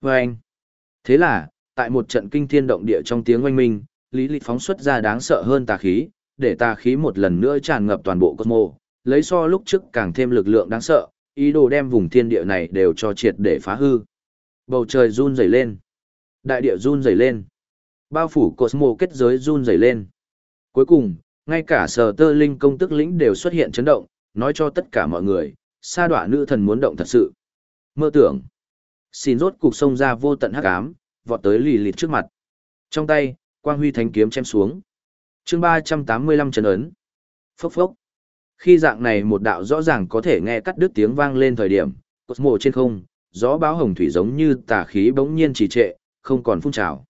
Và anh. Thế là, tại một trận kinh thiên động địa trong tiếng oanh minh, Lý Lịch phóng xuất ra đáng sợ hơn tà khí, để tà khí một lần nữa tràn ngập toàn bộ cosmo, lấy so lúc trước càng thêm lực lượng đáng sợ, ý đồ đem vùng thiên địa này đều cho triệt để phá hư. Bầu trời run rẩy lên. Đại địa run rẩy lên. Bao phủ cosmo kết giới run rẩy lên. Cuối cùng, ngay cả sở tơ linh công tức lĩnh đều xuất hiện chấn động, nói cho tất cả mọi người, sa đọa nữ thần muốn động thật sự. Mơ tưởng. Xin rốt cục sông ra vô tận hắc ám, vọt tới lì lịt trước mặt. Trong tay, quang huy thánh kiếm chém xuống. chương ba trăm tám mươi lăm chân ấn. Phốc phốc. Khi dạng này một đạo rõ ràng có thể nghe cắt đứt tiếng vang lên thời điểm, Cosmo trên không, gió báo hồng thủy giống như tà khí bỗng nhiên trì trệ, không còn phun trào.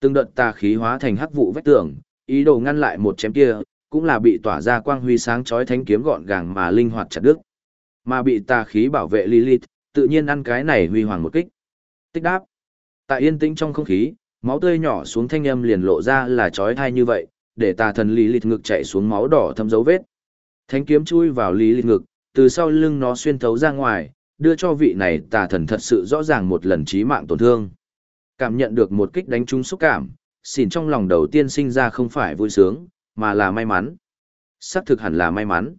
Từng đợt tà khí hóa thành hắc vụ vách tường, ý đồ ngăn lại một chém kia, cũng là bị tỏa ra quang huy sáng chói thánh kiếm gọn gàng mà linh hoạt chặt đứt. Mà bị tà khí bảo vệ Lilith, tự nhiên ăn cái này huy hoàng một kích. Tích đáp. Tại yên tĩnh trong không khí, máu tươi nhỏ xuống thanh âm liền lộ ra là chói thai như vậy, để tà thần Lilith ngực chạy xuống máu đỏ thấm dấu vết. Thánh kiếm chui vào Lilith ngực, từ sau lưng nó xuyên thấu ra ngoài, đưa cho vị này tà thần thật sự rõ ràng một lần chí mạng tổn thương. Cảm nhận được một kích đánh trúng xúc cảm, xỉn trong lòng đầu tiên sinh ra không phải vui sướng, mà là may mắn. Xác thực hẳn là may mắn.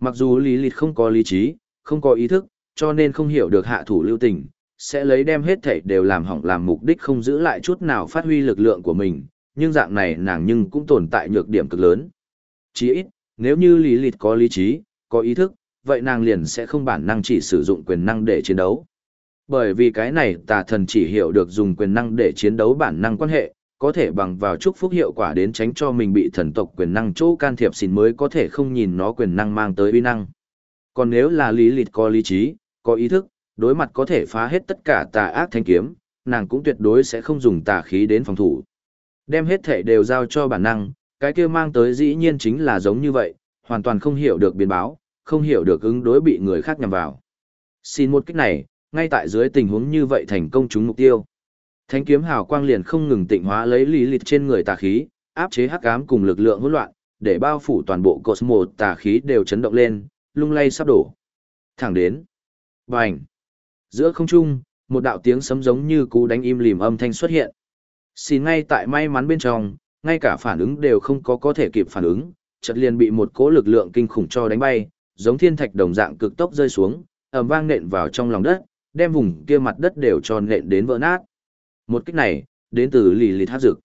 Mặc dù lý lịt không có lý trí, không có ý thức, cho nên không hiểu được hạ thủ lưu tình, sẽ lấy đem hết thảy đều làm hỏng làm mục đích không giữ lại chút nào phát huy lực lượng của mình, nhưng dạng này nàng nhưng cũng tồn tại nhược điểm cực lớn. Chỉ ít, nếu như lý lịch có lý trí, có ý thức, vậy nàng liền sẽ không bản năng chỉ sử dụng quyền năng để chiến đấu. Bởi vì cái này tà thần chỉ hiểu được dùng quyền năng để chiến đấu bản năng quan hệ, có thể bằng vào chúc phúc hiệu quả đến tránh cho mình bị thần tộc quyền năng chỗ can thiệp xin mới có thể không nhìn nó quyền năng mang tới uy năng. Còn nếu là lý lịch có lý trí, có ý thức, đối mặt có thể phá hết tất cả tà ác thanh kiếm, nàng cũng tuyệt đối sẽ không dùng tà khí đến phòng thủ. Đem hết thể đều giao cho bản năng, cái kia mang tới dĩ nhiên chính là giống như vậy, hoàn toàn không hiểu được biến báo, không hiểu được ứng đối bị người khác nhằm vào. Xin một cách này, ngay tại dưới tình huống như vậy thành công trúng mục tiêu. Thánh kiếm hào quang liền không ngừng tịnh hóa lấy lý lịch trên người tà khí, áp chế hắc ám cùng lực lượng hỗn loạn, để bao phủ toàn bộ cosmo tà khí đều chấn động lên, lung lay sắp đổ. Thẳng đến. Bành. Giữa không trung, một đạo tiếng sấm giống như cú đánh im lìm âm thanh xuất hiện. Xin ngay tại may mắn bên trong, ngay cả phản ứng đều không có có thể kịp phản ứng, chợt liền bị một cỗ lực lượng kinh khủng cho đánh bay, giống thiên thạch đồng dạng cực tốc rơi xuống, ầm vang nện vào trong lòng đất, đem vùng kia mặt đất đều tròn nện đến vỡ nát. Một kích này, đến từ lì lì tháp dực.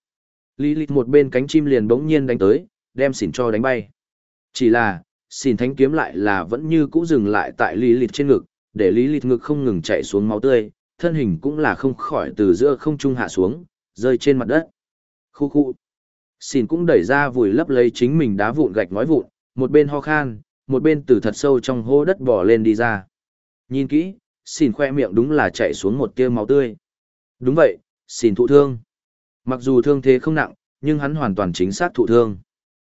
Lì lì một bên cánh chim liền bỗng nhiên đánh tới, đem xỉn cho đánh bay. Chỉ là, xỉn thánh kiếm lại là vẫn như cũ dừng lại tại lì lì trên ngực, để lý lìt ngực không ngừng chạy xuống máu tươi, thân hình cũng là không khỏi từ giữa không trung hạ xuống, rơi trên mặt đất. Khu khu. Xin cũng đẩy ra vùi lấp lấy chính mình đá vụn gạch ngói vụn, một bên ho khan, một bên từ thật sâu trong hô đất bỏ lên đi ra. Nhìn kỹ, xin khoe miệng đúng là chạy xuống một tia máu tươi. Đúng vậy, xin thụ thương. Mặc dù thương thế không nặng, nhưng hắn hoàn toàn chính xác thụ thương.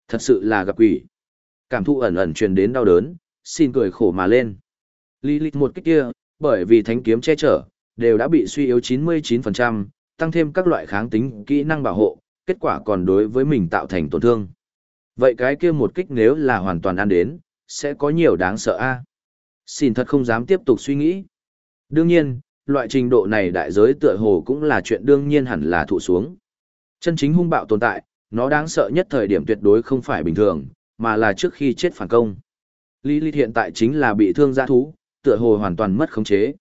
Thật sự là gặp quỷ. Cảm thụ ẩn ẩn truyền đến đau đớn, xin cười khổ mà lên. Lý lịch một cách kia, bởi vì thánh kiếm che chở, đều đã bị suy yếu 99%, tăng thêm các loại kháng tính kỹ năng bảo hộ, kết quả còn đối với mình tạo thành tổn thương. Vậy cái kia một kích nếu là hoàn toàn ăn đến, sẽ có nhiều đáng sợ a. Xin thật không dám tiếp tục suy nghĩ. Đương nhiên, loại trình độ này đại giới tựa hồ cũng là chuyện đương nhiên hẳn là thụ xuống. Chân chính hung bạo tồn tại, nó đáng sợ nhất thời điểm tuyệt đối không phải bình thường, mà là trước khi chết phản công. Lý Lý hiện tại chính là bị thương gia thú, tựa hồ hoàn toàn mất khống chế.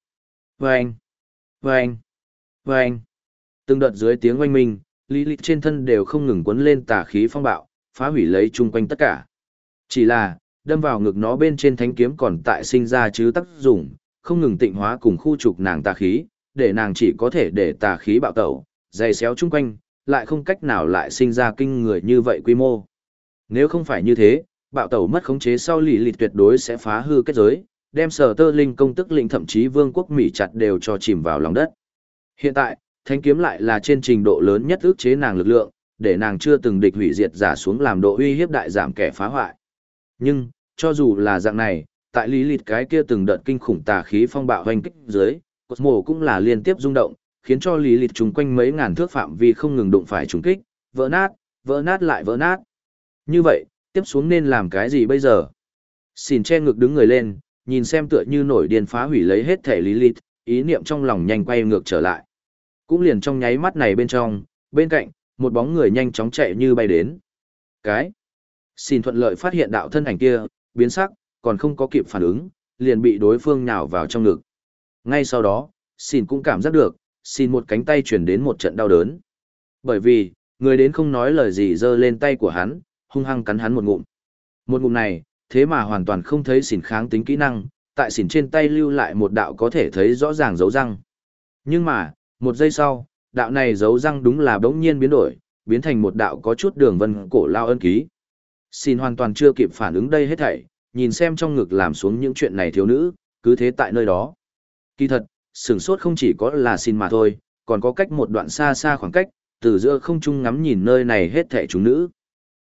Vâng! Vâng! Vâng! Từng đợt dưới tiếng oanh minh, Lý lịch trên thân đều không ngừng quấn lên tà khí phong bạo, phá hủy lấy chung quanh tất cả. Chỉ là, đâm vào ngực nó bên trên thánh kiếm còn tại sinh ra chứ tác dụng, không ngừng tịnh hóa cùng khu trục nàng tà khí, để nàng chỉ có thể để tà khí bạo tẩu, dày xéo chung quanh, lại không cách nào lại sinh ra kinh người như vậy quy mô. Nếu không phải như thế, bạo tẩu mất khống chế sau lì lịt tuyệt đối sẽ phá hư kết giới, đem sở tơ linh công tức lĩnh thậm chí vương quốc Mỹ chặt đều cho chìm vào lòng đất. Hiện tại, thanh kiếm lại là trên trình độ lớn nhất ước chế nàng lực lượng, để nàng chưa từng địch hủy diệt giả xuống làm độ uy hiếp đại giảm kẻ phá hoại. Nhưng, cho dù là dạng này, tại lý lịt cái kia từng đợt kinh khủng tà khí phong bạo hoành kích dưới, Cosmo cũng là liên tiếp rung động, khiến cho lý lịt trùng quanh mấy ngàn thước phạm vi không ngừng đụng phải trùng kích, vỡ nát, vỡ nát lại vỡ nát. Như vậy, tiếp xuống nên làm cái gì bây giờ? Xin che ngực đứng người lên, nhìn xem tựa như nổi điên phá hủy lấy hết thể lý ý niệm trong lòng nhanh quay ngược trở lại. Cũng liền trong nháy mắt này bên trong, bên cạnh, một bóng người nhanh chóng chạy như bay đến. Cái. Xin thuận lợi phát hiện đạo thân ảnh kia, biến sắc, còn không có kịp phản ứng, liền bị đối phương nhào vào trong ngực. Ngay sau đó, xin cũng cảm giác được, xin một cánh tay chuyển đến một trận đau đớn. Bởi vì, người đến không nói lời gì giơ lên tay của hắn, hung hăng cắn hắn một ngụm. Một ngụm này, thế mà hoàn toàn không thấy xỉn kháng tính kỹ năng, tại xỉn trên tay lưu lại một đạo có thể thấy rõ ràng dấu răng. Nhưng mà, một giây sau, đạo này dấu răng đúng là bỗng nhiên biến đổi, biến thành một đạo có chút đường vân cổ lao ân ký. Xin hoàn toàn chưa kịp phản ứng đây hết thảy, nhìn xem trong ngực làm xuống những chuyện này thiếu nữ, cứ thế tại nơi đó. Kỳ thật, sửng sốt không chỉ có là xin mà thôi, còn có cách một đoạn xa xa khoảng cách, từ giữa không trung ngắm nhìn nơi này hết thảy chúng nữ.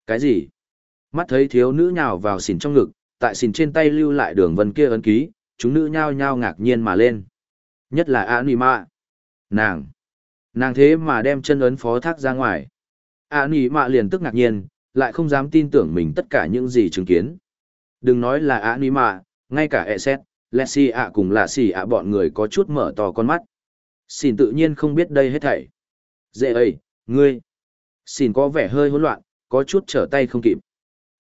Cái gì? Mắt thấy thiếu nữ nhào vào xỉn trong ngực, tại xỉn trên tay lưu lại đường vân kia ấn ký, chúng nữ nhao nhao ngạc nhiên mà lên. Nhất là Anima. Nàng. Nàng thế mà đem chân ấn phó thác ra ngoài. Anima liền tức ngạc nhiên, lại không dám tin tưởng mình tất cả những gì chứng kiến. Đừng nói là Anima, ngay cả Eset, Lexi ạ cùng lạ xì ạ bọn người có chút mở to con mắt. Xin tự nhiên không biết đây hết thảy. Dễ ơi, ngươi. Xin có vẻ hơi hỗn loạn, có chút trở tay không kịp.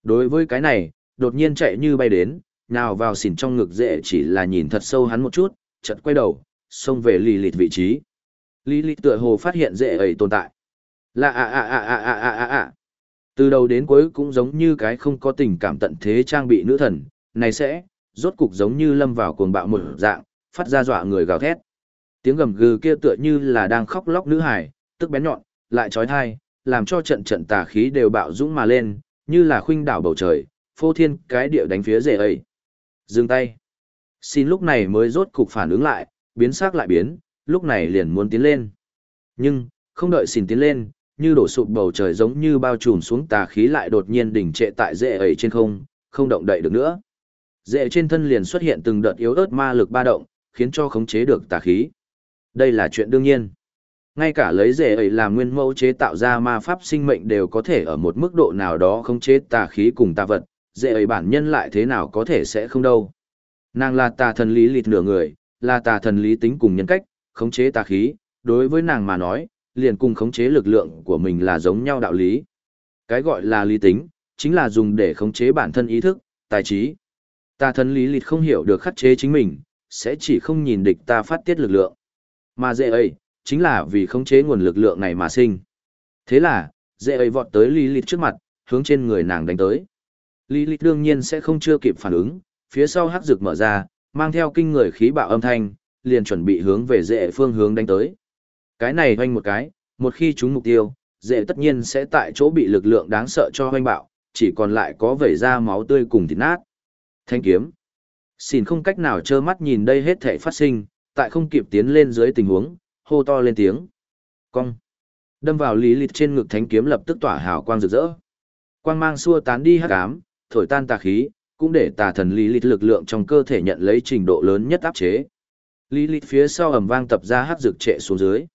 Đối với cái này, đột nhiên chạy như bay đến, nào vào xỉn trong ngực dễ chỉ là nhìn thật sâu hắn một chút, chợt quay đầu, xông về lì lịt vị trí. Lì lịt tựa hồ phát hiện dễ ấy tồn tại. Là à à à à à à à à. Từ đầu đến cuối cũng giống như cái không có tình cảm tận thế trang bị nữ thần, này sẽ, rốt cục giống như lâm vào cuồng bạo một dạng, phát ra dọa người gào thét. Tiếng gầm gừ kia tựa như là đang khóc lóc nữ hải, tức bén nhọn, lại trói thai, làm cho trận trận tà khí đều bạo dũng mà lên, như là khuynh đảo bầu trời, phô thiên cái địa đánh phía rể ấy. Dừng tay. Xin lúc này mới rốt cục phản ứng lại, biến sắc lại biến, lúc này liền muốn tiến lên. Nhưng, không đợi xin tiến lên, như đổ sụp bầu trời giống như bao trùm xuống tà khí lại đột nhiên đỉnh trệ tại rễ ấy trên không, không động đậy được nữa. Rễ trên thân liền xuất hiện từng đợt yếu ớt ma lực ba động, khiến cho khống chế được tà khí. Đây là chuyện đương nhiên. Ngay cả lấy rễ ấy làm nguyên mẫu chế tạo ra ma pháp sinh mệnh đều có thể ở một mức độ nào đó khống chế tà khí cùng tà vật, rễ ấy bản nhân lại thế nào có thể sẽ không đâu. Nàng là tà thần lý lịt nửa người, là tà thần lý tính cùng nhân cách, khống chế tà khí, đối với nàng mà nói, liền cùng khống chế lực lượng của mình là giống nhau đạo lý. Cái gọi là lý tính, chính là dùng để khống chế bản thân ý thức, tài trí. Tà thần lý lịt không hiểu được khắc chế chính mình, sẽ chỉ không nhìn địch ta phát tiết lực lượng. Mà dễ ấy, chính là vì khống chế nguồn lực lượng này mà sinh. Thế là, dễ ấy vọt tới lý lịt trước mặt, hướng trên người nàng đánh tới. Lý lịt đương nhiên sẽ không chưa kịp phản ứng, phía sau hắc rực mở ra, mang theo kinh người khí bạo âm thanh, liền chuẩn bị hướng về dễ phương hướng đánh tới. Cái này hoanh một cái, một khi trúng mục tiêu, dễ tất nhiên sẽ tại chỗ bị lực lượng đáng sợ cho hoanh bạo, chỉ còn lại có vẩy ra máu tươi cùng thịt nát. Thanh kiếm. Xin không cách nào trơ mắt nhìn đây hết thể phát sinh, tại không kịp tiến lên dưới tình huống, hô to lên tiếng. Cong. Đâm vào lý lịch trên ngực thánh kiếm lập tức tỏa hào quang rực rỡ. Quang mang xua tán đi hắc ám, thổi tan tà khí, cũng để tà thần lý lịch lực lượng trong cơ thể nhận lấy trình độ lớn nhất áp chế. Lý lịch phía sau ầm vang tập ra hắc rực trệ xuống dưới.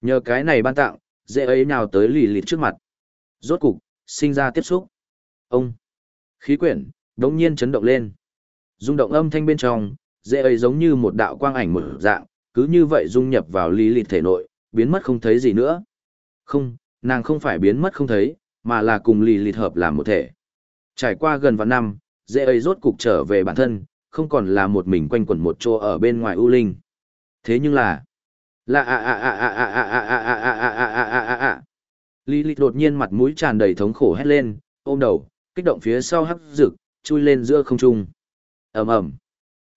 Nhờ cái này ban tặng, dễ ấy nào tới lý lịch trước mặt. Rốt cục, sinh ra tiếp xúc. Ông. Khí quyển, đống nhiên chấn động lên. Dung động âm thanh bên trong, dễ ấy giống như một đạo quang ảnh một dạng, cứ như vậy dung nhập vào lý lịch thể nội, biến mất không thấy gì nữa. Không, nàng không phải biến mất không thấy, mà là cùng lý lịch hợp làm một thể. Trải qua gần vạn năm, dễ ấy rốt cục trở về bản thân, không còn là một mình quanh quẩn một chỗ ở bên ngoài u linh. Thế nhưng là, là à à à à à à à à à à à à à à à Lý lịch đột nhiên mặt mũi tràn đầy thống khổ hét lên, ôm đầu, kích động phía sau hắc rực, chui lên giữa không trung. ầm ầm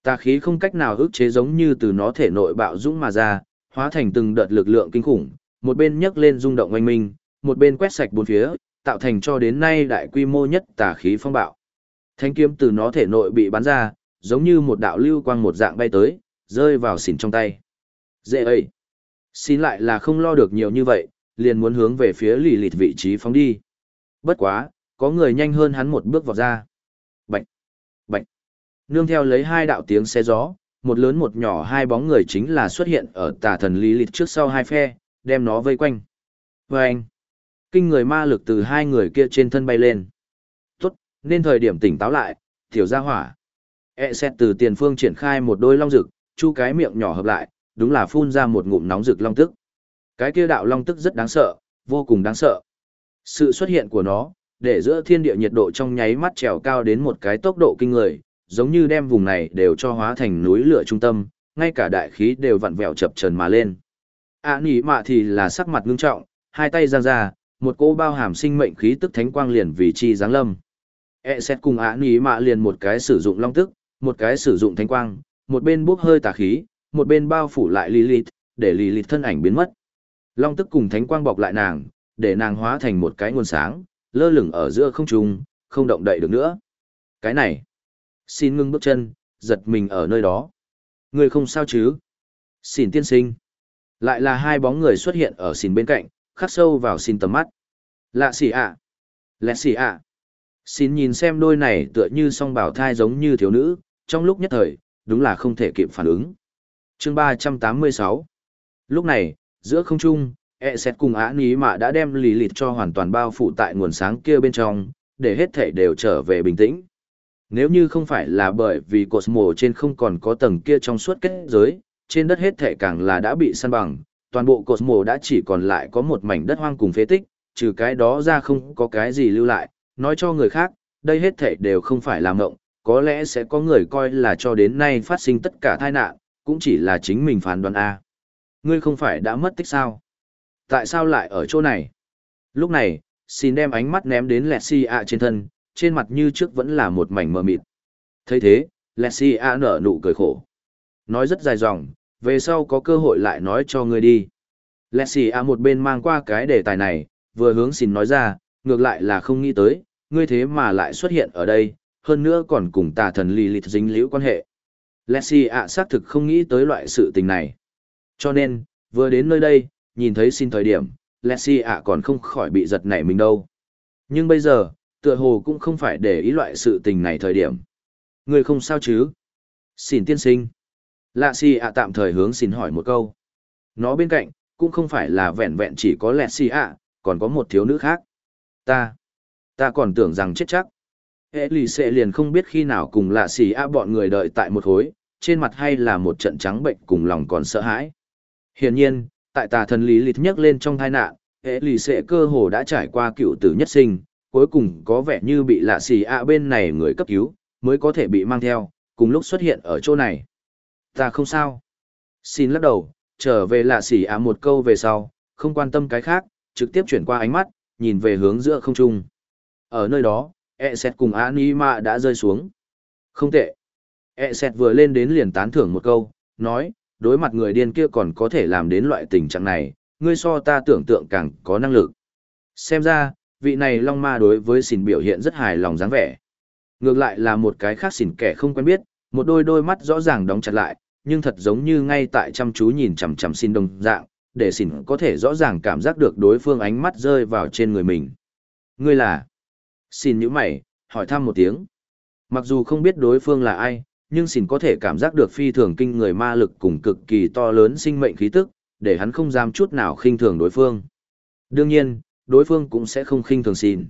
Tà khí không cách nào ức chế giống như từ nó thể nội bạo dũng mà ra, hóa thành từng đợt lực lượng kinh khủng, một bên nhấc lên rung động oanh minh, một bên quét sạch bốn phía, tạo thành cho đến nay đại quy mô nhất tà khí phong bạo. Thanh kiếm từ nó thể nội bị bắn ra, giống như một đạo lưu quang một dạng bay tới, rơi vào xỉn trong tay. Dễ ơi! Xin lại là không lo được nhiều như vậy, liền muốn hướng về phía lì lịt vị trí phóng đi. Bất quá, có người nhanh hơn hắn một bước vào ra. Nương theo lấy hai đạo tiếng xe gió, một lớn một nhỏ hai bóng người chính là xuất hiện ở tà thần lý lịch trước sau hai phe, đem nó vây quanh. Và anh! Kinh người ma lực từ hai người kia trên thân bay lên. Tốt, nên thời điểm tỉnh táo lại, tiểu gia hỏa. E xét từ tiền phương triển khai một đôi long rực, chu cái miệng nhỏ hợp lại, đúng là phun ra một ngụm nóng rực long tức. Cái kia đạo long tức rất đáng sợ, vô cùng đáng sợ. Sự xuất hiện của nó, để giữa thiên địa nhiệt độ trong nháy mắt trèo cao đến một cái tốc độ kinh người, giống như đem vùng này đều cho hóa thành núi lửa trung tâm, ngay cả đại khí đều vặn vẹo chập trần mà lên. À nỉ mạ thì là sắc mặt ngưng trọng, hai tay giang ra, một cô bao hàm sinh mệnh khí tức thánh quang liền vì chi giáng lâm. E xét cùng ạ nỉ mạ liền một cái sử dụng long tức, một cái sử dụng thánh quang, một bên bốc hơi tà khí, một bên bao phủ lại Lilith, để Lilith thân ảnh biến mất. Long tức cùng thánh quang bọc lại nàng, để nàng hóa thành một cái nguồn sáng, lơ lửng ở giữa không trung, không động đậy được nữa. Cái này, xin ngưng bước chân, giật mình ở nơi đó. Người không sao chứ? Xin tiên sinh. Lại là hai bóng người xuất hiện ở xin bên cạnh, khắc sâu vào xin tầm mắt. Lạ xỉ ạ. Lẹ xỉ ạ. Xin nhìn xem đôi này tựa như song bảo thai giống như thiếu nữ, trong lúc nhất thời, đúng là không thể kịp phản ứng. chương 386 Lúc này, giữa không trung, e xét cùng á ní mà đã đem lì lịt cho hoàn toàn bao phủ tại nguồn sáng kia bên trong, để hết thể đều trở về bình tĩnh. Nếu như không phải là bởi vì Cosmo trên không còn có tầng kia trong suốt kết giới, trên đất hết thể càng là đã bị săn bằng, toàn bộ Cosmo đã chỉ còn lại có một mảnh đất hoang cùng phế tích, trừ cái đó ra không có cái gì lưu lại, nói cho người khác, đây hết thể đều không phải là mộng, có lẽ sẽ có người coi là cho đến nay phát sinh tất cả tai nạn, cũng chỉ là chính mình phán đoán A. Ngươi không phải đã mất tích sao? Tại sao lại ở chỗ này? Lúc này, xin đem ánh mắt ném đến Lexi ạ trên thân, trên mặt như trước vẫn là một mảnh mờ mịt. thấy thế, Lexi A nở nụ cười khổ. Nói rất dài dòng, về sau có cơ hội lại nói cho ngươi đi. Lexi A một bên mang qua cái đề tài này, vừa hướng xin nói ra, ngược lại là không nghĩ tới, ngươi thế mà lại xuất hiện ở đây, hơn nữa còn cùng tà thần Lilith dính liễu quan hệ. Lexi A xác thực không nghĩ tới loại sự tình này. Cho nên, vừa đến nơi đây, nhìn thấy xin thời điểm, Lexi A còn không khỏi bị giật nảy mình đâu. Nhưng bây giờ, tựa hồ cũng không phải để ý loại sự tình này thời điểm. Người không sao chứ? Xin tiên sinh. Lạ si ạ tạm thời hướng xin hỏi một câu. Nó bên cạnh, cũng không phải là vẹn vẹn chỉ có lẹ si ạ, còn có một thiếu nữ khác. Ta, ta còn tưởng rằng chết chắc. Hệ lì xệ liền không biết khi nào cùng lạ xì ạ bọn người đợi tại một hối, trên mặt hay là một trận trắng bệnh cùng lòng còn sợ hãi. Hiển nhiên, tại tà thần lý lịch nhắc lên trong tai nạn, hệ lì xệ cơ hồ đã trải qua cựu tử nhất sinh, cuối cùng có vẻ như bị lạ xì ạ bên này người cấp cứu, mới có thể bị mang theo, cùng lúc xuất hiện ở chỗ này. Ta không sao. Xin lắc đầu, trở về lạ xì ạ một câu về sau, không quan tâm cái khác, trực tiếp chuyển qua ánh mắt, nhìn về hướng giữa không trung. Ở nơi đó, e xét cùng anima đã rơi xuống. Không tệ. E xét vừa lên đến liền tán thưởng một câu, nói, đối mặt người điên kia còn có thể làm đến loại tình trạng này, ngươi so ta tưởng tượng càng có năng lực. Xem ra, vị này Long Ma đối với xỉn biểu hiện rất hài lòng dáng vẻ. Ngược lại là một cái khác xỉn kẻ không quen biết, một đôi đôi mắt rõ ràng đóng chặt lại, nhưng thật giống như ngay tại chăm chú nhìn chằm chằm xin đồng dạng, để xỉn có thể rõ ràng cảm giác được đối phương ánh mắt rơi vào trên người mình. Ngươi là? Xin những mày, hỏi thăm một tiếng. Mặc dù không biết đối phương là ai, nhưng xỉn có thể cảm giác được phi thường kinh người ma lực cùng cực kỳ to lớn sinh mệnh khí tức, để hắn không dám chút nào khinh thường đối phương. Đương nhiên, đối phương cũng sẽ không khinh thường xin.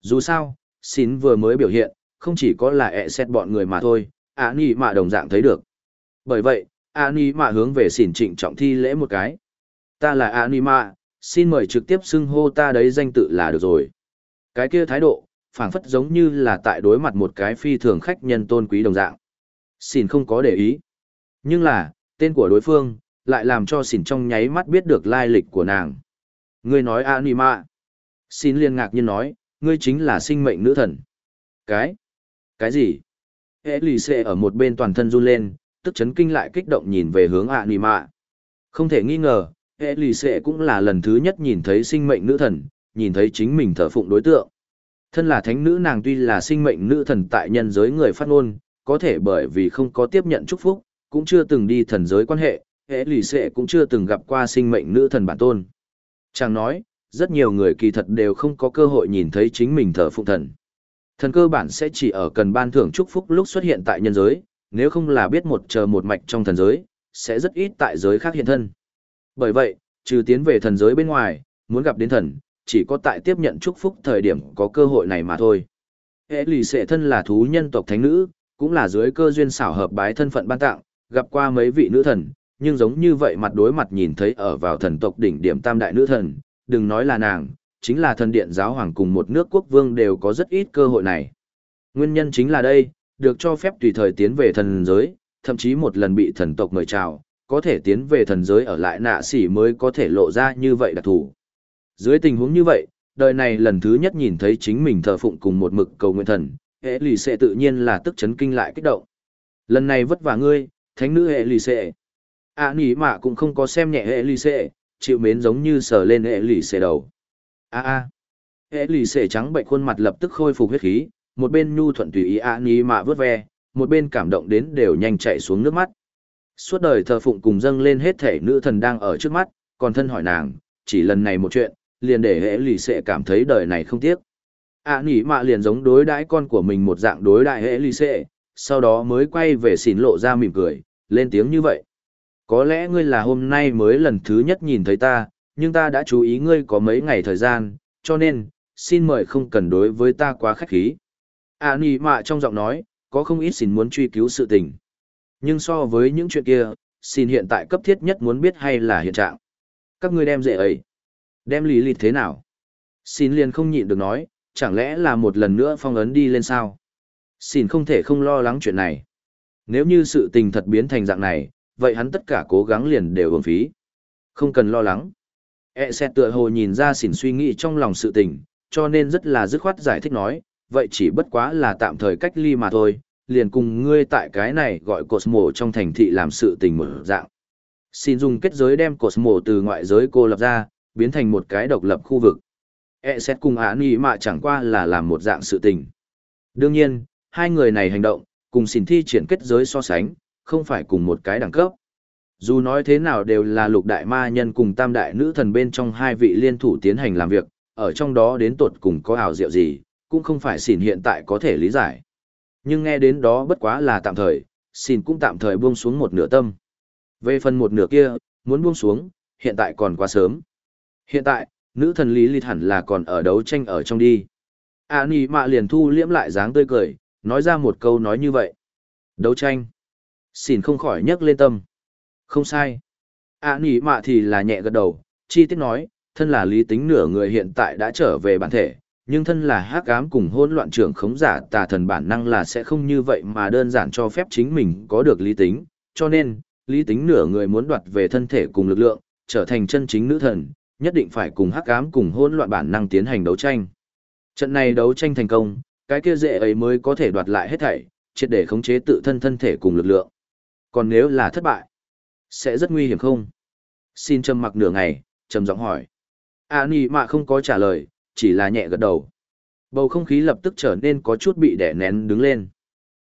Dù sao, xin vừa mới biểu hiện, không chỉ có là ẹ xét bọn người mà thôi, ạ nì mạ đồng dạng thấy được. Bởi vậy, ạ nì mạ hướng về xin trịnh trọng thi lễ một cái. Ta là ạ nì mạ, xin mời trực tiếp xưng hô ta đấy danh tự là được rồi. Cái kia thái độ, phảng phất giống như là tại đối mặt một cái phi thường khách nhân tôn quý đồng dạng. Xin không có để ý. Nhưng là, tên của đối phương, lại làm cho xỉn trong nháy mắt biết được lai lịch của nàng. Ngươi nói anima. Xin liên ngạc nhiên nói, ngươi chính là sinh mệnh nữ thần. Cái? Cái gì? Hệ lì xệ ở một bên toàn thân run lên, tức chấn kinh lại kích động nhìn về hướng anima. Không thể nghi ngờ, hệ lì xệ cũng là lần thứ nhất nhìn thấy sinh mệnh nữ thần, nhìn thấy chính mình thờ phụng đối tượng. Thân là thánh nữ nàng tuy là sinh mệnh nữ thần tại nhân giới người phát ngôn, có thể bởi vì không có tiếp nhận chúc phúc, cũng chưa từng đi thần giới quan hệ, hệ lì xệ cũng chưa từng gặp qua sinh mệnh nữ thần bản tôn. Chàng nói, rất nhiều người kỳ thật đều không có cơ hội nhìn thấy chính mình thờ phụng thần. Thần cơ bản sẽ chỉ ở cần ban thưởng chúc phúc lúc xuất hiện tại nhân giới, nếu không là biết một chờ một mạch trong thần giới, sẽ rất ít tại giới khác hiện thân. Bởi vậy, trừ tiến về thần giới bên ngoài, muốn gặp đến thần, chỉ có tại tiếp nhận chúc phúc thời điểm có cơ hội này mà thôi. Hệ lì sệ thân là thú nhân tộc thánh nữ, cũng là dưới cơ duyên xảo hợp bái thân phận ban tặng, gặp qua mấy vị nữ thần, nhưng giống như vậy mặt đối mặt nhìn thấy ở vào thần tộc đỉnh điểm tam đại nữ thần, đừng nói là nàng, chính là thần điện giáo hoàng cùng một nước quốc vương đều có rất ít cơ hội này. Nguyên nhân chính là đây, được cho phép tùy thời tiến về thần giới, thậm chí một lần bị thần tộc mời chào, có thể tiến về thần giới ở lại nạ sỉ mới có thể lộ ra như vậy đặc thủ. Dưới tình huống như vậy, đời này lần thứ nhất nhìn thấy chính mình thờ phụng cùng một mực cầu nguyện thần, hệ lì sẽ tự nhiên là tức chấn kinh lại kích động. Lần này vất vả ngươi, thánh nữ hệ lì sẽ. À nỉ mạ cũng không có xem nhẹ hệ lì xệ chịu mến giống như sờ lên hệ lì xệ đầu. a a hệ lì xệ trắng bệnh khuôn mặt lập tức khôi phục huyết khí, một bên nhu thuận tùy ý ạ nỉ mạ vớt ve, một bên cảm động đến đều nhanh chạy xuống nước mắt. Suốt đời thờ phụng cùng dâng lên hết thể nữ thần đang ở trước mắt, còn thân hỏi nàng, chỉ lần này một chuyện, liền để hệ lì xệ cảm thấy đời này không tiếc. ạ nỉ mạ liền giống đối đãi con của mình một dạng đối đại hệ lì xệ sau đó mới quay về xỉn lộ ra mỉm cười, lên tiếng như vậy. Có lẽ ngươi là hôm nay mới lần thứ nhất nhìn thấy ta, nhưng ta đã chú ý ngươi có mấy ngày thời gian, cho nên, xin mời không cần đối với ta quá khách khí. À nỉ mạ trong giọng nói, có không ít xin muốn truy cứu sự tình. Nhưng so với những chuyện kia, xin hiện tại cấp thiết nhất muốn biết hay là hiện trạng. Các ngươi đem dễ ấy. Đem lý lịch thế nào? Xin liền không nhịn được nói, chẳng lẽ là một lần nữa phong ấn đi lên sao? Xin không thể không lo lắng chuyện này. Nếu như sự tình thật biến thành dạng này, vậy hắn tất cả cố gắng liền đều uổng phí. Không cần lo lắng. E xét tựa hồ nhìn ra xỉn suy nghĩ trong lòng sự tình, cho nên rất là dứt khoát giải thích nói, vậy chỉ bất quá là tạm thời cách ly mà thôi, liền cùng ngươi tại cái này gọi Cosmo trong thành thị làm sự tình mở dạng. Xin dùng kết giới đem Cosmo từ ngoại giới cô lập ra, biến thành một cái độc lập khu vực. E xét cùng án ý mà chẳng qua là làm một dạng sự tình. Đương nhiên, hai người này hành động, cùng xin thi triển kết giới so sánh, không phải cùng một cái đẳng cấp. Dù nói thế nào đều là lục đại ma nhân cùng tam đại nữ thần bên trong hai vị liên thủ tiến hành làm việc, ở trong đó đến tột cùng có ảo diệu gì, cũng không phải xỉn hiện tại có thể lý giải. Nhưng nghe đến đó bất quá là tạm thời, xỉn cũng tạm thời buông xuống một nửa tâm. Về phần một nửa kia, muốn buông xuống, hiện tại còn quá sớm. Hiện tại, nữ thần lý lịch hẳn là còn ở đấu tranh ở trong đi. À nì mạ liền thu liễm lại dáng tươi cười, nói ra một câu nói như vậy. Đấu tranh. Xỉn không khỏi nhấc lên tâm. Không sai. À nỉ mạ thì là nhẹ gật đầu, chi tiết nói, thân là lý tính nửa người hiện tại đã trở về bản thể, nhưng thân là hắc ám cùng hỗn loạn trưởng khống giả tà thần bản năng là sẽ không như vậy mà đơn giản cho phép chính mình có được lý tính, cho nên, lý tính nửa người muốn đoạt về thân thể cùng lực lượng, trở thành chân chính nữ thần, nhất định phải cùng hắc ám cùng hỗn loạn bản năng tiến hành đấu tranh. Trận này đấu tranh thành công, cái kia dễ ấy mới có thể đoạt lại hết thảy, triệt để khống chế tự thân thân thể cùng lực lượng. Còn nếu là thất bại, sẽ rất nguy hiểm không? Xin trầm mặc nửa ngày, trầm giọng hỏi. a ni mạ không có trả lời, chỉ là nhẹ gật đầu. Bầu không khí lập tức trở nên có chút bị đè nén đứng lên.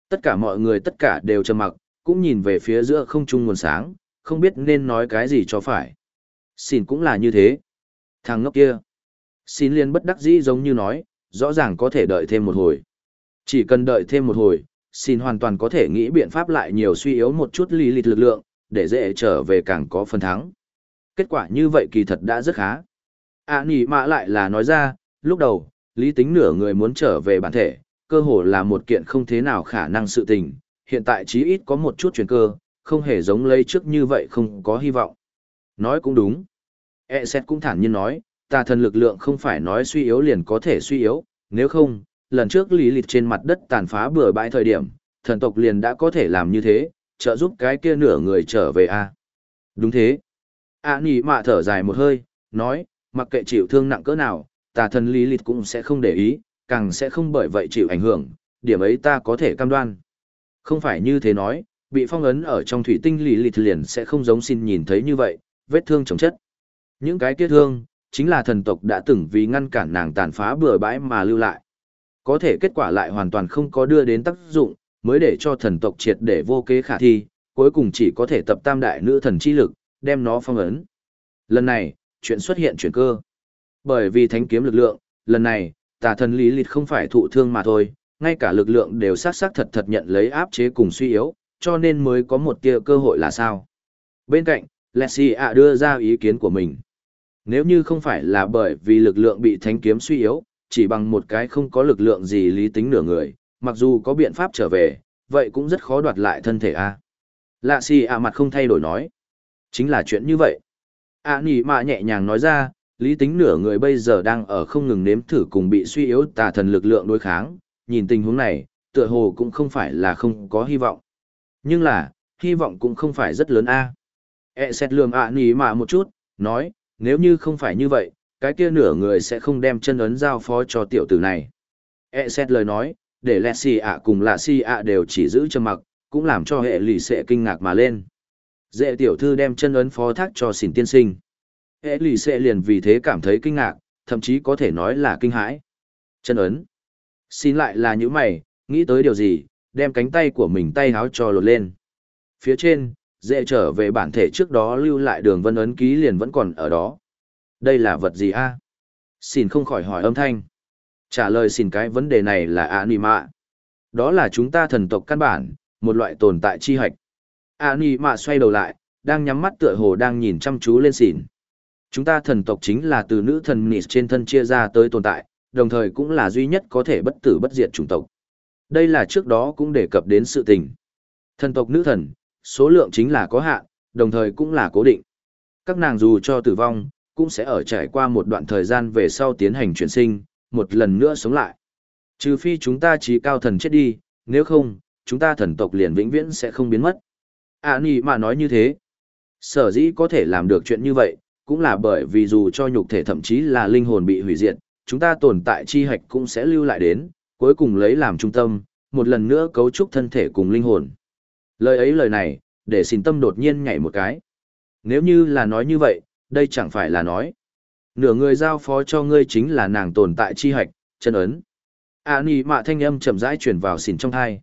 Tất cả mọi người tất cả đều trầm mặc, cũng nhìn về phía giữa không trung nguồn sáng, không biết nên nói cái gì cho phải. Xin cũng là như thế. Thằng ngốc kia. Xin liên bất đắc dĩ giống như nói, rõ ràng có thể đợi thêm một hồi. Chỉ cần đợi thêm một hồi, xin hoàn toàn có thể nghĩ biện pháp lại nhiều suy yếu một chút lý lịch lực lượng, để dễ trở về càng có phần thắng. Kết quả như vậy kỳ thật đã rất khá. À nỉ mạ lại là nói ra, lúc đầu, lý tính nửa người muốn trở về bản thể, cơ hồ là một kiện không thế nào khả năng sự tình, hiện tại chí ít có một chút chuyển cơ, không hề giống lấy trước như vậy không có hy vọng. Nói cũng đúng. E xét cũng thản nhiên nói, tà thần lực lượng không phải nói suy yếu liền có thể suy yếu, nếu không, lần trước lý lịch trên mặt đất tàn phá bừa bãi thời điểm, thần tộc liền đã có thể làm như thế, trợ giúp cái kia nửa người trở về a Đúng thế. A nỉ mạ thở dài một hơi, nói, mặc kệ chịu thương nặng cỡ nào, tà thần lý lịch cũng sẽ không để ý, càng sẽ không bởi vậy chịu ảnh hưởng, điểm ấy ta có thể cam đoan. Không phải như thế nói, bị phong ấn ở trong thủy tinh lý lịch liền sẽ không giống xin nhìn thấy như vậy, vết thương chống chất. Những cái kia thương, chính là thần tộc đã từng vì ngăn cản nàng tàn phá bừa bãi mà lưu lại. Có thể kết quả lại hoàn toàn không có đưa đến tác dụng, mới để cho thần tộc triệt để vô kế khả thi, cuối cùng chỉ có thể tập tam đại nữ thần chi lực, đem nó phong ấn. Lần này, chuyện xuất hiện chuyển cơ. Bởi vì thánh kiếm lực lượng, lần này, tà thần lý lịch không phải thụ thương mà thôi, ngay cả lực lượng đều sát sát thật thật nhận lấy áp chế cùng suy yếu, cho nên mới có một tia cơ hội là sao. Bên cạnh, Lexi ạ đưa ra ý kiến của mình. Nếu như không phải là bởi vì lực lượng bị thánh kiếm suy yếu, chỉ bằng một cái không có lực lượng gì lý tính nửa người, mặc dù có biện pháp trở về, vậy cũng rất khó đoạt lại thân thể a. Lạ xì ạ mặt không thay đổi nói. Chính là chuyện như vậy. À nỉ mạ nhẹ nhàng nói ra, lý tính nửa người bây giờ đang ở không ngừng nếm thử cùng bị suy yếu tà thần lực lượng đối kháng, nhìn tình huống này, tựa hồ cũng không phải là không có hy vọng. Nhưng là, hy vọng cũng không phải rất lớn a. E xét lường ạ nỉ mạ một chút, nói, nếu như không phải như vậy, cái kia nửa người sẽ không đem chân ấn giao phó cho tiểu tử này. E xét lời nói, để lẹ xì ạ cùng lạ xì ạ đều chỉ giữ trầm mặc, cũng làm cho hệ lì sẽ kinh ngạc mà lên. Dễ tiểu thư đem chân ấn phó thác cho xỉn tiên sinh. Hệ lì sẽ liền vì thế cảm thấy kinh ngạc, thậm chí có thể nói là kinh hãi. Chân ấn. Xin lại là những mày, nghĩ tới điều gì, đem cánh tay của mình tay háo cho lột lên. Phía trên, dễ trở về bản thể trước đó lưu lại đường vân ấn ký liền vẫn còn ở đó. Đây là vật gì a? Xin không khỏi hỏi âm thanh. Trả lời xin cái vấn đề này là anima. Đó là chúng ta thần tộc căn bản, một loại tồn tại chi hạch. Anima xoay đầu lại, đang nhắm mắt tựa hồ đang nhìn chăm chú lên xỉn. Chúng ta thần tộc chính là từ nữ thần Nis trên thân chia ra tới tồn tại, đồng thời cũng là duy nhất có thể bất tử bất diệt chủng tộc. Đây là trước đó cũng đề cập đến sự tình. Thần tộc nữ thần, số lượng chính là có hạn, đồng thời cũng là cố định. Các nàng dù cho tử vong, cũng sẽ ở trải qua một đoạn thời gian về sau tiến hành chuyển sinh, một lần nữa sống lại. Trừ phi chúng ta trí cao thần chết đi, nếu không, chúng ta thần tộc liền vĩnh viễn sẽ không biến mất. À nì mà nói như thế. Sở dĩ có thể làm được chuyện như vậy, cũng là bởi vì dù cho nhục thể thậm chí là linh hồn bị hủy diệt, chúng ta tồn tại chi hạch cũng sẽ lưu lại đến, cuối cùng lấy làm trung tâm, một lần nữa cấu trúc thân thể cùng linh hồn. Lời ấy lời này, để xin tâm đột nhiên nhảy một cái. Nếu như là nói như vậy, đây chẳng phải là nói. Nửa người giao phó cho ngươi chính là nàng tồn tại chi hạch, chân ấn. À nì mạ thanh âm chậm rãi chuyển vào xỉn trong thai.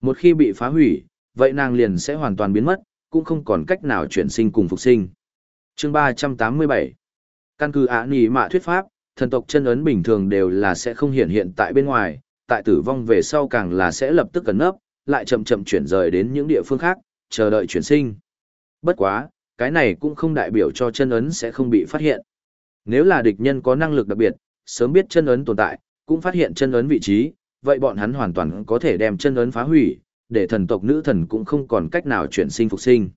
Một khi bị phá hủy, vậy nàng liền sẽ hoàn toàn biến mất, cũng không còn cách nào chuyển sinh cùng phục sinh. chương ba trăm tám mươi bảy Căn cứ ạ nì mạ thuyết pháp, thần tộc chân ấn bình thường đều là sẽ không hiện hiện tại bên ngoài, tại tử vong về sau càng là sẽ lập tức cẩn nấp, lại chậm chậm chuyển rời đến những địa phương khác, chờ đợi chuyển sinh. Bất quá, cái này cũng không đại biểu cho chân ấn sẽ không bị phát hiện. Nếu là địch nhân có năng lực đặc biệt, sớm biết chân ấn tồn tại, cũng phát hiện chân ấn vị trí, vậy bọn hắn hoàn toàn có thể đem chân ấn phá hủy, để thần tộc nữ thần cũng không còn cách nào chuyển sinh phục sinh.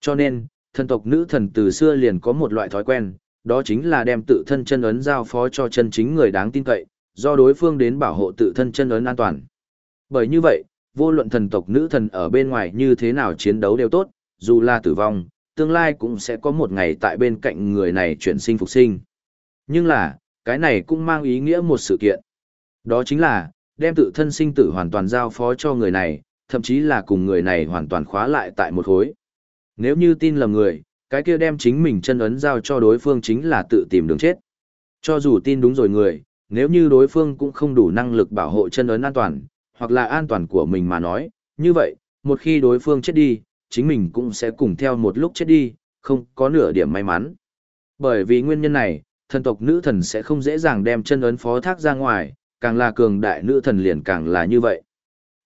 Cho nên, thần tộc nữ thần từ xưa liền có một loại thói quen, đó chính là đem tự thân chân ấn giao phó cho chân chính người đáng tin cậy, do đối phương đến bảo hộ tự thân chân ấn an toàn. Bởi như vậy, vô luận thần tộc nữ thần ở bên ngoài như thế nào chiến đấu đều tốt, dù là tử vong, tương lai cũng sẽ có một ngày tại bên cạnh người này chuyển sinh phục sinh. Nhưng là, cái này cũng mang ý nghĩa một sự kiện. Đó chính là, đem tự thân sinh tử hoàn toàn giao phó cho người này, thậm chí là cùng người này hoàn toàn khóa lại tại một khối. Nếu như tin lầm người, cái kia đem chính mình chân ấn giao cho đối phương chính là tự tìm đường chết. Cho dù tin đúng rồi người, nếu như đối phương cũng không đủ năng lực bảo hộ chân ấn an toàn, hoặc là an toàn của mình mà nói, như vậy, một khi đối phương chết đi, chính mình cũng sẽ cùng theo một lúc chết đi, không có nửa điểm may mắn. Bởi vì nguyên nhân này, thần tộc nữ thần sẽ không dễ dàng đem chân ấn phó thác ra ngoài, càng là cường đại nữ thần liền càng là như vậy.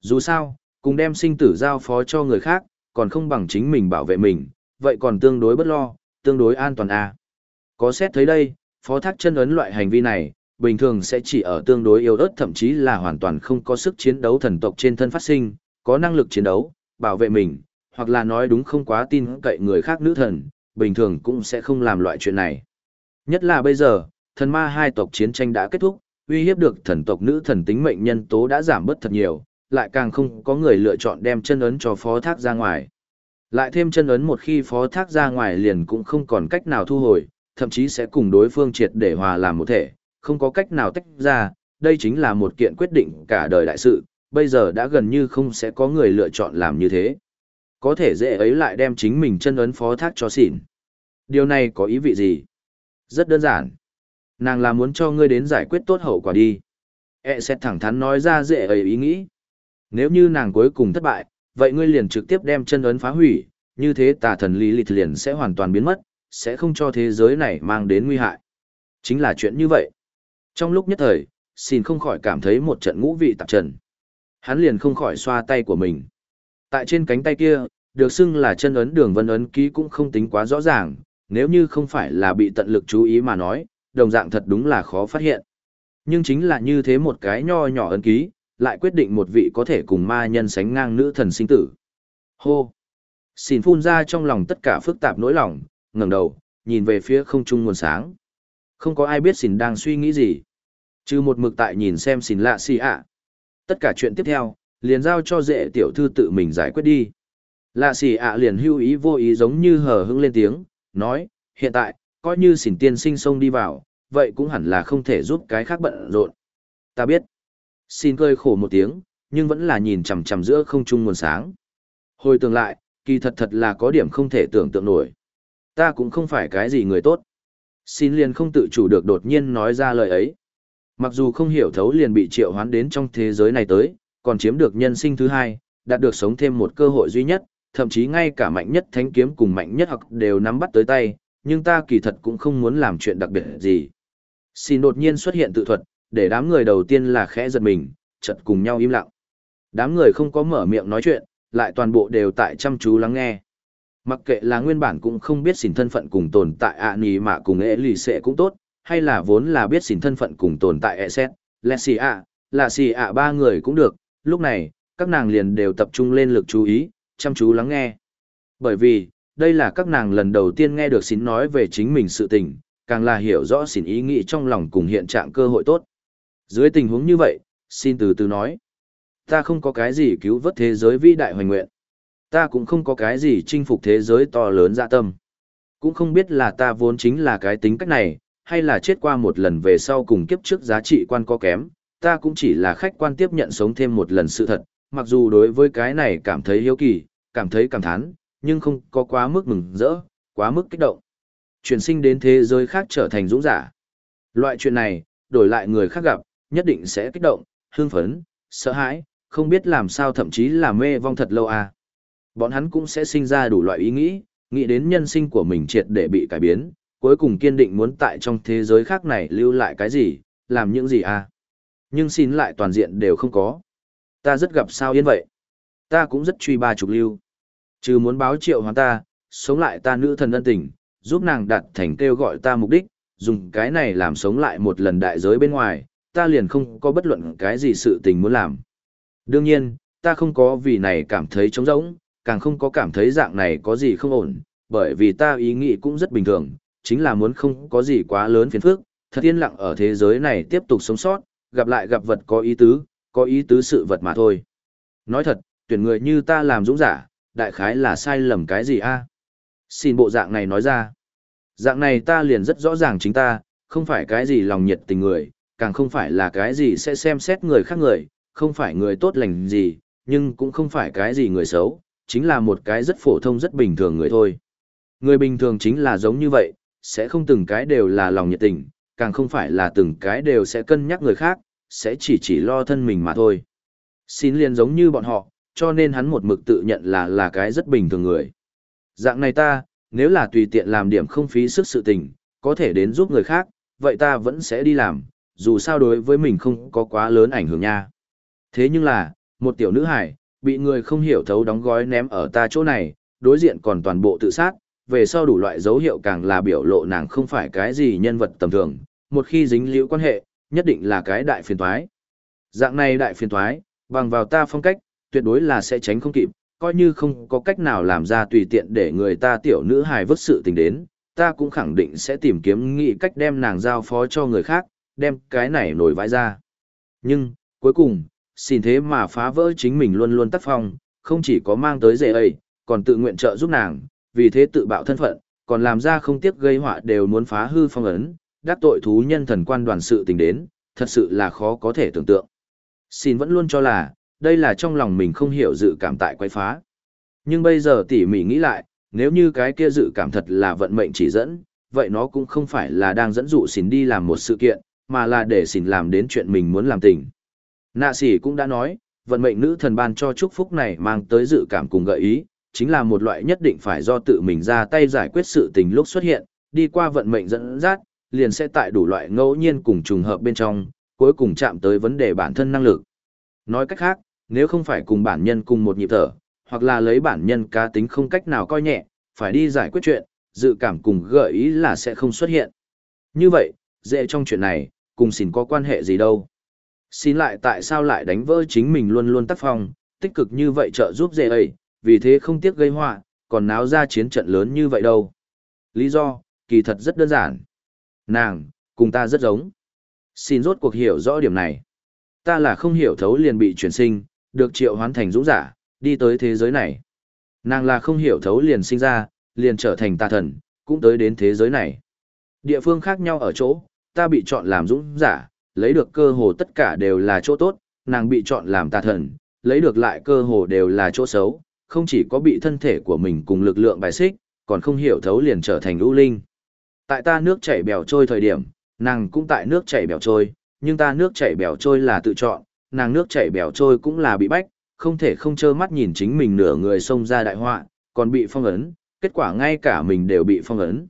Dù sao, cùng đem sinh tử giao phó cho người khác, còn không bằng chính mình bảo vệ mình, vậy còn tương đối bất lo, tương đối an toàn à. Có xét thấy đây, phó thác chân ấn loại hành vi này, bình thường sẽ chỉ ở tương đối yếu ớt thậm chí là hoàn toàn không có sức chiến đấu thần tộc trên thân phát sinh, có năng lực chiến đấu, bảo vệ mình, hoặc là nói đúng không quá tin cậy người khác nữ thần, bình thường cũng sẽ không làm loại chuyện này. Nhất là bây giờ, thần ma hai tộc chiến tranh đã kết thúc, uy hiếp được thần tộc nữ thần tính mệnh nhân tố đã giảm bớt thật nhiều, lại càng không có người lựa chọn đem chân ấn cho phó thác ra ngoài. Lại thêm chân ấn một khi phó thác ra ngoài liền cũng không còn cách nào thu hồi, thậm chí sẽ cùng đối phương triệt để hòa làm một thể, không có cách nào tách ra, đây chính là một kiện quyết định cả đời đại sự, bây giờ đã gần như không sẽ có người lựa chọn làm như thế. Có thể dễ ấy lại đem chính mình chân ấn phó thác cho xỉn. Điều này có ý vị gì? Rất đơn giản. Nàng là muốn cho ngươi đến giải quyết tốt hậu quả đi. E sẽ thẳng thắn nói ra dễ ấy ý nghĩ. Nếu như nàng cuối cùng thất bại, vậy ngươi liền trực tiếp đem chân ấn phá hủy, như thế tà thần lý lịch liền sẽ hoàn toàn biến mất, sẽ không cho thế giới này mang đến nguy hại. Chính là chuyện như vậy. Trong lúc nhất thời, xin không khỏi cảm thấy một trận ngũ vị tạp trần. Hắn liền không khỏi xoa tay của mình. Tại trên cánh tay kia, được xưng là chân ấn đường vân ấn ký cũng không tính quá rõ ràng, nếu như không phải là bị tận lực chú ý mà nói, đồng dạng thật đúng là khó phát hiện. Nhưng chính là như thế một cái nho nhỏ ấn ký, lại quyết định một vị có thể cùng ma nhân sánh ngang nữ thần sinh tử. Hô! Xin phun ra trong lòng tất cả phức tạp nỗi lòng, ngẩng đầu, nhìn về phía không trung nguồn sáng. Không có ai biết xin đang suy nghĩ gì. Chứ một mực tại nhìn xem xin lạ xì ạ. Tất cả chuyện tiếp theo, liền giao cho dễ tiểu thư tự mình giải quyết đi. Lạ xì ạ liền hưu ý vô ý giống như hờ hững lên tiếng, nói, hiện tại, coi như xỉn tiên sinh sông đi vào, vậy cũng hẳn là không thể giúp cái khác bận rộn. Ta biết. Xin cười khổ một tiếng, nhưng vẫn là nhìn chằm chằm giữa không trung nguồn sáng. Hồi tưởng lại, kỳ thật thật là có điểm không thể tưởng tượng nổi. Ta cũng không phải cái gì người tốt. Xin liền không tự chủ được đột nhiên nói ra lời ấy. Mặc dù không hiểu thấu liền bị triệu hoán đến trong thế giới này tới, còn chiếm được nhân sinh thứ hai, đạt được sống thêm một cơ hội duy nhất, thậm chí ngay cả mạnh nhất thánh kiếm cùng mạnh nhất học đều nắm bắt tới tay, nhưng ta kỳ thật cũng không muốn làm chuyện đặc biệt gì. Xin đột nhiên xuất hiện tự thuật, để đám người đầu tiên là khẽ giật mình, chợt cùng nhau im lặng. Đám người không có mở miệng nói chuyện, lại toàn bộ đều tại chăm chú lắng nghe. Mặc kệ là nguyên bản cũng không biết xỉn thân phận cùng tồn tại ạ nì mà cùng ế lì xệ cũng tốt, hay là vốn là biết xỉn thân phận cùng tồn tại ẹ xét, lẹ xì ạ, là xì ạ ba người cũng được, lúc này, các nàng liền đều tập trung lên lực chú ý, chăm chú lắng nghe. Bởi vì, đây là các nàng lần đầu tiên nghe được xin nói về chính mình sự tình, càng là hiểu rõ xỉn ý nghĩ trong lòng cùng hiện trạng cơ hội tốt. Dưới tình huống như vậy, xin từ từ nói. Ta không có cái gì cứu vớt thế giới vĩ đại hoành nguyện. Ta cũng không có cái gì chinh phục thế giới to lớn dạ tâm. Cũng không biết là ta vốn chính là cái tính cách này, hay là chết qua một lần về sau cùng kiếp trước giá trị quan có kém. Ta cũng chỉ là khách quan tiếp nhận sống thêm một lần sự thật, mặc dù đối với cái này cảm thấy hiếu kỳ, cảm thấy cảm thán, nhưng không có quá mức mừng rỡ, quá mức kích động. Chuyển sinh đến thế giới khác trở thành dũng giả. Loại chuyện này, đổi lại người khác gặp, nhất định sẽ kích động, hương phấn, sợ hãi, không biết làm sao thậm chí là mê vong thật lâu à. Bọn hắn cũng sẽ sinh ra đủ loại ý nghĩ, nghĩ đến nhân sinh của mình triệt để bị cải biến, cuối cùng kiên định muốn tại trong thế giới khác này lưu lại cái gì, làm những gì à. Nhưng xin lại toàn diện đều không có. Ta rất gặp sao yên vậy. Ta cũng rất truy ba chục lưu. Chứ muốn báo triệu hoàng ta, sống lại ta nữ thần ân tình, giúp nàng đạt thành kêu gọi ta mục đích, dùng cái này làm sống lại một lần đại giới bên ngoài, ta liền không có bất luận cái gì sự tình muốn làm. Đương nhiên, ta không có vì này cảm thấy trống rỗng, càng không có cảm thấy dạng này có gì không ổn, bởi vì ta ý nghĩ cũng rất bình thường, chính là muốn không có gì quá lớn phiền phức, thật yên lặng ở thế giới này tiếp tục sống sót, gặp lại gặp vật có ý tứ, có ý tứ sự vật mà thôi. Nói thật, tuyển người như ta làm dũng giả, đại khái là sai lầm cái gì a? Xin bộ dạng này nói ra. Dạng này ta liền rất rõ ràng chính ta, không phải cái gì lòng nhiệt tình người, càng không phải là cái gì sẽ xem xét người khác người, không phải người tốt lành gì, nhưng cũng không phải cái gì người xấu, chính là một cái rất phổ thông rất bình thường người thôi. Người bình thường chính là giống như vậy, sẽ không từng cái đều là lòng nhiệt tình, càng không phải là từng cái đều sẽ cân nhắc người khác, sẽ chỉ chỉ lo thân mình mà thôi. Xin liền giống như bọn họ, cho nên hắn một mực tự nhận là là cái rất bình thường người. Dạng này ta, nếu là tùy tiện làm điểm không phí sức sự tình, có thể đến giúp người khác, vậy ta vẫn sẽ đi làm, dù sao đối với mình không có quá lớn ảnh hưởng nha. Thế nhưng là, một tiểu nữ hải, bị người không hiểu thấu đóng gói ném ở ta chỗ này, đối diện còn toàn bộ tự sát, về sau đủ loại dấu hiệu càng là biểu lộ nàng không phải cái gì nhân vật tầm thường, một khi dính liễu quan hệ, nhất định là cái đại phiền toái. Dạng này đại phiền toái, bằng vào ta phong cách, tuyệt đối là sẽ tránh không kịp, coi như không có cách nào làm ra tùy tiện để người ta tiểu nữ hài vứt sự tình đến, ta cũng khẳng định sẽ tìm kiếm nghị cách đem nàng giao phó cho người khác, đem cái này nổi vãi ra. Nhưng, cuối cùng, xin thế mà phá vỡ chính mình luôn luôn tác phong, không chỉ có mang tới dễ ấy, còn tự nguyện trợ giúp nàng, vì thế tự bạo thân phận, còn làm ra không tiếc gây họa đều muốn phá hư phong ấn, đắc tội thú nhân thần quan đoàn sự tình đến, thật sự là khó có thể tưởng tượng. Xin vẫn luôn cho là, đây là trong lòng mình không hiểu dự cảm tại quay phá. Nhưng bây giờ tỉ mỉ nghĩ lại, nếu như cái kia dự cảm thật là vận mệnh chỉ dẫn, vậy nó cũng không phải là đang dẫn dụ xin đi làm một sự kiện, mà là để xin làm đến chuyện mình muốn làm tình. Nạ sỉ cũng đã nói, vận mệnh nữ thần ban cho chúc phúc này mang tới dự cảm cùng gợi ý, chính là một loại nhất định phải do tự mình ra tay giải quyết sự tình lúc xuất hiện, đi qua vận mệnh dẫn dắt, liền sẽ tại đủ loại ngẫu nhiên cùng trùng hợp bên trong, cuối cùng chạm tới vấn đề bản thân năng lực. Nói cách khác, nếu không phải cùng bản nhân cùng một nhịp thở, hoặc là lấy bản nhân cá tính không cách nào coi nhẹ, phải đi giải quyết chuyện, dự cảm cùng gợi ý là sẽ không xuất hiện. Như vậy, dễ trong chuyện này, cùng xin có quan hệ gì đâu. Xin lại tại sao lại đánh vỡ chính mình luôn luôn tác phong, tích cực như vậy trợ giúp dễ ấy, vì thế không tiếc gây họa, còn náo ra chiến trận lớn như vậy đâu. Lý do, kỳ thật rất đơn giản. Nàng, cùng ta rất giống. Xin rốt cuộc hiểu rõ điểm này. Ta là không hiểu thấu liền bị chuyển sinh, được triệu hoán thành dũng giả, đi tới thế giới này. Nàng là không hiểu thấu liền sinh ra, liền trở thành tà thần, cũng tới đến thế giới này. Địa phương khác nhau ở chỗ, ta bị chọn làm dũng giả, lấy được cơ hồ tất cả đều là chỗ tốt, nàng bị chọn làm tà thần, lấy được lại cơ hồ đều là chỗ xấu, không chỉ có bị thân thể của mình cùng lực lượng bài xích, còn không hiểu thấu liền trở thành ưu linh. Tại ta nước chảy bèo trôi thời điểm, nàng cũng tại nước chảy bèo trôi, nhưng ta nước chảy bèo trôi là tự chọn, nàng nước chảy bèo trôi cũng là bị bách, không thể không trơ mắt nhìn chính mình nửa người xông ra đại họa, còn bị phong ấn, kết quả ngay cả mình đều bị phong ấn.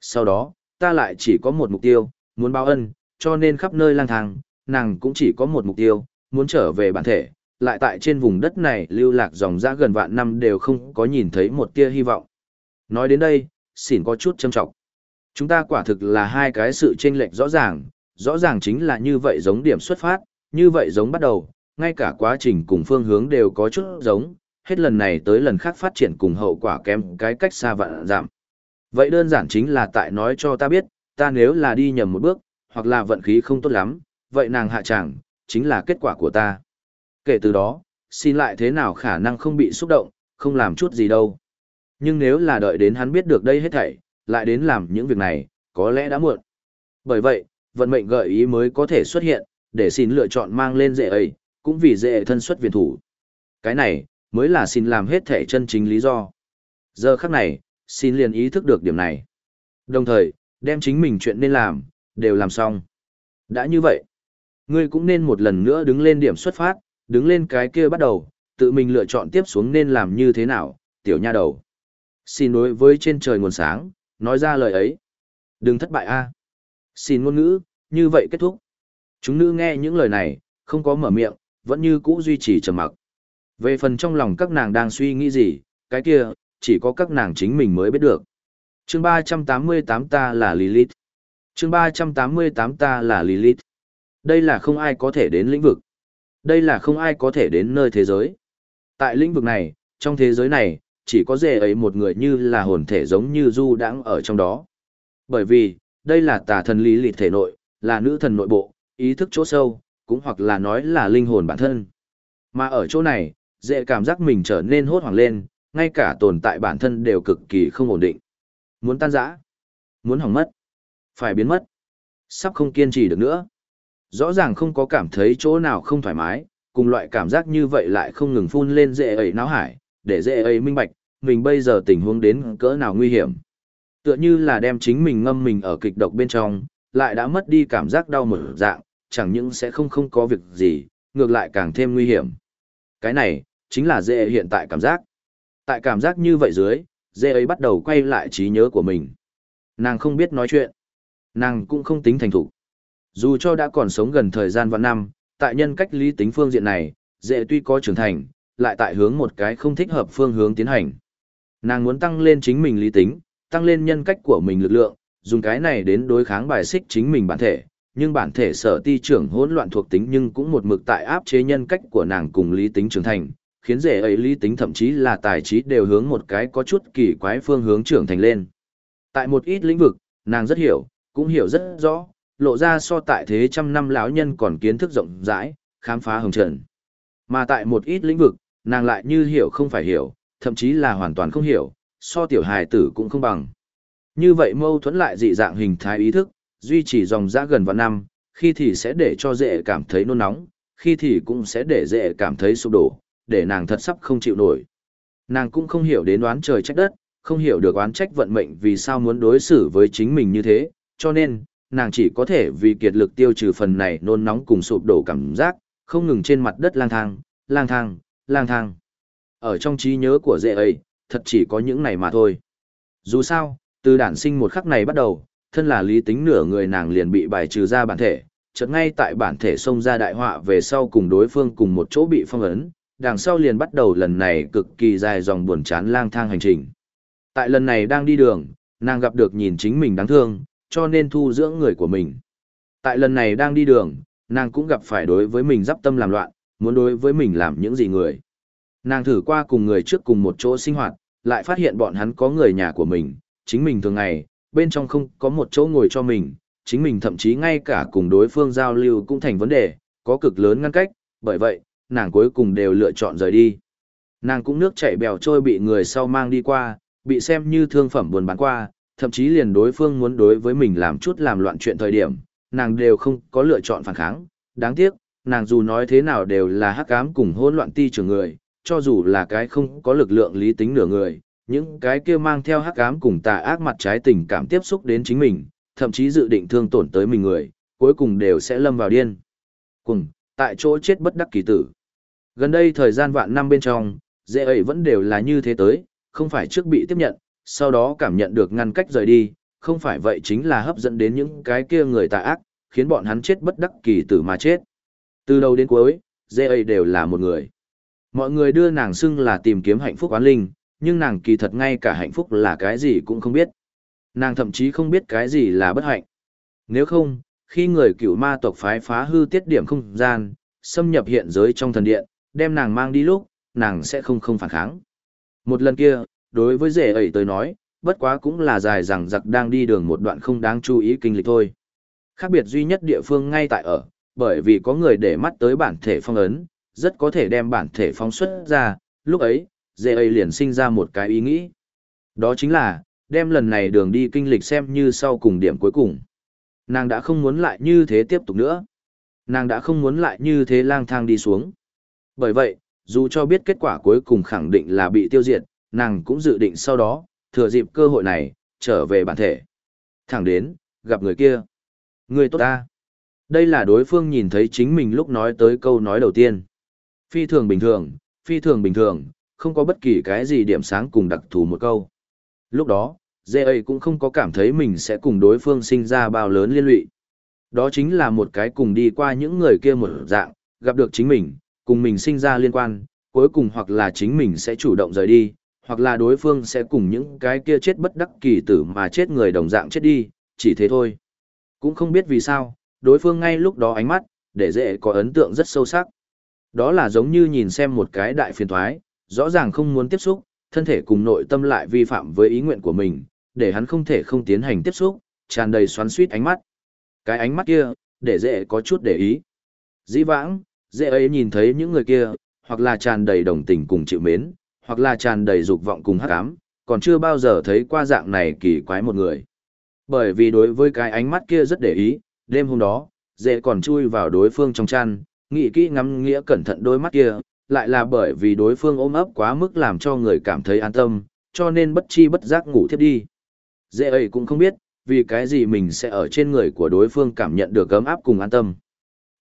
Sau đó, ta lại chỉ có một mục tiêu, muốn báo ân, cho nên khắp nơi lang thang, nàng cũng chỉ có một mục tiêu, muốn trở về bản thể, lại tại trên vùng đất này lưu lạc dòng ra gần vạn năm đều không có nhìn thấy một tia hy vọng. Nói đến đây, xỉn có chút châm trọng. Chúng ta quả thực là hai cái sự chênh lệch rõ ràng, rõ ràng chính là như vậy giống điểm xuất phát, như vậy giống bắt đầu, ngay cả quá trình cùng phương hướng đều có chút giống, hết lần này tới lần khác phát triển cùng hậu quả kém cái cách xa vạn giảm. Vậy đơn giản chính là tại nói cho ta biết, ta nếu là đi nhầm một bước, hoặc là vận khí không tốt lắm, vậy nàng hạ chẳng, chính là kết quả của ta. Kể từ đó, xin lại thế nào khả năng không bị xúc động, không làm chút gì đâu. Nhưng nếu là đợi đến hắn biết được đây hết thảy, lại đến làm những việc này, có lẽ đã muộn. Bởi vậy, vận mệnh gợi ý mới có thể xuất hiện, để xin lựa chọn mang lên dễ ấy, cũng vì dễ thân xuất viện thủ. Cái này, mới là xin làm hết thể chân chính lý do. Giờ khắc này, xin liền ý thức được điểm này. Đồng thời, đem chính mình chuyện nên làm, đều làm xong. Đã như vậy, ngươi cũng nên một lần nữa đứng lên điểm xuất phát, đứng lên cái kia bắt đầu, tự mình lựa chọn tiếp xuống nên làm như thế nào, tiểu nha đầu. Xin đối với trên trời nguồn sáng, nói ra lời ấy. Đừng thất bại a. Xin ngôn ngữ, như vậy kết thúc. Chúng nữ nghe những lời này, không có mở miệng, vẫn như cũ duy trì trầm mặc. Về phần trong lòng các nàng đang suy nghĩ gì, cái kia, chỉ có các nàng chính mình mới biết được. Chương 388 ta là Lilith. Chương 388 ta là Lilith. Đây là không ai có thể đến lĩnh vực. Đây là không ai có thể đến nơi thế giới. Tại lĩnh vực này, trong thế giới này, chỉ có dề ấy một người như là hồn thể giống như du đãng ở trong đó. Bởi vì, đây là tà thần lý lịt thể nội, là nữ thần nội bộ, ý thức chỗ sâu, cũng hoặc là nói là linh hồn bản thân. Mà ở chỗ này, dễ cảm giác mình trở nên hốt hoảng lên, ngay cả tồn tại bản thân đều cực kỳ không ổn định. Muốn tan rã, muốn hỏng mất, phải biến mất, sắp không kiên trì được nữa. Rõ ràng không có cảm thấy chỗ nào không thoải mái, cùng loại cảm giác như vậy lại không ngừng phun lên dễ ấy náo hải, để dễ ấy minh bạch, mình bây giờ tình huống đến cỡ nào nguy hiểm. Tựa như là đem chính mình ngâm mình ở kịch độc bên trong, lại đã mất đi cảm giác đau mở dạng, chẳng những sẽ không không có việc gì, ngược lại càng thêm nguy hiểm. Cái này, chính là dễ hiện tại cảm giác. Tại cảm giác như vậy dưới, dễ ấy bắt đầu quay lại trí nhớ của mình. Nàng không biết nói chuyện. Nàng cũng không tính thành thủ. Dù cho đã còn sống gần thời gian vạn năm, tại nhân cách lý tính phương diện này, dễ tuy có trưởng thành, lại tại hướng một cái không thích hợp phương hướng tiến hành. Nàng muốn tăng lên chính mình lý tính, tăng lên nhân cách của mình lực lượng, dùng cái này đến đối kháng bài xích chính mình bản thể, nhưng bản thể sở ti trưởng hỗn loạn thuộc tính nhưng cũng một mực tại áp chế nhân cách của nàng cùng lý tính trưởng thành, khiến rể ấy lý tính thậm chí là tài trí đều hướng một cái có chút kỳ quái phương hướng trưởng thành lên. Tại một ít lĩnh vực, nàng rất hiểu, cũng hiểu rất rõ, lộ ra so tại thế trăm năm lão nhân còn kiến thức rộng rãi, khám phá hồng trần. Mà tại một ít lĩnh vực, nàng lại như hiểu không phải hiểu, thậm chí là hoàn toàn không hiểu, so tiểu hài tử cũng không bằng. Như vậy mâu thuẫn lại dị dạng hình thái ý thức, duy trì dòng dã gần vạn năm, khi thì sẽ để cho dễ cảm thấy nôn nóng, khi thì cũng sẽ để dễ cảm thấy sụp đổ, để nàng thật sắp không chịu nổi. Nàng cũng không hiểu đến oán trời trách đất, không hiểu được oán trách vận mệnh vì sao muốn đối xử với chính mình như thế, cho nên, nàng chỉ có thể vì kiệt lực tiêu trừ phần này nôn nóng cùng sụp đổ cảm giác, không ngừng trên mặt đất lang thang, lang thang, lang thang. Ở trong trí nhớ của dễ ấy, thật chỉ có những này mà thôi. Dù sao, từ đản sinh một khắc này bắt đầu, thân là lý tính nửa người nàng liền bị bài trừ ra bản thể, chợt ngay tại bản thể xông ra đại họa về sau cùng đối phương cùng một chỗ bị phong ấn, đằng sau liền bắt đầu lần này cực kỳ dài dòng buồn chán lang thang hành trình. Tại lần này đang đi đường, nàng gặp được nhìn chính mình đáng thương, cho nên thu dưỡng người của mình. Tại lần này đang đi đường, nàng cũng gặp phải đối với mình dắp tâm làm loạn, muốn đối với mình làm những gì người. Nàng thử qua cùng người trước cùng một chỗ sinh hoạt, lại phát hiện bọn hắn có người nhà của mình, chính mình thường ngày, bên trong không có một chỗ ngồi cho mình, chính mình thậm chí ngay cả cùng đối phương giao lưu cũng thành vấn đề, có cực lớn ngăn cách, bởi vậy, nàng cuối cùng đều lựa chọn rời đi. Nàng cũng nước chảy bèo trôi bị người sau mang đi qua, bị xem như thương phẩm buồn bán qua, thậm chí liền đối phương muốn đối với mình làm chút làm loạn chuyện thời điểm, nàng đều không có lựa chọn phản kháng. Đáng tiếc, nàng dù nói thế nào đều là hắc ám cùng hỗn loạn ti trưởng người, cho dù là cái không có lực lượng lý tính nửa người, những cái kia mang theo hắc ám cùng tà ác mặt trái tình cảm tiếp xúc đến chính mình, thậm chí dự định thương tổn tới mình người, cuối cùng đều sẽ lâm vào điên. Cùng, tại chỗ chết bất đắc kỳ tử. Gần đây thời gian vạn năm bên trong, dễ ấy vẫn đều là như thế tới, không phải trước bị tiếp nhận, sau đó cảm nhận được ngăn cách rời đi, không phải vậy chính là hấp dẫn đến những cái kia người tà ác, khiến bọn hắn chết bất đắc kỳ tử mà chết. Từ đầu đến cuối, Dê ấy đều là một người. Mọi người đưa nàng xưng là tìm kiếm hạnh phúc oán linh, nhưng nàng kỳ thật ngay cả hạnh phúc là cái gì cũng không biết. Nàng thậm chí không biết cái gì là bất hạnh. Nếu không, khi người cựu ma tộc phái phá hư tiết điểm không gian, xâm nhập hiện giới trong thần điện, đem nàng mang đi lúc, nàng sẽ không không phản kháng. Một lần kia, đối với rể ấy tới nói, bất quá cũng là dài rằng giặc đang đi đường một đoạn không đáng chú ý kinh lịch thôi. Khác biệt duy nhất địa phương ngay tại ở, bởi vì có người để mắt tới bản thể phong ấn, rất có thể đem bản thể phóng xuất ra, lúc ấy, dê ấy liền sinh ra một cái ý nghĩ. Đó chính là, đem lần này đường đi kinh lịch xem như sau cùng điểm cuối cùng. Nàng đã không muốn lại như thế tiếp tục nữa. Nàng đã không muốn lại như thế lang thang đi xuống. Bởi vậy, dù cho biết kết quả cuối cùng khẳng định là bị tiêu diệt, nàng cũng dự định sau đó, thừa dịp cơ hội này, trở về bản thể. Thẳng đến, gặp người kia. Người tốt ta. Đây là đối phương nhìn thấy chính mình lúc nói tới câu nói đầu tiên. Phi thường bình thường, phi thường bình thường, không có bất kỳ cái gì điểm sáng cùng đặc thù một câu. Lúc đó, dê cũng không có cảm thấy mình sẽ cùng đối phương sinh ra bao lớn liên lụy. Đó chính là một cái cùng đi qua những người kia một dạng, gặp được chính mình, cùng mình sinh ra liên quan, cuối cùng hoặc là chính mình sẽ chủ động rời đi, hoặc là đối phương sẽ cùng những cái kia chết bất đắc kỳ tử mà chết người đồng dạng chết đi, chỉ thế thôi. Cũng không biết vì sao, đối phương ngay lúc đó ánh mắt, để dễ có ấn tượng rất sâu sắc. Đó là giống như nhìn xem một cái đại phiền thoái, rõ ràng không muốn tiếp xúc, thân thể cùng nội tâm lại vi phạm với ý nguyện của mình, để hắn không thể không tiến hành tiếp xúc, tràn đầy xoắn suýt ánh mắt. Cái ánh mắt kia, để dễ có chút để ý. Dĩ vãng, dễ ấy nhìn thấy những người kia, hoặc là tràn đầy đồng tình cùng chịu mến, hoặc là tràn đầy dục vọng cùng hắc ám, còn chưa bao giờ thấy qua dạng này kỳ quái một người. Bởi vì đối với cái ánh mắt kia rất để ý, đêm hôm đó, dễ còn chui vào đối phương trong chăn, nghĩ kỹ ngắm nghĩa cẩn thận đôi mắt kia, lại là bởi vì đối phương ôm ấp quá mức làm cho người cảm thấy an tâm, cho nên bất chi bất giác ngủ thiếp đi. Dễ ấy cũng không biết, vì cái gì mình sẽ ở trên người của đối phương cảm nhận được ấm áp cùng an tâm.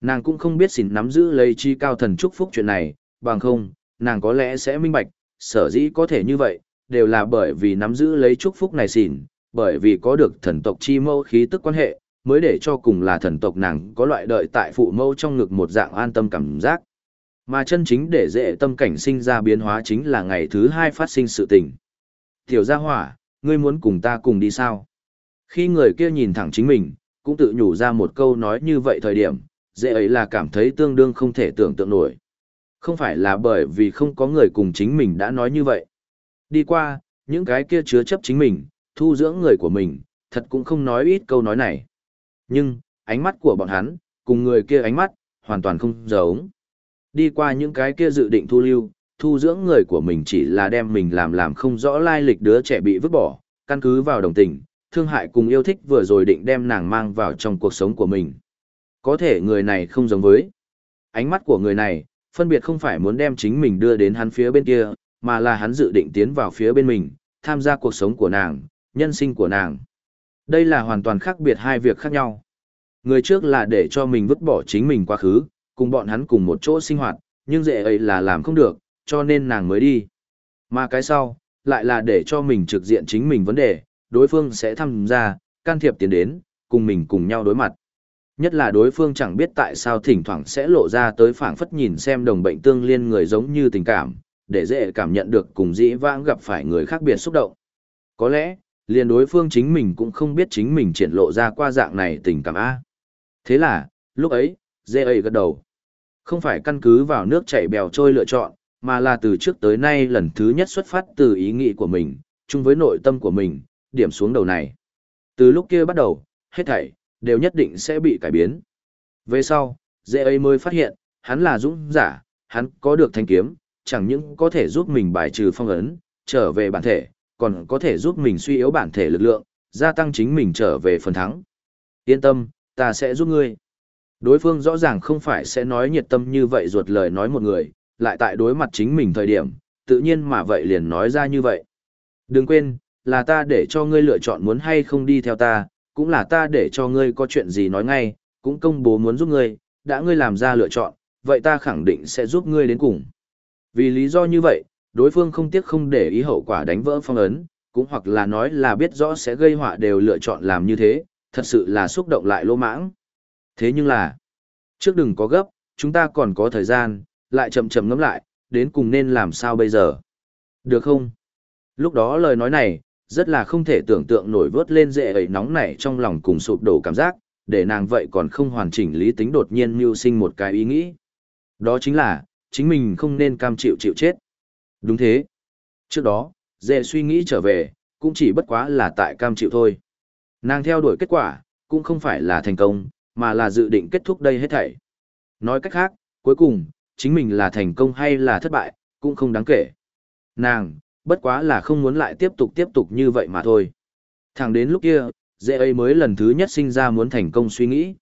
Nàng cũng không biết xỉn nắm giữ lấy chi cao thần chúc phúc chuyện này, bằng không, nàng có lẽ sẽ minh bạch, sở dĩ có thể như vậy, đều là bởi vì nắm giữ lấy chúc phúc này xỉn, bởi vì có được thần tộc chi mâu khí tức quan hệ, mới để cho cùng là thần tộc nàng có loại đợi tại phụ mẫu trong ngực một dạng an tâm cảm giác. Mà chân chính để dễ tâm cảnh sinh ra biến hóa chính là ngày thứ hai phát sinh sự tình. Tiểu gia hỏa, ngươi muốn cùng ta cùng đi sao? Khi người kia nhìn thẳng chính mình, cũng tự nhủ ra một câu nói như vậy thời điểm, dễ ấy là cảm thấy tương đương không thể tưởng tượng nổi. Không phải là bởi vì không có người cùng chính mình đã nói như vậy. Đi qua, những cái kia chứa chấp chính mình, thu dưỡng người của mình, thật cũng không nói ít câu nói này. Nhưng, ánh mắt của bọn hắn, cùng người kia ánh mắt, hoàn toàn không giống. Đi qua những cái kia dự định thu lưu, thu dưỡng người của mình chỉ là đem mình làm làm không rõ lai lịch đứa trẻ bị vứt bỏ, căn cứ vào đồng tình, thương hại cùng yêu thích vừa rồi định đem nàng mang vào trong cuộc sống của mình. Có thể người này không giống với. Ánh mắt của người này, phân biệt không phải muốn đem chính mình đưa đến hắn phía bên kia, mà là hắn dự định tiến vào phía bên mình, tham gia cuộc sống của nàng, nhân sinh của nàng. Đây là hoàn toàn khác biệt hai việc khác nhau. Người trước là để cho mình vứt bỏ chính mình quá khứ, cùng bọn hắn cùng một chỗ sinh hoạt, nhưng dễ ấy là làm không được, cho nên nàng mới đi. Mà cái sau, lại là để cho mình trực diện chính mình vấn đề, đối phương sẽ tham gia, can thiệp tiến đến, cùng mình cùng nhau đối mặt. Nhất là đối phương chẳng biết tại sao thỉnh thoảng sẽ lộ ra tới phảng phất nhìn xem đồng bệnh tương liên người giống như tình cảm, để dễ cảm nhận được cùng dĩ vãng gặp phải người khác biệt xúc động. Có lẽ, liền đối phương chính mình cũng không biết chính mình triển lộ ra qua dạng này tình cảm A. Thế là, lúc ấy, dê ấy gật đầu. Không phải căn cứ vào nước chảy bèo trôi lựa chọn, mà là từ trước tới nay lần thứ nhất xuất phát từ ý nghĩ của mình, chung với nội tâm của mình, điểm xuống đầu này. Từ lúc kia bắt đầu, hết thảy, đều nhất định sẽ bị cải biến. Về sau, dê ấy mới phát hiện, hắn là dũng giả, hắn có được thanh kiếm, chẳng những có thể giúp mình bài trừ phong ấn, trở về bản thể, còn có thể giúp mình suy yếu bản thể lực lượng, gia tăng chính mình trở về phần thắng. Yên tâm, ta sẽ giúp ngươi. Đối phương rõ ràng không phải sẽ nói nhiệt tâm như vậy ruột lời nói một người, lại tại đối mặt chính mình thời điểm, tự nhiên mà vậy liền nói ra như vậy. Đừng quên, là ta để cho ngươi lựa chọn muốn hay không đi theo ta, cũng là ta để cho ngươi có chuyện gì nói ngay, cũng công bố muốn giúp ngươi, đã ngươi làm ra lựa chọn, vậy ta khẳng định sẽ giúp ngươi đến cùng. Vì lý do như vậy, đối phương không tiếc không để ý hậu quả đánh vỡ phong ấn, cũng hoặc là nói là biết rõ sẽ gây họa đều lựa chọn làm như thế, thật sự là xúc động lại lỗ mãng. Thế nhưng là, trước đừng có gấp, chúng ta còn có thời gian, lại chậm chậm ngẫm lại, đến cùng nên làm sao bây giờ. Được không? Lúc đó lời nói này, rất là không thể tưởng tượng nổi vớt lên dễ ấy nóng nảy trong lòng cùng sụp đổ cảm giác, để nàng vậy còn không hoàn chỉnh lý tính đột nhiên mưu sinh một cái ý nghĩ. Đó chính là, chính mình không nên cam chịu chịu chết. Đúng thế. Trước đó, dễ suy nghĩ trở về, cũng chỉ bất quá là tại cam chịu thôi. Nàng theo đuổi kết quả, cũng không phải là thành công, mà là dự định kết thúc đây hết thảy. Nói cách khác, cuối cùng, chính mình là thành công hay là thất bại, cũng không đáng kể. Nàng, bất quá là không muốn lại tiếp tục tiếp tục như vậy mà thôi. Thẳng đến lúc kia, dễ ấy mới lần thứ nhất sinh ra muốn thành công suy nghĩ.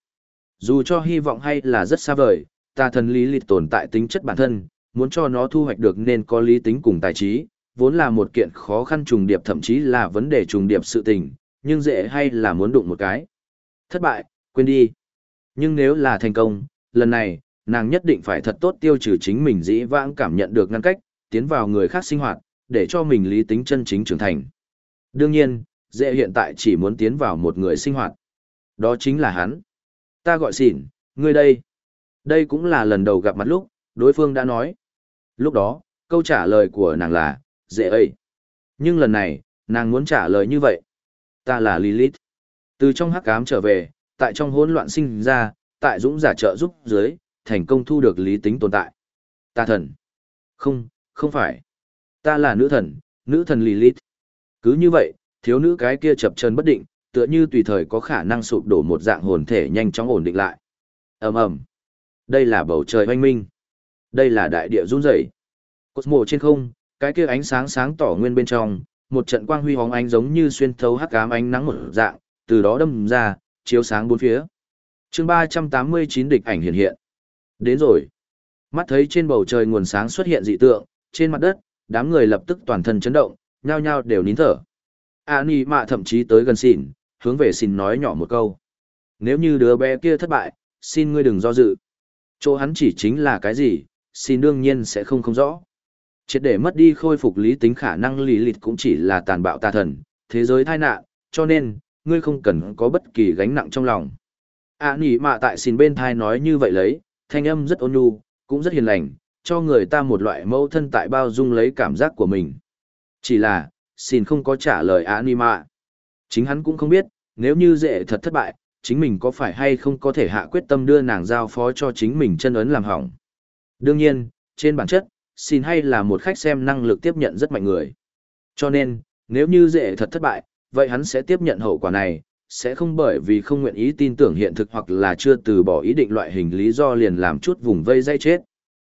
Dù cho hy vọng hay là rất xa vời, ta thần lý lịch tồn tại tính chất bản thân, muốn cho nó thu hoạch được nên có lý tính cùng tài trí, vốn là một kiện khó khăn trùng điệp thậm chí là vấn đề trùng điệp sự tình, nhưng dễ hay là muốn đụng một cái. Thất bại, quên đi. Nhưng nếu là thành công, lần này, nàng nhất định phải thật tốt tiêu trừ chính mình dĩ vãng cảm nhận được ngăn cách, tiến vào người khác sinh hoạt, để cho mình lý tính chân chính trưởng thành. Đương nhiên, dễ hiện tại chỉ muốn tiến vào một người sinh hoạt. Đó chính là hắn. Ta gọi xỉn, ngươi đây. Đây cũng là lần đầu gặp mặt lúc, đối phương đã nói. Lúc đó, câu trả lời của nàng là, dễ ấy. Nhưng lần này, nàng muốn trả lời như vậy. Ta là Lilith. Từ trong hắc ám trở về, tại trong hỗn loạn sinh ra, tại dũng giả trợ giúp dưới, thành công thu được lý tính tồn tại. Ta thần. Không, không phải. Ta là nữ thần, nữ thần Lilith. Cứ như vậy, thiếu nữ cái kia chập chân bất định, tựa như tùy thời có khả năng sụp đổ một dạng hồn thể nhanh chóng ổn định lại. ầm ầm, đây là bầu trời oanh minh, đây là đại địa run rẩy. Cosmo trên không, cái kia ánh sáng sáng tỏ nguyên bên trong, một trận quang huy hóng ánh giống như xuyên thấu hắc ám ánh nắng một dạng, từ đó đâm ra, chiếu sáng bốn phía. Chương ba trăm tám mươi chín địch ảnh hiện hiện. Đến rồi. Mắt thấy trên bầu trời nguồn sáng xuất hiện dị tượng, trên mặt đất, đám người lập tức toàn thân chấn động, nhao nhao đều nín thở. A Nhi mạ thậm chí tới gần xỉn, hướng về xỉn nói nhỏ một câu. Nếu như đứa bé kia thất bại, xin ngươi đừng do dự. Chỗ hắn chỉ chính là cái gì, xin đương nhiên sẽ không không rõ. Triệt để mất đi khôi phục lý tính khả năng lý lịch cũng chỉ là tàn bạo tà thần, thế giới tai nạn, cho nên, ngươi không cần có bất kỳ gánh nặng trong lòng. À nỉ mạ tại xin bên thai nói như vậy lấy, thanh âm rất ôn nhu, cũng rất hiền lành, cho người ta một loại mẫu thân tại bao dung lấy cảm giác của mình. Chỉ là, xin không có trả lời anima. Chính hắn cũng không biết, nếu như dễ thật thất bại, chính mình có phải hay không có thể hạ quyết tâm đưa nàng giao phó cho chính mình chân ấn làm hỏng. Đương nhiên, trên bản chất, xin hay là một khách xem năng lực tiếp nhận rất mạnh người. Cho nên, nếu như dễ thật thất bại, vậy hắn sẽ tiếp nhận hậu quả này, sẽ không bởi vì không nguyện ý tin tưởng hiện thực hoặc là chưa từ bỏ ý định loại hình lý do liền làm chút vùng vây dây chết.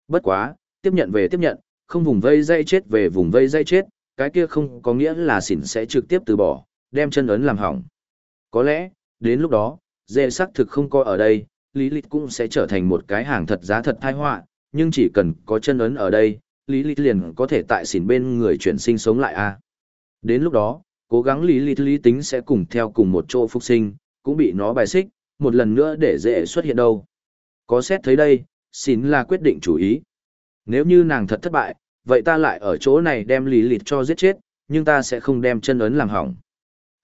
Bất quá, tiếp nhận về tiếp nhận, không vùng vây dây chết về vùng vây dây chết, cái kia không có nghĩa là xỉn sẽ trực tiếp từ bỏ, đem chân ấn làm hỏng. Có lẽ, đến lúc đó, dê xác thực không coi ở đây, Lý Lịch cũng sẽ trở thành một cái hàng thật giá thật tai họa nhưng chỉ cần có chân ấn ở đây, Lý Lịch liền có thể tại xỉn bên người chuyển sinh sống lại a Đến lúc đó, cố gắng Lý Lịch lý tính sẽ cùng theo cùng một chỗ phục sinh, cũng bị nó bài xích, một lần nữa để dễ xuất hiện đâu. Có xét thấy đây, xỉn là quyết định chủ ý. Nếu như nàng thật thất bại, vậy ta lại ở chỗ này đem lý lịt cho giết chết, nhưng ta sẽ không đem chân ấn làm hỏng.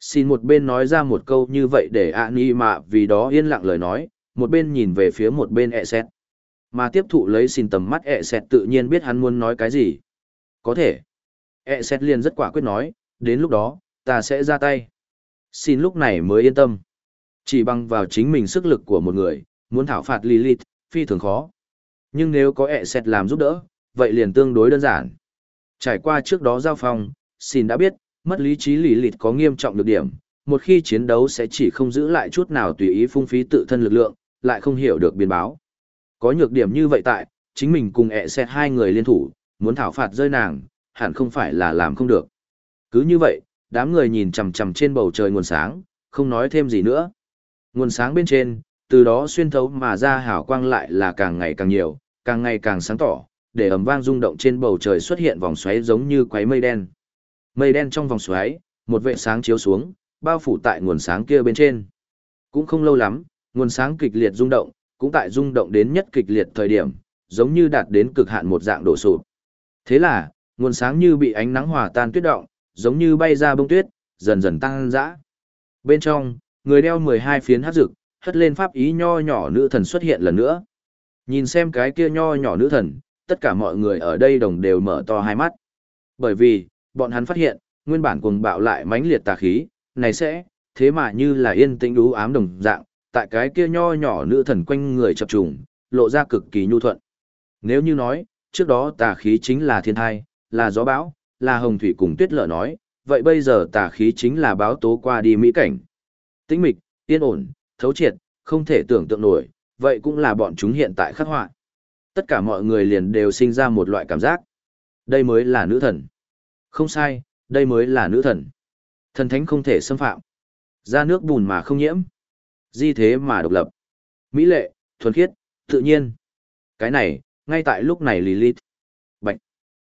Xin một bên nói ra một câu như vậy để ạ ni mạ vì đó yên lặng lời nói, một bên nhìn về phía một bên ẹ xét. Mà tiếp thụ lấy xin tầm mắt ẹ xẹt tự nhiên biết hắn muốn nói cái gì. Có thể. ẹ xẹt liền rất quả quyết nói, đến lúc đó, ta sẽ ra tay. Xin lúc này mới yên tâm. Chỉ bằng vào chính mình sức lực của một người, muốn thảo phạt Lilith, phi thường khó. Nhưng nếu có ẹ xẹt làm giúp đỡ, vậy liền tương đối đơn giản. Trải qua trước đó giao phòng xin đã biết, mất lý trí Lilith có nghiêm trọng được điểm, một khi chiến đấu sẽ chỉ không giữ lại chút nào tùy ý phung phí tự thân lực lượng, lại không hiểu được biến báo. Có nhược điểm như vậy tại, chính mình cùng ẹ xét hai người liên thủ, muốn thảo phạt rơi nàng, hẳn không phải là làm không được. Cứ như vậy, đám người nhìn chằm chằm trên bầu trời nguồn sáng, không nói thêm gì nữa. Nguồn sáng bên trên, từ đó xuyên thấu mà ra hào quang lại là càng ngày càng nhiều, càng ngày càng sáng tỏ, để ầm vang rung động trên bầu trời xuất hiện vòng xoáy giống như quái mây đen. Mây đen trong vòng xoáy, một vệ sáng chiếu xuống, bao phủ tại nguồn sáng kia bên trên. Cũng không lâu lắm, nguồn sáng kịch liệt rung động, cũng tại rung động đến nhất kịch liệt thời điểm, giống như đạt đến cực hạn một dạng đổ sụp. Thế là, nguồn sáng như bị ánh nắng hòa tan tuyết động, giống như bay ra bông tuyết, dần dần tăng dã. Bên trong, người đeo 12 phiến hát rực, hất lên pháp ý nho nhỏ nữ thần xuất hiện lần nữa. Nhìn xem cái kia nho nhỏ nữ thần, tất cả mọi người ở đây đồng đều mở to hai mắt. Bởi vì, bọn hắn phát hiện, nguyên bản cuồng bạo lại mãnh liệt tà khí, này sẽ, thế mà như là yên tĩnh đú ám đồng dạng, tại cái kia nho nhỏ nữ thần quanh người chập trùng, lộ ra cực kỳ nhu thuận. Nếu như nói, trước đó tà khí chính là thiên thai, là gió bão, là hồng thủy cùng tuyết lở nói, vậy bây giờ tà khí chính là báo tố qua đi mỹ cảnh. Tĩnh mịch, yên ổn, thấu triệt, không thể tưởng tượng nổi, vậy cũng là bọn chúng hiện tại khắc họa. Tất cả mọi người liền đều sinh ra một loại cảm giác. Đây mới là nữ thần. Không sai, đây mới là nữ thần. Thần thánh không thể xâm phạm. Ra nước bùn mà không nhiễm. Di thế mà độc lập. Mỹ lệ, thuần khiết, tự nhiên. Cái này, ngay tại lúc này Lilith. Bạch.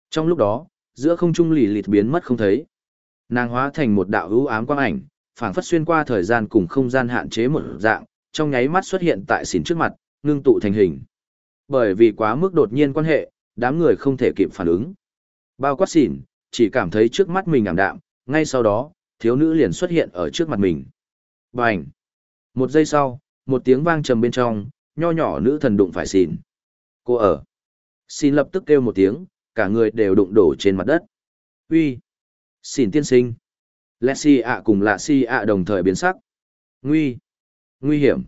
Trong lúc đó, giữa không trung Lilith biến mất không thấy. Nàng hóa thành một đạo hữu ám quang ảnh, phảng phất xuyên qua thời gian cùng không gian hạn chế một dạng, trong nháy mắt xuất hiện tại xỉn trước mặt, ngưng tụ thành hình. Bởi vì quá mức đột nhiên quan hệ, đám người không thể kịp phản ứng. Bao quát xỉn, chỉ cảm thấy trước mắt mình ảm đạm, ngay sau đó, thiếu nữ liền xuất hiện ở trước mặt mình. Bành! Một giây sau, một tiếng vang trầm bên trong, nho nhỏ nữ thần đụng phải xin. Cô ở. Xin lập tức kêu một tiếng, cả người đều đụng đổ trên mặt đất. Uy, Xin tiên sinh! Lexi ạ cùng lạ si ạ đồng thời biến sắc. Nguy! Nguy hiểm!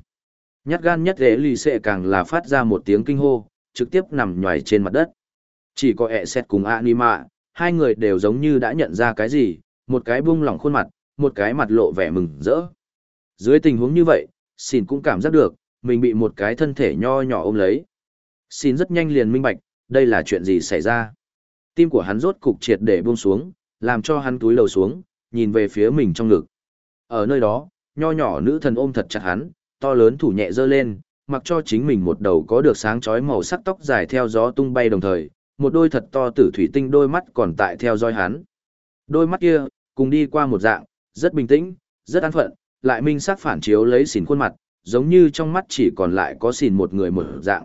Nhát gan nhất ghế lì xệ càng là phát ra một tiếng kinh hô, trực tiếp nằm nhòi trên mặt đất. Chỉ có ẹ xét cùng ạ ni mạ, hai người đều giống như đã nhận ra cái gì, một cái buông lỏng khuôn mặt, một cái mặt lộ vẻ mừng rỡ. Dưới tình huống như vậy, xin cũng cảm giác được, mình bị một cái thân thể nho nhỏ ôm lấy. Xin rất nhanh liền minh bạch, đây là chuyện gì xảy ra. Tim của hắn rốt cục triệt để buông xuống, làm cho hắn túi lầu xuống, nhìn về phía mình trong ngực. Ở nơi đó, nho nhỏ nữ thần ôm thật chặt hắn, to lớn thủ nhẹ giơ lên, mặc cho chính mình một đầu có được sáng chói màu sắc tóc dài theo gió tung bay đồng thời, một đôi thật to tử thủy tinh đôi mắt còn tại theo dõi hắn. Đôi mắt kia, cùng đi qua một dạng, rất bình tĩnh, rất an phận, lại minh sắc phản chiếu lấy xỉn khuôn mặt, giống như trong mắt chỉ còn lại có xỉn một người một dạng.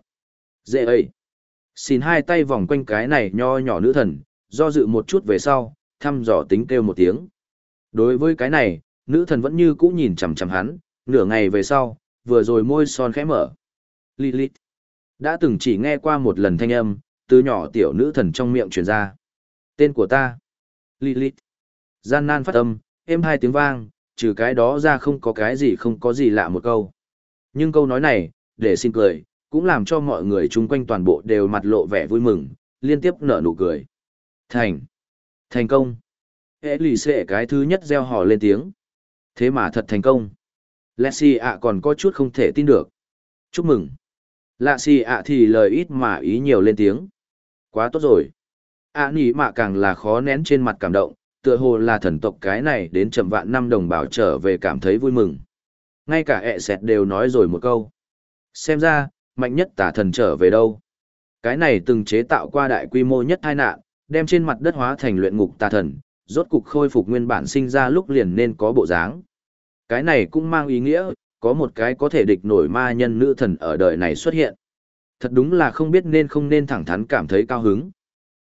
Dễ ơi! Xỉn hai tay vòng quanh cái này nho nhỏ nữ thần, do dự một chút về sau, thăm dò tính kêu một tiếng. Đối với cái này, nữ thần vẫn như cũ nhìn chằm chằm hắn, nửa ngày về sau, vừa rồi môi son khẽ mở. Lilith. Đã từng chỉ nghe qua một lần thanh âm, từ nhỏ tiểu nữ thần trong miệng truyền ra. Tên của ta. Lilith. Gian nan phát âm, êm hai tiếng vang, trừ cái đó ra không có cái gì không có gì lạ một câu. Nhưng câu nói này, để xin cười, cũng làm cho mọi người chung quanh toàn bộ đều mặt lộ vẻ vui mừng, liên tiếp nở nụ cười. Thành. Thành công. Hệ lì xệ cái thứ nhất gieo hò lên tiếng. Thế mà thật thành công. Lexi ạ còn có chút không thể tin được. Chúc mừng. Lạ xì ạ thì lời ít mà ý nhiều lên tiếng. Quá tốt rồi. ạ nỉ mạ càng là khó nén trên mặt cảm động, tựa hồ là thần tộc cái này đến chậm vạn năm đồng bào trở về cảm thấy vui mừng. Ngay cả ẹ sẹt đều nói rồi một câu. Xem ra, mạnh nhất tả thần trở về đâu. Cái này từng chế tạo qua đại quy mô nhất tai nạn, đem trên mặt đất hóa thành luyện ngục tà thần, rốt cục khôi phục nguyên bản sinh ra lúc liền nên có bộ dáng. Cái này cũng mang ý nghĩa, có một cái có thể địch nổi ma nhân nữ thần ở đời này xuất hiện. Thật đúng là không biết nên không nên thẳng thắn cảm thấy cao hứng.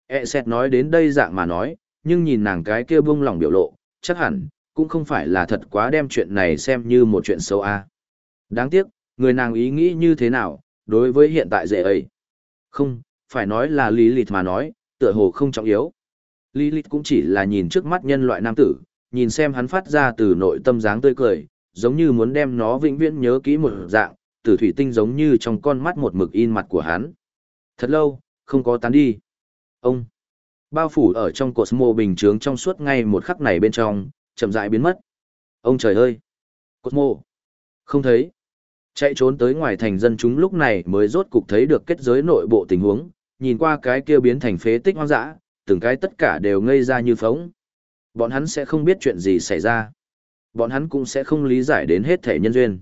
E xét nói đến đây dạng mà nói, nhưng nhìn nàng cái kia buông lòng biểu lộ, chắc hẳn, cũng không phải là thật quá đem chuyện này xem như một chuyện xấu a. Đáng tiếc, người nàng ý nghĩ như thế nào, đối với hiện tại dễ ấy. Không, phải nói là lý lịt mà nói, tựa hồ không trọng yếu. Lý lịt cũng chỉ là nhìn trước mắt nhân loại nam tử, nhìn xem hắn phát ra từ nội tâm dáng tươi cười, giống như muốn đem nó vĩnh viễn nhớ kỹ một dạng, tử thủy tinh giống như trong con mắt một mực in mặt của hắn. Thật lâu, không có tán đi. Ông, bao phủ ở trong Cosmo bình chướng trong suốt ngay một khắc này bên trong, chậm rãi biến mất. Ông trời ơi! Cosmo! Không thấy. Chạy trốn tới ngoài thành dân chúng lúc này mới rốt cục thấy được kết giới nội bộ tình huống, nhìn qua cái kia biến thành phế tích hoang dã, từng cái tất cả đều ngây ra như phóng. Bọn hắn sẽ không biết chuyện gì xảy ra. Bọn hắn cũng sẽ không lý giải đến hết thể nhân duyên.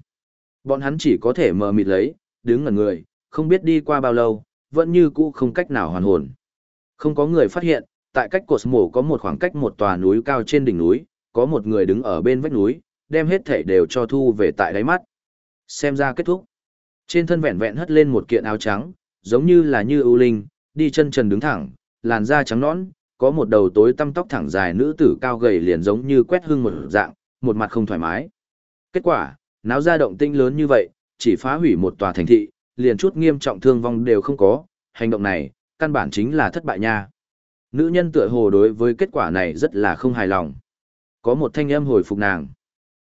Bọn hắn chỉ có thể mờ mịt lấy, đứng ngẩn người, không biết đi qua bao lâu, vẫn như cũ không cách nào hoàn hồn. Không có người phát hiện, tại cách cột mổ có một khoảng cách một tòa núi cao trên đỉnh núi, có một người đứng ở bên vách núi, đem hết thể đều cho thu về tại đáy mắt. Xem ra kết thúc. Trên thân vẹn vẹn hất lên một kiện áo trắng, giống như là như ưu linh, đi chân trần đứng thẳng, làn da trắng nõn, có một đầu tối tăm tóc thẳng dài nữ tử cao gầy liền giống như quét hương một dạng, một mặt không thoải mái. Kết quả, náo ra động tinh lớn như vậy, chỉ phá hủy một tòa thành thị, liền chút nghiêm trọng thương vong đều không có, hành động này, căn bản chính là thất bại nha. Nữ nhân tựa hồ đối với kết quả này rất là không hài lòng. Có một thanh âm hồi phục nàng.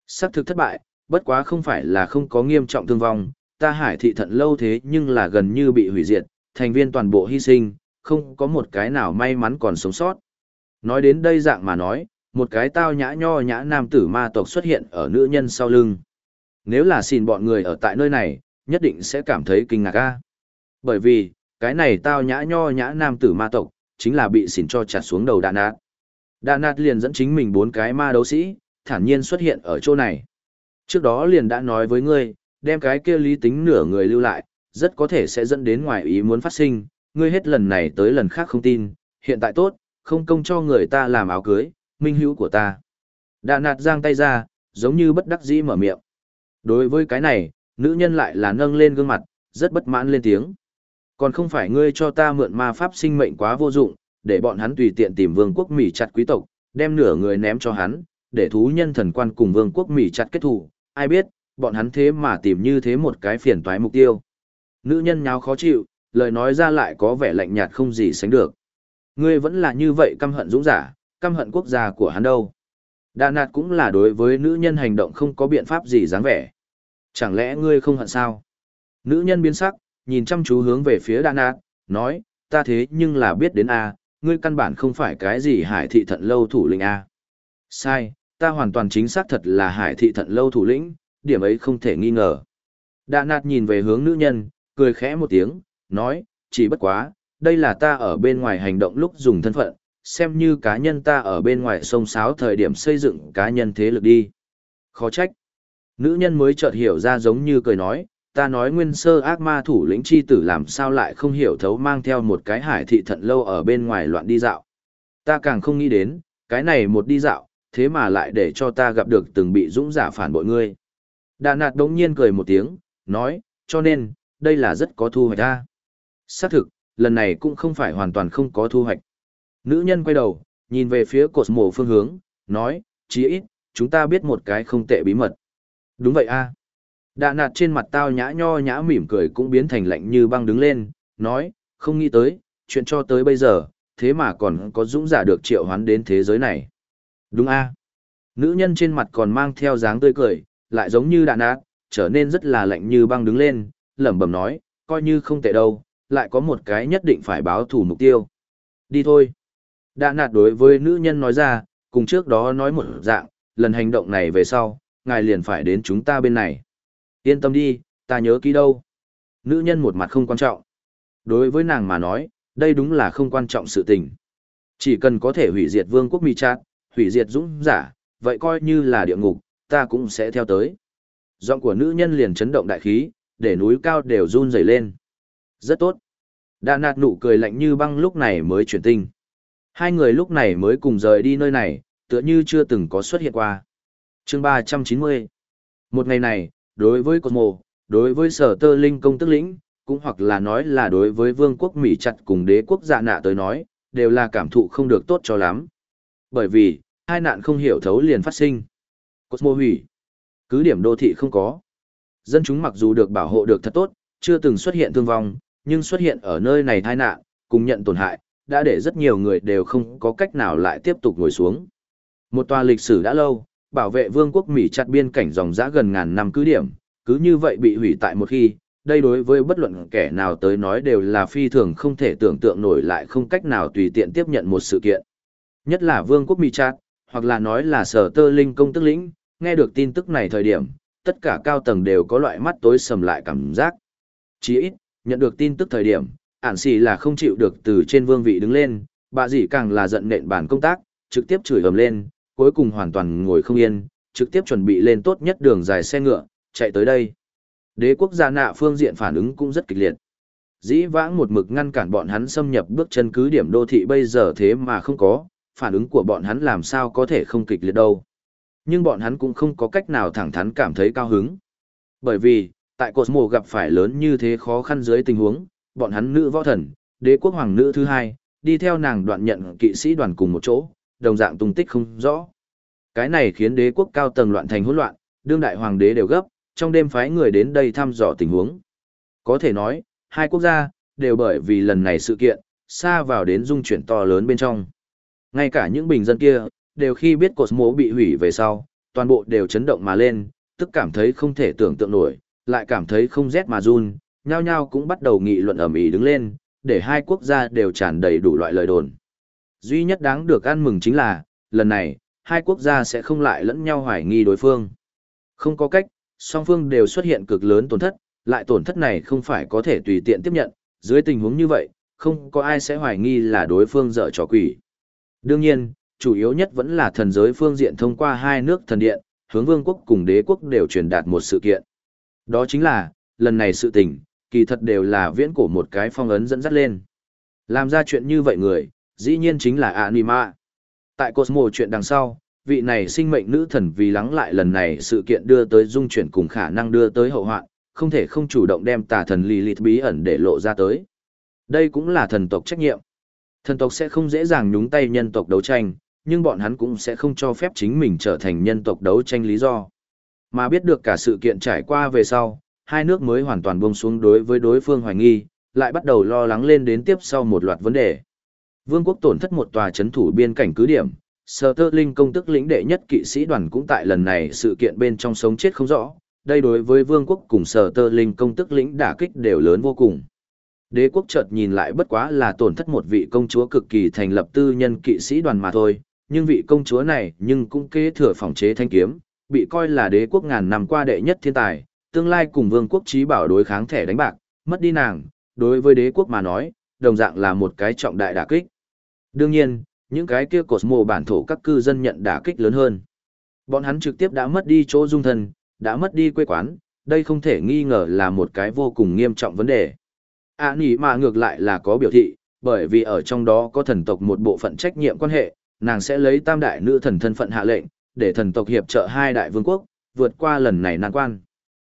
Sắc thực thất bại, bất quá không phải là không có nghiêm trọng thương vong, ta hải thị thận lâu thế nhưng là gần như bị hủy diệt, thành viên toàn bộ hy sinh, không có một cái nào may mắn còn sống sót. Nói đến đây dạng mà nói, một cái tao nhã nho nhã nam tử ma tộc xuất hiện ở nữ nhân sau lưng. Nếu là xin bọn người ở tại nơi này, nhất định sẽ cảm thấy kinh ngạc a. Bởi vì, cái này tao nhã nho nhã nam tử ma tộc, chính là bị xỉn cho chặt xuống đầu đạn nạt. Đạn nạt liền dẫn chính mình bốn cái ma đấu sĩ, thản nhiên xuất hiện ở chỗ này. Trước đó liền đã nói với ngươi, đem cái kia lý tính nửa người lưu lại, rất có thể sẽ dẫn đến ngoài ý muốn phát sinh, ngươi hết lần này tới lần khác không tin, hiện tại tốt, không công cho người ta làm áo cưới, minh hữu của ta. Đạn nạt giang tay ra, giống như bất đắc dĩ mở miệng. Đối với cái này, nữ nhân lại là nâng lên gương mặt, rất bất mãn lên tiếng. Còn không phải ngươi cho ta mượn ma pháp sinh mệnh quá vô dụng, để bọn hắn tùy tiện tìm vương quốc Mỹ chặt quý tộc, đem nửa người ném cho hắn, để thú nhân thần quan cùng vương quốc Mỹ chặt kết thù ai biết, bọn hắn thế mà tìm như thế một cái phiền toái mục tiêu. Nữ nhân nháo khó chịu, lời nói ra lại có vẻ lạnh nhạt không gì sánh được. Ngươi vẫn là như vậy căm hận dũng giả, căm hận quốc gia của hắn đâu. Đà nạt cũng là đối với nữ nhân hành động không có biện pháp gì dáng vẻ. Chẳng lẽ ngươi không hận sao? Nữ nhân biến sắc, nhìn chăm chú hướng về phía đa nạt, nói, ta thế nhưng là biết đến A, ngươi căn bản không phải cái gì hải thị thận lâu thủ lĩnh A. Sai, ta hoàn toàn chính xác thật là hải thị thận lâu thủ lĩnh, điểm ấy không thể nghi ngờ. Đa nạt nhìn về hướng nữ nhân, cười khẽ một tiếng, nói, chỉ bất quá, đây là ta ở bên ngoài hành động lúc dùng thân phận, xem như cá nhân ta ở bên ngoài sông sáo thời điểm xây dựng cá nhân thế lực đi. Khó trách. Nữ nhân mới chợt hiểu ra giống như cười nói, ta nói nguyên sơ ác ma thủ lĩnh chi tử làm sao lại không hiểu thấu mang theo một cái hải thị thận lâu ở bên ngoài loạn đi dạo. Ta càng không nghĩ đến, cái này một đi dạo, thế mà lại để cho ta gặp được từng bị dũng giả phản bội ngươi. Đà nạt đống nhiên cười một tiếng, nói, cho nên, đây là rất có thu hoạch ta. Xác thực, lần này cũng không phải hoàn toàn không có thu hoạch. Nữ nhân quay đầu, nhìn về phía cột mổ phương hướng, nói, chí ít, chúng ta biết một cái không tệ bí mật. Đúng vậy a. Đà nạt trên mặt tao nhã nho nhã mỉm cười cũng biến thành lạnh như băng đứng lên, nói, không nghĩ tới, chuyện cho tới bây giờ, thế mà còn có dũng giả được triệu hoán đến thế giới này. Đúng a. Nữ nhân trên mặt còn mang theo dáng tươi cười, lại giống như đạn nạt, trở nên rất là lạnh như băng đứng lên, lẩm bẩm nói, coi như không tệ đâu, lại có một cái nhất định phải báo thủ mục tiêu. Đi thôi. Đã nạt đối với nữ nhân nói ra, cùng trước đó nói một dạng, lần hành động này về sau, ngài liền phải đến chúng ta bên này. Yên tâm đi, ta nhớ kỹ đâu. Nữ nhân một mặt không quan trọng. Đối với nàng mà nói, đây đúng là không quan trọng sự tình. Chỉ cần có thể hủy diệt vương quốc mì chát, hủy diệt dũng giả, vậy coi như là địa ngục, ta cũng sẽ theo tới. Giọng của nữ nhân liền chấn động đại khí, để núi cao đều run rẩy lên. Rất tốt. Đà nạt nụ cười lạnh như băng lúc này mới chuyển tinh. Hai người lúc này mới cùng rời đi nơi này, tựa như chưa từng có xuất hiện qua. chương ba trăm chín mươi Một ngày này, đối với Cosmo, đối với sở tơ linh công tức lĩnh, cũng hoặc là nói là đối với vương quốc Mỹ chặt cùng đế quốc dạ nạ tới nói, đều là cảm thụ không được tốt cho lắm. Bởi vì, hai nạn không hiểu thấu liền phát sinh. Cosmo hủy. Cứ điểm đô thị không có. Dân chúng mặc dù được bảo hộ được thật tốt, chưa từng xuất hiện thương vong, nhưng xuất hiện ở nơi này tai nạn, cùng nhận tổn hại, đã để rất nhiều người đều không có cách nào lại tiếp tục ngồi xuống. Một tòa lịch sử đã lâu, bảo vệ vương quốc Mỹ chặt biên cảnh dòng dã gần ngàn năm cứ điểm, cứ như vậy bị hủy tại một khi, đây đối với bất luận kẻ nào tới nói đều là phi thường không thể tưởng tượng nổi lại không cách nào tùy tiện tiếp nhận một sự kiện. Nhất là vương quốc Mỹ chặt hoặc là nói là sở tơ linh công tức lĩnh, nghe được tin tức này thời điểm, tất cả cao tầng đều có loại mắt tối sầm lại cảm giác. Chỉ ít, nhận được tin tức thời điểm, ản xì là không chịu được từ trên vương vị đứng lên, bà dì càng là giận nện bản công tác, trực tiếp chửi ầm lên, cuối cùng hoàn toàn ngồi không yên, trực tiếp chuẩn bị lên tốt nhất đường dài xe ngựa, chạy tới đây. Đế quốc gia nạ phương diện phản ứng cũng rất kịch liệt. Dĩ vãng một mực ngăn cản bọn hắn xâm nhập bước chân cứ điểm đô thị bây giờ thế mà không có, phản ứng của bọn hắn làm sao có thể không kịch liệt đâu. Nhưng bọn hắn cũng không có cách nào thẳng thắn cảm thấy cao hứng. Bởi vì, tại Cosmo gặp phải lớn như thế khó khăn dưới tình huống, bọn hắn nữ võ thần, đế quốc hoàng nữ thứ hai, đi theo nàng đoạn nhận kỵ sĩ đoàn cùng một chỗ, đồng dạng tung tích không rõ. Cái này khiến đế quốc cao tầng loạn thành hỗn loạn, đương đại hoàng đế đều gấp, trong đêm phái người đến đây thăm dò tình huống. Có thể nói, hai quốc gia, đều bởi vì lần này sự kiện, xa vào đến dung chuyển to lớn bên trong. Ngay cả những bình dân kia, đều khi biết cột mố bị hủy về sau, toàn bộ đều chấn động mà lên, tức cảm thấy không thể tưởng tượng nổi, lại cảm thấy không rét mà run, nhao nhao cũng bắt đầu nghị luận ầm ĩ đứng lên, để hai quốc gia đều tràn đầy đủ loại lời đồn. Duy nhất đáng được ăn mừng chính là, lần này, hai quốc gia sẽ không lại lẫn nhau hoài nghi đối phương. Không có cách, song phương đều xuất hiện cực lớn tổn thất, lại tổn thất này không phải có thể tùy tiện tiếp nhận, dưới tình huống như vậy, không có ai sẽ hoài nghi là đối phương dở trò quỷ. Đương nhiên, chủ yếu nhất vẫn là thần giới phương diện thông qua hai nước thần điện, hướng vương quốc cùng đế quốc đều truyền đạt một sự kiện. Đó chính là, lần này sự tình, kỳ thật đều là viễn cổ một cái phong ấn dẫn dắt lên. Làm ra chuyện như vậy người, dĩ nhiên chính là Anima. Tại Cosmo chuyện đằng sau, vị này sinh mệnh nữ thần vì lắng lại lần này sự kiện đưa tới dung chuyển cùng khả năng đưa tới hậu hoạn, không thể không chủ động đem tà thần Lilith bí ẩn để lộ ra tới. Đây cũng là thần tộc trách nhiệm. Thần tộc sẽ không dễ dàng nhúng tay nhân tộc đấu tranh, nhưng bọn hắn cũng sẽ không cho phép chính mình trở thành nhân tộc đấu tranh lý do. Mà biết được cả sự kiện trải qua về sau, hai nước mới hoàn toàn buông xuống đối với đối phương hoài nghi, lại bắt đầu lo lắng lên đến tiếp sau một loạt vấn đề. Vương quốc tổn thất một tòa chấn thủ biên cảnh cứ điểm, Sở Tơ Linh công tức lĩnh đệ nhất kỵ sĩ đoàn cũng tại lần này sự kiện bên trong sống chết không rõ, đây đối với vương quốc cùng Sở Tơ Linh công tức lĩnh đả kích đều lớn vô cùng. Đế quốc chợt nhìn lại bất quá là tổn thất một vị công chúa cực kỳ thành lập tư nhân kỵ sĩ đoàn mà thôi, nhưng vị công chúa này nhưng cũng kế thừa phòng chế thanh kiếm, bị coi là đế quốc ngàn năm qua đệ nhất thiên tài, tương lai cùng vương quốc trí bảo đối kháng thẻ đánh bạc, mất đi nàng, đối với đế quốc mà nói, đồng dạng là một cái trọng đại đả kích. Đương nhiên, những cái kia cột mồ bản thổ các cư dân nhận đả kích lớn hơn. Bọn hắn trực tiếp đã mất đi chỗ dung thân, đã mất đi quê quán, đây không thể nghi ngờ là một cái vô cùng nghiêm trọng vấn đề. À nỉ mà ngược lại là có biểu thị, bởi vì ở trong đó có thần tộc một bộ phận trách nhiệm quan hệ, nàng sẽ lấy tam đại nữ thần thân phận hạ lệnh, để thần tộc hiệp trợ hai đại vương quốc, vượt qua lần này nan quan.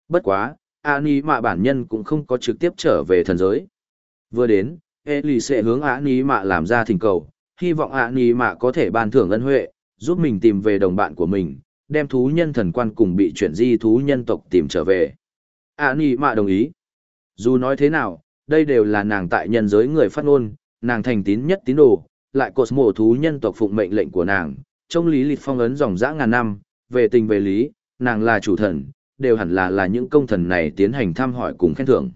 Bất quá, A nỉ Mạ bản nhân cũng không có trực tiếp trở về thần giới. Vừa đến, Ely sẽ hướng A Ni Mạ làm ra thỉnh cầu, hy vọng A Ni Mạ có thể ban thưởng ân huệ, giúp mình tìm về đồng bạn của mình, đem thú nhân thần quan cùng bị chuyển di thú nhân tộc tìm trở về. A Ni Mạ đồng ý. Dù nói thế nào, đây đều là nàng tại nhân giới người phát ngôn, nàng thành tín nhất tín đồ, lại cột mộ thú nhân tộc phụng mệnh lệnh của nàng, trong lý lịch phong ấn dòng dã ngàn năm, về tình về lý, nàng là chủ thần, đều hẳn là là những công thần này tiến hành thăm hỏi cùng khen thưởng.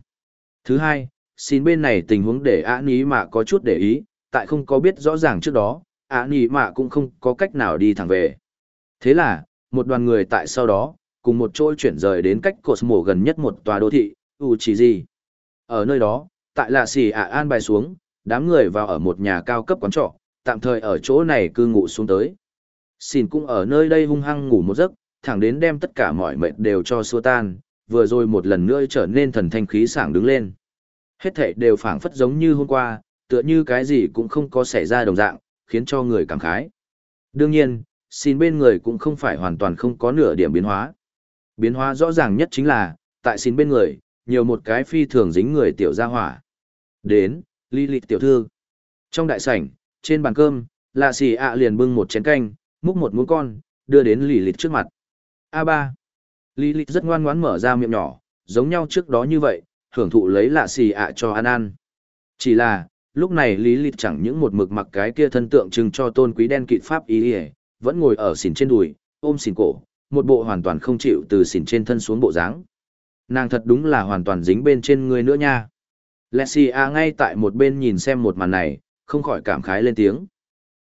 Thứ hai, xin bên này tình huống để ả ní mạ có chút để ý, tại không có biết rõ ràng trước đó, ả ní mạ cũng không có cách nào đi thẳng về. Thế là, một đoàn người tại sau đó, cùng một chỗ chuyển rời đến cách cột mổ gần nhất một tòa đô thị, u chỉ gì, Ở nơi đó, tại lạ xì ả an bài xuống, đám người vào ở một nhà cao cấp quán trọ, tạm thời ở chỗ này cư ngụ xuống tới. Xin cũng ở nơi đây hung hăng ngủ một giấc, thẳng đến đem tất cả mọi mệt đều cho xua tan, vừa rồi một lần nữa trở nên thần thanh khí sảng đứng lên. Hết thảy đều phảng phất giống như hôm qua, tựa như cái gì cũng không có xảy ra đồng dạng, khiến cho người cảm khái. Đương nhiên, xin bên người cũng không phải hoàn toàn không có nửa điểm biến hóa. Biến hóa rõ ràng nhất chính là, tại xin bên người, nhiều một cái phi thường dính người tiểu gia hỏa. Đến, ly lịch tiểu thư. Trong đại sảnh, trên bàn cơm, lạ xì ạ liền bưng một chén canh, múc một muỗng con, đưa đến lì lịch trước mặt. A3. Lý lịch rất ngoan ngoãn mở ra miệng nhỏ, giống nhau trước đó như vậy, hưởng thụ lấy lạ xì ạ cho ăn ăn. Chỉ là, lúc này lý lịch chẳng những một mực mặc cái kia thân tượng trưng cho tôn quý đen kịt pháp ý ỉa vẫn ngồi ở xỉn trên đùi ôm xỉn cổ một bộ hoàn toàn không chịu từ xỉn trên thân xuống bộ dáng Nàng thật đúng là hoàn toàn dính bên trên người nữa nha. Lẹp xì ạ ngay tại một bên nhìn xem một màn này, không khỏi cảm khái lên tiếng.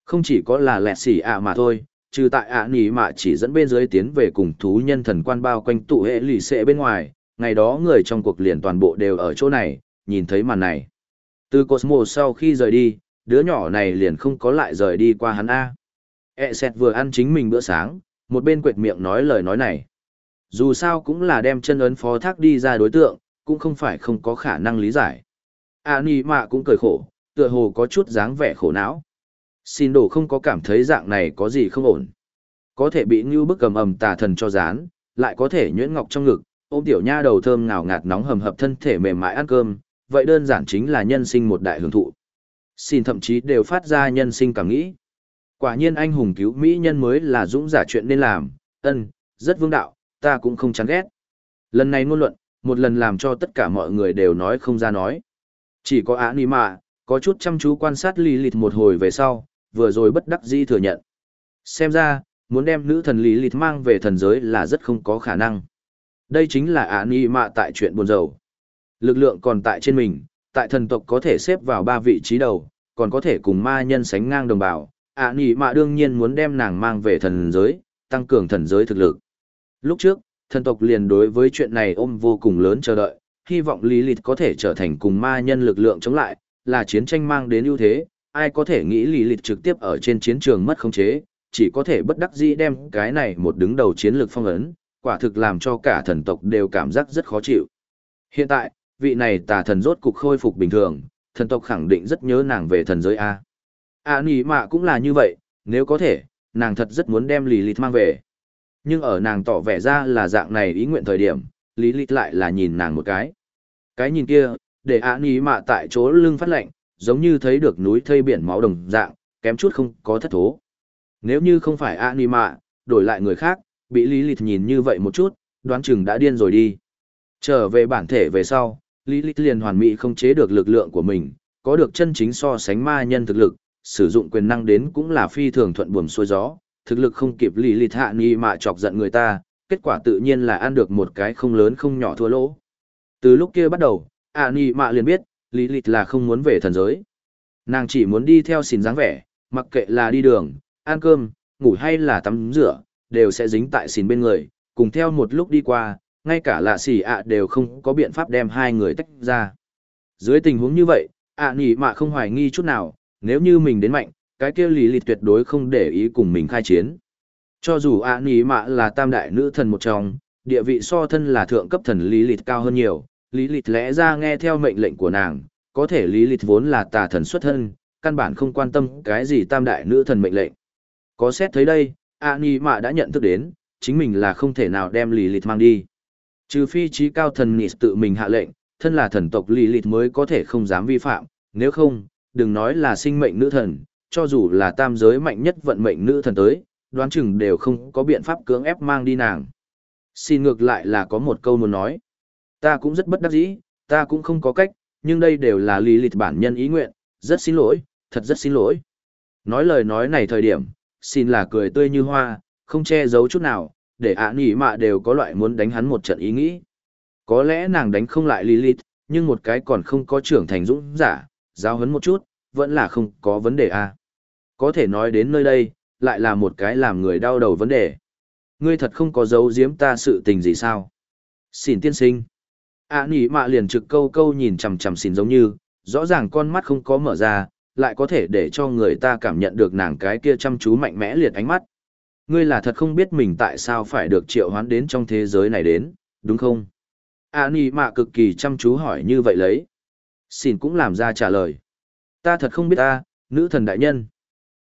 Không chỉ có là Lexi ạ mà thôi, trừ tại ạ nỉ mà chỉ dẫn bên dưới tiến về cùng thú nhân thần quan bao quanh tụ hệ lì xệ bên ngoài, ngày đó người trong cuộc liền toàn bộ đều ở chỗ này, nhìn thấy màn này. Từ Cosmo sau khi rời đi, đứa nhỏ này liền không có lại rời đi qua hắn A. E sẹt vừa ăn chính mình bữa sáng, một bên quệt miệng nói lời nói này. Dù sao cũng là đem chân ấn phó thác đi ra đối tượng, cũng không phải không có khả năng lý giải. A Nì mạ cũng cười khổ, tựa hồ có chút dáng vẻ khổ não. Xin đồ không có cảm thấy dạng này có gì không ổn. Có thể bị như bức cầm ầm tà thần cho dán, lại có thể nhuyễn ngọc trong ngực, ôm tiểu nha đầu thơm ngào ngạt nóng hầm hập thân thể mềm mại ăn cơm, vậy đơn giản chính là nhân sinh một đại hưởng thụ. Xin thậm chí đều phát ra nhân sinh cảm nghĩ. Quả nhiên anh hùng cứu mỹ nhân mới là dũng giả chuyện nên làm, ân, rất vương đạo, ta cũng không chán ghét. Lần này ngôn luận, một lần làm cho tất cả mọi người đều nói không ra nói. Chỉ có ả nì mạ, có chút chăm chú quan sát lì lịt một hồi về sau, vừa rồi bất đắc dĩ thừa nhận. Xem ra, muốn đem nữ thần lý lịt mang về thần giới là rất không có khả năng. Đây chính là ả ni mạ tại chuyện buồn rầu. Lực lượng còn tại trên mình, tại thần tộc có thể xếp vào ba vị trí đầu, còn có thể cùng ma nhân sánh ngang đồng bào. ả ni mạ đương nhiên muốn đem nàng mang về thần giới, tăng cường thần giới thực lực. Lúc trước, thần tộc liền đối với chuyện này ôm vô cùng lớn chờ đợi, hy vọng Lý Lịt có thể trở thành cùng ma nhân lực lượng chống lại, là chiến tranh mang đến ưu thế, ai có thể nghĩ Lý Lịt trực tiếp ở trên chiến trường mất khống chế, chỉ có thể bất đắc dĩ đem cái này một đứng đầu chiến lược phong ấn, quả thực làm cho cả thần tộc đều cảm giác rất khó chịu. Hiện tại, vị này tà thần rốt cục khôi phục bình thường, thần tộc khẳng định rất nhớ nàng về thần giới A. A nỉ mạ cũng là như vậy, nếu có thể, nàng thật rất muốn đem Lý Lịt mang về. Nhưng ở nàng tỏ vẻ ra là dạng này ý nguyện thời điểm, Lý Lịt lại là nhìn nàng một cái. Cái nhìn kia, để A nỉ mạ tại chỗ lưng phát lạnh, giống như thấy được núi thây biển máu đồng dạng, kém chút không có thất thố. Nếu như không phải anima, đổi lại người khác, bị Lý lịch nhìn như vậy một chút, đoán chừng đã điên rồi đi. Trở về bản thể về sau, Lý lịch liền hoàn mỹ không chế được lực lượng của mình, có được chân chính so sánh ma nhân thực lực, sử dụng quyền năng đến cũng là phi thường thuận buồm xuôi gió, thực lực không kịp Lý Lilith hạ nghi mà chọc giận người ta, kết quả tự nhiên là ăn được một cái không lớn không nhỏ thua lỗ. Từ lúc kia bắt đầu, ạ nghi mạ liền biết, Lý Lilith là không muốn về thần giới. Nàng chỉ muốn đi theo xin dáng vẻ, mặc kệ là đi đường, ăn cơm, ngủ hay là tắm rửa, đều sẽ dính tại xìn bên người, cùng theo một lúc đi qua, ngay cả lạ xì ạ đều không có biện pháp đem hai người tách ra. Dưới tình huống như vậy, ạ nỉ mạ không hoài nghi chút nào, nếu như mình đến mạnh, cái kia lý lịch tuyệt đối không để ý cùng mình khai chiến. Cho dù ạ nỉ mạ là tam đại nữ thần một trong, địa vị so thân là thượng cấp thần lý lịch cao hơn nhiều, lý lịch lẽ ra nghe theo mệnh lệnh của nàng, có thể lý lịch vốn là tà thần xuất thân, căn bản không quan tâm cái gì tam đại nữ thần mệnh lệnh. Có xét thấy đây, A Ni Mạ đã nhận thức đến, chính mình là không thể nào đem lì lịt mang đi. Trừ phi trí cao thần Nis tự mình hạ lệnh, thân là thần tộc lì lịt mới có thể không dám vi phạm, nếu không, đừng nói là sinh mệnh nữ thần, cho dù là tam giới mạnh nhất vận mệnh nữ thần tới, đoán chừng đều không có biện pháp cưỡng ép mang đi nàng. Xin ngược lại là có một câu muốn nói. Ta cũng rất bất đắc dĩ, ta cũng không có cách, nhưng đây đều là lý lịch bản nhân ý nguyện, rất xin lỗi, thật rất xin lỗi. Nói lời nói này thời điểm, xin là cười tươi như hoa, không che giấu chút nào, để ạ nỉ mạ đều có loại muốn đánh hắn một trận ý nghĩ. Có lẽ nàng đánh không lại Lilith, nhưng một cái còn không có trưởng thành dũng giả, giao hấn một chút, vẫn là không có vấn đề à. Có thể nói đến nơi đây, lại là một cái làm người đau đầu vấn đề. Ngươi thật không có giấu giếm ta sự tình gì sao? Xin tiên sinh. ạ nỉ mạ liền trực câu câu nhìn chằm chằm xin giống như, rõ ràng con mắt không có mở ra, lại có thể để cho người ta cảm nhận được nàng cái kia chăm chú mạnh mẽ liệt ánh mắt. Ngươi là thật không biết mình tại sao phải được triệu hoán đến trong thế giới này đến, đúng không? A Nì Mạ cực kỳ chăm chú hỏi như vậy lấy. Xin cũng làm ra trả lời. Ta thật không biết ta, nữ thần đại nhân.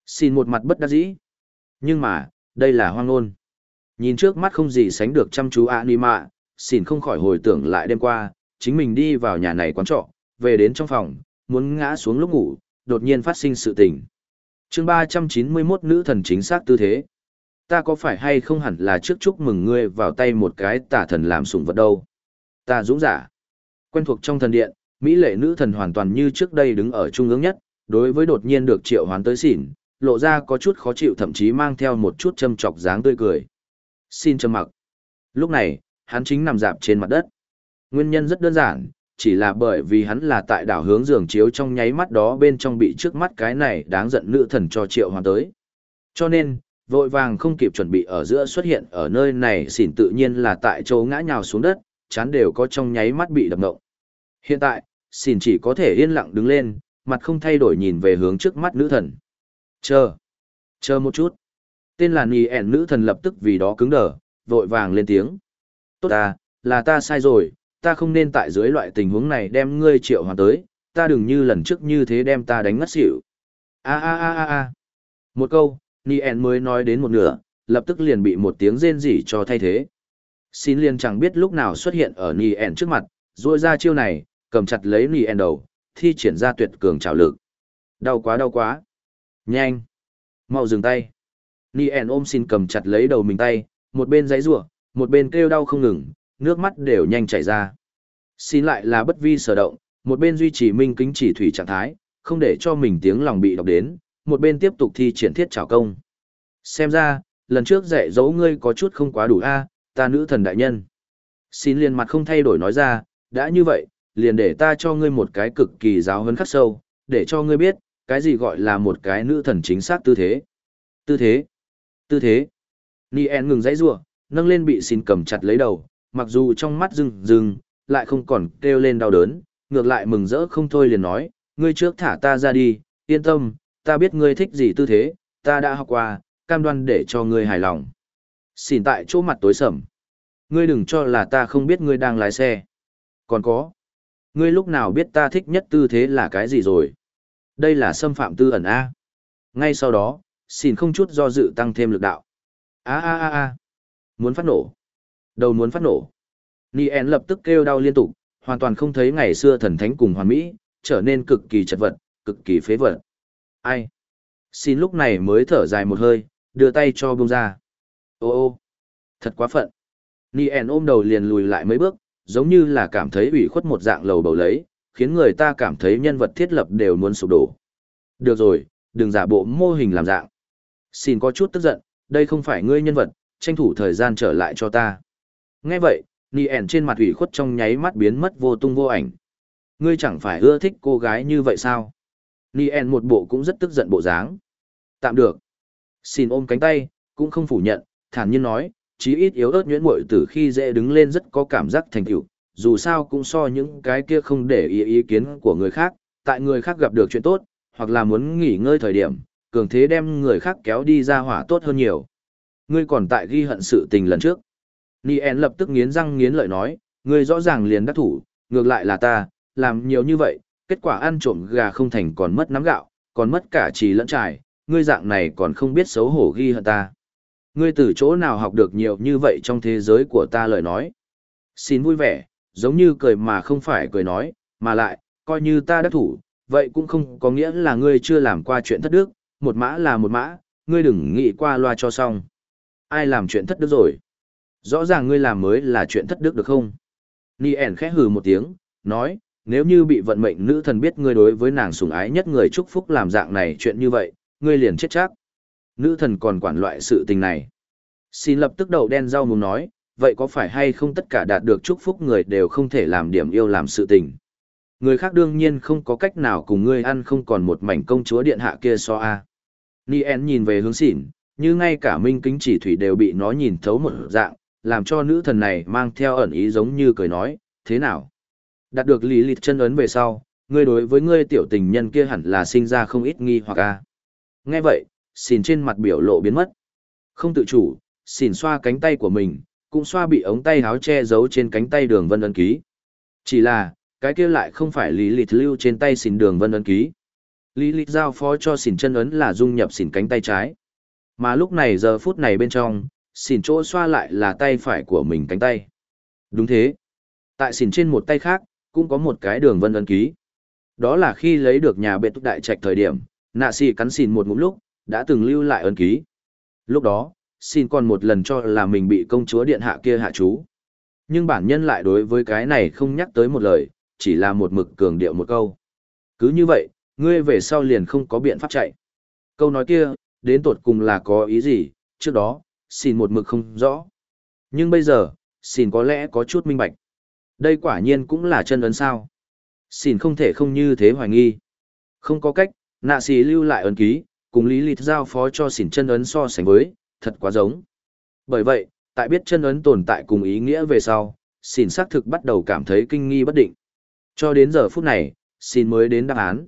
Xin một mặt bất đắc dĩ. Nhưng mà, đây là hoang ngôn. Nhìn trước mắt không gì sánh được chăm chú A Nì Mạ, xin không khỏi hồi tưởng lại đêm qua, chính mình đi vào nhà này quán trọ, về đến trong phòng, muốn ngã xuống lúc ngủ, đột nhiên phát sinh sự tình. chương 391 nữ thần chính xác tư thế. Ta có phải hay không hẳn là trước chúc mừng ngươi vào tay một cái tả thần làm sủng vật đâu. Ta dũng giả. Quen thuộc trong thần điện, Mỹ lệ nữ thần hoàn toàn như trước đây đứng ở trung ương nhất, đối với đột nhiên được triệu hoán tới xỉn, lộ ra có chút khó chịu thậm chí mang theo một chút châm chọc dáng tươi cười. Xin châm mặc. Lúc này, hắn chính nằm dạp trên mặt đất. Nguyên nhân rất đơn giản, chỉ là bởi vì hắn là tại đảo hướng giường chiếu trong nháy mắt đó bên trong bị trước mắt cái này đáng giận nữ thần cho triệu hoàn tới. Cho nên, vội vàng không kịp chuẩn bị ở giữa xuất hiện ở nơi này xỉn tự nhiên là tại chỗ ngã nhào xuống đất, chán đều có trong nháy mắt bị đập ngộng. Hiện tại, xỉn chỉ có thể yên lặng đứng lên, mặt không thay đổi nhìn về hướng trước mắt nữ thần. Chờ, chờ một chút. Tên là Nì ẻn nữ thần lập tức vì đó cứng đờ, vội vàng lên tiếng. Tốt à, là ta sai rồi, ta không nên tại dưới loại tình huống này đem ngươi triệu hoàn tới, ta đừng như lần trước như thế đem ta đánh ngất xỉu. A a a a a. Một câu, Nien mới nói đến một nửa, lập tức liền bị một tiếng rên rỉ cho thay thế. Xin liền chẳng biết lúc nào xuất hiện ở Nien trước mặt, rôi ra chiêu này, cầm chặt lấy Nien đầu, thi triển ra tuyệt cường trảo lực. Đau quá đau quá. Nhanh. Mau dừng tay. Nien ôm xin cầm chặt lấy đầu mình tay, một bên giấy rủa, một bên kêu đau không ngừng, nước mắt đều nhanh chảy ra. Xin lại là bất vi sở động, một bên duy trì minh kính chỉ thủy trạng thái, không để cho mình tiếng lòng bị đọc đến, một bên tiếp tục thi triển thiết trảo công. Xem ra, lần trước dạy dỗ ngươi có chút không quá đủ a, ta nữ thần đại nhân. Xin liền mặt không thay đổi nói ra, đã như vậy, liền để ta cho ngươi một cái cực kỳ giáo huấn khắc sâu, để cho ngươi biết, cái gì gọi là một cái nữ thần chính xác tư thế. Tư thế. Tư thế. Nien ngừng dãy rủa, nâng lên bị xin cầm chặt lấy đầu, mặc dù trong mắt rừng rừng, lại không còn kêu lên đau đớn, ngược lại mừng rỡ không thôi liền nói, ngươi trước thả ta ra đi, yên tâm, ta biết ngươi thích gì tư thế, ta đã học qua, cam đoan để cho ngươi hài lòng. Xin tại chỗ mặt tối sầm. Ngươi đừng cho là ta không biết ngươi đang lái xe. Còn có. Ngươi lúc nào biết ta thích nhất tư thế là cái gì rồi? Đây là xâm phạm tư ẩn A. Ngay sau đó, xin không chút do dự tăng thêm lực đạo. A a a a. Muốn phát nổ. Đầu muốn phát nổ. Nien lập tức kêu đau liên tục, hoàn toàn không thấy ngày xưa thần thánh cùng hoàn mỹ, trở nên cực kỳ chật vật, cực kỳ phế vật. Ai? Xin lúc này mới thở dài một hơi, đưa tay cho bông ra. Ô ô, thật quá phận. Nien ôm đầu liền lùi lại mấy bước, giống như là cảm thấy ủy khuất một dạng lầu bầu lấy, khiến người ta cảm thấy nhân vật thiết lập đều muốn sụp đổ. Được rồi, đừng giả bộ mô hình làm dạng. Xin có chút tức giận, đây không phải ngươi nhân vật, tranh thủ thời gian trở lại cho ta. Nghe vậy, Nien trên mặt ủy khuất trong nháy mắt biến mất vô tung vô ảnh. Ngươi chẳng phải ưa thích cô gái như vậy sao? Nien một bộ cũng rất tức giận bộ dáng. Tạm được. Xin ôm cánh tay, cũng không phủ nhận, thản nhiên nói, chí ít yếu ớt nhuyễn muội từ khi dễ đứng lên rất có cảm giác thành tựu, dù sao cũng so những cái kia không để ý ý kiến của người khác, tại người khác gặp được chuyện tốt, hoặc là muốn nghỉ ngơi thời điểm, cường thế đem người khác kéo đi ra hỏa tốt hơn nhiều. Ngươi còn tại ghi hận sự tình lần trước. Nien lập tức nghiến răng nghiến lợi nói, ngươi rõ ràng liền đắc thủ, ngược lại là ta, làm nhiều như vậy, kết quả ăn trộm gà không thành còn mất nắm gạo, còn mất cả trì lẫn trải, ngươi dạng này còn không biết xấu hổ ghi hận ta. Ngươi từ chỗ nào học được nhiều như vậy trong thế giới của ta lời nói. Xin vui vẻ, giống như cười mà không phải cười nói, mà lại, coi như ta đắc thủ, vậy cũng không có nghĩa là ngươi chưa làm qua chuyện thất đức, một mã là một mã, ngươi đừng nghĩ qua loa cho xong. Ai làm chuyện thất đức rồi? Rõ ràng ngươi làm mới là chuyện thất đức được không? Nien khẽ hừ một tiếng, nói, nếu như bị vận mệnh nữ thần biết ngươi đối với nàng sủng ái nhất người chúc phúc làm dạng này chuyện như vậy, ngươi liền chết chắc. Nữ thần còn quản loại sự tình này. Xin lập tức đầu đen rau mùng nói, vậy có phải hay không tất cả đạt được chúc phúc người đều không thể làm điểm yêu làm sự tình. Người khác đương nhiên không có cách nào cùng ngươi ăn không còn một mảnh công chúa điện hạ kia so a. Nien nhìn về hướng xỉn, như ngay cả minh kính chỉ thủy đều bị nó nhìn thấu một dạng, làm cho nữ thần này mang theo ẩn ý giống như cười nói, thế nào? Đạt được lý lịch chân ấn về sau, ngươi đối với ngươi tiểu tình nhân kia hẳn là sinh ra không ít nghi hoặc a. Nghe vậy, xìn trên mặt biểu lộ biến mất. Không tự chủ, xìn xoa cánh tay của mình, cũng xoa bị ống tay áo che giấu trên cánh tay đường vân ấn ký. Chỉ là, cái kia lại không phải lý lịch lưu trên tay xìn đường vân ấn ký. Lý lịch giao phó cho xìn chân ấn là dung nhập xìn cánh tay trái. Mà lúc này giờ phút này bên trong, Xỉn chỗ xoa lại là tay phải của mình cánh tay. Đúng thế. Tại xỉn trên một tay khác, cũng có một cái đường vân ấn ký. Đó là khi lấy được nhà bệ túc đại trạch thời điểm, nạ xỉ cắn xỉn một ngụm lúc, đã từng lưu lại ấn ký. Lúc đó, xin còn một lần cho là mình bị công chúa điện hạ kia hạ chú. Nhưng bản nhân lại đối với cái này không nhắc tới một lời, chỉ là một mực cường điệu một câu. Cứ như vậy, ngươi về sau liền không có biện pháp chạy. Câu nói kia, đến tột cùng là có ý gì, trước đó, xin một mực không rõ. Nhưng bây giờ, xin có lẽ có chút minh bạch. Đây quả nhiên cũng là chân ấn sao. Xin không thể không như thế hoài nghi. Không có cách, nạ xì lưu lại ấn ký, cùng lý lịch giao phó cho xỉn chân ấn so sánh với, thật quá giống. Bởi vậy, tại biết chân ấn tồn tại cùng ý nghĩa về sau, xỉn xác thực bắt đầu cảm thấy kinh nghi bất định. Cho đến giờ phút này, xin mới đến đáp án.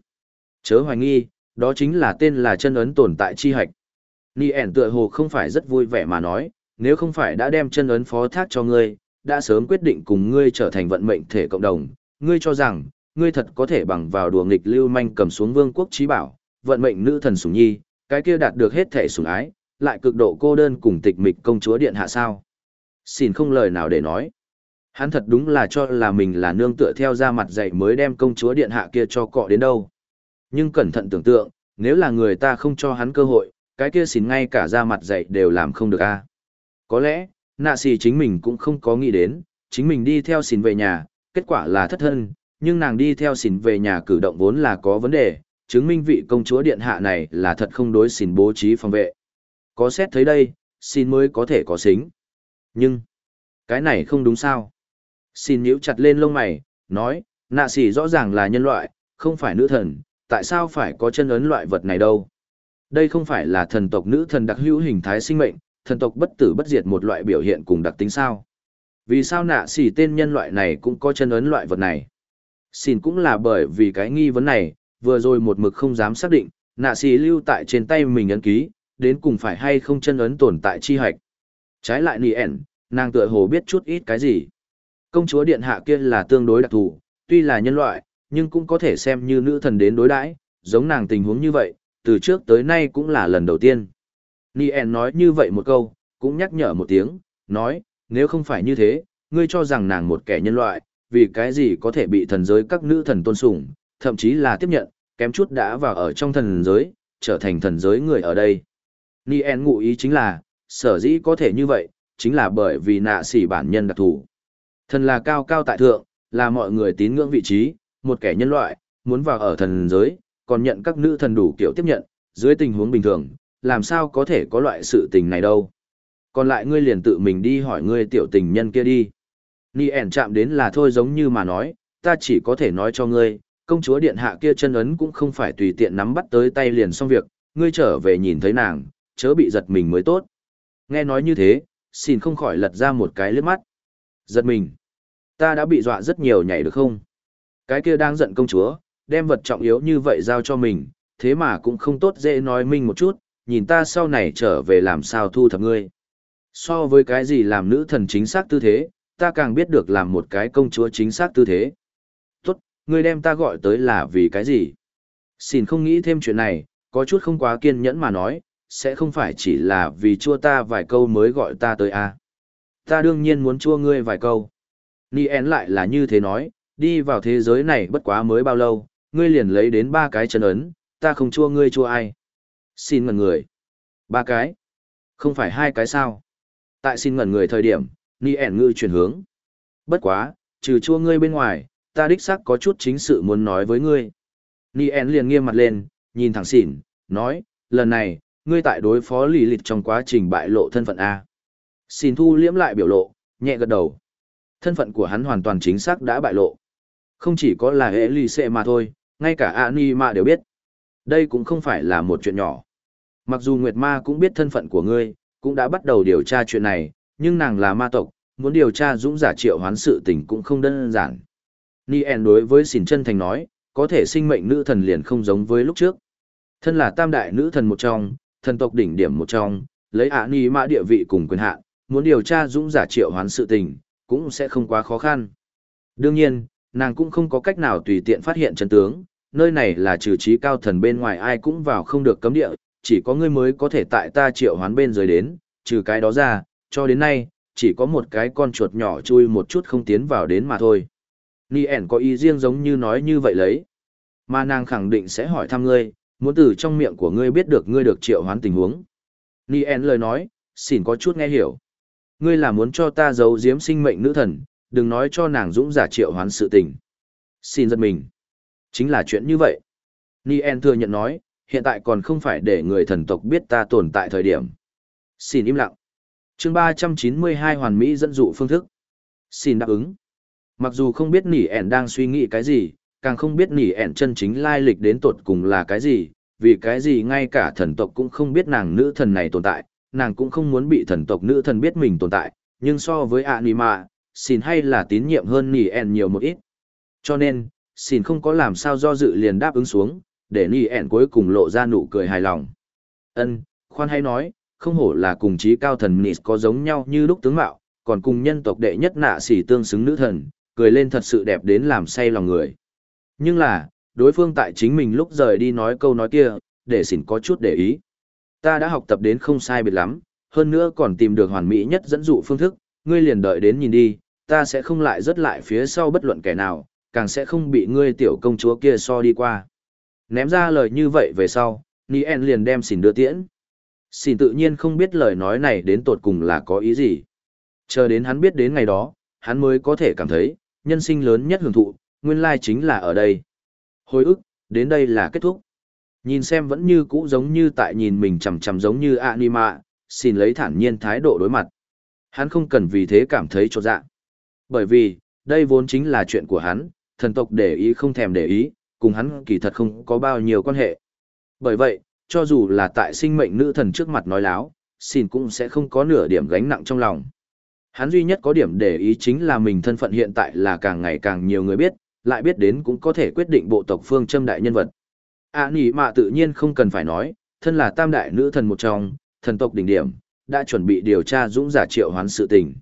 Chớ hoài nghi, đó chính là tên là chân ấn tồn tại chi hạch. Ni ẻn tựa hồ không phải rất vui vẻ mà nói, nếu không phải đã đem chân ấn phó thác cho ngươi, đã sớm quyết định cùng ngươi trở thành vận mệnh thể cộng đồng, ngươi cho rằng, ngươi thật có thể bằng vào đùa nghịch lưu manh cầm xuống vương quốc trí bảo, vận mệnh nữ thần sủng nhi, cái kia đạt được hết thể sủng ái, lại cực độ cô đơn cùng tịch mịch công chúa điện hạ sao. Xin không lời nào để nói. Hắn thật đúng là cho là mình là nương tựa theo ra mặt dạy mới đem công chúa điện hạ kia cho cọ đến đâu. Nhưng cẩn thận tưởng tượng, nếu là người ta không cho hắn cơ hội, cái kia xin ngay cả ra mặt dạy đều làm không được a. Có lẽ, nạ xì chính mình cũng không có nghĩ đến, chính mình đi theo xin về nhà, kết quả là thất thân, nhưng nàng đi theo xin về nhà cử động vốn là có vấn đề, chứng minh vị công chúa điện hạ này là thật không đối xin bố trí phòng vệ. Có xét thấy đây, xin mới có thể có xính. Nhưng, cái này không đúng sao. Xin nhíu chặt lên lông mày, nói, nạ xỉ rõ ràng là nhân loại, không phải nữ thần, tại sao phải có chân ấn loại vật này đâu? Đây không phải là thần tộc nữ thần đặc hữu hình thái sinh mệnh, thần tộc bất tử bất diệt một loại biểu hiện cùng đặc tính sao? Vì sao nạ xỉ tên nhân loại này cũng có chân ấn loại vật này? Xin cũng là bởi vì cái nghi vấn này, vừa rồi một mực không dám xác định, nạ xỉ lưu tại trên tay mình ấn ký, đến cùng phải hay không chân ấn tồn tại chi hạch. Trái lại nì ẻn, nàng tựa hồ biết chút ít cái gì. Công chúa điện hạ kia là tương đối đặc thù, tuy là nhân loại, nhưng cũng có thể xem như nữ thần đến đối đãi, giống nàng tình huống như vậy, từ trước tới nay cũng là lần đầu tiên. Nien nói như vậy một câu, cũng nhắc nhở một tiếng, nói, nếu không phải như thế, ngươi cho rằng nàng một kẻ nhân loại, vì cái gì có thể bị thần giới các nữ thần tôn sùng, thậm chí là tiếp nhận, kém chút đã vào ở trong thần giới, trở thành thần giới người ở đây. Nien ngụ ý chính là, sở dĩ có thể như vậy, chính là bởi vì nạ sỉ bản nhân đặc thù. Thần là cao cao tại thượng, là mọi người tín ngưỡng vị trí, một kẻ nhân loại, muốn vào ở thần giới, còn nhận các nữ thần đủ kiểu tiếp nhận, dưới tình huống bình thường, làm sao có thể có loại sự tình này đâu. Còn lại ngươi liền tự mình đi hỏi ngươi tiểu tình nhân kia đi. Nhi ẻn chạm đến là thôi giống như mà nói, ta chỉ có thể nói cho ngươi, công chúa điện hạ kia chân ấn cũng không phải tùy tiện nắm bắt tới tay liền xong việc, ngươi trở về nhìn thấy nàng, chớ bị giật mình mới tốt. Nghe nói như thế, xin không khỏi lật ra một cái lướt mắt. Giật mình. Ta đã bị dọa rất nhiều nhảy được không? Cái kia đang giận công chúa, đem vật trọng yếu như vậy giao cho mình, thế mà cũng không tốt dễ nói minh một chút, nhìn ta sau này trở về làm sao thu thập ngươi. So với cái gì làm nữ thần chính xác tư thế, ta càng biết được làm một cái công chúa chính xác tư thế. Tốt, ngươi đem ta gọi tới là vì cái gì? Xin không nghĩ thêm chuyện này, có chút không quá kiên nhẫn mà nói, sẽ không phải chỉ là vì chua ta vài câu mới gọi ta tới à. Ta đương nhiên muốn chua ngươi vài câu. Nien lại là như thế nói, đi vào thế giới này bất quá mới bao lâu, ngươi liền lấy đến ba cái chân ấn, ta không chua ngươi chua ai. Xin ngẩn người. Ba cái. Không phải hai cái sao. Tại xin ngẩn người thời điểm, Nien ngư chuyển hướng. Bất quá, trừ chua ngươi bên ngoài, ta đích xác có chút chính sự muốn nói với ngươi. Nien liền nghiêm mặt lên, nhìn thẳng xỉn, nói, lần này, ngươi tại đối phó lì lịch trong quá trình bại lộ thân phận A. Xin thu liễm lại biểu lộ, nhẹ gật đầu. Thân phận của hắn hoàn toàn chính xác đã bại lộ. Không chỉ có là hệ lì xệ mà thôi, ngay cả Ani ma đều biết. Đây cũng không phải là một chuyện nhỏ. Mặc dù Nguyệt Ma cũng biết thân phận của ngươi, cũng đã bắt đầu điều tra chuyện này, nhưng nàng là ma tộc, muốn điều tra dũng giả triệu hoán sự tình cũng không đơn giản. Nien đối với xỉn chân thành nói, có thể sinh mệnh nữ thần liền không giống với lúc trước. Thân là tam đại nữ thần một trong, thần tộc đỉnh điểm một trong, lấy ạ ni mã địa vị cùng quyền hạn, muốn điều tra dũng giả triệu hoán sự tình, cũng sẽ không quá khó khăn. Đương nhiên, nàng cũng không có cách nào tùy tiện phát hiện chân tướng, nơi này là trừ trí cao thần bên ngoài ai cũng vào không được cấm địa, chỉ có ngươi mới có thể tại ta triệu hoán bên dưới đến, trừ cái đó ra, cho đến nay, chỉ có một cái con chuột nhỏ chui một chút không tiến vào đến mà thôi. Nien có ý riêng giống như nói như vậy lấy. Mà nàng khẳng định sẽ hỏi thăm ngươi, muốn từ trong miệng của ngươi biết được ngươi được triệu hoán tình huống. Nien lời nói, xỉn có chút nghe hiểu. Ngươi là muốn cho ta giấu giếm sinh mệnh nữ thần, đừng nói cho nàng dũng giả triệu hoán sự tình. Xin giật mình. Chính là chuyện như vậy. Nien thừa nhận nói, hiện tại còn không phải để người thần tộc biết ta tồn tại thời điểm. Xin im lặng. chương 392 hoàn mỹ dẫn dụ phương thức. Xin đáp ứng. Mặc dù không biết nỉ ẻn đang suy nghĩ cái gì, càng không biết nỉ ẻn chân chính lai lịch đến tột cùng là cái gì, vì cái gì ngay cả thần tộc cũng không biết nàng nữ thần này tồn tại, nàng cũng không muốn bị thần tộc nữ thần biết mình tồn tại, nhưng so với Anima, xin hay là tín nhiệm hơn nỉ ẻn nhiều một ít. Cho nên, xin không có làm sao do dự liền đáp ứng xuống, để nỉ ẻn cuối cùng lộ ra nụ cười hài lòng. Ân, khoan hay nói, không hổ là cùng chí cao thần Nis có giống nhau như lúc tướng mạo, còn cùng nhân tộc đệ nhất nạ xỉ tương xứng nữ thần, cười lên thật sự đẹp đến làm say lòng người. Nhưng là, đối phương tại chính mình lúc rời đi nói câu nói kia, để xỉn có chút để ý. Ta đã học tập đến không sai biệt lắm, hơn nữa còn tìm được hoàn mỹ nhất dẫn dụ phương thức, ngươi liền đợi đến nhìn đi, ta sẽ không lại rớt lại phía sau bất luận kẻ nào, càng sẽ không bị ngươi tiểu công chúa kia so đi qua. Ném ra lời như vậy về sau, Nien liền đem xỉn đưa tiễn. Xỉn tự nhiên không biết lời nói này đến tột cùng là có ý gì. Chờ đến hắn biết đến ngày đó, hắn mới có thể cảm thấy, nhân sinh lớn nhất hưởng thụ, nguyên lai chính là ở đây. Hồi ức, đến đây là kết thúc. Nhìn xem vẫn như cũ giống như tại nhìn mình chằm chằm giống như anima, xin lấy thản nhiên thái độ đối mặt. Hắn không cần vì thế cảm thấy trột dạ. Bởi vì, đây vốn chính là chuyện của hắn, thần tộc để ý không thèm để ý, cùng hắn kỳ thật không có bao nhiêu quan hệ. Bởi vậy, cho dù là tại sinh mệnh nữ thần trước mặt nói láo, xin cũng sẽ không có nửa điểm gánh nặng trong lòng. Hắn duy nhất có điểm để ý chính là mình thân phận hiện tại là càng ngày càng nhiều người biết, lại biết đến cũng có thể quyết định bộ tộc phương châm đại nhân vật. À nỉ mạ tự nhiên không cần phải nói, thân là tam đại nữ thần một trong, thần tộc đỉnh điểm, đã chuẩn bị điều tra dũng giả triệu hoán sự tình.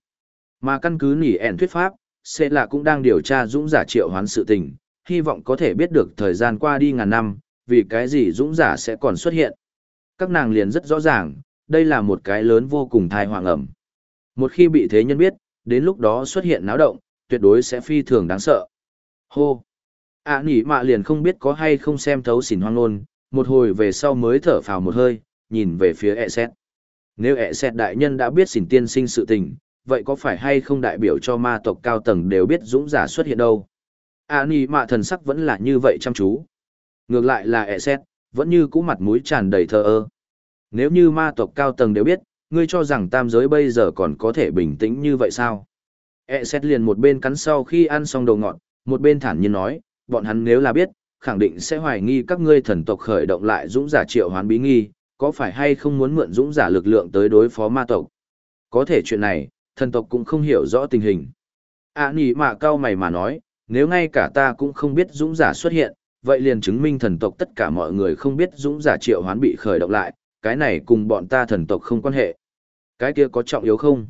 Mà căn cứ nỉ ẻn thuyết pháp, sẽ là cũng đang điều tra dũng giả triệu hoán sự tình, hy vọng có thể biết được thời gian qua đi ngàn năm, vì cái gì dũng giả sẽ còn xuất hiện. Các nàng liền rất rõ ràng, đây là một cái lớn vô cùng thai hoàng ẩm. Một khi bị thế nhân biết, đến lúc đó xuất hiện náo động, tuyệt đối sẽ phi thường đáng sợ. Hô! À nỉ mạ liền không biết có hay không xem thấu xỉn hoang nôn, một hồi về sau mới thở phào một hơi, nhìn về phía e ẹ xét. Nếu e ẹ xét đại nhân đã biết xỉn tiên sinh sự tình, vậy có phải hay không đại biểu cho ma tộc cao tầng đều biết dũng giả xuất hiện đâu? A ni mạ thần sắc vẫn là như vậy chăm chú. Ngược lại là ẹ xét, vẫn như cũ mặt mũi tràn đầy thờ ơ. Nếu như ma tộc cao tầng đều biết, ngươi cho rằng tam giới bây giờ còn có thể bình tĩnh như vậy sao? E xét liền một bên cắn sau khi ăn xong đầu ngọt, một bên thản nhiên nói, bọn hắn nếu là biết, khẳng định sẽ hoài nghi các ngươi thần tộc khởi động lại dũng giả triệu hoán bí nghi, có phải hay không muốn mượn dũng giả lực lượng tới đối phó ma tộc? Có thể chuyện này, thần tộc cũng không hiểu rõ tình hình. À nỉ mạ cao mày mà nói, nếu ngay cả ta cũng không biết dũng giả xuất hiện, vậy liền chứng minh thần tộc tất cả mọi người không biết dũng giả triệu hoán bị khởi động lại, cái này cùng bọn ta thần tộc không quan hệ. Cái kia có trọng yếu không?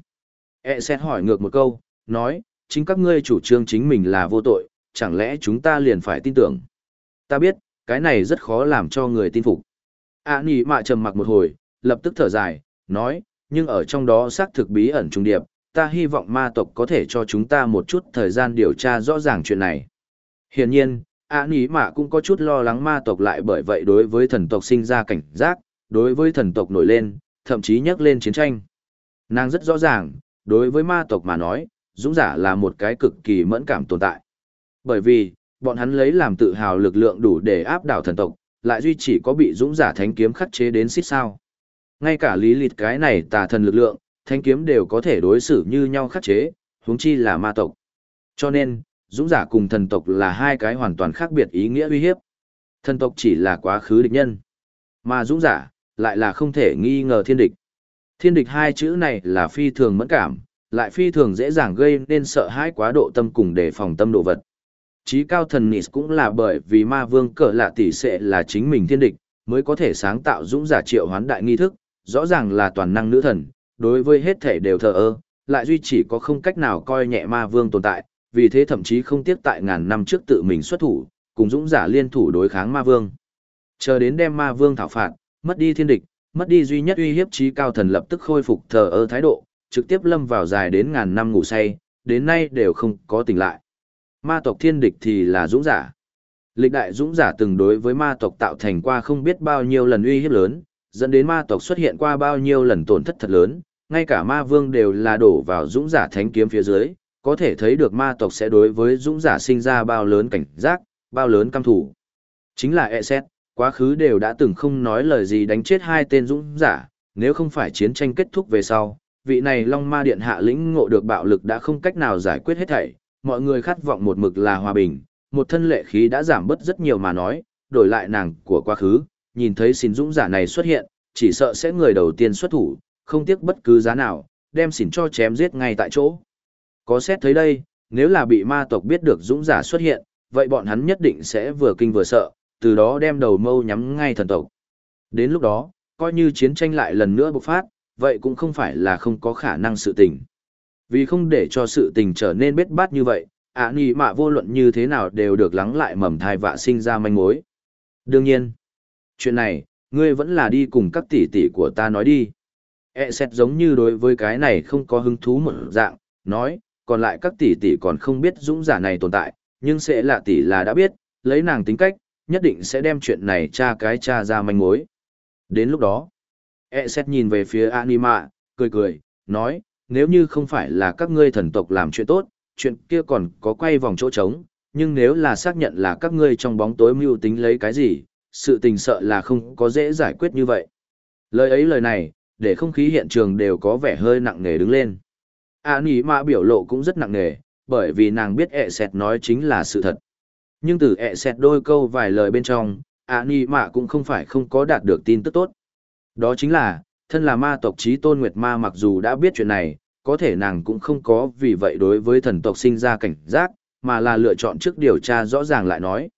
E xét hỏi ngược một câu, nói, chính các ngươi chủ trương chính mình là vô tội, chẳng lẽ chúng ta liền phải tin tưởng? Ta biết, cái này rất khó làm cho người tin phục. À nỉ mạ trầm mặc một hồi, lập tức thở dài, nói, nhưng ở trong đó xác thực bí ẩn trung điệp, ta hy vọng ma tộc có thể cho chúng ta một chút thời gian điều tra rõ ràng chuyện này. Hiển nhiên, ạ nỉ mạ cũng có chút lo lắng ma tộc lại bởi vậy đối với thần tộc sinh ra cảnh giác, đối với thần tộc nổi lên, thậm chí nhắc lên chiến tranh. Nàng rất rõ ràng, đối với ma tộc mà nói, dũng giả là một cái cực kỳ mẫn cảm tồn tại. Bởi vì, bọn hắn lấy làm tự hào lực lượng đủ để áp đảo thần tộc, lại duy chỉ có bị dũng giả thánh kiếm khắc chế đến xích sao. Ngay cả lý lịt cái này tà thần lực lượng, Thanh kiếm đều có thể đối xử như nhau khắc chế, huống chi là ma tộc. Cho nên, dũng giả cùng thần tộc là hai cái hoàn toàn khác biệt ý nghĩa uy hiếp. Thần tộc chỉ là quá khứ địch nhân, mà dũng giả lại là không thể nghi ngờ thiên địch. Thiên địch hai chữ này là phi thường mẫn cảm, lại phi thường dễ dàng gây nên sợ hãi quá độ tâm cùng đề phòng tâm độ vật. Chí cao thần Nis cũng là bởi vì ma vương cỡ lạ tỷ sẽ là chính mình thiên địch, mới có thể sáng tạo dũng giả triệu hoán đại nghi thức, rõ ràng là toàn năng nữ thần, đối với hết thể đều thờ ơ, lại duy chỉ có không cách nào coi nhẹ ma vương tồn tại, vì thế thậm chí không tiếc tại ngàn năm trước tự mình xuất thủ, cùng dũng giả liên thủ đối kháng ma vương. Chờ đến đem ma vương thảo phạt, mất đi thiên địch, mất đi duy nhất uy hiếp trí cao thần lập tức khôi phục thờ ơ thái độ, trực tiếp lâm vào dài đến ngàn năm ngủ say, đến nay đều không có tỉnh lại. Ma tộc thiên địch thì là dũng giả. Lịch đại dũng giả từng đối với ma tộc tạo thành qua không biết bao nhiêu lần uy hiếp lớn, dẫn đến ma tộc xuất hiện qua bao nhiêu lần tổn thất thật lớn, ngay cả ma vương đều là đổ vào dũng giả thánh kiếm phía dưới, có thể thấy được ma tộc sẽ đối với dũng giả sinh ra bao lớn cảnh giác, bao lớn căm thủ. Chính là e xét, quá khứ đều đã từng không nói lời gì đánh chết hai tên dũng giả, nếu không phải chiến tranh kết thúc về sau, vị này Long Ma Điện hạ lĩnh ngộ được bạo lực đã không cách nào giải quyết hết thảy, mọi người khát vọng một mực là hòa bình, một thân lệ khí đã giảm bớt rất nhiều mà nói, đổi lại nàng của quá khứ, nhìn thấy xin dũng giả này xuất hiện, chỉ sợ sẽ người đầu tiên xuất thủ, không tiếc bất cứ giá nào, đem xỉn cho chém giết ngay tại chỗ. Có xét thấy đây, nếu là bị ma tộc biết được dũng giả xuất hiện, vậy bọn hắn nhất định sẽ vừa kinh vừa sợ, từ đó đem đầu mâu nhắm ngay thần tộc. Đến lúc đó, coi như chiến tranh lại lần nữa bộc phát, vậy cũng không phải là không có khả năng sự tình. Vì không để cho sự tình trở nên bết bát như vậy, ạ à, nì mạ vô luận như thế nào đều được lắng lại mầm thai vạ sinh ra manh mối. Đương nhiên, chuyện này, ngươi vẫn là đi cùng các tỷ tỷ của ta nói đi. E xét giống như đối với cái này không có hứng thú một dạng, nói, còn lại các tỷ tỷ còn không biết dũng giả này tồn tại, nhưng sẽ là tỷ là đã biết, lấy nàng tính cách, nhất định sẽ đem chuyện này tra cái tra ra manh mối. Đến lúc đó, E xét nhìn về phía Anima, cười cười, nói, nếu như không phải là các ngươi thần tộc làm chuyện tốt, chuyện kia còn có quay vòng chỗ trống, nhưng nếu là xác nhận là các ngươi trong bóng tối mưu tính lấy cái gì, sự tình sợ là không có dễ giải quyết như vậy. Lời ấy lời này, để không khí hiện trường đều có vẻ hơi nặng nề đứng lên. A nỉ mạ biểu lộ cũng rất nặng nề, bởi vì nàng biết ẹ sẹt nói chính là sự thật. Nhưng từ ẹ sẹt đôi câu vài lời bên trong, A nỉ mạ cũng không phải không có đạt được tin tức tốt. Đó chính là, thân là ma tộc trí tôn nguyệt ma mặc dù đã biết chuyện này, có thể nàng cũng không có vì vậy đối với thần tộc sinh ra cảnh giác, mà là lựa chọn trước điều tra rõ ràng lại nói.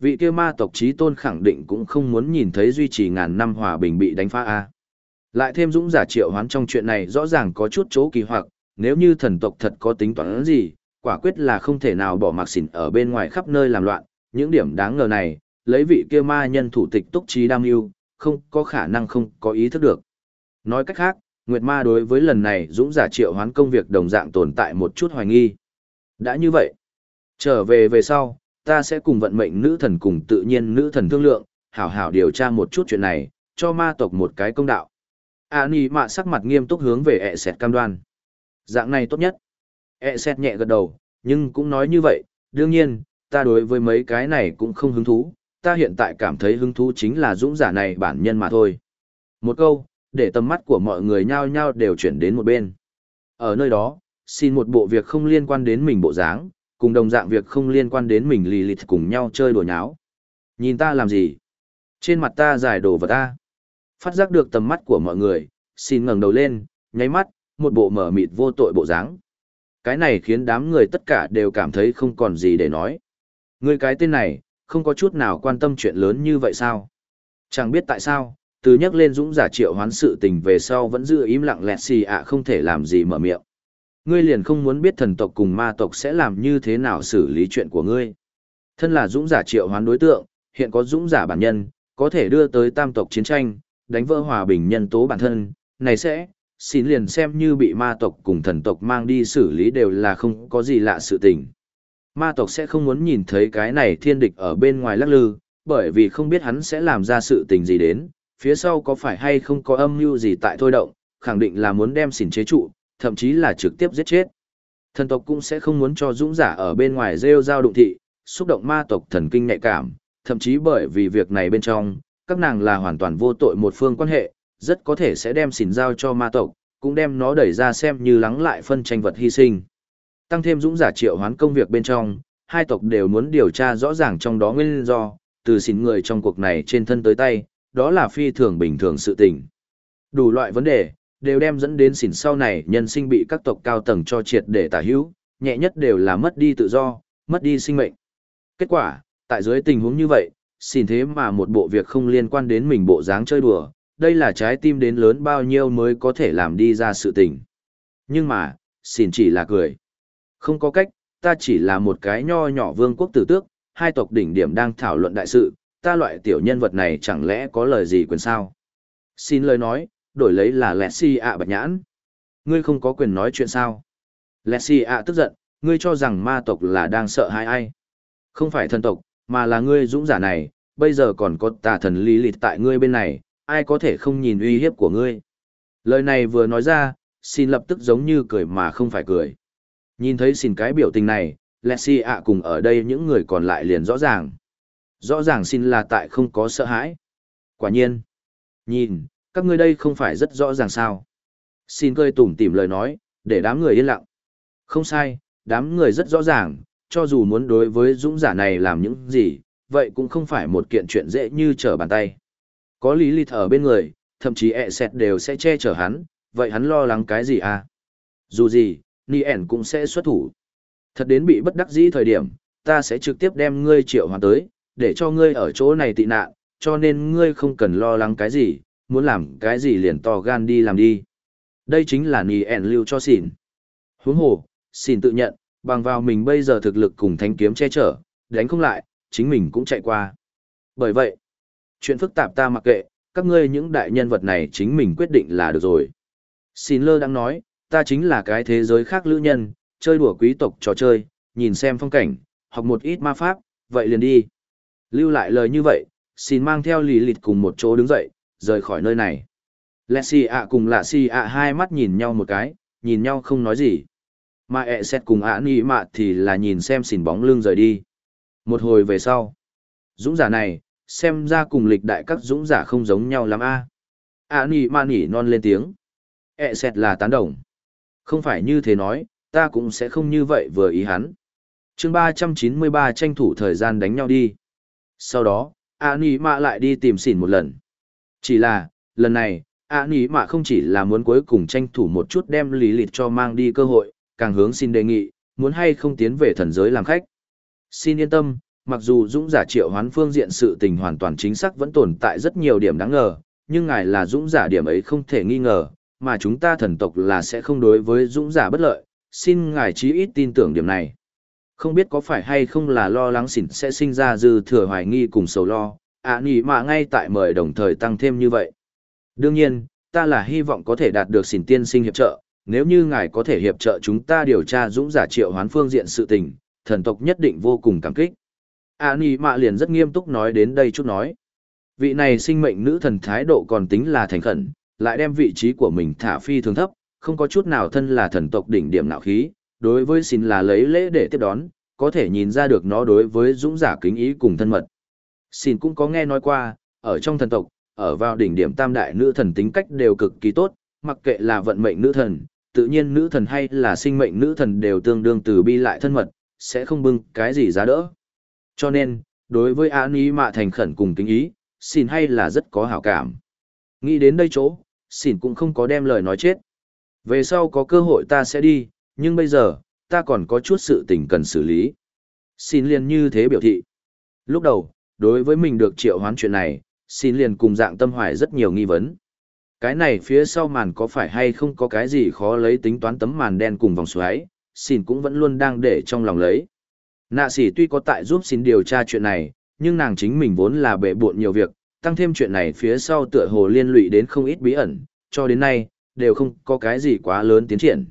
Vị kia ma tộc trí tôn khẳng định cũng không muốn nhìn thấy duy trì ngàn năm hòa bình bị đánh phá A. Lại thêm dũng giả triệu hoán trong chuyện này rõ ràng có chút chỗ kỳ hoặc, nếu như thần tộc thật có tính toán gì, quả quyết là không thể nào bỏ mặc xỉn ở bên ngoài khắp nơi làm loạn, những điểm đáng ngờ này, lấy vị kia ma nhân thủ tịch túc trí đam yêu, không có khả năng không có ý thức được. Nói cách khác, Nguyệt Ma đối với lần này dũng giả triệu hoán công việc đồng dạng tồn tại một chút hoài nghi. Đã như vậy, trở về về sau, ta sẽ cùng vận mệnh nữ thần cùng tự nhiên nữ thần thương lượng, hảo hảo điều tra một chút chuyện này, cho ma tộc một cái công đạo. A ni mạ sắc mặt nghiêm túc hướng về ẹ sẹt cam đoan. Dạng này tốt nhất. ẹ sẹt nhẹ gật đầu, nhưng cũng nói như vậy, đương nhiên, ta đối với mấy cái này cũng không hứng thú, ta hiện tại cảm thấy hứng thú chính là dũng giả này bản nhân mà thôi. Một câu, để tầm mắt của mọi người nhao nhao đều chuyển đến một bên. Ở nơi đó, xin một bộ việc không liên quan đến mình bộ dáng, cùng đồng dạng việc không liên quan đến mình lì lịt cùng nhau chơi đùa nháo. Nhìn ta làm gì? Trên mặt ta giải đồ vật ta. Phát giác được tầm mắt của mọi người, xin ngẩng đầu lên, nháy mắt, một bộ mở mịt vô tội bộ dáng. Cái này khiến đám người tất cả đều cảm thấy không còn gì để nói. Người cái tên này, không có chút nào quan tâm chuyện lớn như vậy sao? Chẳng biết tại sao, từ nhắc lên dũng giả triệu hoán sự tình về sau vẫn giữ im lặng lẹt xì ạ không thể làm gì mở miệng. Ngươi liền không muốn biết thần tộc cùng ma tộc sẽ làm như thế nào xử lý chuyện của ngươi. Thân là dũng giả triệu hoán đối tượng, hiện có dũng giả bản nhân, có thể đưa tới tam tộc chiến tranh, đánh vỡ hòa bình nhân tố bản thân, này sẽ, xin liền xem như bị ma tộc cùng thần tộc mang đi xử lý đều là không có gì lạ sự tình. Ma tộc sẽ không muốn nhìn thấy cái này thiên địch ở bên ngoài lắc lư, bởi vì không biết hắn sẽ làm ra sự tình gì đến, phía sau có phải hay không có âm mưu gì tại thôi động, khẳng định là muốn đem xỉn chế trụ, thậm chí là trực tiếp giết chết. Thần tộc cũng sẽ không muốn cho dũng giả ở bên ngoài rêu giao đụng thị, xúc động ma tộc thần kinh nhạy cảm, thậm chí bởi vì việc này bên trong, các nàng là hoàn toàn vô tội một phương quan hệ, rất có thể sẽ đem xỉn giao cho ma tộc, cũng đem nó đẩy ra xem như lắng lại phân tranh vật hy sinh. Tăng thêm dũng giả triệu hoán công việc bên trong, hai tộc đều muốn điều tra rõ ràng trong đó nguyên do, từ xỉn người trong cuộc này trên thân tới tay, đó là phi thường bình thường sự tình. Đủ loại vấn đề, đều đem dẫn đến xỉn sau này nhân sinh bị các tộc cao tầng cho triệt để tả hữu, nhẹ nhất đều là mất đi tự do, mất đi sinh mệnh. Kết quả, tại dưới tình huống như vậy, xin thế mà một bộ việc không liên quan đến mình bộ dáng chơi đùa, đây là trái tim đến lớn bao nhiêu mới có thể làm đi ra sự tình. Nhưng mà, xin chỉ là cười. Không có cách, ta chỉ là một cái nho nhỏ vương quốc tử tước, hai tộc đỉnh điểm đang thảo luận đại sự, ta loại tiểu nhân vật này chẳng lẽ có lời gì quyền sao? Xin lời nói, đổi lấy là Lexi ạ bạch nhãn. Ngươi không có quyền nói chuyện sao? Lexi ạ tức giận, ngươi cho rằng ma tộc là đang sợ hai ai? Không phải thần tộc, mà là ngươi dũng giả này, bây giờ còn có tà thần lý lịt tại ngươi bên này, ai có thể không nhìn uy hiếp của ngươi? Lời này vừa nói ra, xin lập tức giống như cười mà không phải cười. Nhìn thấy xin cái biểu tình này, Lexi ạ cùng ở đây những người còn lại liền rõ ràng. Rõ ràng xin là tại không có sợ hãi. Quả nhiên. Nhìn, các ngươi đây không phải rất rõ ràng sao. Xin cười tủm tỉm lời nói, để đám người yên lặng. Không sai, đám người rất rõ ràng, cho dù muốn đối với dũng giả này làm những gì, vậy cũng không phải một kiện chuyện dễ như trở bàn tay. Có lý lịt ở bên người, thậm chí ẹ sẹt đều sẽ che chở hắn, vậy hắn lo lắng cái gì à? Dù gì, Nhi ẻn cũng sẽ xuất thủ. Thật đến bị bất đắc dĩ thời điểm, ta sẽ trực tiếp đem ngươi triệu hoàn tới, để cho ngươi ở chỗ này tị nạn, cho nên ngươi không cần lo lắng cái gì, muốn làm cái gì liền to gan đi làm đi. Đây chính là Nhi ẻn lưu cho xỉn. Huống hồ, xỉn tự nhận, bằng vào mình bây giờ thực lực cùng thanh kiếm che chở, đánh không lại, chính mình cũng chạy qua. Bởi vậy, chuyện phức tạp ta mặc kệ, các ngươi những đại nhân vật này chính mình quyết định là được rồi. Xin lơ đang nói, ta chính là cái thế giới khác lữ nhân, chơi đùa quý tộc trò chơi, nhìn xem phong cảnh, học một ít ma pháp, vậy liền đi. Lưu lại lời như vậy, xin mang theo lì lịt cùng một chỗ đứng dậy, rời khỏi nơi này. Lẹ xì ạ cùng lạ xì ạ hai mắt nhìn nhau một cái, nhìn nhau không nói gì. Mà ẹ xét cùng ả nị mạ thì là nhìn xem xỉn bóng lưng rời đi. Một hồi về sau, dũng giả này, xem ra cùng lịch đại các dũng giả không giống nhau lắm a. Ả nị mạ nỉ non lên tiếng. ẹ xét là tán đồng. Không phải như thế nói, ta cũng sẽ không như vậy vừa ý hắn. chương ba trăm chín mươi ba tranh thủ thời gian đánh nhau đi. Sau đó, ả nị mạ lại đi tìm xỉn một lần. Chỉ là, lần này, ạ nỉ mạ không chỉ là muốn cuối cùng tranh thủ một chút đem lý lịch cho mang đi cơ hội, càng hướng xin đề nghị, muốn hay không tiến về thần giới làm khách. Xin yên tâm, mặc dù dũng giả triệu hoán phương diện sự tình hoàn toàn chính xác vẫn tồn tại rất nhiều điểm đáng ngờ, nhưng ngài là dũng giả điểm ấy không thể nghi ngờ, mà chúng ta thần tộc là sẽ không đối với dũng giả bất lợi, xin ngài chí ít tin tưởng điểm này. Không biết có phải hay không là lo lắng xỉn sẽ sinh ra dư thừa hoài nghi cùng sầu lo, ạ à, nhỉ mà ngay tại mời đồng thời tăng thêm như vậy. Đương nhiên, ta là hy vọng có thể đạt được xỉn tiên sinh hiệp trợ, nếu như ngài có thể hiệp trợ chúng ta điều tra dũng giả triệu hoán phương diện sự tình, thần tộc nhất định vô cùng cảm kích. A Nì Mạ liền rất nghiêm túc nói đến đây chút nói. Vị này sinh mệnh nữ thần thái độ còn tính là thành khẩn, lại đem vị trí của mình thả phi thường thấp, không có chút nào thân là thần tộc đỉnh điểm nạo khí, đối với xin là lấy lễ để tiếp đón, có thể nhìn ra được nó đối với dũng giả kính ý cùng thân mật. Xin cũng có nghe nói qua, ở trong thần tộc, ở vào đỉnh điểm tam đại nữ thần tính cách đều cực kỳ tốt, mặc kệ là vận mệnh nữ thần, tự nhiên nữ thần hay là sinh mệnh nữ thần đều tương đương từ bi lại thân mật, sẽ không bưng cái gì giá đỡ. Cho nên, đối với án ý mạ thành khẩn cùng kính ý, xin hay là rất có hảo cảm. Nghĩ đến đây chỗ, xin cũng không có đem lời nói chết. Về sau có cơ hội ta sẽ đi, nhưng bây giờ, ta còn có chút sự tình cần xử lý. Xin liền như thế biểu thị. Lúc đầu, đối với mình được triệu hoán chuyện này, xin liền cùng dạng tâm hoài rất nhiều nghi vấn. Cái này phía sau màn có phải hay không có cái gì khó lấy tính toán tấm màn đen cùng vòng xoáy, xin cũng vẫn luôn đang để trong lòng lấy. Nạ sĩ tuy có tại giúp xin điều tra chuyện này, nhưng nàng chính mình vốn là bệ buộn nhiều việc, tăng thêm chuyện này phía sau tựa hồ liên lụy đến không ít bí ẩn, cho đến nay, đều không có cái gì quá lớn tiến triển.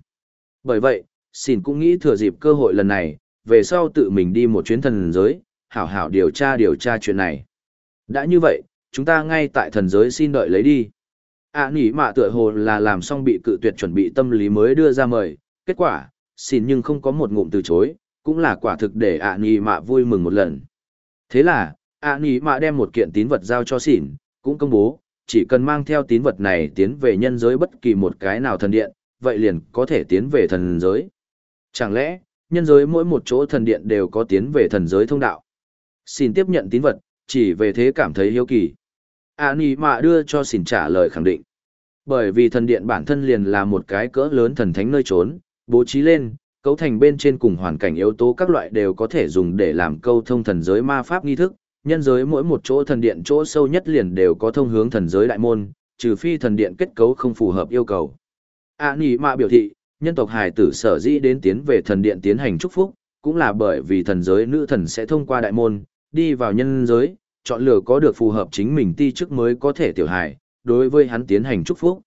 Bởi vậy, xin cũng nghĩ thừa dịp cơ hội lần này, về sau tự mình đi một chuyến thần giới, hảo hảo điều tra điều tra chuyện này. Đã như vậy, chúng ta ngay tại thần giới xin đợi lấy đi ạ à, nỉ mạ tựa hồ là làm xong bị cự tuyệt chuẩn bị tâm lý mới đưa ra mời. Kết quả xin nhưng không có một ngụm từ chối cũng là quả thực để ạ à, nỉ mạ vui mừng một lần. Thế là ạ à, nỉ mạ đem một kiện tín vật giao cho xỉn cũng công bố chỉ cần mang theo tín vật này tiến về nhân giới bất kỳ một cái nào thần điện vậy liền có thể tiến về thần giới. Chẳng lẽ nhân giới mỗi một chỗ thần điện đều có tiến về thần giới thông đạo? Xin tiếp nhận tín vật chỉ về thế cảm thấy hiếu kỳ a ni mạ đưa cho xỉn trả lời khẳng định. Bởi vì thần điện bản thân liền là một cái cỡ lớn thần thánh nơi trốn, bố trí lên, cấu thành bên trên cùng hoàn cảnh yếu tố các loại đều có thể dùng để làm câu thông thần giới ma pháp nghi thức, nhân giới mỗi một chỗ thần điện chỗ sâu nhất liền đều có thông hướng thần giới đại môn, trừ phi thần điện kết cấu không phù hợp yêu cầu. A ni mạ biểu thị, nhân tộc hải tử sở dĩ đến tiến về thần điện tiến hành chúc phúc, cũng là bởi vì thần giới nữ thần sẽ thông qua đại môn, đi vào nhân giới chọn lựa có được phù hợp chính mình ti chức mới có thể tiểu hài, đối với hắn tiến hành chúc phúc.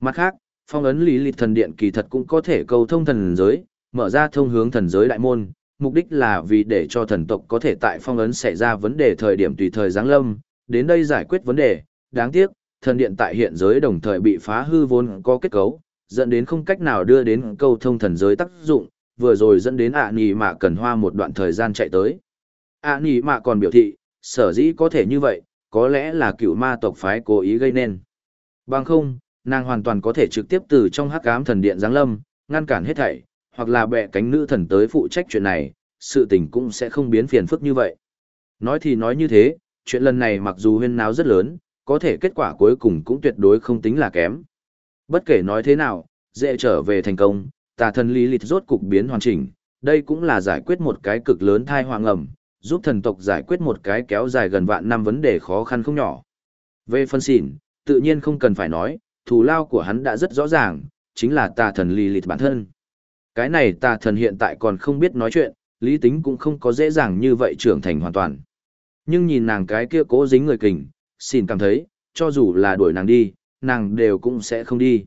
Mặt khác, phong ấn lý lịch thần điện kỳ thật cũng có thể cầu thông thần giới, mở ra thông hướng thần giới đại môn, mục đích là vì để cho thần tộc có thể tại phong ấn xảy ra vấn đề thời điểm tùy thời giáng lâm, đến đây giải quyết vấn đề, đáng tiếc, thần điện tại hiện giới đồng thời bị phá hư vốn có kết cấu, dẫn đến không cách nào đưa đến câu thông thần giới tác dụng, vừa rồi dẫn đến ạ à nì mạ cần hoa một đoạn thời gian chạy tới. ạ à nì mạ còn biểu thị, sở dĩ có thể như vậy, có lẽ là cựu ma tộc phái cố ý gây nên. Bằng không, nàng hoàn toàn có thể trực tiếp từ trong hắc ám thần điện giáng lâm, ngăn cản hết thảy, hoặc là bẻ cánh nữ thần tới phụ trách chuyện này, sự tình cũng sẽ không biến phiền phức như vậy. Nói thì nói như thế, chuyện lần này mặc dù huyên náo rất lớn, có thể kết quả cuối cùng cũng tuyệt đối không tính là kém. Bất kể nói thế nào, dễ trở về thành công, tà thần lý lịch rốt cục biến hoàn chỉnh, đây cũng là giải quyết một cái cực lớn thai hoàng ẩm, giúp thần tộc giải quyết một cái kéo dài gần vạn năm vấn đề khó khăn không nhỏ. Về phân xỉn, tự nhiên không cần phải nói, thù lao của hắn đã rất rõ ràng, chính là tà thần lý lịt bản thân. Cái này tà thần hiện tại còn không biết nói chuyện, lý tính cũng không có dễ dàng như vậy trưởng thành hoàn toàn. Nhưng nhìn nàng cái kia cố dính người kình, xỉn cảm thấy, cho dù là đuổi nàng đi, nàng đều cũng sẽ không đi.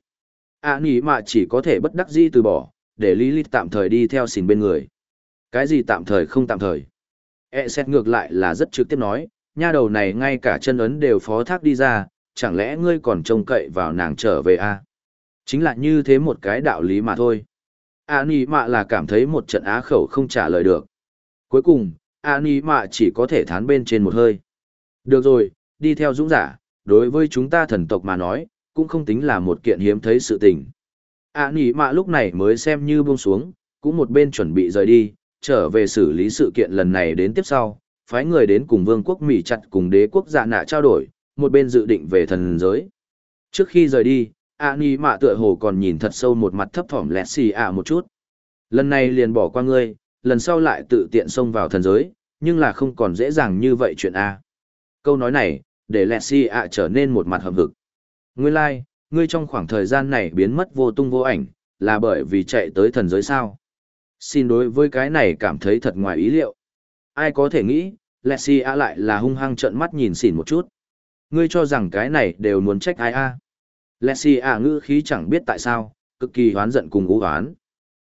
À nỉ mà chỉ có thể bất đắc dĩ từ bỏ, để lý lịt tạm thời đi theo xỉn bên người. Cái gì tạm thời không tạm thời. E xét ngược lại là rất trực tiếp nói, nha đầu này ngay cả chân ấn đều phó thác đi ra, chẳng lẽ ngươi còn trông cậy vào nàng trở về à? Chính là như thế một cái đạo lý mà thôi. A Nì Mạ là cảm thấy một trận á khẩu không trả lời được. Cuối cùng, A Nì Mạ chỉ có thể thán bên trên một hơi. Được rồi, đi theo dũng giả, đối với chúng ta thần tộc mà nói, cũng không tính là một kiện hiếm thấy sự tình. A Nì Mạ lúc này mới xem như buông xuống, cũng một bên chuẩn bị rời đi, trở về xử lý sự kiện lần này đến tiếp sau, phái người đến cùng vương quốc Mỹ chặt cùng đế quốc dạ nạ trao đổi, một bên dự định về thần giới. Trước khi rời đi, a ni mạ tựa hồ còn nhìn thật sâu một mặt thấp thỏm lẹt xì ạ một chút. Lần này liền bỏ qua ngươi lần sau lại tự tiện xông vào thần giới nhưng là không còn dễ dàng như vậy chuyện a. Câu nói này để lẹt xì ạ trở nên một mặt hầm hực. Nguyên lai、like, ngươi trong khoảng thời gian này biến mất vô tung vô ảnh là bởi vì chạy tới thần giới sao? Xin đối với cái này cảm thấy thật ngoài ý liệu ai có thể nghĩ lẹt xì lại là hung hăng trợn mắt nhìn xỉn một chút ngươi cho rằng cái này đều muốn trách ai a Lexi ạ ngữ khí chẳng biết tại sao, cực kỳ hoán giận cùng ú hoán.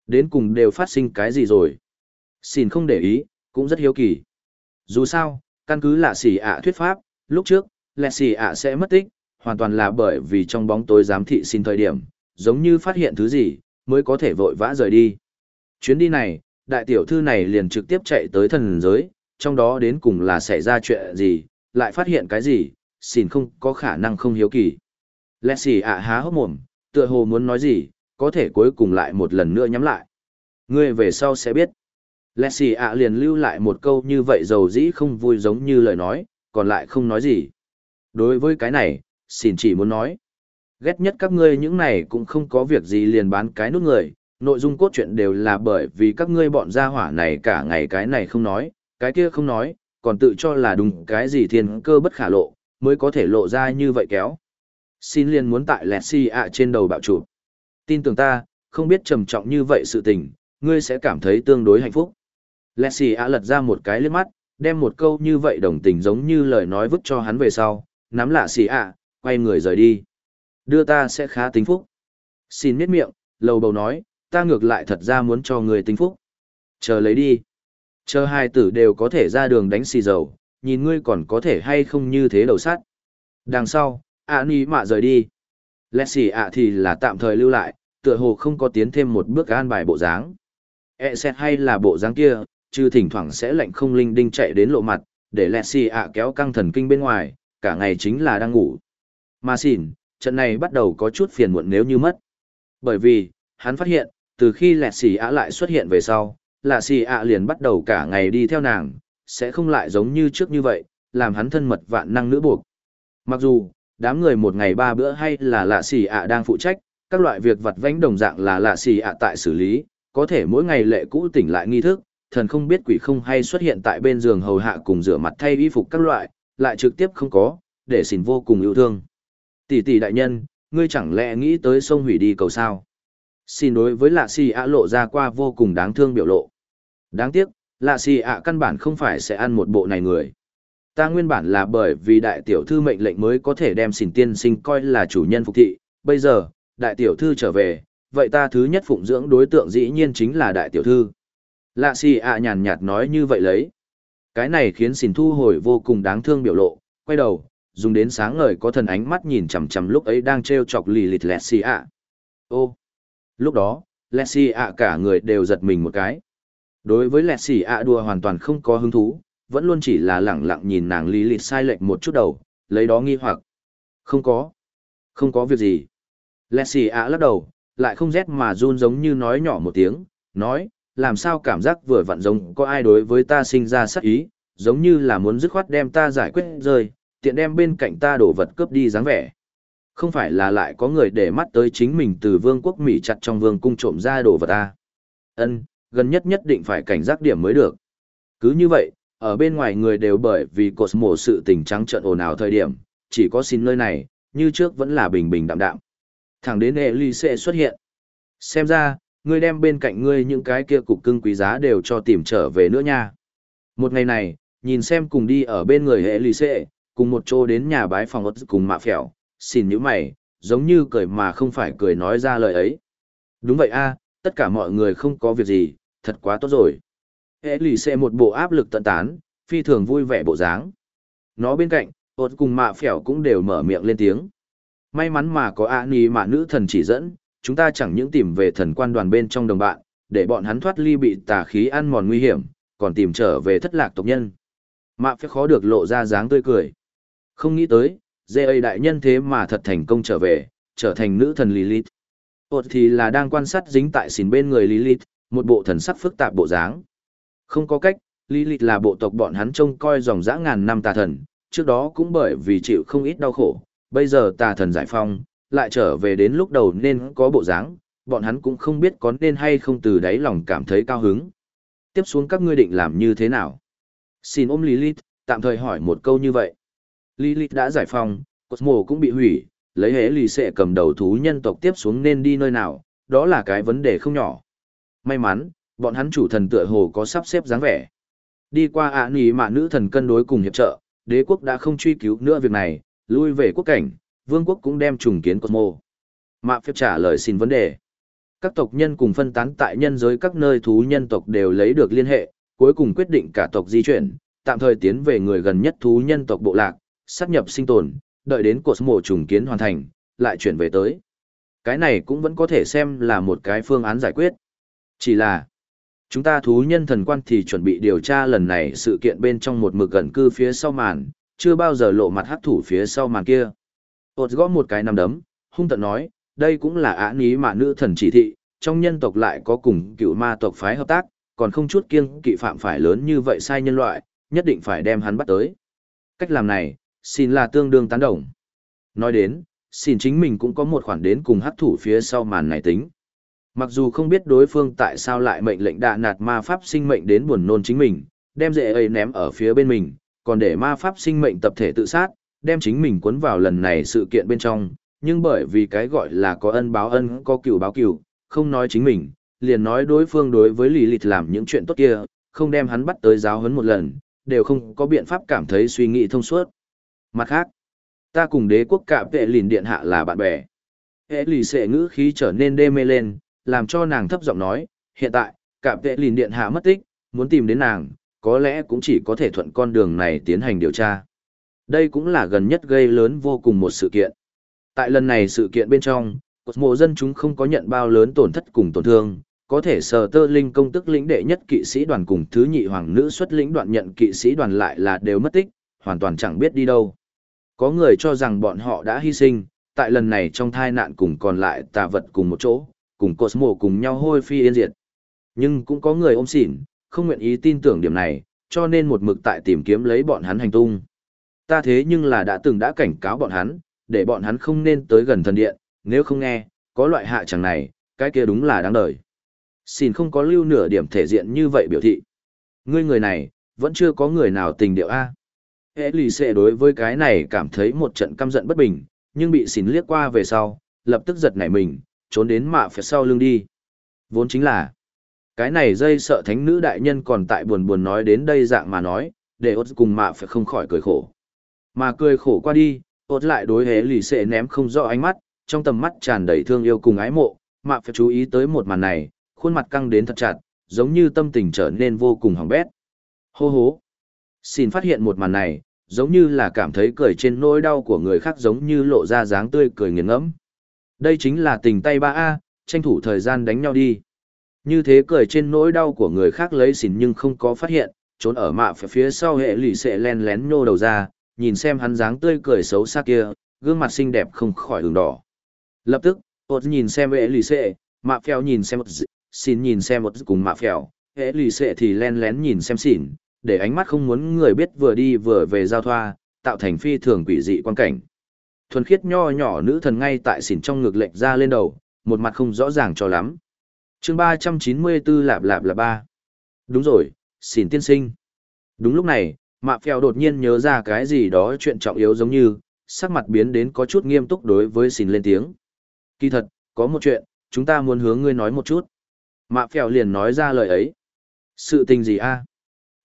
Đến cùng đều phát sinh cái gì rồi. Xin không để ý, cũng rất hiếu kỳ. Dù sao, căn cứ là xỉ ạ thuyết pháp, lúc trước, Lexi ạ sẽ mất tích, hoàn toàn là bởi vì trong bóng tối giám thị xin thời điểm, giống như phát hiện thứ gì, mới có thể vội vã rời đi. Chuyến đi này, đại tiểu thư này liền trực tiếp chạy tới thần giới, trong đó đến cùng là xảy ra chuyện gì, lại phát hiện cái gì, xin không có khả năng không hiếu kỳ. Lẹ xì ạ há hốc mồm, tựa hồ muốn nói gì, có thể cuối cùng lại một lần nữa nhắm lại. Ngươi về sau sẽ biết. Lẹ xì ạ liền lưu lại một câu như vậy dầu dĩ không vui giống như lời nói, còn lại không nói gì. Đối với cái này, xin chỉ muốn nói. Ghét nhất các ngươi những này cũng không có việc gì liền bán cái nút người, nội dung cốt truyện đều là bởi vì các ngươi bọn gia hỏa này cả ngày cái này không nói, cái kia không nói, còn tự cho là đúng cái gì thiên cơ bất khả lộ, mới có thể lộ ra như vậy kéo. Xin liền muốn tại lẹt si ạ trên đầu bạo chụp. Tin tưởng ta, không biết trầm trọng như vậy sự tình, ngươi sẽ cảm thấy tương đối hạnh phúc. Lẹt si ạ lật ra một cái liếc mắt, đem một câu như vậy đồng tình giống như lời nói vứt cho hắn về sau, nắm lạ si ạ, quay người rời đi. Đưa ta sẽ khá tính phúc. Xin miết miệng, lầu bầu nói, ta ngược lại thật ra muốn cho người tinh phúc. Chờ lấy đi. Chờ hai tử đều có thể ra đường đánh xì dầu, nhìn ngươi còn có thể hay không như thế đầu sắt. Đằng sau, ạ ni mạ rời đi lẹ xì ạ thì là tạm thời lưu lại tựa hồ không có tiến thêm một bước an bài bộ dáng e xét hay là bộ dáng kia chứ thỉnh thoảng sẽ lạnh không linh đinh chạy đến lộ mặt để lẹ xì ạ kéo căng thần kinh bên ngoài cả ngày chính là đang ngủ mà xỉn trận này bắt đầu có chút phiền muộn nếu như mất bởi vì hắn phát hiện từ khi lẹ xì ạ lại xuất hiện về sau lạ xì ạ liền bắt đầu cả ngày đi theo nàng sẽ không lại giống như trước như vậy làm hắn thân mật vạn năng nữ buộc mặc dù đám người một ngày ba bữa hay là lạ xì ạ đang phụ trách, các loại việc vặt vãnh đồng dạng là lạ xì ạ tại xử lý, có thể mỗi ngày lệ cũ tỉnh lại nghi thức, thần không biết quỷ không hay xuất hiện tại bên giường hầu hạ cùng rửa mặt thay y phục các loại, lại trực tiếp không có, để xỉn vô cùng yêu thương. Tỷ tỷ đại nhân, ngươi chẳng lẽ nghĩ tới sông hủy đi cầu sao? Xin đối với lạ xì ạ lộ ra qua vô cùng đáng thương biểu lộ. Đáng tiếc, lạ xì ạ căn bản không phải sẽ ăn một bộ này người. Ta nguyên bản là bởi vì đại tiểu thư mệnh lệnh mới có thể đem xỉn tiên sinh coi là chủ nhân phục thị, bây giờ, đại tiểu thư trở về, vậy ta thứ nhất phụng dưỡng đối tượng dĩ nhiên chính là đại tiểu thư. Lạ xì ạ nhàn nhạt nói như vậy lấy. Cái này khiến xỉn thu hồi vô cùng đáng thương biểu lộ, quay đầu, dùng đến sáng ngời có thần ánh mắt nhìn chằm chằm lúc ấy đang treo chọc lì lịt lẹt xì ạ. Ô! Lúc đó, lẹ xì ạ cả người đều giật mình một cái. Đối với lẹ xì ạ đùa hoàn toàn không có hứng thú, vẫn luôn chỉ là lẳng lặng nhìn nàng lý lịt sai lệch một chút đầu, lấy đó nghi hoặc. Không có. Không có việc gì. Lexi ạ lắc đầu, lại không rét mà run giống như nói nhỏ một tiếng, nói, làm sao cảm giác vừa vặn giống có ai đối với ta sinh ra sát ý, giống như là muốn dứt khoát đem ta giải quyết rơi, tiện đem bên cạnh ta đổ vật cướp đi dáng vẻ. Không phải là lại có người để mắt tới chính mình từ vương quốc Mỹ chặt trong vương cung trộm ra đồ vật ta. Ân, gần nhất nhất định phải cảnh giác điểm mới được. Cứ như vậy, ở bên ngoài người đều bởi vì cột mổ sự tình trắng trợn ồn ào thời điểm, chỉ có xin nơi này, như trước vẫn là bình bình đạm đạm. Thẳng đến Elise xuất hiện. Xem ra, ngươi đem bên cạnh ngươi những cái kia cục cưng quý giá đều cho tìm trở về nữa nha. Một ngày này, nhìn xem cùng đi ở bên người Elise, cùng một chỗ đến nhà bái phòng ớt cùng mạ phèo, xin những mày, giống như cười mà không phải cười nói ra lời ấy. Đúng vậy a, tất cả mọi người không có việc gì, thật quá tốt rồi. Elise một bộ áp lực tận tán, phi thường vui vẻ bộ dáng. Nó bên cạnh, ớt cùng mạ phèo cũng đều mở miệng lên tiếng. May mắn mà có ạ nì mà nữ thần chỉ dẫn, chúng ta chẳng những tìm về thần quan đoàn bên trong đồng bạn, để bọn hắn thoát ly bị tà khí ăn mòn nguy hiểm, còn tìm trở về thất lạc tộc nhân. Mạ phèo khó được lộ ra dáng tươi cười. Không nghĩ tới, dê ấy đại nhân thế mà thật thành công trở về, trở thành nữ thần Lilith. Ôt thì là đang quan sát dính tại xìn bên người Lilith, một bộ thần sắc phức tạp bộ dáng. Không có cách, Lilith là bộ tộc bọn hắn trông coi dòng dã ngàn năm tà thần, trước đó cũng bởi vì chịu không ít đau khổ, bây giờ tà thần giải phong, lại trở về đến lúc đầu nên có bộ dáng, bọn hắn cũng không biết có nên hay không từ đáy lòng cảm thấy cao hứng. Tiếp xuống các ngươi định làm như thế nào? Xin ôm Lilith, tạm thời hỏi một câu như vậy. Lilith đã giải phóng, Cosmo cũng bị hủy, lấy hế lì sẽ cầm đầu thú nhân tộc tiếp xuống nên đi nơi nào, đó là cái vấn đề không nhỏ. May mắn, bọn hắn chủ thần tựa hồ có sắp xếp dáng vẻ. Đi qua ạ nỉ mà nữ thần cân đối cùng hiệp trợ, đế quốc đã không truy cứu nữa việc này, lui về quốc cảnh, vương quốc cũng đem trùng kiến Cosmo. Mạ phép trả lời xin vấn đề. Các tộc nhân cùng phân tán tại nhân giới các nơi thú nhân tộc đều lấy được liên hệ, cuối cùng quyết định cả tộc di chuyển, tạm thời tiến về người gần nhất thú nhân tộc bộ lạc, sát nhập sinh tồn, đợi đến Cosmo trùng kiến hoàn thành, lại chuyển về tới. Cái này cũng vẫn có thể xem là một cái phương án giải quyết. Chỉ là, chúng ta thú nhân thần quan thì chuẩn bị điều tra lần này sự kiện bên trong một mực gần cư phía sau màn, chưa bao giờ lộ mặt hắc thủ phía sau màn kia. Ôt gõ một cái nằm đấm, hung tận nói, đây cũng là án ý mà nữ thần chỉ thị, trong nhân tộc lại có cùng cựu ma tộc phái hợp tác, còn không chút kiêng kỵ phạm phải lớn như vậy sai nhân loại, nhất định phải đem hắn bắt tới. Cách làm này, xin là tương đương tán đồng. Nói đến, xin chính mình cũng có một khoản đến cùng hắc thủ phía sau màn này tính. Mặc dù không biết đối phương tại sao lại mệnh lệnh đạ nạt ma pháp sinh mệnh đến buồn nôn chính mình, đem dễ ấy ném ở phía bên mình, còn để ma pháp sinh mệnh tập thể tự sát, đem chính mình cuốn vào lần này sự kiện bên trong, nhưng bởi vì cái gọi là có ân báo ân có cựu báo cựu, không nói chính mình, liền nói đối phương đối với lì lịt làm những chuyện tốt kia, không đem hắn bắt tới giáo huấn một lần, đều không có biện pháp cảm thấy suy nghĩ thông suốt. Mặt khác, ta cùng đế quốc cạm vệ lìn điện hạ là bạn bè. Hệ lì xệ ngữ khí trở nên đê mê lên, làm cho nàng thấp giọng nói, hiện tại, cạm vệ lìn điện hạ mất tích, muốn tìm đến nàng, có lẽ cũng chỉ có thể thuận con đường này tiến hành điều tra. Đây cũng là gần nhất gây lớn vô cùng một sự kiện. Tại lần này sự kiện bên trong, mộ dân chúng không có nhận bao lớn tổn thất cùng tổn thương, có thể sờ tơ linh công tức lĩnh đệ nhất kỵ sĩ đoàn cùng thứ nhị hoàng nữ xuất lĩnh đoạn nhận kỵ sĩ đoàn lại là đều mất tích, hoàn toàn chẳng biết đi đâu. Có người cho rằng bọn họ đã hy sinh, tại lần này trong thai nạn cùng còn lại tà vật cùng một chỗ, cùng Cosmo cùng nhau hôi phi yên diệt. Nhưng cũng có người ôm xỉn, không nguyện ý tin tưởng điểm này, cho nên một mực tại tìm kiếm lấy bọn hắn hành tung. Ta thế nhưng là đã từng đã cảnh cáo bọn hắn, để bọn hắn không nên tới gần thần điện, nếu không nghe, có loại hạ chẳng này, cái kia đúng là đáng đời. Xin không có lưu nửa điểm thể diện như vậy biểu thị. Ngươi người này, vẫn chưa có người nào tình điệu A. Hệ lì xệ đối với cái này cảm thấy một trận căm giận bất bình, nhưng bị xỉn liếc qua về sau, lập tức giật nảy mình, trốn đến mạ phía sau lưng đi. Vốn chính là, cái này dây sợ thánh nữ đại nhân còn tại buồn buồn nói đến đây dạng mà nói, để ốt cùng mạ phải không khỏi cười khổ. Mà cười khổ qua đi, ốt lại đối hệ lì xệ ném không rõ ánh mắt, trong tầm mắt tràn đầy thương yêu cùng ái mộ, mạ phải chú ý tới một màn này, khuôn mặt căng đến thật chặt, giống như tâm tình trở nên vô cùng hỏng bét. Hô hố. Xin phát hiện một màn này, giống như là cảm thấy cười trên nỗi đau của người khác giống như lộ ra dáng tươi cười nghiền ngẫm. Đây chính là tình tay ba a tranh thủ thời gian đánh nhau đi. Như thế cười trên nỗi đau của người khác lấy xỉn nhưng không có phát hiện, trốn ở mạ phía sau hệ lì sẽ len lén nhô đầu ra, nhìn xem hắn dáng tươi cười xấu xa kia, gương mặt xinh đẹp không khỏi ửng đỏ. Lập tức, ột nhìn xem hệ lì sẽ, mạ phèo nhìn xem xin nhìn xem một cùng mạ phèo, hệ lì sẽ thì len lén nhìn xem xỉn, để ánh mắt không muốn người biết vừa đi vừa về giao thoa, tạo thành phi thường quỷ dị quan cảnh. Thuần khiết nho nhỏ nữ thần ngay tại xỉn trong ngực lệch ra lên đầu, một mặt không rõ ràng cho lắm. chương 394 lạp lạp là ba. Đúng rồi, xỉn tiên sinh. Đúng lúc này, mạ phèo đột nhiên nhớ ra cái gì đó chuyện trọng yếu giống như, sắc mặt biến đến có chút nghiêm túc đối với xỉn lên tiếng. Kỳ thật, có một chuyện, chúng ta muốn hướng ngươi nói một chút. Mạ phèo liền nói ra lời ấy. Sự tình gì a?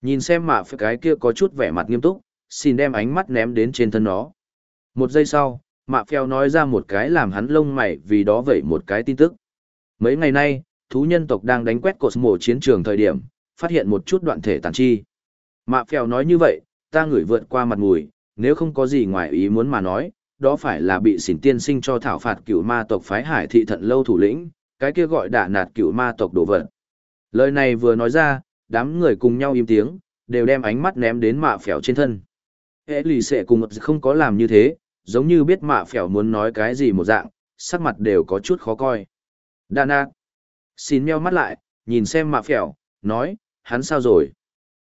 Nhìn xem mạ phèo cái kia có chút vẻ mặt nghiêm túc, xin đem ánh mắt ném đến trên thân nó. Một giây sau, mạ phèo nói ra một cái làm hắn lông mày vì đó vậy một cái tin tức. Mấy ngày nay, thú nhân tộc đang đánh quét cột mộ chiến trường thời điểm, phát hiện một chút đoạn thể tàn chi. Mạ phèo nói như vậy, ta ngửi vượt qua mặt mùi, nếu không có gì ngoài ý muốn mà nói, đó phải là bị xỉn tiên sinh cho thảo phạt cựu ma tộc phái hải thị thận lâu thủ lĩnh, cái kia gọi đả nạt cựu ma tộc đồ vật. Lời này vừa nói ra, đám người cùng nhau im tiếng, đều đem ánh mắt ném đến mạ phèo trên thân. Hệ lì xệ cùng một không có làm như thế, giống như biết mạ phèo muốn nói cái gì một dạng, sắc mặt đều có chút khó coi. Đà nạt. Xin meo mắt lại, nhìn xem mạ phèo, nói, hắn sao rồi?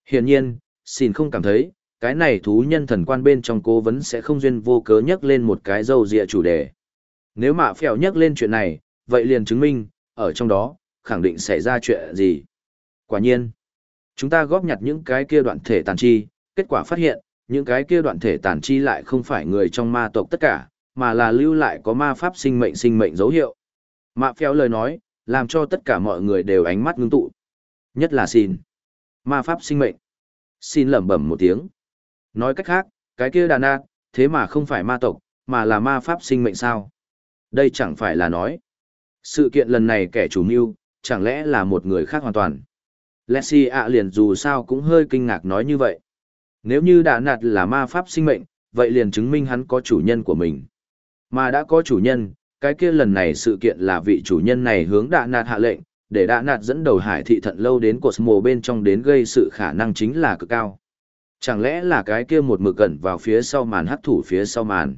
Hiển nhiên, xin không cảm thấy, cái này thú nhân thần quan bên trong cố vấn sẽ không duyên vô cớ nhắc lên một cái dâu dịa chủ đề. Nếu mạ phèo nhắc lên chuyện này, vậy liền chứng minh, ở trong đó, khẳng định xảy ra chuyện gì. Quả nhiên, chúng ta góp nhặt những cái kia đoạn thể tàn chi, kết quả phát hiện, những cái kia đoạn thể tàn chi lại không phải người trong ma tộc tất cả, mà là lưu lại có ma pháp sinh mệnh sinh mệnh dấu hiệu. Mạ phèo lời nói, làm cho tất cả mọi người đều ánh mắt ngưng tụ. Nhất là xin. Ma pháp sinh mệnh. Xin lẩm bẩm một tiếng. Nói cách khác, cái kia đàn ác, thế mà không phải ma tộc, mà là ma pháp sinh mệnh sao? Đây chẳng phải là nói. Sự kiện lần này kẻ chủ mưu, chẳng lẽ là một người khác hoàn toàn. Lexi ạ liền dù sao cũng hơi kinh ngạc nói như vậy. Nếu như đã nạt là ma pháp sinh mệnh, vậy liền chứng minh hắn có chủ nhân của mình. Mà đã có chủ nhân, cái kia lần này sự kiện là vị chủ nhân này hướng Đạ nạt hạ lệnh, để Đạ nạt dẫn đầu hải thị thận lâu đến Cosmo bên trong đến gây sự khả năng chính là cực cao. Chẳng lẽ là cái kia một mực cẩn vào phía sau màn hắc thủ phía sau màn.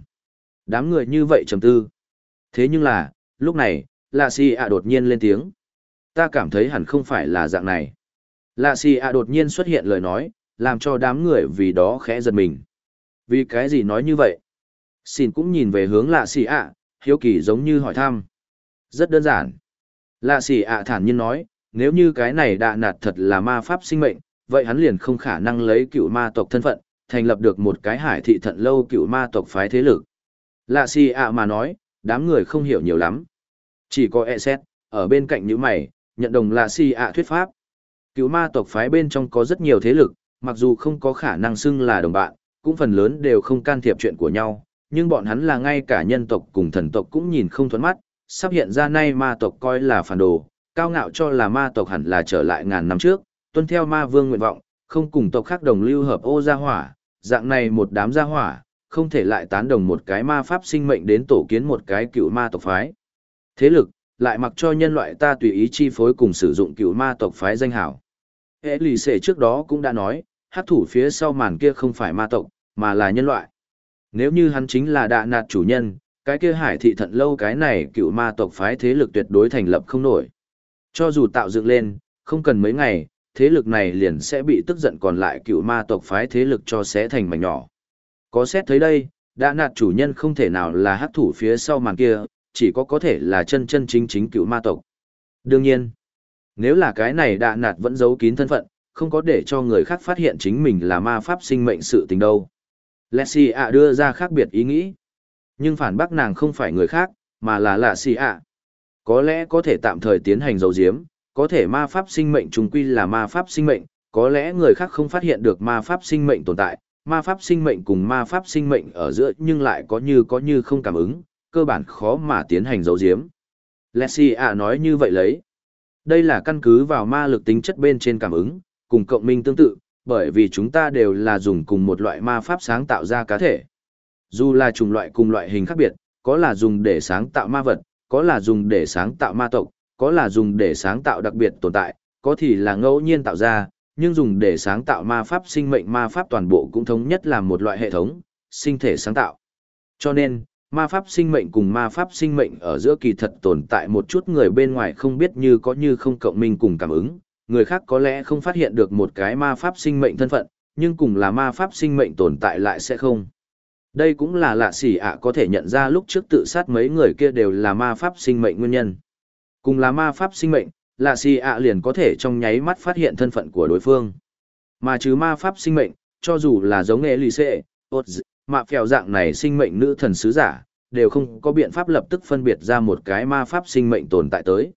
Đám người như vậy trầm tư. Thế nhưng là, lúc này, lạ si ạ đột nhiên lên tiếng ta cảm thấy hẳn không phải là dạng này lạ xì ạ đột nhiên xuất hiện lời nói làm cho đám người vì đó khẽ giật mình. Vì cái gì nói như vậy? Xin cũng nhìn về hướng lạ xì ạ hiếu kỳ giống như hỏi thăm. Rất đơn giản. Lạ xì ạ thản nhiên nói nếu như cái này đạ nạt thật là ma pháp sinh mệnh vậy hắn liền không khả năng lấy cựu ma tộc thân phận thành lập được một cái hải thị thận lâu cựu ma tộc phái thế lực. Lạ xì ạ mà nói đám người không hiểu nhiều lắm. Chỉ có e xét, ở bên cạnh những mày, nhận đồng là xì ạ thuyết pháp cựu ma tộc phái bên trong có rất nhiều thế lực, mặc dù không có khả năng xưng là đồng bạn, cũng phần lớn đều không can thiệp chuyện của nhau, nhưng bọn hắn là ngay cả nhân tộc cùng thần tộc cũng nhìn không thuẫn mắt, sắp hiện ra nay ma tộc coi là phản đồ, cao ngạo cho là ma tộc hẳn là trở lại ngàn năm trước, tuân theo ma vương nguyện vọng, không cùng tộc khác đồng lưu hợp ô gia hỏa, dạng này một đám gia hỏa, không thể lại tán đồng một cái ma pháp sinh mệnh đến tổ kiến một cái cựu ma tộc phái. Thế lực, lại mặc cho nhân loại ta tùy ý chi phối cùng sử dụng cựu ma tộc phái danh hảo. Hệ lì xệ trước đó cũng đã nói, hát thủ phía sau màn kia không phải ma tộc, mà là nhân loại. Nếu như hắn chính là đạ nạt chủ nhân, cái kia hải thị thận lâu cái này cựu ma tộc phái thế lực tuyệt đối thành lập không nổi. Cho dù tạo dựng lên, không cần mấy ngày, thế lực này liền sẽ bị tức giận còn lại cựu ma tộc phái thế lực cho sẽ thành mảnh nhỏ. Có xét thấy đây, đã nạt chủ nhân không thể nào là hát thủ phía sau màn kia, chỉ có có thể là chân chân chính chính cựu ma tộc. Đương nhiên, nếu là cái này đạ nạt vẫn giấu kín thân phận, không có để cho người khác phát hiện chính mình là ma pháp sinh mệnh sự tình đâu. Lexi ạ đưa ra khác biệt ý nghĩ. Nhưng phản bác nàng không phải người khác, mà là lạ xì ạ. Có lẽ có thể tạm thời tiến hành dấu diếm, có thể ma pháp sinh mệnh trùng quy là ma pháp sinh mệnh, có lẽ người khác không phát hiện được ma pháp sinh mệnh tồn tại, ma pháp sinh mệnh cùng ma pháp sinh mệnh ở giữa nhưng lại có như có như không cảm ứng, cơ bản khó mà tiến hành giấu giếm. Lexi ạ nói như vậy lấy. Đây là căn cứ vào ma lực tính chất bên trên cảm ứng, cùng cộng minh tương tự, bởi vì chúng ta đều là dùng cùng một loại ma pháp sáng tạo ra cá thể. Dù là chủng loại cùng loại hình khác biệt, có là dùng để sáng tạo ma vật, có là dùng để sáng tạo ma tộc, có là dùng để sáng tạo đặc biệt tồn tại, có thì là ngẫu nhiên tạo ra, nhưng dùng để sáng tạo ma pháp sinh mệnh ma pháp toàn bộ cũng thống nhất là một loại hệ thống, sinh thể sáng tạo. Cho nên, ma pháp sinh mệnh cùng ma pháp sinh mệnh ở giữa kỳ thật tồn tại một chút người bên ngoài không biết như có như không cộng minh cùng cảm ứng, người khác có lẽ không phát hiện được một cái ma pháp sinh mệnh thân phận, nhưng cùng là ma pháp sinh mệnh tồn tại lại sẽ không. Đây cũng là lạ xỉ ạ có thể nhận ra lúc trước tự sát mấy người kia đều là ma pháp sinh mệnh nguyên nhân. Cùng là ma pháp sinh mệnh, lạ xỉ ạ liền có thể trong nháy mắt phát hiện thân phận của đối phương. Mà chứ ma pháp sinh mệnh, cho dù là giống nghệ lì xệ, ột mạ phèo dạng này sinh mệnh nữ thần sứ giả, đều không có biện pháp lập tức phân biệt ra một cái ma pháp sinh mệnh tồn tại tới.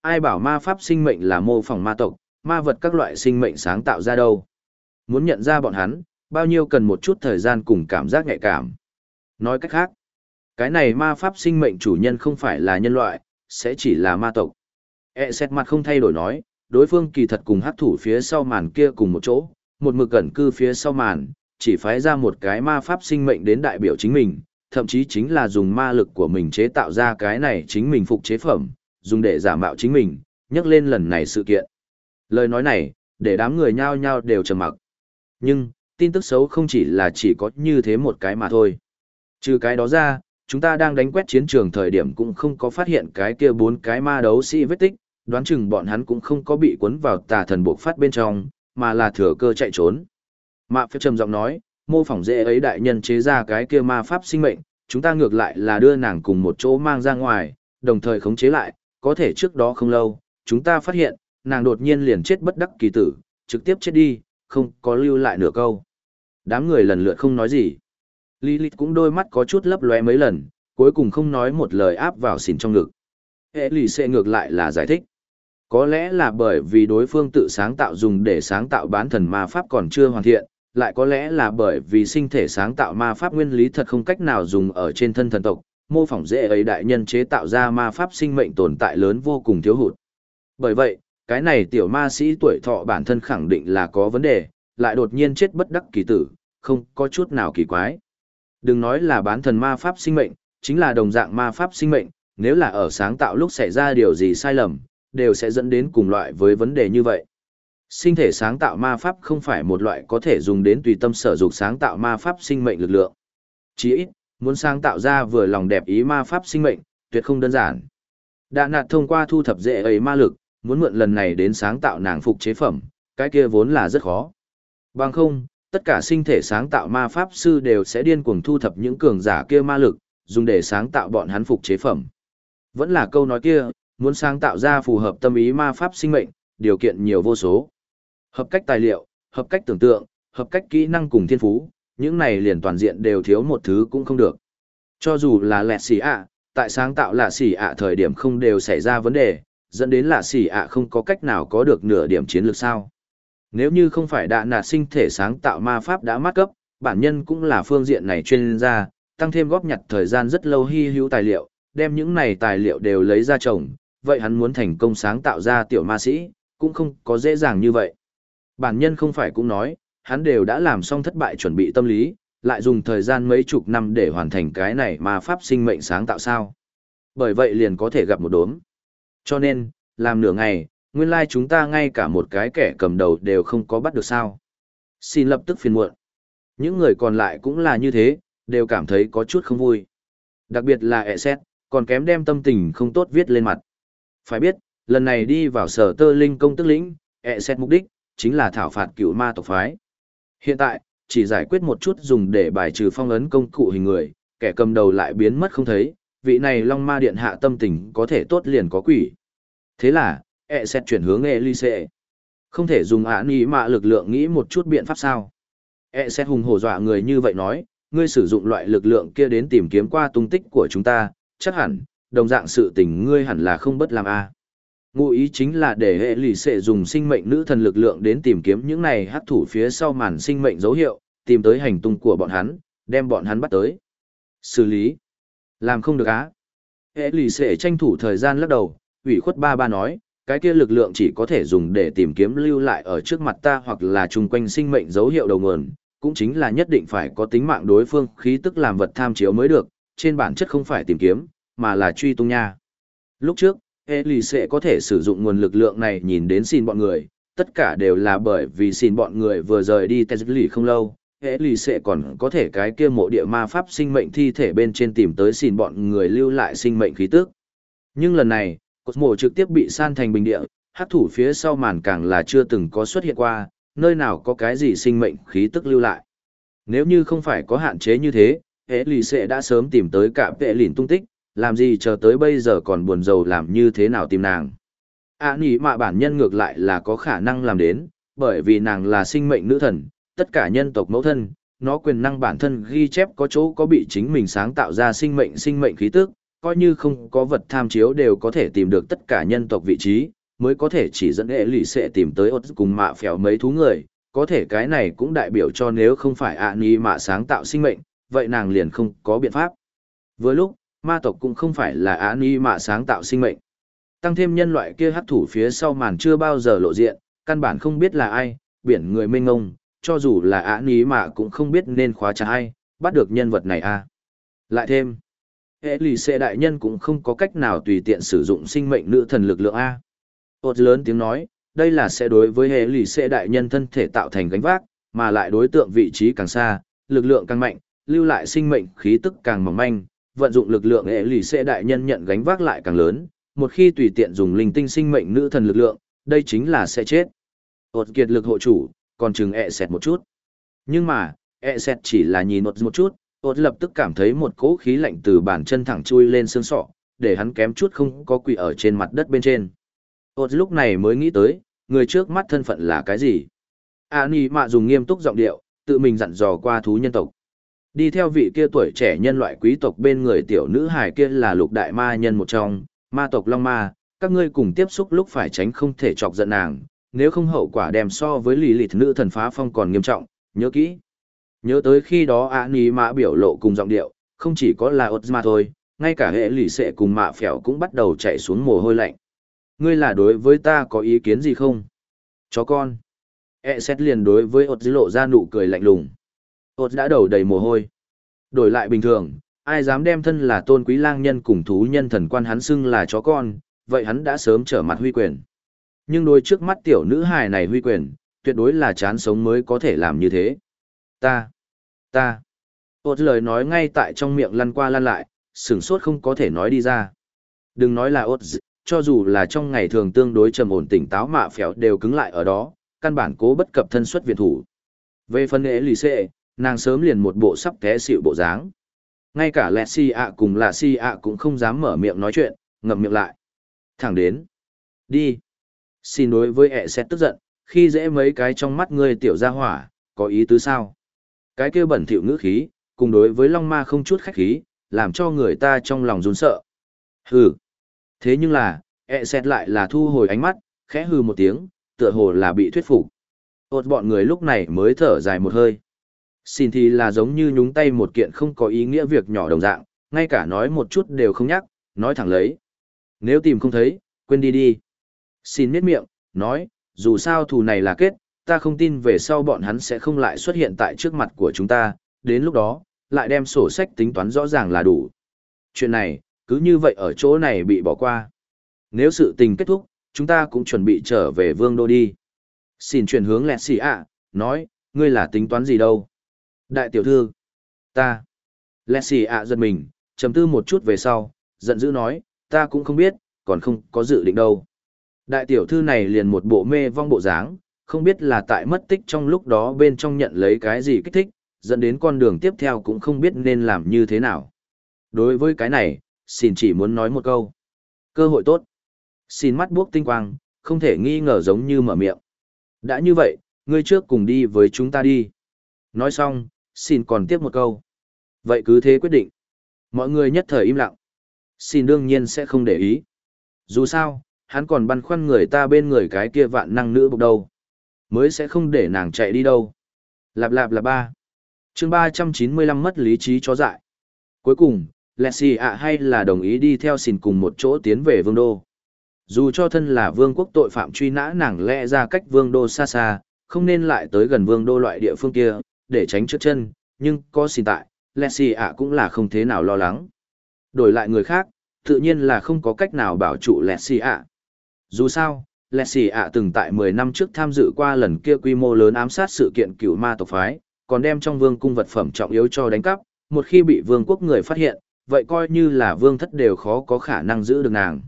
Ai bảo ma pháp sinh mệnh là mô phỏng ma tộc, ma vật các loại sinh mệnh sáng tạo ra đâu. Muốn nhận ra bọn hắn, bao nhiêu cần một chút thời gian cùng cảm giác nhạy cảm. Nói cách khác, cái này ma pháp sinh mệnh chủ nhân không phải là nhân loại, sẽ chỉ là ma tộc. E xét mặt không thay đổi nói, đối phương kỳ thật cùng hát thủ phía sau màn kia cùng một chỗ, một mực gần cư phía sau màn, chỉ phái ra một cái ma pháp sinh mệnh đến đại biểu chính mình, thậm chí chính là dùng ma lực của mình chế tạo ra cái này chính mình phục chế phẩm, dùng để giả mạo chính mình, nhắc lên lần này sự kiện. Lời nói này, để đám người nhao nhao đều trầm mặc. Nhưng, tin tức xấu không chỉ là chỉ có như thế một cái mà thôi. Trừ cái đó ra, chúng ta đang đánh quét chiến trường thời điểm cũng không có phát hiện cái kia bốn cái ma đấu sĩ vết tích, đoán chừng bọn hắn cũng không có bị cuốn vào tà thần buộc phát bên trong, mà là thừa cơ chạy trốn. Mạ phép trầm giọng nói, mô phỏng dễ ấy đại nhân chế ra cái kia ma pháp sinh mệnh, chúng ta ngược lại là đưa nàng cùng một chỗ mang ra ngoài, đồng thời khống chế lại, có thể trước đó không lâu, chúng ta phát hiện, nàng đột nhiên liền chết bất đắc kỳ tử, trực tiếp chết đi, không có lưu lại nửa câu. Đám người lần lượt không nói gì. Lilith cũng đôi mắt có chút lấp lóe mấy lần, cuối cùng không nói một lời áp vào xỉn trong ngực. Hệ lì sẽ ngược lại là giải thích. Có lẽ là bởi vì đối phương tự sáng tạo dùng để sáng tạo bán thần ma pháp còn chưa hoàn thiện, lại có lẽ là bởi vì sinh thể sáng tạo ma pháp nguyên lý thật không cách nào dùng ở trên thân thần tộc, mô phỏng dễ ấy đại nhân chế tạo ra ma pháp sinh mệnh tồn tại lớn vô cùng thiếu hụt. Bởi vậy, cái này tiểu ma sĩ tuổi thọ bản thân khẳng định là có vấn đề, lại đột nhiên chết bất đắc kỳ tử, không có chút nào kỳ quái. Đừng nói là bán thần ma pháp sinh mệnh, chính là đồng dạng ma pháp sinh mệnh, nếu là ở sáng tạo lúc xảy ra điều gì sai lầm, đều sẽ dẫn đến cùng loại với vấn đề như vậy. Sinh thể sáng tạo ma pháp không phải một loại có thể dùng đến tùy tâm sở dục sáng tạo ma pháp sinh mệnh lực lượng. Chỉ ít, muốn sáng tạo ra vừa lòng đẹp ý ma pháp sinh mệnh, tuyệt không đơn giản. Đã nạt thông qua thu thập dễ ấy ma lực, muốn mượn lần này đến sáng tạo nàng phục chế phẩm, cái kia vốn là rất khó. Bằng không, tất cả sinh thể sáng tạo ma pháp sư đều sẽ điên cuồng thu thập những cường giả kia ma lực, dùng để sáng tạo bọn hắn phục chế phẩm. Vẫn là câu nói kia, muốn sáng tạo ra phù hợp tâm ý ma pháp sinh mệnh, điều kiện nhiều vô số. Hợp cách tài liệu, hợp cách tưởng tượng, hợp cách kỹ năng cùng thiên phú, những này liền toàn diện đều thiếu một thứ cũng không được. Cho dù là lẹ xỉ ạ, tại sáng tạo lạ xỉ ạ thời điểm không đều xảy ra vấn đề, dẫn đến lạ xỉ ạ không có cách nào có được nửa điểm chiến lược sao. Nếu như không phải đạ nạt sinh thể sáng tạo ma pháp đã mát cấp, bản nhân cũng là phương diện này chuyên gia, tăng thêm góp nhặt thời gian rất lâu hy hữu tài liệu, đem những này tài liệu đều lấy ra trồng, vậy hắn muốn thành công sáng tạo ra tiểu ma sĩ, cũng không có dễ dàng như vậy. Bản nhân không phải cũng nói, hắn đều đã làm xong thất bại chuẩn bị tâm lý, lại dùng thời gian mấy chục năm để hoàn thành cái này mà pháp sinh mệnh sáng tạo sao. Bởi vậy liền có thể gặp một đốm. Cho nên, làm nửa ngày, nguyên lai like chúng ta ngay cả một cái kẻ cầm đầu đều không có bắt được sao. Xin lập tức phiền muộn. Những người còn lại cũng là như thế, đều cảm thấy có chút không vui. Đặc biệt là ẹ xét, còn kém đem tâm tình không tốt viết lên mặt. Phải biết, lần này đi vào sở tơ linh công tức lĩnh, ẹ xét mục đích, chính là thảo phạt cựu ma tộc phái. Hiện tại, chỉ giải quyết một chút dùng để bài trừ phong ấn công cụ hình người, kẻ cầm đầu lại biến mất không thấy, vị này Long Ma Điện hạ tâm tình có thể tốt liền có quỷ. Thế là, ẹ xét chuyển hướng Elise. Không thể dùng án ý mạ lực lượng nghĩ một chút biện pháp sao. E xét hùng hổ dọa người như vậy nói, ngươi sử dụng loại lực lượng kia đến tìm kiếm qua tung tích của chúng ta, chắc hẳn, đồng dạng sự tình ngươi hẳn là không bất làm a. Ngụ ý chính là để hệ lì sẽ dùng sinh mệnh nữ thần lực lượng đến tìm kiếm những này hắc thủ phía sau màn sinh mệnh dấu hiệu, tìm tới hành tung của bọn hắn, đem bọn hắn bắt tới. Xử lý. Làm không được á. Hệ lì sẽ tranh thủ thời gian lắc đầu, ủy khuất ba ba nói, cái kia lực lượng chỉ có thể dùng để tìm kiếm lưu lại ở trước mặt ta hoặc là chung quanh sinh mệnh dấu hiệu đầu nguồn, cũng chính là nhất định phải có tính mạng đối phương khí tức làm vật tham chiếu mới được, trên bản chất không phải tìm kiếm, mà là truy tung nha. Lúc trước, Ellie sẽ có thể sử dụng nguồn lực lượng này nhìn đến xin bọn người, tất cả đều là bởi vì xin bọn người vừa rời đi Tesla không lâu, hệ lì sẽ còn có thể cái kia mộ địa ma pháp sinh mệnh thi thể bên trên tìm tới xin bọn người lưu lại sinh mệnh khí tức. Nhưng lần này, cột mộ trực tiếp bị san thành bình địa, hát thủ phía sau màn càng là chưa từng có xuất hiện qua, nơi nào có cái gì sinh mệnh khí tức lưu lại. Nếu như không phải có hạn chế như thế, hệ lì sẽ đã sớm tìm tới cả vệ lìn tung tích, làm gì chờ tới bây giờ còn buồn rầu làm như thế nào tìm nàng. À nỉ mạ bản nhân ngược lại là có khả năng làm đến, bởi vì nàng là sinh mệnh nữ thần, tất cả nhân tộc mẫu thân, nó quyền năng bản thân ghi chép có chỗ có bị chính mình sáng tạo ra sinh mệnh sinh mệnh khí tức, coi như không có vật tham chiếu đều có thể tìm được tất cả nhân tộc vị trí, mới có thể chỉ dẫn hệ lì sẽ tìm tới ốt cùng mạ phèo mấy thú người, có thể cái này cũng đại biểu cho nếu không phải ạ à ni mạ sáng tạo sinh mệnh, vậy nàng liền không có biện pháp. Vừa lúc, ma tộc cũng không phải là á ni mà sáng tạo sinh mệnh. Tăng thêm nhân loại kia hắc thủ phía sau màn chưa bao giờ lộ diện, căn bản không biết là ai, biển người mênh ngông, cho dù là á ni mà cũng không biết nên khóa trả ai, bắt được nhân vật này a à. Lại thêm, hệ lì xệ đại nhân cũng không có cách nào tùy tiện sử dụng sinh mệnh nữ thần lực lượng a Ốt lớn tiếng nói đây là sẽ đối với hệ lì xệ đại nhân thân thể tạo thành gánh vác mà lại đối tượng vị trí càng xa lực lượng càng mạnh lưu lại sinh mệnh khí tức càng mỏng manh vận dụng lực lượng hệ lì xệ đại nhân nhận gánh vác lại càng lớn, một khi tùy tiện dùng linh tinh sinh mệnh nữ thần lực lượng, đây chính là sẽ chết. Ột kiệt lực hộ chủ, còn chừng ẹ xẹt một chút. Nhưng mà, ẹ xẹt chỉ là nhìn ột một chút, ột lập tức cảm thấy một cỗ khí lạnh từ bàn chân thẳng chui lên xương sọ, để hắn kém chút không có quỳ ở trên mặt đất bên trên. Ột lúc này mới nghĩ tới, người trước mắt thân phận là cái gì? A ni mạ dùng nghiêm túc giọng điệu, tự mình dặn dò qua thú nhân tộc đi theo vị kia tuổi trẻ nhân loại quý tộc bên người tiểu nữ hài kia là lục đại ma nhân một trong, ma tộc long ma, các ngươi cùng tiếp xúc lúc phải tránh không thể chọc giận nàng, nếu không hậu quả đem so với lì lịt nữ thần phá phong còn nghiêm trọng, nhớ kỹ. Nhớ tới khi đó a ni mã biểu lộ cùng giọng điệu, không chỉ có là ớt ma thôi, ngay cả hệ lì xệ cùng mạ phèo cũng bắt đầu chạy xuống mồ hôi lạnh. Ngươi là đối với ta có ý kiến gì không? Chó con. E xét liền đối với ột lộ ra nụ cười lạnh lùng ột đã đầu đầy mồ hôi. Đổi lại bình thường, ai dám đem thân là tôn quý lang nhân cùng thú nhân thần quan hắn xưng là chó con, vậy hắn đã sớm trở mặt huy quyền. Nhưng đôi trước mắt tiểu nữ hài này huy quyền, tuyệt đối là chán sống mới có thể làm như thế. Ta ta. Ột lời nói ngay tại trong miệng lăn qua lăn lại, sửng sốt không có thể nói đi ra. Đừng nói là ột cho dù là trong ngày thường tương đối trầm ổn tỉnh táo mạ phèo đều cứng lại ở đó, căn bản cố bất cập thân xuất viện thủ. Về phần nghệ lì xệ nàng sớm liền một bộ sắp té xịu bộ dáng. Ngay cả lẹ si ạ cùng lạ si ạ cũng không dám mở miệng nói chuyện, ngậm miệng lại. Thẳng đến. Đi. Xin đối với ẹ xét tức giận, khi dễ mấy cái trong mắt ngươi tiểu ra hỏa, có ý tứ sao? Cái kia bẩn thỉu ngữ khí, cùng đối với long ma không chút khách khí, làm cho người ta trong lòng run sợ. Hừ. Thế nhưng là, ẹ xét lại là thu hồi ánh mắt, khẽ hừ một tiếng, tựa hồ là bị thuyết phục. Ột bọn người lúc này mới thở dài một hơi xin thì là giống như nhúng tay một kiện không có ý nghĩa việc nhỏ đồng dạng, ngay cả nói một chút đều không nhắc, nói thẳng lấy. Nếu tìm không thấy, quên đi đi. Xin miết miệng, nói, dù sao thù này là kết, ta không tin về sau bọn hắn sẽ không lại xuất hiện tại trước mặt của chúng ta, đến lúc đó, lại đem sổ sách tính toán rõ ràng là đủ. Chuyện này, cứ như vậy ở chỗ này bị bỏ qua. Nếu sự tình kết thúc, chúng ta cũng chuẩn bị trở về vương đô đi. Xin chuyển hướng lẹt xì ạ, nói, ngươi là tính toán gì đâu? Đại tiểu thư ta. Lẹt xì ạ giật mình trầm tư một chút về sau giận dữ nói ta cũng không biết còn không có dự định đâu. Đại tiểu thư này liền một bộ mê vong bộ dáng không biết là tại mất tích trong lúc đó bên trong nhận lấy cái gì kích thích dẫn đến con đường tiếp theo cũng không biết nên làm như thế nào. Đối với cái này xin chỉ muốn nói một câu. Cơ hội tốt. Xin mắt buốc tinh quang, không thể nghi ngờ giống như mở miệng. Đã như vậy, ngươi trước cùng đi với chúng ta đi. Nói xong, xin còn tiếp một câu. Vậy cứ thế quyết định. Mọi người nhất thời im lặng. Xin đương nhiên sẽ không để ý. Dù sao, hắn còn băn khoăn người ta bên người cái kia vạn năng nữ bục đâu. Mới sẽ không để nàng chạy đi đâu. Lạp lạp là ba. chương ba trăm chín mươi lăm mất lý trí chó dại. Cuối cùng, Lexi ạ hay là đồng ý đi theo xin cùng một chỗ tiến về vương đô. Dù cho thân là vương quốc tội phạm truy nã nàng lẽ ra cách vương đô xa xa, không nên lại tới gần vương đô loại địa phương kia, để tránh trước chân, nhưng có xin tại, Lexi ạ cũng là không thế nào lo lắng. Đổi lại người khác, tự nhiên là không có cách nào bảo trụ Lexi ạ. Dù sao, Lexi ạ từng tại 10 năm trước tham dự qua lần kia quy mô lớn ám sát sự kiện cựu ma tộc phái, còn đem trong vương cung vật phẩm trọng yếu cho đánh cắp, một khi bị vương quốc người phát hiện, vậy coi như là vương thất đều khó có khả năng giữ được nàng.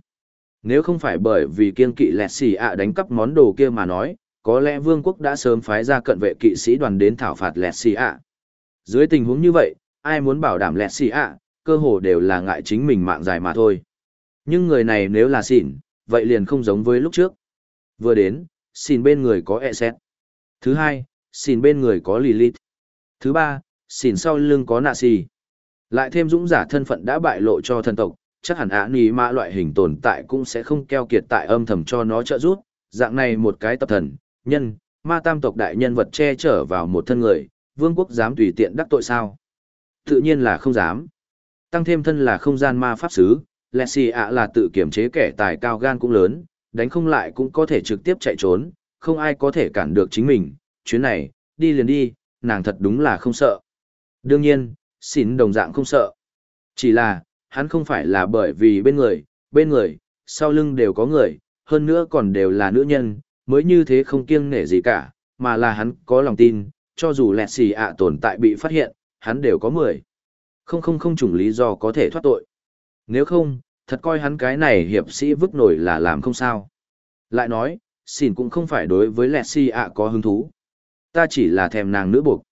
Nếu không phải bởi vì kiên kỵ lẹt xì ạ đánh cắp món đồ kia mà nói, có lẽ vương quốc đã sớm phái ra cận vệ kỵ sĩ đoàn đến thảo phạt lẹt xì ạ. Dưới tình huống như vậy, ai muốn bảo đảm lẹt xì ạ, cơ hồ đều là ngại chính mình mạng dài mà thôi. Nhưng người này nếu là xỉn, vậy liền không giống với lúc trước. Vừa đến, xỉn bên người có e xét. Thứ hai, xỉn bên người có Lilith. Thứ ba, xỉn sau lưng có nạ xì. Lại thêm dũng giả thân phận đã bại lộ cho thân tộc, chắc hẳn ả ni mã loại hình tồn tại cũng sẽ không keo kiệt tại âm thầm cho nó trợ giúp. Dạng này một cái tập thần, nhân, ma tam tộc đại nhân vật che chở vào một thân người, vương quốc dám tùy tiện đắc tội sao? Tự nhiên là không dám. Tăng thêm thân là không gian ma pháp sứ, Lexi ạ là tự kiểm chế kẻ tài cao gan cũng lớn, đánh không lại cũng có thể trực tiếp chạy trốn, không ai có thể cản được chính mình, chuyến này, đi liền đi, nàng thật đúng là không sợ. Đương nhiên, xỉn đồng dạng không sợ. Chỉ là, hắn không phải là bởi vì bên người, bên người, sau lưng đều có người, hơn nữa còn đều là nữ nhân, mới như thế không kiêng nể gì cả, mà là hắn có lòng tin, cho dù lẹt xì ạ tồn tại bị phát hiện, hắn đều có mười. Không không không chủng lý do có thể thoát tội. Nếu không, thật coi hắn cái này hiệp sĩ vứt nổi là làm không sao. Lại nói, xỉn cũng không phải đối với lẹt xì ạ có hứng thú. Ta chỉ là thèm nàng nữ buộc.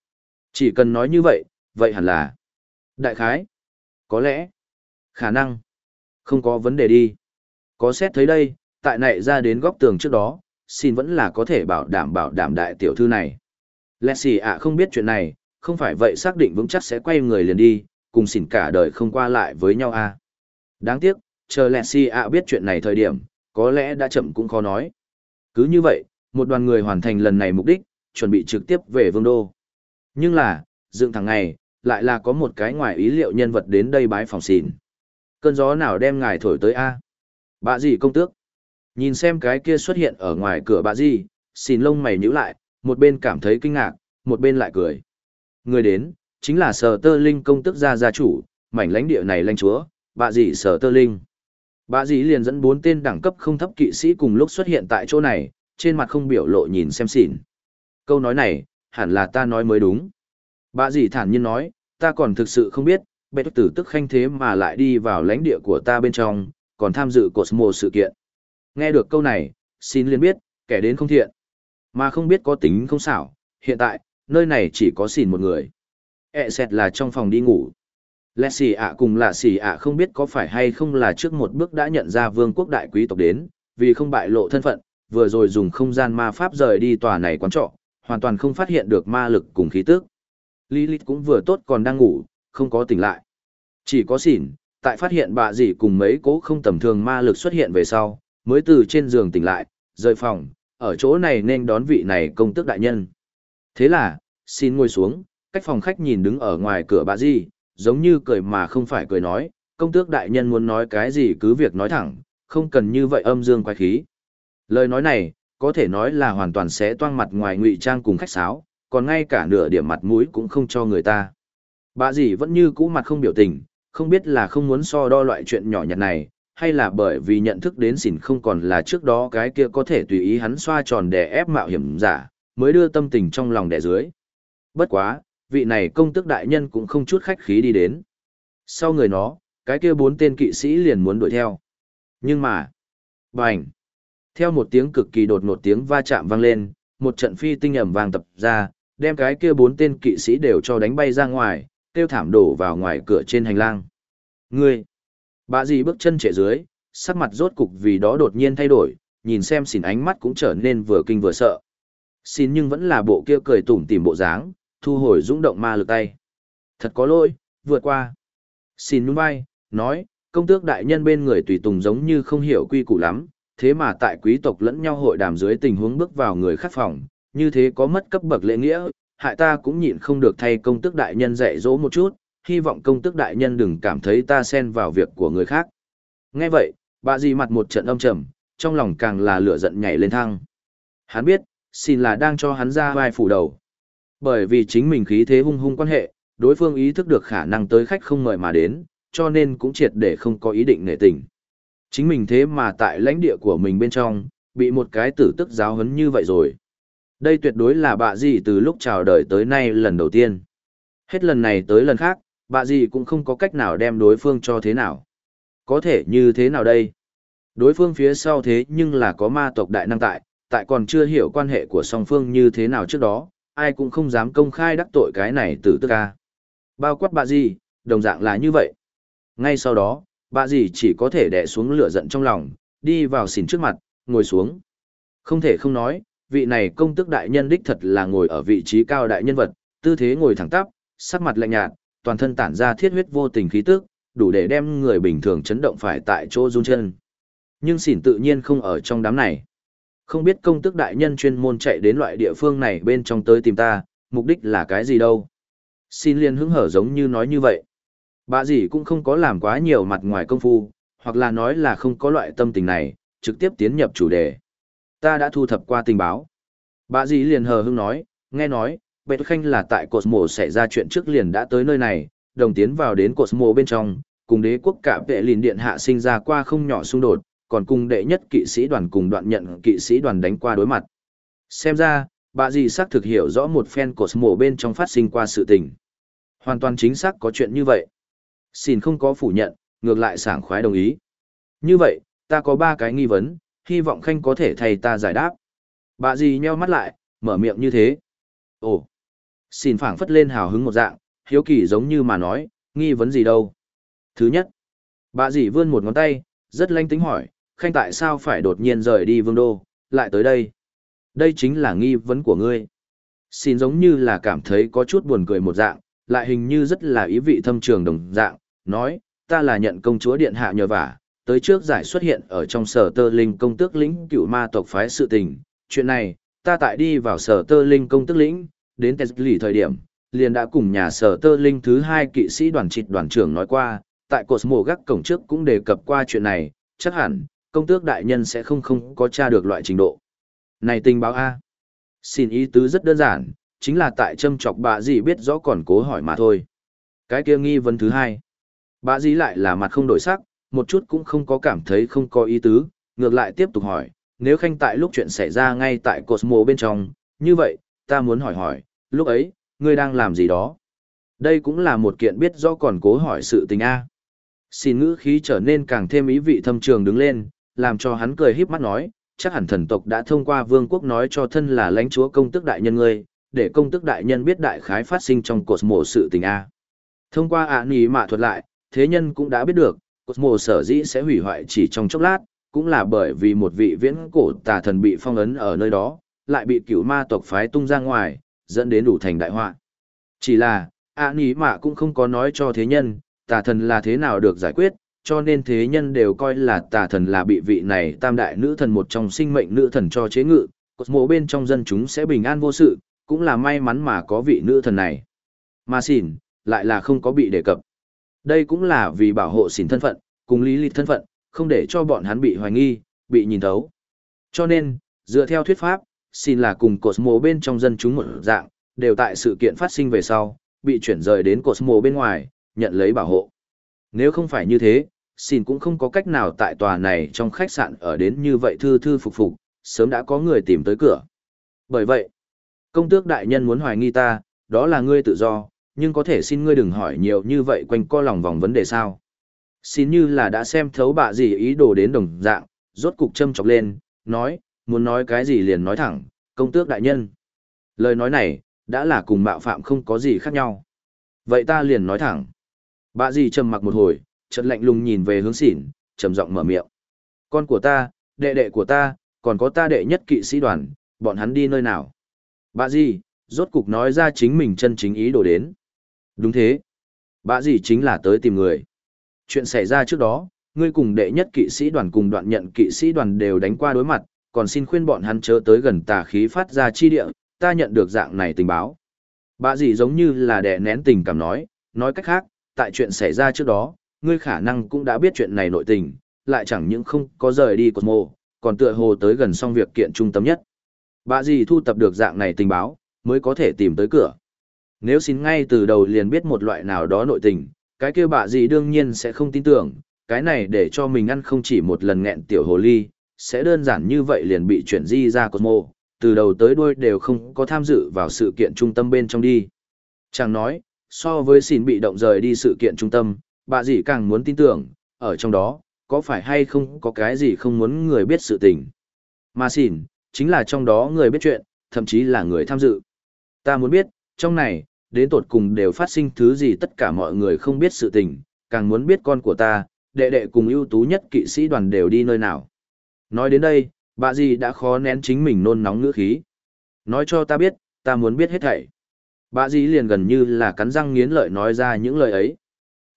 Chỉ cần nói như vậy, vậy hẳn là. Đại khái. Có lẽ. Khả năng. Không có vấn đề đi. Có xét thấy đây, tại nại ra đến góc tường trước đó, xin vẫn là có thể bảo đảm bảo đảm đại tiểu thư này. Lexi ạ không biết chuyện này, không phải vậy xác định vững chắc sẽ quay người liền đi, cùng xỉn cả đời không qua lại với nhau à. Đáng tiếc, chờ Lexi ạ biết chuyện này thời điểm, có lẽ đã chậm cũng khó nói. Cứ như vậy, một đoàn người hoàn thành lần này mục đích, chuẩn bị trực tiếp về vương đô. Nhưng là, dựng thằng này, lại là có một cái ngoài ý liệu nhân vật đến đây bái phòng xỉn. Cơn gió nào đem ngài thổi tới a? Bạ gì công tước? Nhìn xem cái kia xuất hiện ở ngoài cửa bà gì, xìn lông mày nhíu lại, một bên cảm thấy kinh ngạc, một bên lại cười. Người đến, chính là sở tơ linh công tức gia gia chủ, mảnh lãnh địa này lãnh chúa, bà dì sở tơ linh. Bà dì liền dẫn bốn tên đẳng cấp không thấp kỵ sĩ cùng lúc xuất hiện tại chỗ này, trên mặt không biểu lộ nhìn xem xỉn. Câu nói này, hẳn là ta nói mới đúng. Bà dì thản nhiên nói, ta còn thực sự không biết, bệ tử tức khanh thế mà lại đi vào lãnh địa của ta bên trong, còn tham dự cột Cosmo sự kiện. Nghe được câu này, xin liền biết, kẻ đến không thiện. Mà không biết có tính không xảo, hiện tại, nơi này chỉ có xỉn một người. E xẹt là trong phòng đi ngủ. Lẹ xì ạ cùng là xì ạ không biết có phải hay không là trước một bước đã nhận ra vương quốc đại quý tộc đến, vì không bại lộ thân phận, vừa rồi dùng không gian ma pháp rời đi tòa này quán trọ, hoàn toàn không phát hiện được ma lực cùng khí tức. Lilith cũng vừa tốt còn đang ngủ, không có tỉnh lại. Chỉ có xỉn, tại phát hiện bà dì cùng mấy cố không tầm thường ma lực xuất hiện về sau, mới từ trên giường tỉnh lại, rời phòng, ở chỗ này nên đón vị này công tước đại nhân. Thế là, xin ngồi xuống, cách phòng khách nhìn đứng ở ngoài cửa bà Di, giống như cười mà không phải cười nói, công tước đại nhân muốn nói cái gì cứ việc nói thẳng, không cần như vậy âm dương quái khí. Lời nói này, có thể nói là hoàn toàn sẽ toang mặt ngoài ngụy trang cùng khách sáo, còn ngay cả nửa điểm mặt mũi cũng không cho người ta. Bà dì vẫn như cũ mặt không biểu tình, không biết là không muốn so đo loại chuyện nhỏ nhặt này, hay là bởi vì nhận thức đến xỉn không còn là trước đó cái kia có thể tùy ý hắn xoa tròn để ép mạo hiểm giả, mới đưa tâm tình trong lòng đè dưới. Bất quá, vị này công tức đại nhân cũng không chút khách khí đi đến. Sau người nó, cái kia bốn tên kỵ sĩ liền muốn đuổi theo. Nhưng mà, bành! Theo một tiếng cực kỳ đột ngột tiếng va chạm vang lên, một trận phi tinh ẩm vàng tập ra, đem cái kia bốn tên kỵ sĩ đều cho đánh bay ra ngoài, tiêu thảm đổ vào ngoài cửa trên hành lang. Ngươi! Bà dì bước chân trệ dưới, sắc mặt rốt cục vì đó đột nhiên thay đổi, nhìn xem xỉn ánh mắt cũng trở nên vừa kinh vừa sợ. Xin nhưng vẫn là bộ kia cười tủm tỉm bộ dáng, thu hồi dũng động ma lực tay. Thật có lỗi, vượt qua. Xin nhún vai, nói, công tước đại nhân bên người tùy tùng giống như không hiểu quy củ lắm, thế mà tại quý tộc lẫn nhau hội đàm dưới tình huống bước vào người khác phòng, như thế có mất cấp bậc lễ nghĩa, hại ta cũng nhịn không được thay công tước đại nhân dạy dỗ một chút, hy vọng công tước đại nhân đừng cảm thấy ta xen vào việc của người khác. Nghe vậy, bà dì mặt một trận âm trầm, trong lòng càng là lửa giận nhảy lên thăng. Hắn biết, xin là đang cho hắn ra vai phủ đầu. Bởi vì chính mình khí thế hung hung quan hệ, đối phương ý thức được khả năng tới khách không mời mà đến, cho nên cũng triệt để không có ý định nể tình. Chính mình thế mà tại lãnh địa của mình bên trong, bị một cái tử tức giáo hấn như vậy rồi. Đây tuyệt đối là bạ gì từ lúc chào đời tới nay lần đầu tiên. Hết lần này tới lần khác, Bà gì cũng không có cách nào đem đối phương cho thế nào. Có thể như thế nào đây? Đối phương phía sau thế nhưng là có ma tộc đại năng tại, tại còn chưa hiểu quan hệ của song phương như thế nào trước đó, ai cũng không dám công khai đắc tội cái này tử tức ca. Bao quát bà gì, đồng dạng là như vậy. Ngay sau đó, bà gì chỉ có thể đè xuống lửa giận trong lòng, đi vào xỉn trước mặt, ngồi xuống. Không thể không nói, vị này công tức đại nhân đích thật là ngồi ở vị trí cao đại nhân vật, tư thế ngồi thẳng tắp, sắc mặt lạnh nhạt, toàn thân tản ra thiết huyết vô tình khí tức, đủ để đem người bình thường chấn động phải tại chỗ run chân. Nhưng xỉn tự nhiên không ở trong đám này. Không biết công tức đại nhân chuyên môn chạy đến loại địa phương này bên trong tới tìm ta, mục đích là cái gì đâu. Xin liên hứng hở giống như nói như vậy. Bà gì cũng không có làm quá nhiều mặt ngoài công phu, hoặc là nói là không có loại tâm tình này, trực tiếp tiến nhập chủ đề. Ta đã thu thập qua tình báo. Bà dì liền hờ hưng nói, nghe nói, Bệ Khanh là tại Cosmo xảy ra chuyện trước liền đã tới nơi này, đồng tiến vào đến Cosmo bên trong, cùng đế quốc cả vệ lìn điện hạ sinh ra qua không nhỏ xung đột, còn cùng đệ nhất kỵ sĩ đoàn cùng đoạn nhận kỵ sĩ đoàn đánh qua đối mặt. Xem ra, bà dì xác thực hiểu rõ một phen Cosmo bên trong phát sinh qua sự tình. Hoàn toàn chính xác có chuyện như vậy. Xin không có phủ nhận, ngược lại sảng khoái đồng ý. Như vậy, ta có ba cái nghi vấn, hy vọng Khanh có thể thay ta giải đáp. Bà dì nheo mắt lại, mở miệng như thế. Ồ, xin phảng phất lên hào hứng một dạng, hiếu kỳ giống như mà nói, nghi vấn gì đâu. Thứ nhất, bà dì vươn một ngón tay, rất lanh tính hỏi, Khanh tại sao phải đột nhiên rời đi vương đô, lại tới đây? Đây chính là nghi vấn của ngươi. Xin giống như là cảm thấy có chút buồn cười một dạng, lại hình như rất là ý vị thâm trường đồng dạng, nói, ta là nhận công chúa điện hạ nhờ vả, tới trước giải xuất hiện ở trong sở tơ linh công tước lĩnh cựu ma tộc phái sự tình. Chuyện này, ta tại đi vào sở tơ linh công tước lĩnh, đến lì thời điểm, liền đã cùng nhà sở tơ linh thứ hai kỵ sĩ đoàn trịt đoàn trưởng nói qua, tại Cosmo gác cổng trước cũng đề cập qua chuyện này, chắc hẳn, công tước đại nhân sẽ không không có tra được loại trình độ. Này tình báo A. Xin ý tứ rất đơn giản, chính là tại châm chọc bà gì biết rõ còn cố hỏi mà thôi. Cái kia nghi vấn thứ hai. Bà dì lại là mặt không đổi sắc, một chút cũng không có cảm thấy không có ý tứ, ngược lại tiếp tục hỏi, nếu khanh tại lúc chuyện xảy ra ngay tại Cosmo bên trong, như vậy, ta muốn hỏi hỏi, lúc ấy, ngươi đang làm gì đó? Đây cũng là một kiện biết rõ còn cố hỏi sự tình A. Xin ngữ khí trở nên càng thêm ý vị thâm trường đứng lên, làm cho hắn cười híp mắt nói, chắc hẳn thần tộc đã thông qua vương quốc nói cho thân là lãnh chúa công tức đại nhân ngươi, để công tức đại nhân biết đại khái phát sinh trong cột mộ sự tình A. Thông qua ạ nỉ mạ thuật lại, thế nhân cũng đã biết được, cột mộ sở dĩ sẽ hủy hoại chỉ trong chốc lát, cũng là bởi vì một vị viễn cổ tà thần bị phong ấn ở nơi đó, lại bị cửu ma tộc phái tung ra ngoài, dẫn đến đủ thành đại họa. Chỉ là, ạ ní mạ cũng không có nói cho thế nhân, tà thần là thế nào được giải quyết, cho nên thế nhân đều coi là tà thần là bị vị này tam đại nữ thần một trong sinh mệnh nữ thần cho chế ngự, mộ bên trong dân chúng sẽ bình an vô sự, cũng là may mắn mà có vị nữ thần này. Mà xỉn, lại là không có bị đề cập. Đây cũng là vì bảo hộ xỉn thân phận, cùng lý lịch thân phận, không để cho bọn hắn bị hoài nghi, bị nhìn thấu. Cho nên, dựa theo thuyết pháp, xin là cùng Cosmo bên trong dân chúng một dạng, đều tại sự kiện phát sinh về sau, bị chuyển rời đến Cosmo bên ngoài, nhận lấy bảo hộ. Nếu không phải như thế, xin cũng không có cách nào tại tòa này trong khách sạn ở đến như vậy thư thư phục phục, sớm đã có người tìm tới cửa. Bởi vậy, công tước đại nhân muốn hoài nghi ta, đó là ngươi tự do, nhưng có thể xin ngươi đừng hỏi nhiều như vậy quanh co lòng vòng vấn đề sao. Xin như là đã xem thấu bạ gì ý đồ đến đồng dạng, rốt cục châm chọc lên, nói, muốn nói cái gì liền nói thẳng, công tước đại nhân. Lời nói này, đã là cùng mạo phạm không có gì khác nhau. Vậy ta liền nói thẳng. Bạ gì trầm mặc một hồi, chợt lạnh lùng nhìn về hướng xỉn, trầm giọng mở miệng. Con của ta, đệ đệ của ta, còn có ta đệ nhất kỵ sĩ đoàn, bọn hắn đi nơi nào? Bạ gì, rốt cục nói ra chính mình chân chính ý đồ đến. Đúng thế. Bạ gì chính là tới tìm người. Chuyện xảy ra trước đó, ngươi cùng đệ nhất kỵ sĩ đoàn cùng đoạn nhận kỵ sĩ đoàn đều đánh qua đối mặt, còn xin khuyên bọn hắn chớ tới gần tà khí phát ra chi địa, ta nhận được dạng này tình báo. Bà gì giống như là đè nén tình cảm nói, nói cách khác, tại chuyện xảy ra trước đó, ngươi khả năng cũng đã biết chuyện này nội tình, lại chẳng những không có rời đi Cosmo, còn tựa hồ tới gần xong việc kiện trung tâm nhất. Bà gì thu tập được dạng này tình báo, mới có thể tìm tới cửa. Nếu xin ngay từ đầu liền biết một loại nào đó nội tình, cái kia bà gì đương nhiên sẽ không tin tưởng, cái này để cho mình ăn không chỉ một lần nghẹn tiểu hồ ly, sẽ đơn giản như vậy liền bị chuyển di ra Cosmo, từ đầu tới đuôi đều không có tham dự vào sự kiện trung tâm bên trong đi. Chàng nói, so với xin bị động rời đi sự kiện trung tâm, bà dì càng muốn tin tưởng, ở trong đó, có phải hay không có cái gì không muốn người biết sự tình. Mà xin, chính là trong đó người biết chuyện, thậm chí là người tham dự. Ta muốn biết, trong này, đến tột cùng đều phát sinh thứ gì tất cả mọi người không biết sự tình, càng muốn biết con của ta, đệ đệ cùng ưu tú nhất kỵ sĩ đoàn đều đi nơi nào. Nói đến đây, bà dì đã khó nén chính mình nôn nóng ngữ khí. Nói cho ta biết, ta muốn biết hết thảy. Bà dì liền gần như là cắn răng nghiến lợi nói ra những lời ấy.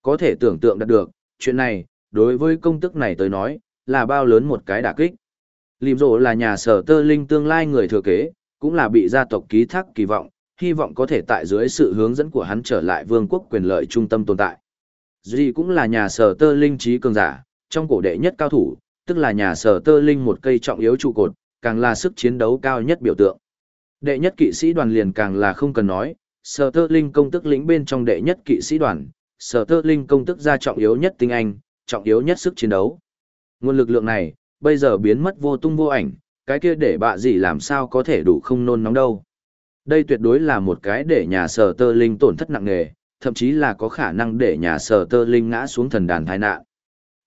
Có thể tưởng tượng đạt được, chuyện này, đối với công tức này tới nói, là bao lớn một cái đả kích. Lìm rộ là nhà sở tơ linh tương lai người thừa kế, cũng là bị gia tộc ký thác kỳ vọng, hy vọng có thể tại dưới sự hướng dẫn của hắn trở lại vương quốc quyền lợi trung tâm tồn tại. Duy cũng là nhà sở tơ linh trí cường giả, trong cổ đệ nhất cao thủ, tức là nhà sở tơ linh một cây trọng yếu trụ cột, càng là sức chiến đấu cao nhất biểu tượng. Đệ nhất kỵ sĩ đoàn liền càng là không cần nói, sở tơ linh công tức lĩnh bên trong đệ nhất kỵ sĩ đoàn, sở tơ linh công tức ra trọng yếu nhất tinh anh, trọng yếu nhất sức chiến đấu. Nguồn lực lượng này, bây giờ biến mất vô tung vô ảnh, cái kia để bạ gì làm sao có thể đủ không nôn nóng đâu. Đây tuyệt đối là một cái để nhà sở tơ linh tổn thất nặng nề, thậm chí là có khả năng để nhà sở tơ linh ngã xuống thần đàn tai nạn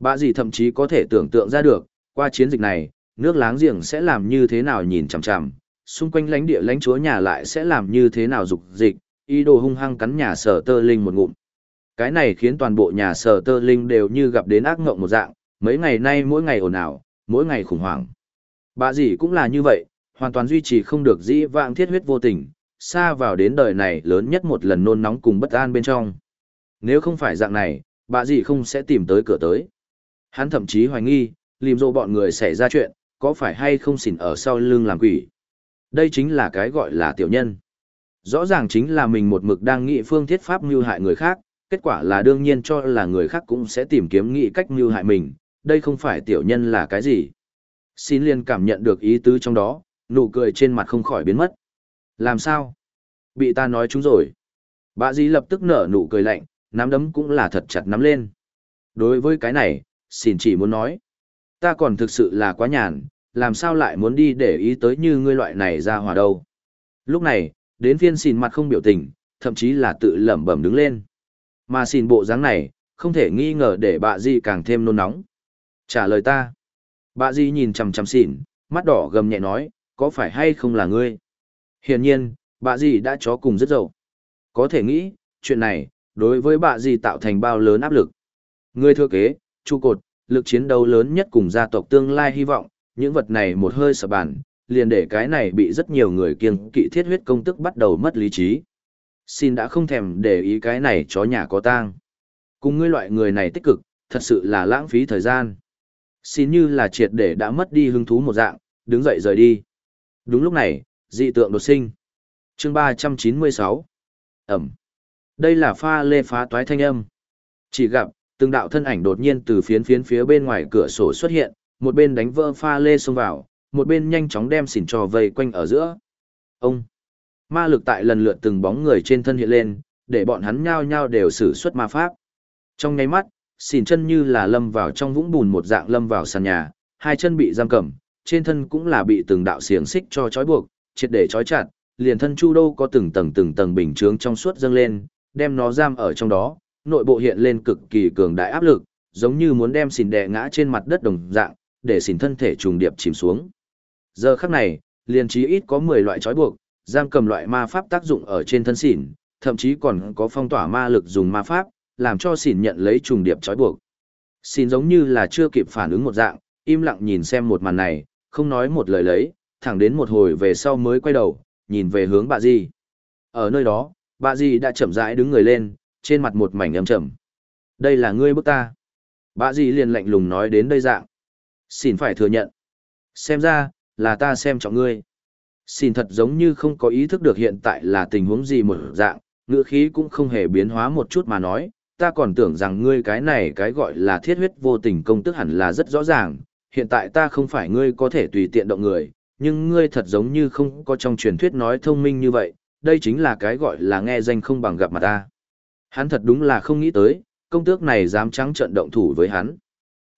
bà gì thậm chí có thể tưởng tượng ra được, qua chiến dịch này, nước láng giềng sẽ làm như thế nào nhìn chằm chằm, xung quanh lãnh địa lãnh chúa nhà lại sẽ làm như thế nào dục dịch, ý đồ hung hăng cắn nhà sở tơ linh một ngụm. Cái này khiến toàn bộ nhà sở tơ linh đều như gặp đến ác ngộng một dạng, mấy ngày nay mỗi ngày ồn ào, mỗi ngày khủng hoảng. Bà gì cũng là như vậy, hoàn toàn duy trì không được dĩ vãng thiết huyết vô tình, xa vào đến đời này lớn nhất một lần nôn nóng cùng bất an bên trong. Nếu không phải dạng này, bà gì không sẽ tìm tới cửa tới. Hắn thậm chí hoài nghi, lìm rộ bọn người xảy ra chuyện, có phải hay không xỉn ở sau lưng làm quỷ. Đây chính là cái gọi là tiểu nhân. Rõ ràng chính là mình một mực đang nghĩ phương thiết pháp mưu hại người khác, kết quả là đương nhiên cho là người khác cũng sẽ tìm kiếm nghĩ cách mưu hại mình, đây không phải tiểu nhân là cái gì. Xin liền cảm nhận được ý tứ trong đó, nụ cười trên mặt không khỏi biến mất. Làm sao? Bị ta nói chúng rồi. Bà dì lập tức nở nụ cười lạnh, nắm đấm cũng là thật chặt nắm lên. Đối với cái này, xin chỉ muốn nói. Ta còn thực sự là quá nhàn, làm sao lại muốn đi để ý tới như ngươi loại này ra hòa đâu. Lúc này, đến phiên xin mặt không biểu tình, thậm chí là tự lẩm bẩm đứng lên. Mà xin bộ dáng này, không thể nghi ngờ để bạ di càng thêm nôn nóng. Trả lời ta. Bạ di nhìn chằm chằm xỉn, mắt đỏ gầm nhẹ nói, có phải hay không là ngươi? Hiển nhiên, bạ di đã chó cùng rất dậu. Có thể nghĩ, chuyện này, đối với bạ di tạo thành bao lớn áp lực. Ngươi thừa kế, trụ cột, lực chiến đấu lớn nhất cùng gia tộc tương lai hy vọng, những vật này một hơi sập bàn, liền để cái này bị rất nhiều người kiêng kỵ thiết huyết công tức bắt đầu mất lý trí. Xin đã không thèm để ý cái này chó nhà có tang. Cùng ngươi loại người này tích cực, thật sự là lãng phí thời gian. Xin như là triệt để đã mất đi hứng thú một dạng, đứng dậy rời đi. Đúng lúc này, dị tượng đột sinh. chương ba trăm chín mươi sáu Ẩm. Đây là pha lê phá toái thanh âm. Chỉ gặp, từng đạo thân ảnh đột nhiên từ phiến phiến phía bên ngoài cửa sổ xuất hiện, một bên đánh vỡ pha lê xông vào, một bên nhanh chóng đem xỉn trò vây quanh ở giữa. Ông. Ma lực tại lần lượt từng bóng người trên thân hiện lên, để bọn hắn nhao nhao đều sử xuất ma pháp. Trong nháy mắt, xỉn chân như là lâm vào trong vũng bùn một dạng lâm vào sàn nhà, hai chân bị giam cầm, trên thân cũng là bị từng đạo xiềng xích cho trói buộc, triệt để trói chặt, liền thân chu đô có từng tầng từng tầng bình chướng trong suốt dâng lên, đem nó giam ở trong đó, nội bộ hiện lên cực kỳ cường đại áp lực, giống như muốn đem xỉn đè ngã trên mặt đất đồng dạng, để xỉn thân thể trùng điệp chìm xuống. Giờ khắc này, liền chí ít có 10 loại trói buộc, giam cầm loại ma pháp tác dụng ở trên thân xỉn, thậm chí còn có phong tỏa ma lực dùng ma pháp, làm cho xỉn nhận lấy trùng điệp trói buộc. Xỉn giống như là chưa kịp phản ứng một dạng, im lặng nhìn xem một màn này, không nói một lời lấy, thẳng đến một hồi về sau mới quay đầu, nhìn về hướng bà Di. Ở nơi đó, bà Di đã chậm rãi đứng người lên, trên mặt một mảnh âm trầm. Đây là ngươi bức ta. Bạ gì liền lạnh lùng nói đến đây dạng. Xin phải thừa nhận. Xem ra, là ta xem trọng ngươi. Xin thật giống như không có ý thức được hiện tại là tình huống gì một dạng, ngữ khí cũng không hề biến hóa một chút mà nói, ta còn tưởng rằng ngươi cái này cái gọi là thiết huyết vô tình công tức hẳn là rất rõ ràng, hiện tại ta không phải ngươi có thể tùy tiện động người, nhưng ngươi thật giống như không có trong truyền thuyết nói thông minh như vậy, đây chính là cái gọi là nghe danh không bằng gặp mặt ta. Hắn thật đúng là không nghĩ tới, công tước này dám trắng trận động thủ với hắn.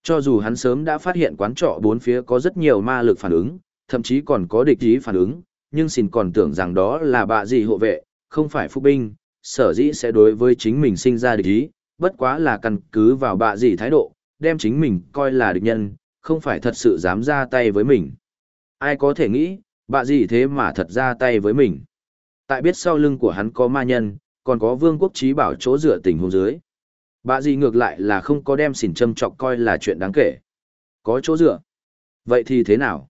Cho dù hắn sớm đã phát hiện quán trọ bốn phía có rất nhiều ma lực phản ứng, thậm chí còn có địch ý phản ứng, nhưng xin còn tưởng rằng đó là bạ gì hộ vệ, không phải phúc binh, sở dĩ sẽ đối với chính mình sinh ra địch ý, bất quá là căn cứ vào bạ gì thái độ, đem chính mình coi là địch nhân, không phải thật sự dám ra tay với mình. Ai có thể nghĩ, bạ gì thế mà thật ra tay với mình. Tại biết sau lưng của hắn có ma nhân, còn có vương quốc trí bảo chỗ dựa tình huống dưới. Bạ gì ngược lại là không có đem xỉn châm chọc coi là chuyện đáng kể. Có chỗ dựa. Vậy thì thế nào?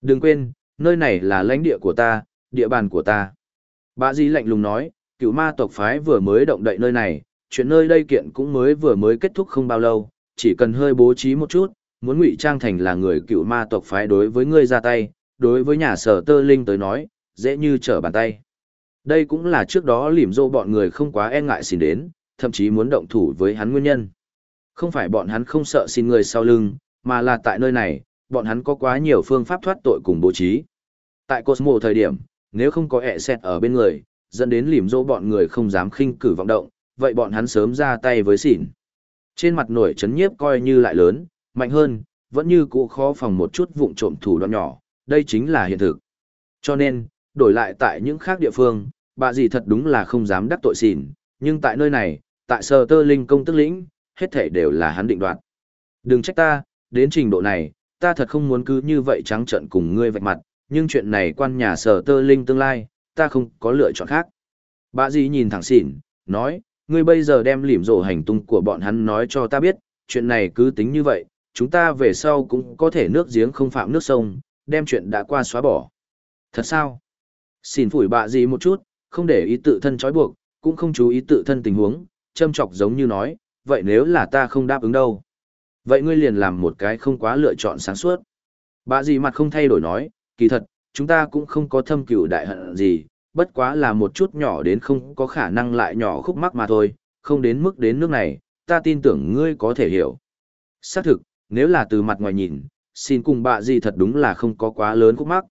Đừng quên, nơi này là lãnh địa của ta, địa bàn của ta. Bạ gì lạnh lùng nói, cựu ma tộc phái vừa mới động đậy nơi này, chuyện nơi đây kiện cũng mới vừa mới kết thúc không bao lâu, chỉ cần hơi bố trí một chút, muốn ngụy trang thành là người cựu ma tộc phái đối với ngươi ra tay, đối với nhà sở tơ linh tới nói, dễ như trở bàn tay. Đây cũng là trước đó lìm dô bọn người không quá e ngại xin đến, thậm chí muốn động thủ với hắn nguyên nhân. Không phải bọn hắn không sợ xin người sau lưng, mà là tại nơi này, bọn hắn có quá nhiều phương pháp thoát tội cùng bố trí. Tại Cosmo thời điểm, nếu không có ẹ xét ở bên người, dẫn đến lìm dô bọn người không dám khinh cử vọng động, vậy bọn hắn sớm ra tay với xỉn. Trên mặt nổi chấn nhiếp coi như lại lớn, mạnh hơn, vẫn như cũ khó phòng một chút vụn trộm thủ đoạn nhỏ, đây chính là hiện thực. Cho nên, đổi lại tại những khác địa phương, bà gì thật đúng là không dám đắc tội xỉn, nhưng tại nơi này, tại sờ tơ linh công tức lĩnh, hết thể đều là hắn định đoạt. Đừng trách ta, đến trình độ này, ta thật không muốn cứ như vậy trắng trợn cùng ngươi vạch mặt, nhưng chuyện này quan nhà sở tơ linh tương lai, ta không có lựa chọn khác. Bà gì nhìn thẳng xỉn, nói, ngươi bây giờ đem lỉm rổ hành tung của bọn hắn nói cho ta biết, chuyện này cứ tính như vậy, chúng ta về sau cũng có thể nước giếng không phạm nước sông, đem chuyện đã qua xóa bỏ. Thật sao? Xin phủi bạ gì một chút, không để ý tự thân trói buộc, cũng không chú ý tự thân tình huống, châm chọc giống như nói, vậy nếu là ta không đáp ứng đâu? Vậy ngươi liền làm một cái không quá lựa chọn sáng suốt. Bạ gì mặt không thay đổi nói, kỳ thật, chúng ta cũng không có thâm cửu đại hận gì, bất quá là một chút nhỏ đến không có khả năng lại nhỏ khúc mắc mà thôi, không đến mức đến nước này, ta tin tưởng ngươi có thể hiểu. Xác thực, nếu là từ mặt ngoài nhìn, xin cùng bạ gì thật đúng là không có quá lớn khúc mắc.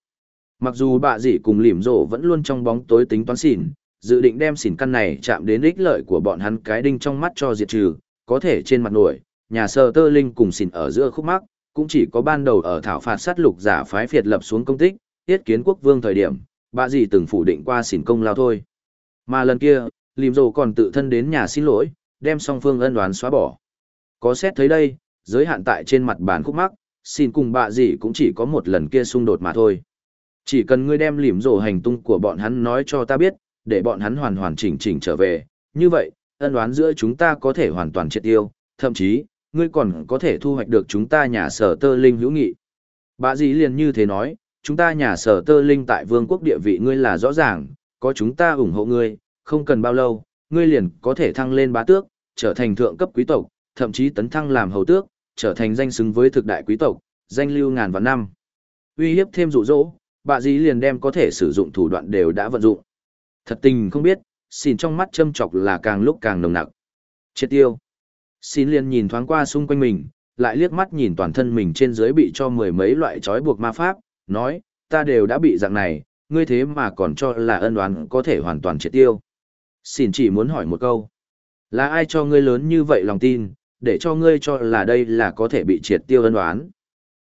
Mặc dù bạ gì cùng lìm rộ vẫn luôn trong bóng tối tính toán xỉn, dự định đem xỉn căn này chạm đến ích lợi của bọn hắn cái đinh trong mắt cho diệt trừ, có thể trên mặt nổi, nhà sơ tơ linh cùng xỉn ở giữa khúc mắc, cũng chỉ có ban đầu ở thảo phạt sát lục giả phái phiệt lập xuống công tích, tiết kiến quốc vương thời điểm, bạ gì từng phủ định qua xỉn công lao thôi. Mà lần kia, lìm rồ còn tự thân đến nhà xin lỗi, đem song phương ân đoán xóa bỏ. Có xét thấy đây, giới hạn tại trên mặt bàn khúc mắc, xin cùng bạ gì cũng chỉ có một lần kia xung đột mà thôi. Chỉ cần ngươi đem lìm rồ hành tung của bọn hắn nói cho ta biết, để bọn hắn hoàn hoàn chỉnh chỉnh trở về, như vậy, ân đoán giữa chúng ta có thể hoàn toàn triệt tiêu, thậm chí, ngươi còn có thể thu hoạch được chúng ta nhà sở tơ linh hữu nghị. bà dĩ liền như thế nói, chúng ta nhà sở tơ linh tại vương quốc địa vị ngươi là rõ ràng, có chúng ta ủng hộ ngươi, không cần bao lâu, ngươi liền có thể thăng lên bá tước, trở thành thượng cấp quý tộc, thậm chí tấn thăng làm hầu tước, trở thành danh xứng với thực đại quý tộc, danh lưu ngàn vạn năm. Uy hiếp thêm dụ dỗ, bạ dí liền đem có thể sử dụng thủ đoạn đều đã vận dụng. Thật tình không biết, xin trong mắt châm chọc là càng lúc càng nồng nặc. Chết tiêu. Xin liền nhìn thoáng qua xung quanh mình, lại liếc mắt nhìn toàn thân mình trên dưới bị cho mười mấy loại trói buộc ma pháp, nói, ta đều đã bị dạng này, ngươi thế mà còn cho là ân oán có thể hoàn toàn triệt tiêu. Xin chỉ muốn hỏi một câu. Là ai cho ngươi lớn như vậy lòng tin, để cho ngươi cho là đây là có thể bị triệt tiêu ân oán?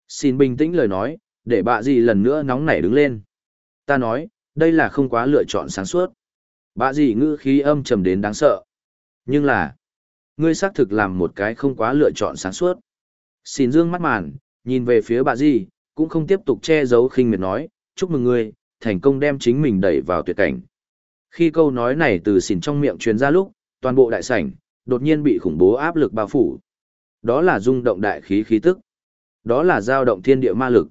Xin bình tĩnh lời nói, để bạ gì lần nữa nóng nảy đứng lên. Ta nói, đây là không quá lựa chọn sáng suốt. Bạ gì ngữ khí âm trầm đến đáng sợ. Nhưng là, ngươi xác thực làm một cái không quá lựa chọn sáng suốt. Xin dương mắt màn, nhìn về phía bạ gì, cũng không tiếp tục che giấu khinh miệt nói, chúc mừng ngươi, thành công đem chính mình đẩy vào tuyệt cảnh. Khi câu nói này từ xỉn trong miệng truyền ra lúc, toàn bộ đại sảnh, đột nhiên bị khủng bố áp lực bao phủ. Đó là rung động đại khí khí tức. Đó là dao động thiên địa ma lực.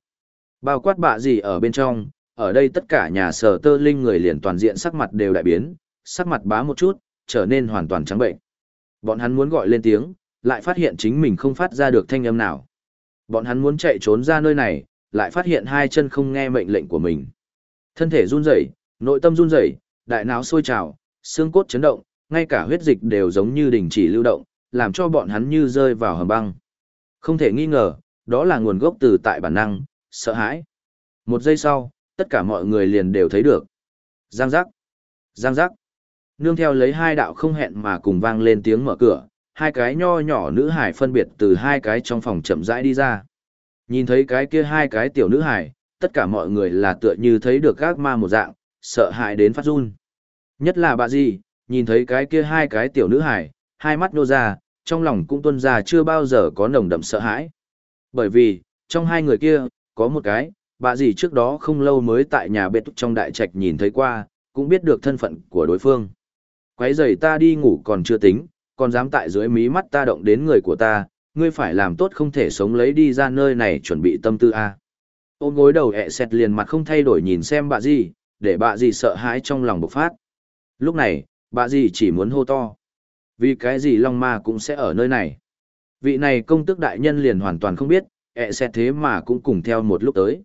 Bao quát bạ gì ở bên trong, ở đây tất cả nhà sở tơ linh người liền toàn diện sắc mặt đều đại biến, sắc mặt bá một chút, trở nên hoàn toàn trắng bệnh. Bọn hắn muốn gọi lên tiếng, lại phát hiện chính mình không phát ra được thanh âm nào. Bọn hắn muốn chạy trốn ra nơi này, lại phát hiện hai chân không nghe mệnh lệnh của mình. Thân thể run rẩy, nội tâm run rẩy, đại não sôi trào, xương cốt chấn động, ngay cả huyết dịch đều giống như đình chỉ lưu động, làm cho bọn hắn như rơi vào hầm băng. Không thể nghi ngờ, đó là nguồn gốc từ tại bản năng, sợ hãi. Một giây sau, tất cả mọi người liền đều thấy được. Giang giác. Giang giác. Nương theo lấy hai đạo không hẹn mà cùng vang lên tiếng mở cửa, hai cái nho nhỏ nữ hải phân biệt từ hai cái trong phòng chậm rãi đi ra. Nhìn thấy cái kia hai cái tiểu nữ hải, tất cả mọi người là tựa như thấy được các ma một dạng, sợ hãi đến phát run. Nhất là bà gì, nhìn thấy cái kia hai cái tiểu nữ hải, hai mắt nô ra, trong lòng cũng tuân ra chưa bao giờ có nồng đậm sợ hãi. Bởi vì, trong hai người kia, có một cái, bà gì trước đó không lâu mới tại nhà bếp trong đại trạch nhìn thấy qua, cũng biết được thân phận của đối phương. Quấy rầy ta đi ngủ còn chưa tính, còn dám tại dưới mí mắt ta động đến người của ta, ngươi phải làm tốt không thể sống lấy đi ra nơi này chuẩn bị tâm tư a. Ôm gối đầu ẹ xẹt liền mặt không thay đổi nhìn xem bà gì, để bà gì sợ hãi trong lòng bộc phát. Lúc này, bà gì chỉ muốn hô to. Vì cái gì Long Ma cũng sẽ ở nơi này. Vị này công tước đại nhân liền hoàn toàn không biết, ẹ xẹt thế mà cũng cùng theo một lúc tới.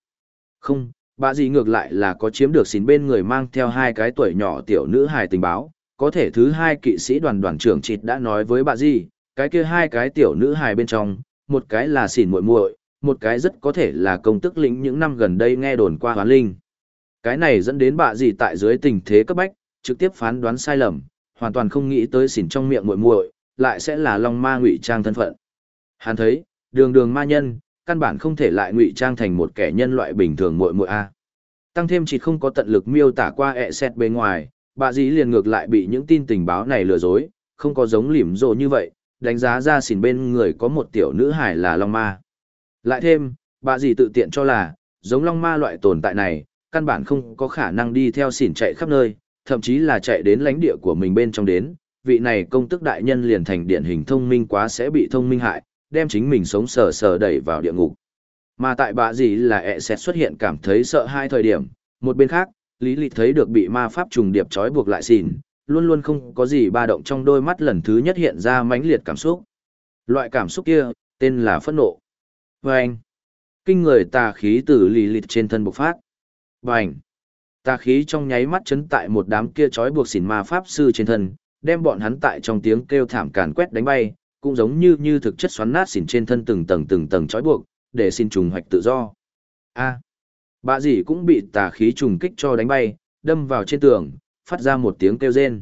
Không, bà gì ngược lại là có chiếm được xin bên người mang theo hai cái tuổi nhỏ tiểu nữ hài tình báo. Có thể thứ hai kỵ sĩ đoàn đoàn trưởng chịt đã nói với bà gì, cái kia hai cái tiểu nữ hài bên trong, một cái là xỉn muội muội, một cái rất có thể là công tức lĩnh những năm gần đây nghe đồn qua hoán linh. Cái này dẫn đến bà gì tại dưới tình thế cấp bách, trực tiếp phán đoán sai lầm, hoàn toàn không nghĩ tới xỉn trong miệng muội muội, lại sẽ là long ma ngụy trang thân phận. Hắn thấy, đường đường ma nhân, căn bản không thể lại ngụy trang thành một kẻ nhân loại bình thường muội muội a. Tăng thêm chỉ không có tận lực miêu tả qua ẹ xét bên ngoài, bà dĩ liền ngược lại bị những tin tình báo này lừa dối, không có giống lỉm rồ như vậy, đánh giá ra xỉn bên người có một tiểu nữ hải là long ma. Lại thêm, bà dĩ tự tiện cho là, giống long ma loại tồn tại này, căn bản không có khả năng đi theo xỉn chạy khắp nơi, thậm chí là chạy đến lãnh địa của mình bên trong đến, vị này công tức đại nhân liền thành điển hình thông minh quá sẽ bị thông minh hại, đem chính mình sống sờ sờ đẩy vào địa ngục. Mà tại bà gì là ẹ sẽ xuất hiện cảm thấy sợ hai thời điểm, một bên khác, Lý Lịch thấy được bị ma pháp trùng điệp trói buộc lại xỉn, luôn luôn không có gì ba động trong đôi mắt lần thứ nhất hiện ra mãnh liệt cảm xúc. Loại cảm xúc kia, tên là phẫn nộ. Vâng! Kinh người tà khí từ Lý Lịch trên thân bộc phát. Vâng! Tà khí trong nháy mắt chấn tại một đám kia trói buộc xỉn ma pháp sư trên thân, đem bọn hắn tại trong tiếng kêu thảm càn quét đánh bay, cũng giống như như thực chất xoắn nát xỉn trên thân từng tầng từng tầng trói buộc, để xin trùng hoạch tự do. A. Bà dì cũng bị tà khí trùng kích cho đánh bay, đâm vào trên tường, phát ra một tiếng kêu rên.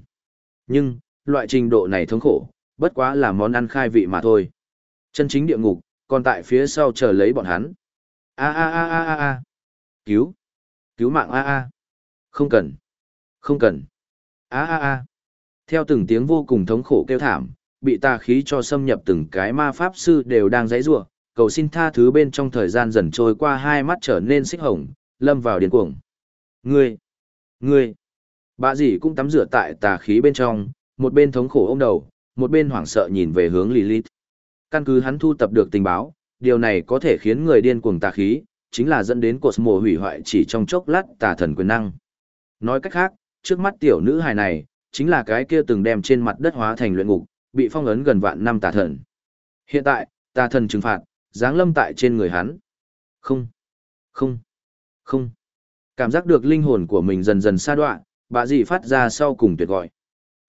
Nhưng, loại trình độ này thống khổ, bất quá là món ăn khai vị mà thôi. Chân chính địa ngục, còn tại phía sau chờ lấy bọn hắn. A a a a a a. Cứu. Cứu mạng a a. Không cần. Không cần. A a a. Theo từng tiếng vô cùng thống khổ kêu thảm, bị tà khí cho xâm nhập từng cái ma pháp sư đều đang dãy rủa, cầu xin tha thứ bên trong thời gian dần trôi qua hai mắt trở nên xích hồng, lâm vào điên cuồng. Ngươi, ngươi, bà dì cũng tắm rửa tại tà khí bên trong, một bên thống khổ ôm đầu, một bên hoảng sợ nhìn về hướng Lilith. Căn cứ hắn thu tập được tình báo, điều này có thể khiến người điên cuồng tà khí, chính là dẫn đến cột mồ hủy hoại chỉ trong chốc lát tà thần quyền năng. Nói cách khác, trước mắt tiểu nữ hài này, chính là cái kia từng đem trên mặt đất hóa thành luyện ngục, bị phong ấn gần vạn năm tà thần. Hiện tại, tà thần trừng phạt, giáng lâm tại trên người hắn. Không, không, không. Cảm giác được linh hồn của mình dần dần xa đoạn, bà dì phát ra sau cùng tuyệt gọi.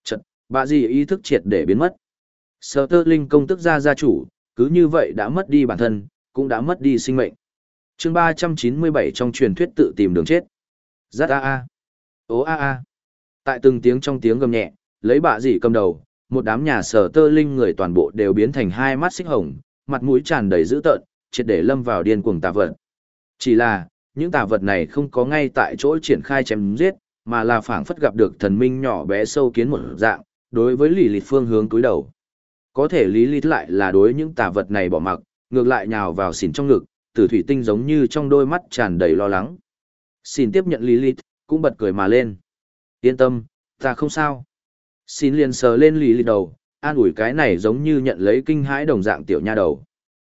Chật, bà dì ý thức triệt để biến mất. Sở tơ linh công tức gia gia chủ, cứ như vậy đã mất đi bản thân, cũng đã mất đi sinh mệnh. chương ba trăm chín mươi bảy trong truyền thuyết tự tìm đường chết. Giác a a. Ô a a. Tại từng tiếng trong tiếng gầm nhẹ, lấy bà dì cầm đầu, một đám nhà sở tơ linh người toàn bộ đều biến thành hai mắt xích hồng, mặt mũi tràn đầy dữ tợn, triệt để lâm vào điên cuồng tà vật. Chỉ là, những tà vật này không có ngay tại chỗ triển khai chém giết, mà là phảng phất gặp được thần minh nhỏ bé sâu kiến một dạng, đối với lì lịt phương hướng cúi đầu. Có thể lý lịt lại là đối những tà vật này bỏ mặc, ngược lại nhào vào xỉn trong ngực, tử thủy tinh giống như trong đôi mắt tràn đầy lo lắng. Xin tiếp nhận lý lịt, cũng bật cười mà lên. Yên tâm, ta không sao. Xin liền sờ lên lì lì đầu, an ủi cái này giống như nhận lấy kinh hãi đồng dạng tiểu nha đầu.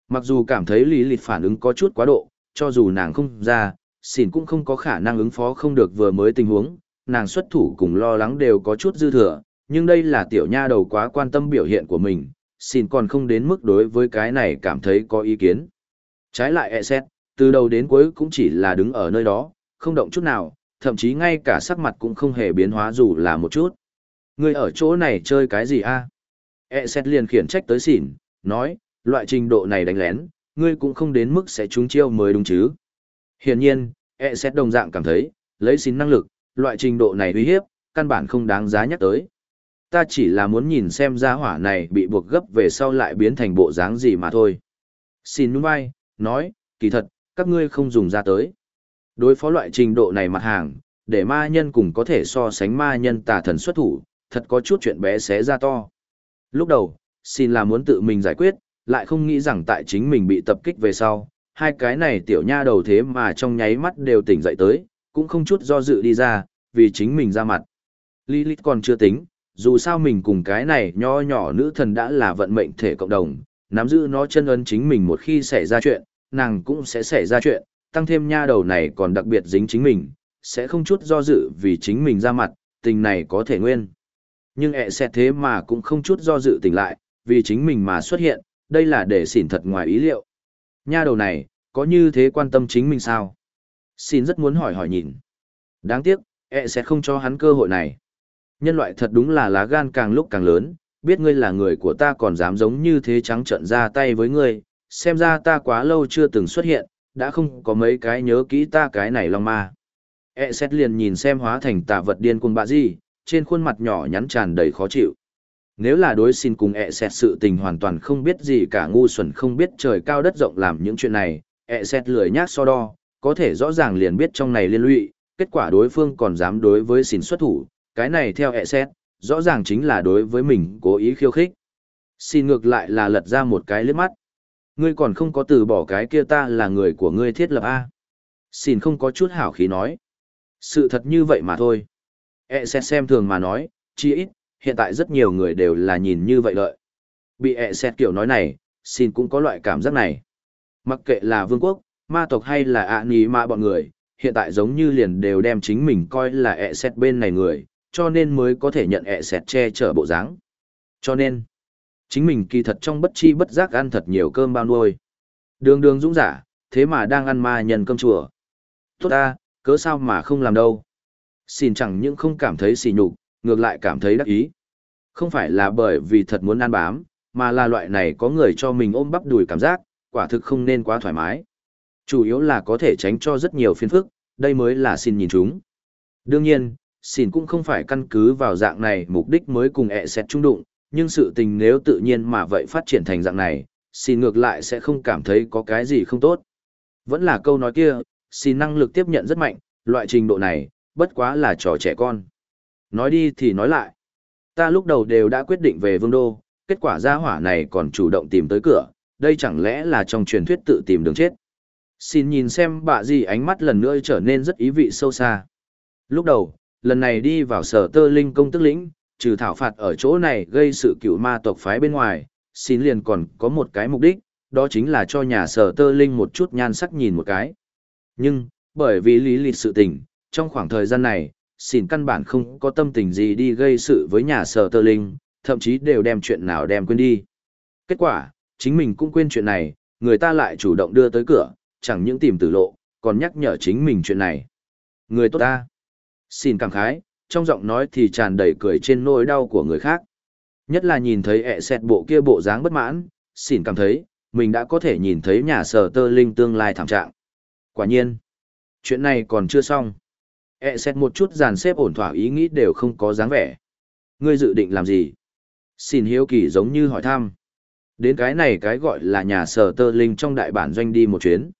Mặc dù cảm thấy lì lì phản ứng có chút quá độ, cho dù nàng không ra, xin cũng không có khả năng ứng phó không được vừa mới tình huống, nàng xuất thủ cùng lo lắng đều có chút dư thừa, nhưng đây là tiểu nha đầu quá quan tâm biểu hiện của mình, xin còn không đến mức đối với cái này cảm thấy có ý kiến. Trái lại e xét, từ đầu đến cuối cũng chỉ là đứng ở nơi đó, không động chút nào, thậm chí ngay cả sắc mặt cũng không hề biến hóa dù là một chút. Ngươi ở chỗ này chơi cái gì a? E xét liền khiển trách tới xỉn, nói, loại trình độ này đánh lén, ngươi cũng không đến mức sẽ trúng chiêu mới đúng chứ. Hiển nhiên, E xét đồng dạng cảm thấy, lấy xỉn năng lực, loại trình độ này uy hiếp, căn bản không đáng giá nhắc tới. Ta chỉ là muốn nhìn xem gia hỏa này bị buộc gấp về sau lại biến thành bộ dáng gì mà thôi. Xin nhún vai, nói, kỳ thật, các ngươi không dùng ra tới. Đối phó loại trình độ này mặt hàng, để ma nhân cùng có thể so sánh ma nhân tà thần xuất thủ, thật có chút chuyện bé xé ra to. Lúc đầu, xin là muốn tự mình giải quyết, lại không nghĩ rằng tại chính mình bị tập kích về sau, hai cái này tiểu nha đầu thế mà trong nháy mắt đều tỉnh dậy tới, cũng không chút do dự đi ra, vì chính mình ra mặt. Lilith còn chưa tính, dù sao mình cùng cái này nho nhỏ nữ thần đã là vận mệnh thể cộng đồng, nắm giữ nó chân ấn chính mình một khi xảy ra chuyện, nàng cũng sẽ xảy ra chuyện, tăng thêm nha đầu này còn đặc biệt dính chính mình, sẽ không chút do dự vì chính mình ra mặt, tình này có thể nguyên. Nhưng ẹ sẽ thế mà cũng không chút do dự tỉnh lại, vì chính mình mà xuất hiện, đây là để xỉn thật ngoài ý liệu. Nha đầu này, có như thế quan tâm chính mình sao? Xin rất muốn hỏi hỏi nhìn. Đáng tiếc, ẹ sẽ không cho hắn cơ hội này. Nhân loại thật đúng là lá gan càng lúc càng lớn, biết ngươi là người của ta còn dám giống như thế trắng trợn ra tay với ngươi, xem ra ta quá lâu chưa từng xuất hiện, đã không có mấy cái nhớ kỹ ta cái này long ma. E xét liền nhìn xem hóa thành tà vật điên cuồng bạ gì, trên khuôn mặt nhỏ nhắn tràn đầy khó chịu. Nếu là đối xin cùng E xét sự tình hoàn toàn không biết gì cả ngu xuẩn không biết trời cao đất rộng làm những chuyện này, E xét lười nhác so đo, có thể rõ ràng liền biết trong này liên lụy, kết quả đối phương còn dám đối với xin xuất thủ, cái này theo E xét, rõ ràng chính là đối với mình cố ý khiêu khích. Xin ngược lại là lật ra một cái liếc mắt. Ngươi còn không có từ bỏ cái kia ta là người của ngươi thiết lập A. Xin không có chút hảo khí nói. Sự thật như vậy mà thôi. E xét xem thường mà nói, chi ít, hiện tại rất nhiều người đều là nhìn như vậy lợi. Bị e xét kiểu nói này, xin cũng có loại cảm giác này. Mặc kệ là vương quốc, ma tộc hay là ạ nì ma bọn người, hiện tại giống như liền đều đem chính mình coi là e xét bên này người, cho nên mới có thể nhận e xét che chở bộ dáng. Cho nên, chính mình kỳ thật trong bất chi bất giác ăn thật nhiều cơm bao nuôi. Đường đường dũng giả, thế mà đang ăn ma nhân cơm chùa. Tốt ta, cớ sao mà không làm đâu. Xin chẳng những không cảm thấy xỉ nhục, ngược lại cảm thấy đắc ý. Không phải là bởi vì thật muốn ăn bám, mà là loại này có người cho mình ôm bắp đùi cảm giác, quả thực không nên quá thoải mái. Chủ yếu là có thể tránh cho rất nhiều phiền phức, đây mới là xin nhìn chúng. Đương nhiên, xin cũng không phải căn cứ vào dạng này mục đích mới cùng ẹ xẹt trung đụng, nhưng sự tình nếu tự nhiên mà vậy phát triển thành dạng này, xin ngược lại sẽ không cảm thấy có cái gì không tốt. Vẫn là câu nói kia, xin năng lực tiếp nhận rất mạnh, loại trình độ này, bất quá là trò trẻ con. Nói đi thì nói lại. Ta lúc đầu đều đã quyết định về vương đô, kết quả gia hỏa này còn chủ động tìm tới cửa, đây chẳng lẽ là trong truyền thuyết tự tìm đường chết. Xin nhìn xem bạ gì ánh mắt lần nữa trở nên rất ý vị sâu xa. Lúc đầu, lần này đi vào sở tơ linh công tức lĩnh, trừ thảo phạt ở chỗ này gây sự cựu ma tộc phái bên ngoài, xin liền còn có một cái mục đích, đó chính là cho nhà sở tơ linh một chút nhan sắc nhìn một cái. Nhưng, bởi vì lý lịch sự tình, trong khoảng thời gian này, xin căn bản không có tâm tình gì đi gây sự với nhà sở tơ linh, thậm chí đều đem chuyện nào đem quên đi. Kết quả, chính mình cũng quên chuyện này, người ta lại chủ động đưa tới cửa, chẳng những tìm tử lộ, còn nhắc nhở chính mình chuyện này. Người tốt ta. Xin cảm khái, trong giọng nói thì tràn đầy cười trên nỗi đau của người khác. Nhất là nhìn thấy ẹ xẹt bộ kia bộ dáng bất mãn, xin cảm thấy, mình đã có thể nhìn thấy nhà sở tơ linh tương lai thảm trạng. Quả nhiên, chuyện này còn chưa xong. E xét một chút dàn xếp ổn thỏa ý nghĩ đều không có dáng vẻ. Ngươi dự định làm gì? Xin hiếu kỳ giống như hỏi thăm. Đến cái này cái gọi là nhà sở tơ linh trong đại bản doanh đi một chuyến.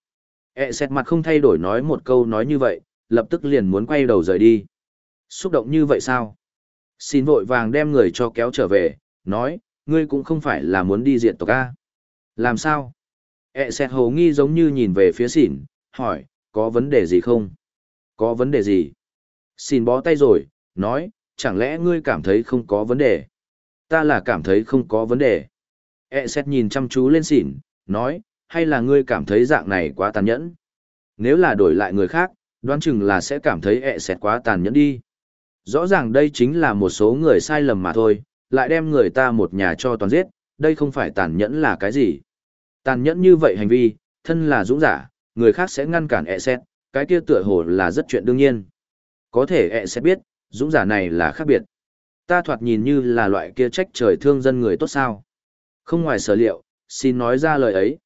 E xét mặt không thay đổi nói một câu nói như vậy, lập tức liền muốn quay đầu rời đi. Xúc động như vậy sao? Xin vội vàng đem người cho kéo trở về, nói, ngươi cũng không phải là muốn đi diện tộc A. Làm sao? E xét hồ nghi giống như nhìn về phía xỉn, hỏi, có vấn đề gì không? Có vấn đề gì? Xin bó tay rồi, nói, chẳng lẽ ngươi cảm thấy không có vấn đề? Ta là cảm thấy không có vấn đề. E xét nhìn chăm chú lên xỉn, nói, hay là ngươi cảm thấy dạng này quá tàn nhẫn? Nếu là đổi lại người khác, đoán chừng là sẽ cảm thấy E xét quá tàn nhẫn đi. Rõ ràng đây chính là một số người sai lầm mà thôi, lại đem người ta một nhà cho toàn giết, đây không phải tàn nhẫn là cái gì. Tàn nhẫn như vậy hành vi, thân là dũng giả, người khác sẽ ngăn cản ẹ xét, cái kia tựa hồ là rất chuyện đương nhiên. Có thể ẹ sẽ biết, dũng giả này là khác biệt. Ta thoạt nhìn như là loại kia trách trời thương dân người tốt sao. Không ngoài sở liệu, xin nói ra lời ấy.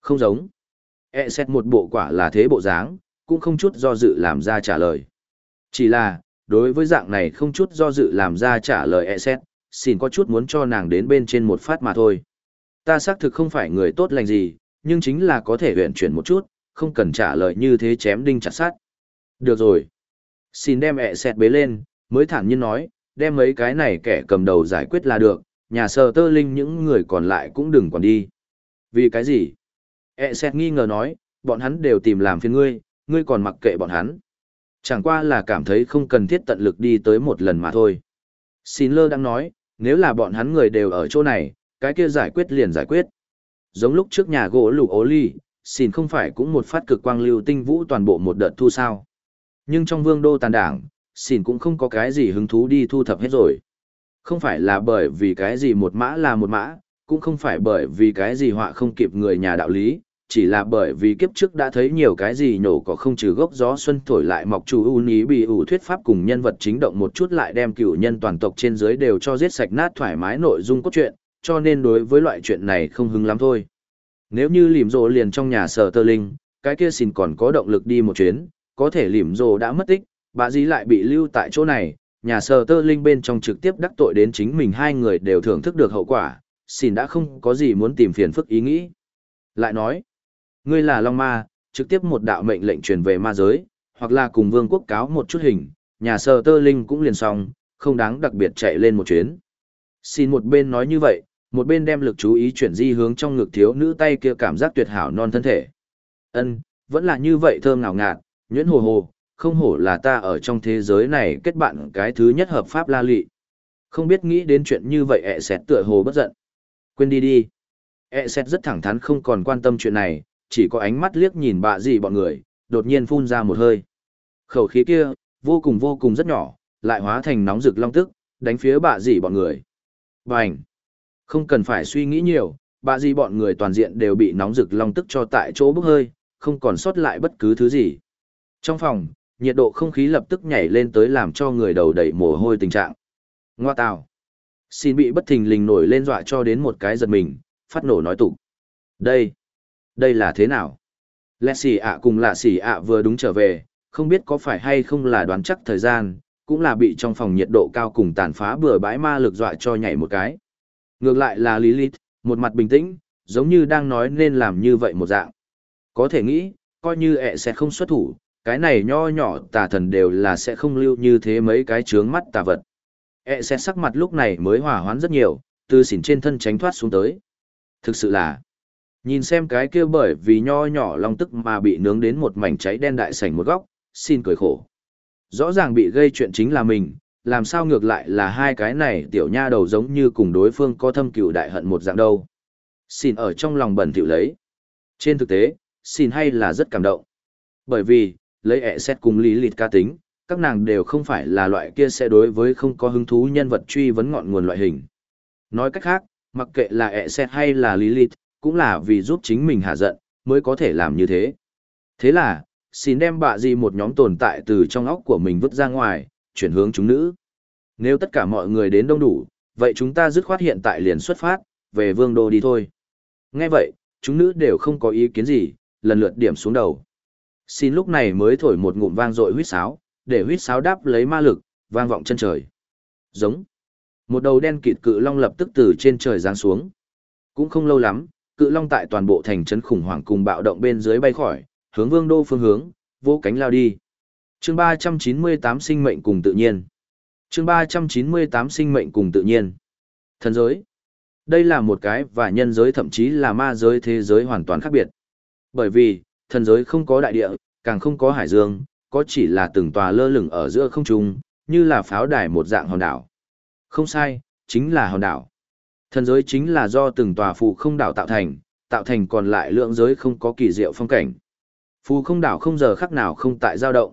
Không giống. ẹ xét một bộ quả là thế bộ dáng, cũng không chút do dự làm ra trả lời. Chỉ là, đối với dạng này không chút do dự làm ra trả lời ẹ xét, xin có chút muốn cho nàng đến bên trên một phát mà thôi. Ta xác thực không phải người tốt lành gì, nhưng chính là có thể huyện chuyển một chút, không cần trả lời như thế chém đinh chặt sát. Được rồi. Xin đem ẹ xẹt bế lên, mới thản nhiên nói, đem mấy cái này kẻ cầm đầu giải quyết là được, nhà sờ tơ linh những người còn lại cũng đừng còn đi. Vì cái gì? ẹ xẹt nghi ngờ nói, bọn hắn đều tìm làm phiền ngươi, ngươi còn mặc kệ bọn hắn. Chẳng qua là cảm thấy không cần thiết tận lực đi tới một lần mà thôi. Xin lơ đang nói, nếu là bọn hắn người đều ở chỗ này, cái kia giải quyết liền giải quyết. Giống lúc trước nhà gỗ lục ố ly, xin không phải cũng một phát cực quang lưu tinh vũ toàn bộ một đợt thu sao. Nhưng trong vương đô tàn đảng, xin cũng không có cái gì hứng thú đi thu thập hết rồi. Không phải là bởi vì cái gì một mã là một mã, cũng không phải bởi vì cái gì họa không kịp người nhà đạo lý, chỉ là bởi vì kiếp trước đã thấy nhiều cái gì nhổ có không trừ gốc gió xuân thổi lại mọc chủ ưu ní bị ủ thuyết pháp cùng nhân vật chính động một chút lại đem cửu nhân toàn tộc trên dưới đều cho giết sạch nát thoải mái nội dung cốt truyện, cho nên đối với loại chuyện này không hứng lắm thôi. Nếu như lìm rồ liền trong nhà sở tơ linh, cái kia xin còn có động lực đi một chuyến, có thể lìm rồ đã mất tích, bà dí lại bị lưu tại chỗ này, nhà sở tơ linh bên trong trực tiếp đắc tội đến chính mình hai người đều thưởng thức được hậu quả, xin đã không có gì muốn tìm phiền phức ý nghĩ. Lại nói, ngươi là Long Ma, trực tiếp một đạo mệnh lệnh truyền về ma giới, hoặc là cùng vương quốc cáo một chút hình, nhà sở tơ linh cũng liền xong, không đáng đặc biệt chạy lên một chuyến. Xin một bên nói như vậy, một bên đem lực chú ý chuyển di hướng trong ngực thiếu nữ tay kia cảm giác tuyệt hảo non thân thể. Ân, vẫn là như vậy thơm ngào ngạt, nhuyễn hồ hồ, không hổ là ta ở trong thế giới này kết bạn cái thứ nhất hợp pháp la lị. Không biết nghĩ đến chuyện như vậy ẹ xẹt tựa hồ bất giận. Quên đi đi. ẹ xẹt rất thẳng thắn không còn quan tâm chuyện này, chỉ có ánh mắt liếc nhìn bạ gì bọn người, đột nhiên phun ra một hơi. Khẩu khí kia, vô cùng vô cùng rất nhỏ, lại hóa thành nóng rực long tức, đánh phía bạ gì bọn người. Bành! Không cần phải suy nghĩ nhiều, bạ gì bọn người toàn diện đều bị nóng rực long tức cho tại chỗ bốc hơi, không còn sót lại bất cứ thứ gì. Trong phòng, nhiệt độ không khí lập tức nhảy lên tới làm cho người đầu đầy mồ hôi tình trạng. Ngoa tào. Xin bị bất thình lình nổi lên dọa cho đến một cái giật mình, phát nổ nói tục. Đây, đây là thế nào? Lẹ xì ạ cùng lạ xì ạ vừa đúng trở về, không biết có phải hay không là đoán chắc thời gian, cũng là bị trong phòng nhiệt độ cao cùng tàn phá bừa bãi ma lực dọa cho nhảy một cái. Ngược lại là Lilith, một mặt bình tĩnh, giống như đang nói nên làm như vậy một dạng. Có thể nghĩ, coi như ẹ sẽ không xuất thủ, cái này nho nhỏ tà thần đều là sẽ không lưu như thế mấy cái trướng mắt tà vật. ẹ sẽ sắc mặt lúc này mới hòa hoán rất nhiều, từ xỉn trên thân tránh thoát xuống tới. Thực sự là, nhìn xem cái kia bởi vì nho nhỏ long tức mà bị nướng đến một mảnh cháy đen đại sảnh một góc, xin cười khổ. Rõ ràng bị gây chuyện chính là mình, làm sao ngược lại là hai cái này tiểu nha đầu giống như cùng đối phương có thâm cựu đại hận một dạng đâu. Xin ở trong lòng bẩn thỉu lấy. Trên thực tế, xin hay là rất cảm động. Bởi vì, lấy ẹ xét cùng lý lịt ca tính, các nàng đều không phải là loại kia sẽ đối với không có hứng thú nhân vật truy vấn ngọn nguồn loại hình. Nói cách khác, mặc kệ là ẹ xét hay là lý lịt, cũng là vì giúp chính mình hạ giận, mới có thể làm như thế. Thế là, xin đem bạ gì một nhóm tồn tại từ trong óc của mình vứt ra ngoài, chuyển hướng chúng nữ. Nếu tất cả mọi người đến đông đủ, vậy chúng ta dứt khoát hiện tại liền xuất phát, về vương đô đi thôi. Nghe vậy, chúng nữ đều không có ý kiến gì, lần lượt điểm xuống đầu. Xin lúc này mới thổi một ngụm vang dội huýt sáo, để huýt sáo đáp lấy ma lực, vang vọng chân trời. Giống. Một đầu đen kịt cự long lập tức từ trên trời giáng xuống. Cũng không lâu lắm, cự long tại toàn bộ thành trấn khủng hoảng cùng bạo động bên dưới bay khỏi, hướng vương đô phương hướng, vô cánh lao đi chương ba trăm chín mươi tám sinh mệnh cùng tự nhiên. Chương ba trăm chín mươi tám sinh mệnh cùng tự nhiên. Thần giới. Đây là một cái và nhân giới thậm chí là ma giới thế giới hoàn toàn khác biệt. Bởi vì, thần giới không có đại địa, càng không có hải dương, có chỉ là từng tòa lơ lửng ở giữa không trung, như là pháo đài một dạng hòn đảo. Không sai, chính là hòn đảo. Thần giới chính là do từng tòa phụ không đảo tạo thành tạo thành còn lại lượng giới không có kỳ diệu phong cảnh. Phù không đảo không giờ khắc nào không tại dao động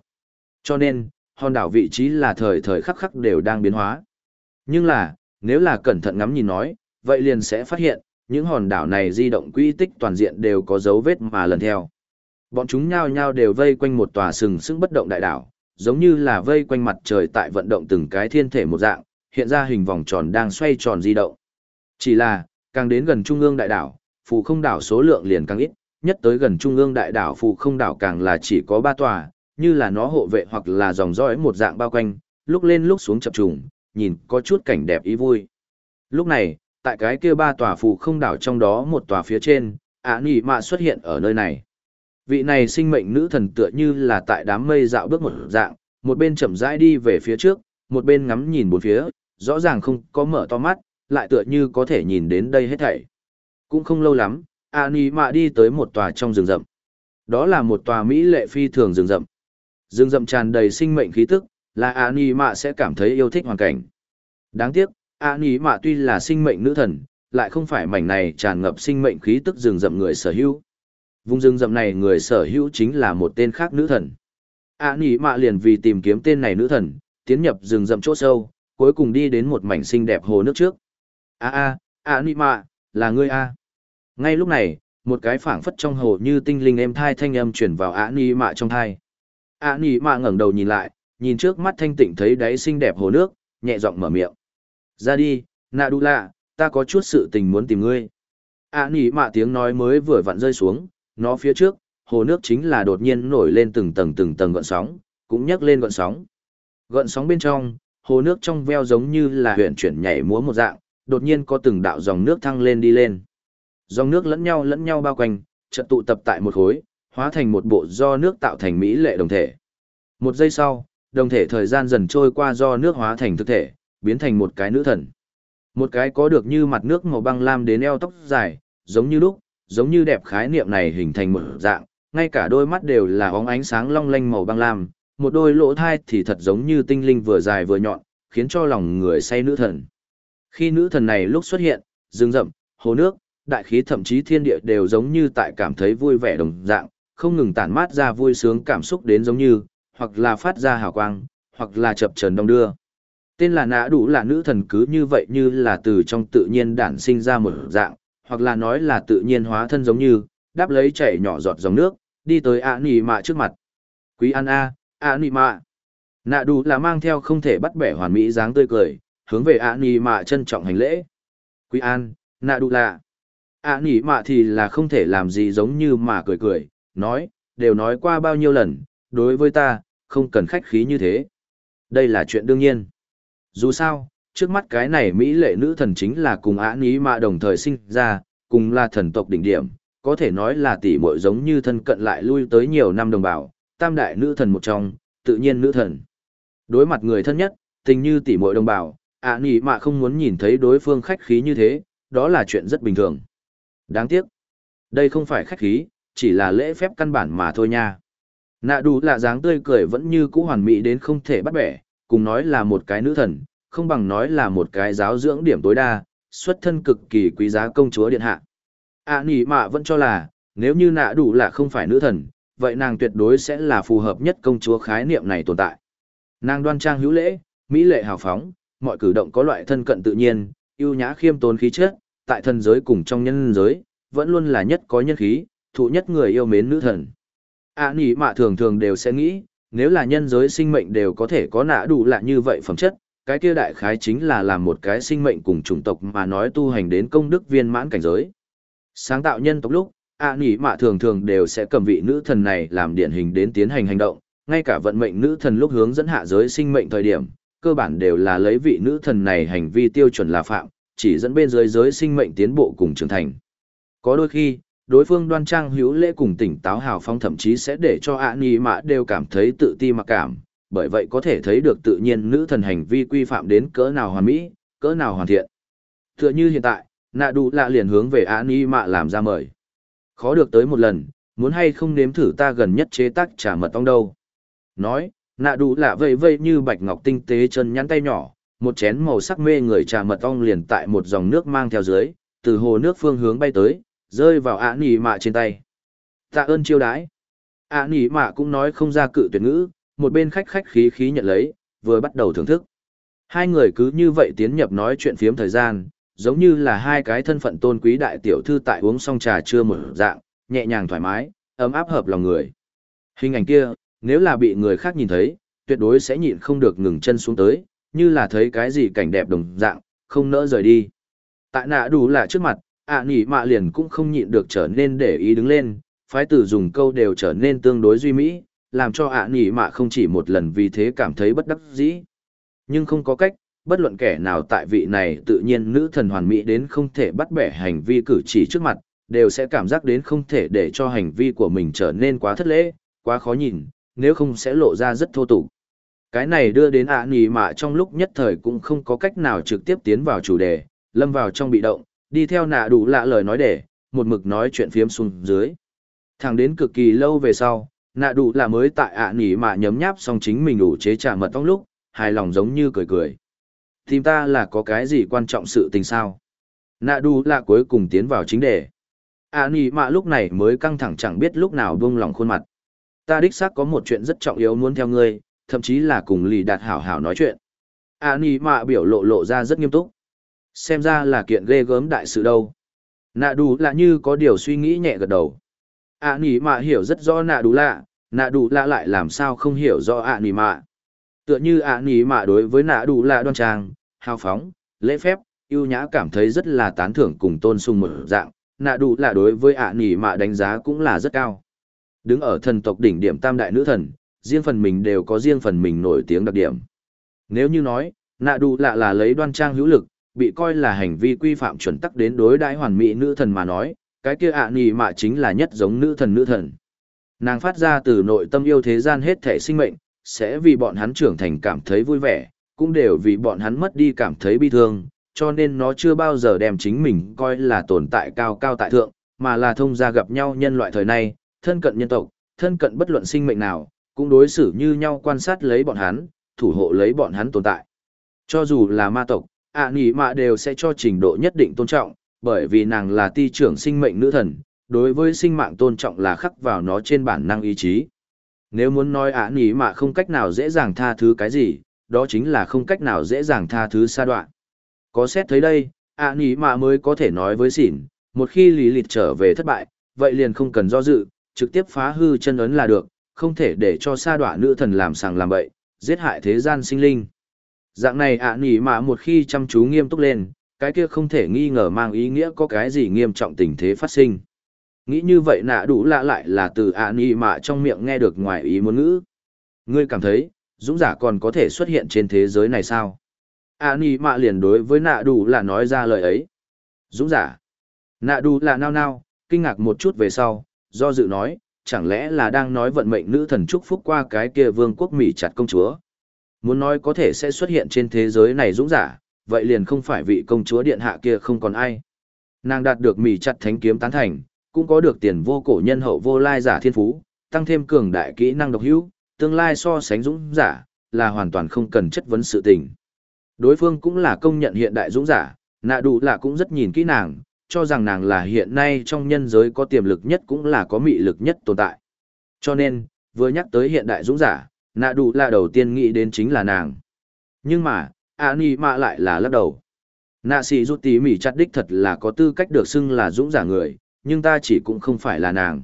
cho nên, hòn đảo vị trí là thời thời khắc khắc đều đang biến hóa. Nhưng là, nếu là cẩn thận ngắm nhìn nói, vậy liền sẽ phát hiện, những hòn đảo này di động quỹ tích toàn diện đều có dấu vết mà lần theo. Bọn chúng nhao nhao đều vây quanh một tòa sừng sững bất động đại đảo, giống như là vây quanh mặt trời tại vận động từng cái thiên thể một dạng, hiện ra hình vòng tròn đang xoay tròn di động. Chỉ là, càng đến gần trung ương đại đảo, phù không đảo số lượng liền càng ít, nhất tới gần trung ương đại đảo phù không đảo càng là chỉ có ba tòa, như là nó hộ vệ hoặc là dòng dõi một dạng bao quanh, lúc lên lúc xuống chập trùng, nhìn có chút cảnh đẹp ý vui. Lúc này, tại cái kia ba tòa phù không đảo trong đó một tòa phía trên, ả nỉ mạ xuất hiện ở nơi này. Vị này sinh mệnh nữ thần tựa như là tại đám mây dạo bước một dạng, một bên chậm rãi đi về phía trước, một bên ngắm nhìn bốn phía, rõ ràng không có mở to mắt, lại tựa như có thể nhìn đến đây hết thảy. Cũng không lâu lắm, Ani Mạ đi tới một tòa trong rừng rậm. Đó là một tòa Mỹ lệ phi thường rừng rậm. Rừng rậm tràn đầy sinh mệnh khí tức, là Ani Mạ sẽ cảm thấy yêu thích hoàn cảnh. Đáng tiếc, Ani Mạ tuy là sinh mệnh nữ thần, lại không phải mảnh này tràn ngập sinh mệnh khí tức rừng rậm người sở hữu. Vùng rừng rậm này người sở hữu chính là một tên khác nữ thần. Ani Mạ liền vì tìm kiếm tên này nữ thần, tiến nhập rừng rậm chỗ sâu, cuối cùng đi đến một mảnh xinh đẹp hồ nước trước. A a, Ani Mạ, là ngươi a. Ngay lúc này, một cái phảng phất trong hồ như tinh linh êm thai thanh âm chuyển vào ả nì mạ trong thai a nỉ mạ ngẩng đầu nhìn lại, nhìn trước mắt thanh tịnh thấy đáy xinh đẹp hồ nước, nhẹ giọng mở miệng. Ra đi, nạ đu lạ, ta có chút sự tình muốn tìm ngươi. a nỉ mạ tiếng nói mới vừa vặn rơi xuống, nó phía trước, hồ nước chính là đột nhiên nổi lên từng tầng từng tầng gợn sóng, cũng nhấc lên gợn sóng. Gợn sóng bên trong, hồ nước trong veo giống như là huyện chuyển nhảy múa một dạng, đột nhiên có từng đạo dòng nước thăng lên đi lên. Dòng nước lẫn nhau lẫn nhau bao quanh, chợt tụ tập tại một khối, hóa thành một bộ do nước tạo thành mỹ lệ đồng thể. Một giây sau, đồng thể thời gian dần trôi qua do nước hóa thành thực thể, biến thành một cái nữ thần. Một cái có được như mặt nước màu băng lam đến eo tóc dài, giống như lúc, giống như đẹp khái niệm này hình thành một dạng, ngay cả đôi mắt đều là óng ánh sáng long lanh màu băng lam, một đôi lỗ thai thì thật giống như tinh linh vừa dài vừa nhọn, khiến cho lòng người say nữ thần. Khi nữ thần này lúc xuất hiện, rừng rậm, hồ nước, đại khí thậm chí thiên địa đều giống như tại cảm thấy vui vẻ đồng dạng, không ngừng tản mát ra vui sướng cảm xúc đến giống như, hoặc là phát ra hào quang, hoặc là chập trần đông đưa. Tên là nã đủ là nữ thần cứ như vậy như là từ trong tự nhiên đản sinh ra một dạng, hoặc là nói là tự nhiên hóa thân giống như, đáp lấy chảy nhỏ giọt dòng nước, đi tới ạ nì mạ trước mặt. Quý an a, ạ nì mạ. Nạ đủ là mang theo không thể bắt bẻ hoàn mỹ dáng tươi cười, hướng về ạ nì mạ trân trọng hành lễ. Quý an, nạ đủ là ạ nì mạ thì là không thể làm gì giống như mà cười cười, nói, đều nói qua bao nhiêu lần, đối với ta, không cần khách khí như thế. Đây là chuyện đương nhiên. Dù sao, trước mắt cái này Mỹ lệ nữ thần chính là cùng ả ní mà đồng thời sinh ra, cùng là thần tộc đỉnh điểm, có thể nói là tỷ muội giống như thân cận lại lui tới nhiều năm đồng bào, tam đại nữ thần một trong, tự nhiên nữ thần. Đối mặt người thân nhất, tình như tỷ muội đồng bào, ả ní mà không muốn nhìn thấy đối phương khách khí như thế, đó là chuyện rất bình thường. Đáng tiếc. Đây không phải khách khí, chỉ là lễ phép căn bản mà thôi nha. Nạ đủ là dáng tươi cười vẫn như cũ hoàn mỹ đến không thể bắt bẻ, cùng nói là một cái nữ thần, không bằng nói là một cái giáo dưỡng điểm tối đa, xuất thân cực kỳ quý giá công chúa điện hạ. À nỉ mạ vẫn cho là, nếu như nạ đủ là không phải nữ thần, vậy nàng tuyệt đối sẽ là phù hợp nhất công chúa khái niệm này tồn tại. Nàng đoan trang hữu lễ, mỹ lệ hào phóng, mọi cử động có loại thân cận tự nhiên, yêu nhã khiêm tốn khí chất, tại thần giới cùng trong nhân giới, vẫn luôn là nhất có nhân khí, thụ nhất người yêu mến nữ thần. À nỉ mạ thường thường đều sẽ nghĩ, nếu là nhân giới sinh mệnh đều có thể có nạ đủ lạ như vậy phẩm chất, cái kia đại khái chính là làm một cái sinh mệnh cùng chủng tộc mà nói tu hành đến công đức viên mãn cảnh giới. Sáng tạo nhân tộc lúc, ạ nỉ mạ thường thường đều sẽ cầm vị nữ thần này làm điển hình đến tiến hành hành động, ngay cả vận mệnh nữ thần lúc hướng dẫn hạ giới sinh mệnh thời điểm, cơ bản đều là lấy vị nữ thần này hành vi tiêu chuẩn là phạm, chỉ dẫn bên dưới giới sinh mệnh tiến bộ cùng trưởng thành. Có đôi khi, đối phương đoan trang hữu lễ cùng tỉnh táo hào phong thậm chí sẽ để cho ạ nì mã đều cảm thấy tự ti mặc cảm, bởi vậy có thể thấy được tự nhiên nữ thần hành vi quy phạm đến cỡ nào hoàn mỹ, cỡ nào hoàn thiện. Tựa như hiện tại, nạ đủ lạ liền hướng về ạ nì Mạ làm ra mời. Khó được tới một lần, muốn hay không nếm thử ta gần nhất chế tác trà mật ong đâu. Nói, nạ đủ lạ vây vây như bạch ngọc tinh tế chân nhắn tay nhỏ, một chén màu sắc mê người trà mật ong liền tại một dòng nước mang theo dưới, từ hồ nước phương hướng bay tới, rơi vào ạ nỉ mạ trên tay. Tạ ơn chiêu đãi. ạ nỉ mạ cũng nói không ra cự tuyệt ngữ, một bên khách khách khí khí nhận lấy, vừa bắt đầu thưởng thức. Hai người cứ như vậy tiến nhập nói chuyện phiếm thời gian, giống như là hai cái thân phận tôn quý đại tiểu thư tại uống xong trà trưa một dạng, nhẹ nhàng thoải mái, ấm áp hợp lòng người. Hình ảnh kia, nếu là bị người khác nhìn thấy, tuyệt đối sẽ nhịn không được ngừng chân xuống tới, như là thấy cái gì cảnh đẹp đồng dạng, không nỡ rời đi. Tại nạ đủ là trước mặt, ạ à, nỉ mạ liền cũng không nhịn được trở nên để ý đứng lên, phái tử dùng câu đều trở nên tương đối duy mỹ, làm cho ạ à, nỉ mạ không chỉ một lần vì thế cảm thấy bất đắc dĩ. Nhưng không có cách, bất luận kẻ nào tại vị này tự nhiên nữ thần hoàn mỹ đến không thể bắt bẻ hành vi cử chỉ trước mặt, đều sẽ cảm giác đến không thể để cho hành vi của mình trở nên quá thất lễ, quá khó nhìn, nếu không sẽ lộ ra rất thô tục. Cái này đưa đến ạ à mạ trong lúc nhất thời cũng không có cách nào trực tiếp tiến vào chủ đề, lâm vào trong bị động, đi theo nạ đủ lạ lời nói để, một mực nói chuyện phiếm xuống dưới. Thẳng đến cực kỳ lâu về sau, nạ đủ lạ mới tại ạ à nì mạ nhấm nháp xong chính mình đủ chế trả mật tóc lúc, hài lòng giống như cười cười. Tìm ta là có cái gì quan trọng sự tình sao? Nạ đủ lạ cuối cùng tiến vào chính đề. ạ à mạ lúc này mới căng thẳng chẳng biết lúc nào buông lòng khuôn mặt. Ta đích xác có một chuyện rất trọng yếu muốn theo ngươi, thậm chí là cùng lì đạt hảo hảo nói chuyện. ạ nỉ Mạ biểu lộ lộ ra rất nghiêm túc. Xem ra là kiện ghê gớm đại sự đâu. Nạ đủ lạ như có điều suy nghĩ nhẹ gật đầu. A nỉ Mạ hiểu rất rõ nạ đủ lạ, nạ đủ lạ lại làm sao không hiểu rõ A nỉ Mạ. Tựa như A nỉ Mạ đối với nạ đủ lạ đoan trang, hào phóng, lễ phép, yêu nhã cảm thấy rất là tán thưởng cùng tôn sùng một dạng. Nạ đủ lạ đối với A nỉ Mạ đánh giá cũng là rất cao. Đứng ở thần tộc đỉnh điểm tam đại nữ thần, riêng phần mình đều có riêng phần mình nổi tiếng đặc điểm. Nếu như nói, nạ đủ lạ là lấy đoan trang hữu lực, bị coi là hành vi quy phạm chuẩn tắc đến đối đãi hoàn mỹ nữ thần mà nói, cái kia ạ à nì mạ chính là nhất giống nữ thần nữ thần. Nàng phát ra từ nội tâm yêu thế gian hết thể sinh mệnh, sẽ vì bọn hắn trưởng thành cảm thấy vui vẻ, cũng đều vì bọn hắn mất đi cảm thấy bi thương, cho nên nó chưa bao giờ đem chính mình coi là tồn tại cao cao tại thượng, mà là thông gia gặp nhau nhân loại thời nay, thân cận nhân tộc, thân cận bất luận sinh mệnh nào, cũng đối xử như nhau quan sát lấy bọn hắn, thủ hộ lấy bọn hắn tồn tại. Cho dù là ma tộc, ạ à mạ đều sẽ cho trình độ nhất định tôn trọng, bởi vì nàng là ti trưởng sinh mệnh nữ thần, đối với sinh mạng tôn trọng là khắc vào nó trên bản năng ý chí. Nếu muốn nói ạ à mạ không cách nào dễ dàng tha thứ cái gì, đó chính là không cách nào dễ dàng tha thứ sa đoạn. Có xét thấy đây, ạ à mạ mới có thể nói với xỉn, một khi lý lịch trở về thất bại, vậy liền không cần do dự, trực tiếp phá hư chân ấn là được, không thể để cho sa đọa nữ thần làm sàng làm bậy, giết hại thế gian sinh linh. Dạng này ạ nỉ mà một khi chăm chú nghiêm túc lên, cái kia không thể nghi ngờ mang ý nghĩa có cái gì nghiêm trọng tình thế phát sinh. Nghĩ như vậy nạ đủ lạ lại là từ ạ nỉ mà trong miệng nghe được ngoài ý muốn ngữ. Ngươi cảm thấy, dũng giả còn có thể xuất hiện trên thế giới này sao? ạ nỉ mạ liền đối với nạ đủ là nói ra lời ấy. Dũng giả. Nạ đủ là nao nao, kinh ngạc một chút về sau, do dự nói, chẳng lẽ là đang nói vận mệnh nữ thần chúc phúc qua cái kia vương quốc Mỹ chặt công chúa. Muốn nói có thể sẽ xuất hiện trên thế giới này dũng giả, vậy liền không phải vị công chúa điện hạ kia không còn ai. Nàng đạt được Mỹ chặt thánh kiếm tán thành, cũng có được tiền vô cổ nhân hậu vô lai giả thiên phú, tăng thêm cường đại kỹ năng độc hữu, tương lai so sánh dũng giả, là hoàn toàn không cần chất vấn sự tình. Đối phương cũng là công nhận hiện đại dũng giả, nạ đủ là cũng rất nhìn kỹ nàng, cho rằng nàng là hiện nay trong nhân giới có tiềm lực nhất cũng là có mị lực nhất tồn tại. Cho nên, vừa nhắc tới hiện đại dũng giả, nạ đủ là đầu tiên nghĩ đến chính là nàng. Nhưng mà, ạ ni mạ lại là lắc đầu. Nạ sĩ rút tỉ mỉ chặt đích thật là có tư cách được xưng là dũng giả người, nhưng ta chỉ cũng không phải là nàng.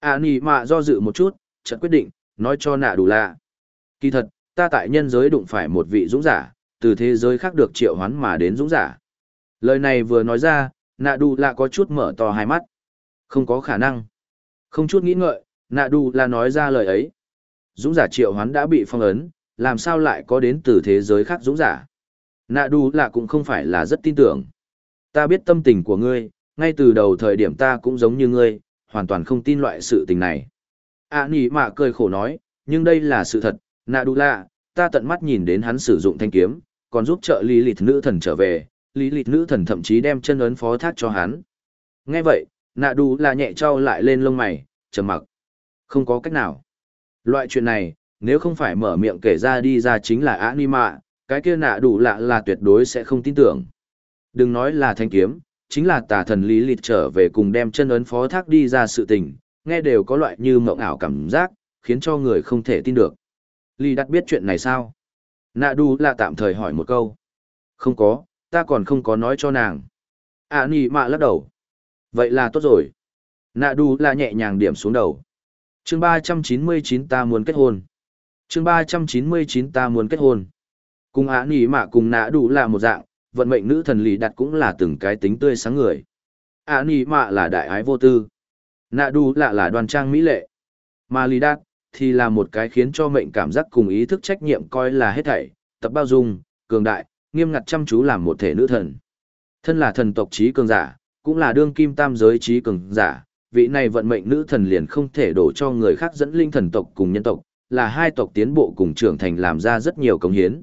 ạ ni mạ do dự một chút, chợt quyết định, nói cho nạ đủ là. Kỳ thật, ta tại nhân giới đụng phải một vị dũng giả, từ thế giới khác được triệu hoán mà đến dũng giả. Lời này vừa nói ra, nạ đủ là có chút mở to hai mắt không có khả năng không chút nghĩ ngợi nạ đủ là nói ra lời ấy dũng giả triệu hoán đã bị phong ấn làm sao lại có đến từ thế giới khác dũng giả nạ Đu là cũng không phải là rất tin tưởng ta biết tâm tình của ngươi ngay từ đầu thời điểm ta cũng giống như ngươi hoàn toàn không tin loại sự tình này a à, nỉ mạ cười khổ nói nhưng đây là sự thật nạ Đu là ta tận mắt nhìn đến hắn sử dụng thanh kiếm còn giúp trợ lý lịch nữ thần trở về lý lịch nữ thần thậm chí đem chân ấn phó thác cho hắn. Nghe vậy, nạ Đu là nhẹ trao lại lên lông mày, trầm mặc. Không có cách nào. Loại chuyện này, nếu không phải mở miệng kể ra đi ra chính là anima, cái kia nạ đủ lạ là tuyệt đối sẽ không tin tưởng. Đừng nói là thanh kiếm, chính là tà thần lý lịch trở về cùng đem chân ấn phó thác đi ra sự tình, nghe đều có loại như mộng ảo cảm giác, khiến cho người không thể tin được. Lý đặt biết chuyện này sao? Nạ đủ là tạm thời hỏi một câu. Không có, ta còn không có nói cho nàng. À ni mạ lắc đầu. Vậy là tốt rồi. Nạ đu là nhẹ nhàng điểm xuống đầu chương ba trăm chín mươi chín ta muốn kết hôn. chương ba trăm chín mươi chín ta muốn kết hôn. Cùng á nỉ mạ cùng nạ đủ là một dạng, vận mệnh nữ thần lì đặt cũng là từng cái tính tươi sáng người. Á nỉ mạ là đại ái vô tư. Nạ đủ là là đoàn trang mỹ lệ. Mà lì đặt, thì là một cái khiến cho mệnh cảm giác cùng ý thức trách nhiệm coi là hết thảy, tập bao dung, cường đại, nghiêm ngặt chăm chú làm một thể nữ thần. Thân là thần tộc trí cường giả, cũng là đương kim tam giới trí cường giả, vị này vận mệnh nữ thần liền không thể đổ cho người khác dẫn linh thần tộc cùng nhân tộc, là hai tộc tiến bộ cùng trưởng thành làm ra rất nhiều công hiến.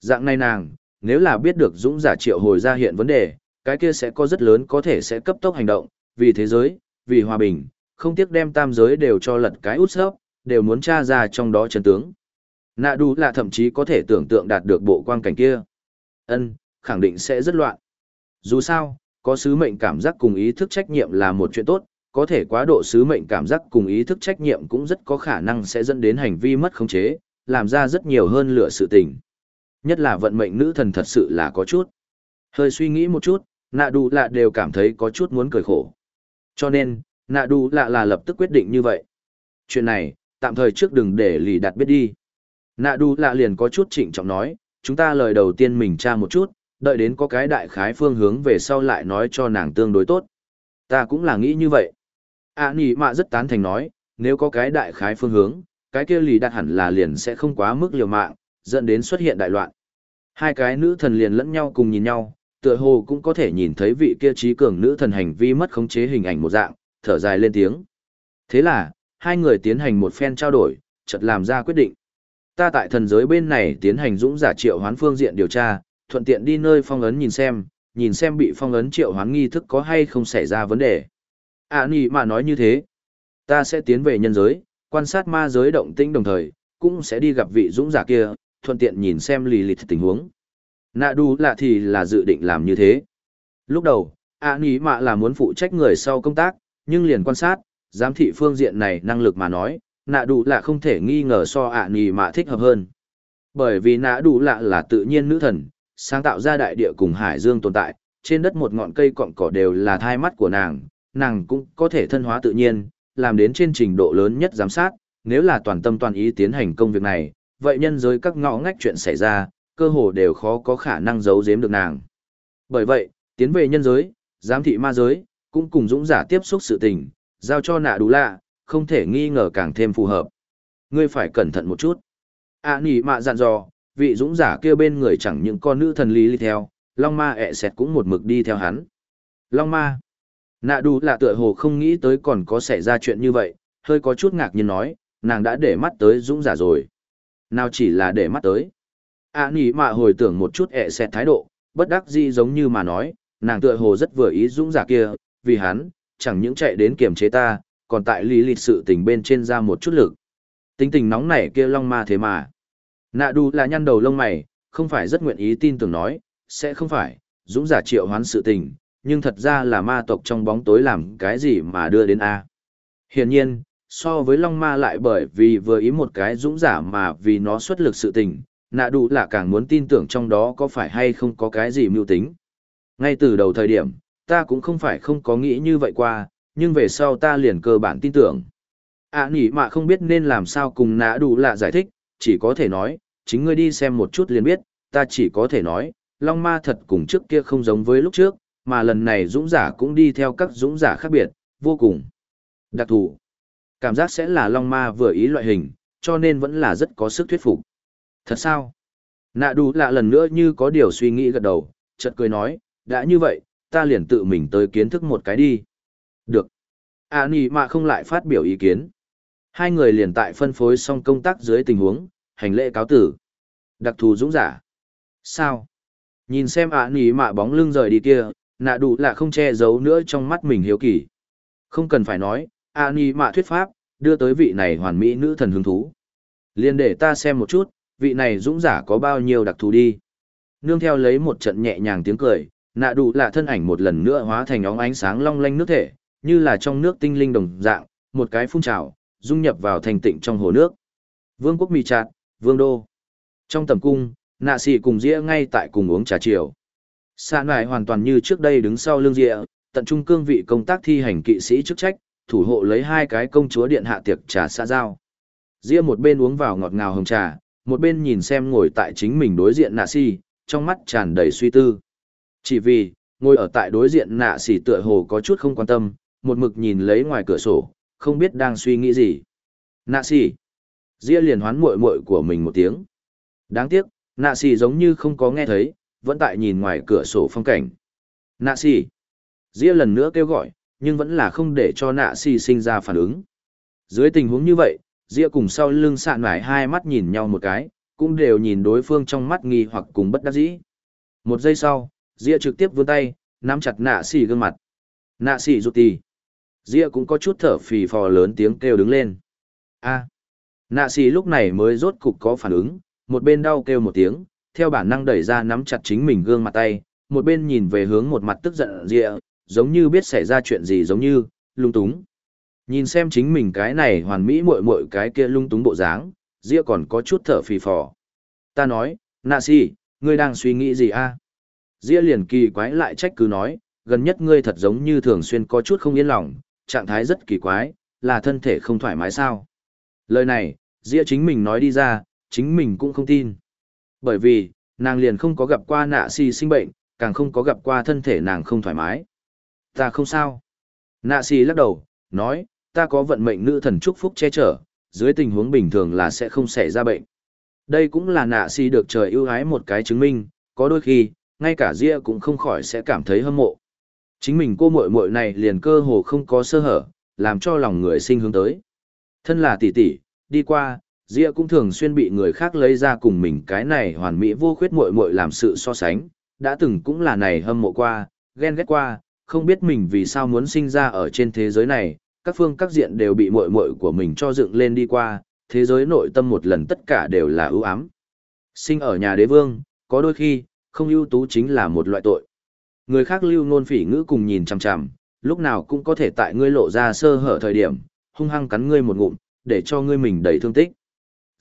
Dạng này nàng, nếu là biết được dũng giả triệu hồi ra hiện vấn đề, cái kia sẽ có rất lớn có thể sẽ cấp tốc hành động, vì thế giới, vì hòa bình, không tiếc đem tam giới đều cho lật cái út sấp, đều muốn tra ra trong đó chân tướng. Nạ đủ là thậm chí có thể tưởng tượng đạt được bộ quang cảnh kia. Ân, khẳng định sẽ rất loạn. Dù sao, có sứ mệnh cảm giác cùng ý thức trách nhiệm là một chuyện tốt, có thể quá độ sứ mệnh cảm giác cùng ý thức trách nhiệm cũng rất có khả năng sẽ dẫn đến hành vi mất khống chế, làm ra rất nhiều hơn lựa sự tình. Nhất là vận mệnh nữ thần thật sự là có chút. Hơi suy nghĩ một chút, nạ đủ lạ đều cảm thấy có chút muốn cười khổ. Cho nên, nạ đủ lạ là lập tức quyết định như vậy. Chuyện này, tạm thời trước đừng để lì đặt biết đi. Nạ đủ lạ liền có chút trịnh trọng nói, chúng ta lời đầu tiên mình tra một chút, đợi đến có cái đại khái phương hướng về sau lại nói cho nàng tương đối tốt. Ta cũng là nghĩ như vậy. À nỉ mạ rất tán thành nói, nếu có cái đại khái phương hướng, cái kia lì đặt hẳn là liền sẽ không quá mức liều mạng, dẫn đến xuất hiện đại loạn. Hai cái nữ thần liền lẫn nhau cùng nhìn nhau, tựa hồ cũng có thể nhìn thấy vị kia trí cường nữ thần hành vi mất khống chế hình ảnh một dạng, thở dài lên tiếng. Thế là, hai người tiến hành một phen trao đổi, chợt làm ra quyết định. Ta tại thần giới bên này tiến hành dũng giả triệu hoán phương diện điều tra, thuận tiện đi nơi phong ấn nhìn xem, nhìn xem bị phong ấn triệu hoán nghi thức có hay không xảy ra vấn đề. À nỉ mà nói như thế, ta sẽ tiến về nhân giới, quan sát ma giới động tĩnh đồng thời, cũng sẽ đi gặp vị dũng giả kia, thuận tiện nhìn xem lì lịch tình huống. Nạ đu lạ thì là dự định làm như thế. Lúc đầu, ạ nỉ mạ là muốn phụ trách người sau công tác, nhưng liền quan sát, giám thị phương diện này năng lực mà nói, nạ đủ lạ không thể nghi ngờ so ạ nỉ mạ thích hợp hơn. Bởi vì nạ đủ lạ là tự nhiên nữ thần, sáng tạo ra đại địa cùng hải dương tồn tại, trên đất một ngọn cây cọng cỏ đều là thai mắt của nàng, nàng cũng có thể thân hóa tự nhiên, làm đến trên trình độ lớn nhất giám sát, nếu là toàn tâm toàn ý tiến hành công việc này, vậy nhân giới các ngõ ngách chuyện xảy ra, cơ hồ đều khó có khả năng giấu giếm được nàng. Bởi vậy, tiến về nhân giới, giám thị ma giới, cũng cùng dũng giả tiếp xúc sự tình, giao cho nạ đủ lạ, không thể nghi ngờ càng thêm phù hợp. Ngươi phải cẩn thận một chút. À nỉ mạ dặn dò, vị dũng giả kia bên người chẳng những con nữ thần lý đi theo, Long ma ẹ sẹt cũng một mực đi theo hắn. Long ma. Nạ đủ là tựa hồ không nghĩ tới còn có xảy ra chuyện như vậy, hơi có chút ngạc nhiên nói, nàng đã để mắt tới dũng giả rồi. Nào chỉ là để mắt tới. À nỉ mạ hồi tưởng một chút ẹ xẹt thái độ, bất đắc dĩ giống như mà nói, nàng tựa hồ rất vừa ý dũng giả kia, vì hắn, chẳng những chạy đến kiềm chế ta, còn tại lý lịch sự tình bên trên ra một chút lực. Tính tình nóng nảy kia long ma thế mà. Nạ đu là nhăn đầu lông mày, không phải rất nguyện ý tin tưởng nói, sẽ không phải, dũng giả triệu hoán sự tình, nhưng thật ra là ma tộc trong bóng tối làm cái gì mà đưa đến A. Hiển nhiên, so với long ma lại bởi vì vừa ý một cái dũng giả mà vì nó xuất lực sự tình, nạ đủ là càng muốn tin tưởng trong đó có phải hay không có cái gì mưu tính. Ngay từ đầu thời điểm, ta cũng không phải không có nghĩ như vậy qua, nhưng về sau ta liền cơ bản tin tưởng. À nỉ mà không biết nên làm sao cùng nạ đủ là giải thích, chỉ có thể nói, chính ngươi đi xem một chút liền biết, ta chỉ có thể nói, Long Ma thật cùng trước kia không giống với lúc trước, mà lần này dũng giả cũng đi theo các dũng giả khác biệt, vô cùng đặc thù. Cảm giác sẽ là Long Ma vừa ý loại hình, cho nên vẫn là rất có sức thuyết phục. Thật sao? Nạ đủ lạ lần nữa như có điều suy nghĩ gật đầu, chợt cười nói, đã như vậy, ta liền tự mình tới kiến thức một cái đi. Được. À nì mà không lại phát biểu ý kiến. Hai người liền tại phân phối xong công tác dưới tình huống, hành lễ cáo tử. Đặc thù dũng giả. Sao? Nhìn xem ạ à nì mạ bóng lưng rời đi kia, nạ đủ là không che giấu nữa trong mắt mình hiếu kỳ. Không cần phải nói, ạ à mạ thuyết pháp, đưa tới vị này hoàn mỹ nữ thần hứng thú. Liên để ta xem một chút, vị này dũng giả có bao nhiêu đặc thù đi. Nương theo lấy một trận nhẹ nhàng tiếng cười, nạ đủ là thân ảnh một lần nữa hóa thành óng ánh sáng long lanh nước thể, như là trong nước tinh linh đồng dạng, một cái phun trào, dung nhập vào thành tịnh trong hồ nước. Vương quốc mì chặt, vương đô. Trong tầm cung, nạ sĩ cùng dĩa ngay tại cùng uống trà chiều. Sa nải hoàn toàn như trước đây đứng sau lưng rịa tận trung cương vị công tác thi hành kỵ sĩ chức trách, thủ hộ lấy hai cái công chúa điện hạ tiệc trà xa giao. rịa một bên uống vào ngọt ngào hồng trà, một bên nhìn xem ngồi tại chính mình đối diện nạ si, trong mắt tràn đầy suy tư. Chỉ vì, ngồi ở tại đối diện nạ xỉ tựa hồ có chút không quan tâm, một mực nhìn lấy ngoài cửa sổ, không biết đang suy nghĩ gì. Nạ xỉ. Ria liền hoán muội muội của mình một tiếng. Đáng tiếc, nạ xỉ giống như không có nghe thấy, vẫn tại nhìn ngoài cửa sổ phong cảnh. Nạ xỉ. Dĩa lần nữa kêu gọi, nhưng vẫn là không để cho nạ si sinh ra phản ứng. Dưới tình huống như vậy, Dĩa cùng sau lưng sạn mải hai mắt nhìn nhau một cái, cũng đều nhìn đối phương trong mắt nghi hoặc cùng bất đắc dĩ. Một giây sau, Dĩa trực tiếp vươn tay, nắm chặt nạ xì gương mặt. Nạ xì rụt tì. Dĩa cũng có chút thở phì phò lớn tiếng kêu đứng lên. a Nạ xì lúc này mới rốt cục có phản ứng, một bên đau kêu một tiếng, theo bản năng đẩy ra nắm chặt chính mình gương mặt tay, một bên nhìn về hướng một mặt tức giận rịa, giống như biết xảy ra chuyện gì giống như, lung túng. Nhìn xem chính mình cái này hoàn mỹ muội muội cái kia lung túng bộ dáng, rịa còn có chút thở phì phò. Ta nói, nạ si, ngươi đang suy nghĩ gì a? Rịa liền kỳ quái lại trách cứ nói, gần nhất ngươi thật giống như thường xuyên có chút không yên lòng, trạng thái rất kỳ quái, là thân thể không thoải mái sao. Lời này, Dĩa chính mình nói đi ra, chính mình cũng không tin. Bởi vì, nàng liền không có gặp qua nạ si sinh bệnh, càng không có gặp qua thân thể nàng không thoải mái. Ta không sao. Nạ si lắc đầu, nói, ta có vận mệnh nữ thần chúc phúc che chở, dưới tình huống bình thường là sẽ không xảy ra bệnh. Đây cũng là nạ si được trời ưu ái một cái chứng minh, có đôi khi, ngay cả Ria cũng không khỏi sẽ cảm thấy hâm mộ. Chính mình cô muội muội này liền cơ hồ không có sơ hở, làm cho lòng người sinh hướng tới. Thân là tỷ tỷ, đi qua, Ria cũng thường xuyên bị người khác lấy ra cùng mình cái này hoàn mỹ vô khuyết muội muội làm sự so sánh, đã từng cũng là này hâm mộ qua, ghen ghét qua, không biết mình vì sao muốn sinh ra ở trên thế giới này, các phương các diện đều bị muội muội của mình cho dựng lên đi qua, thế giới nội tâm một lần tất cả đều là ưu ám. Sinh ở nhà đế vương, có đôi khi, không ưu tú chính là một loại tội. Người khác lưu ngôn phỉ ngữ cùng nhìn chằm chằm, lúc nào cũng có thể tại ngươi lộ ra sơ hở thời điểm, hung hăng cắn ngươi một ngụm, để cho ngươi mình đầy thương tích.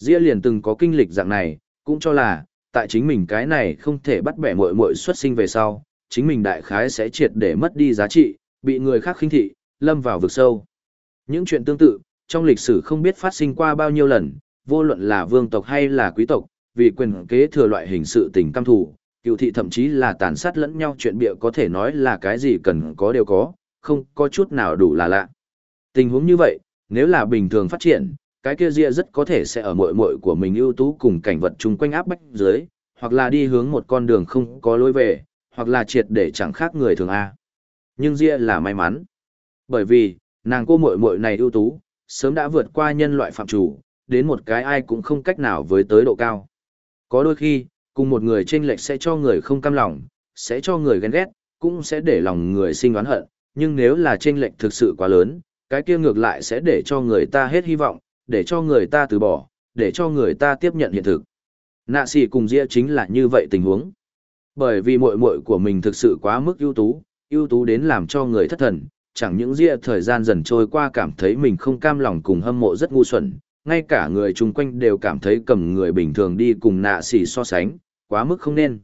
Dĩa liền từng có kinh lịch dạng này, cũng cho là, tại chính mình cái này không thể bắt bẻ muội muội xuất sinh về sau, chính mình đại khái sẽ triệt để mất đi giá trị, bị người khác khinh thị, lâm vào vực sâu. Những chuyện tương tự, trong lịch sử không biết phát sinh qua bao nhiêu lần, vô luận là vương tộc hay là quý tộc, vì quyền kế thừa loại hình sự tình cam thủ, cựu thị thậm chí là tàn sát lẫn nhau chuyện bịa có thể nói là cái gì cần có đều có, không có chút nào đủ là lạ. Tình huống như vậy, nếu là bình thường phát triển, cái kia ria rất có thể sẽ ở mội mội của mình ưu tú cùng cảnh vật chung quanh áp bách dưới, hoặc là đi hướng một con đường không có lối về, hoặc là triệt để chẳng khác người thường A. Nhưng ria là may mắn. Bởi vì, nàng cô mội mội này ưu tú, sớm đã vượt qua nhân loại phạm chủ, đến một cái ai cũng không cách nào với tới độ cao. Có đôi khi, cùng một người chênh lệch sẽ cho người không cam lòng, sẽ cho người ghen ghét, cũng sẽ để lòng người sinh oán hận, nhưng nếu là chênh lệch thực sự quá lớn, cái kia ngược lại sẽ để cho người ta hết hy vọng, để cho người ta từ bỏ, để cho người ta tiếp nhận hiện thực. Nạ sĩ cùng Dĩa chính là như vậy tình huống. Bởi vì muội muội của mình thực sự quá mức ưu tú, ưu tú đến làm cho người thất thần, chẳng những Dĩa thời gian dần trôi qua cảm thấy mình không cam lòng cùng hâm mộ rất ngu xuẩn, ngay cả người chung quanh đều cảm thấy cầm người bình thường đi cùng nạ sĩ so sánh, quá mức không nên.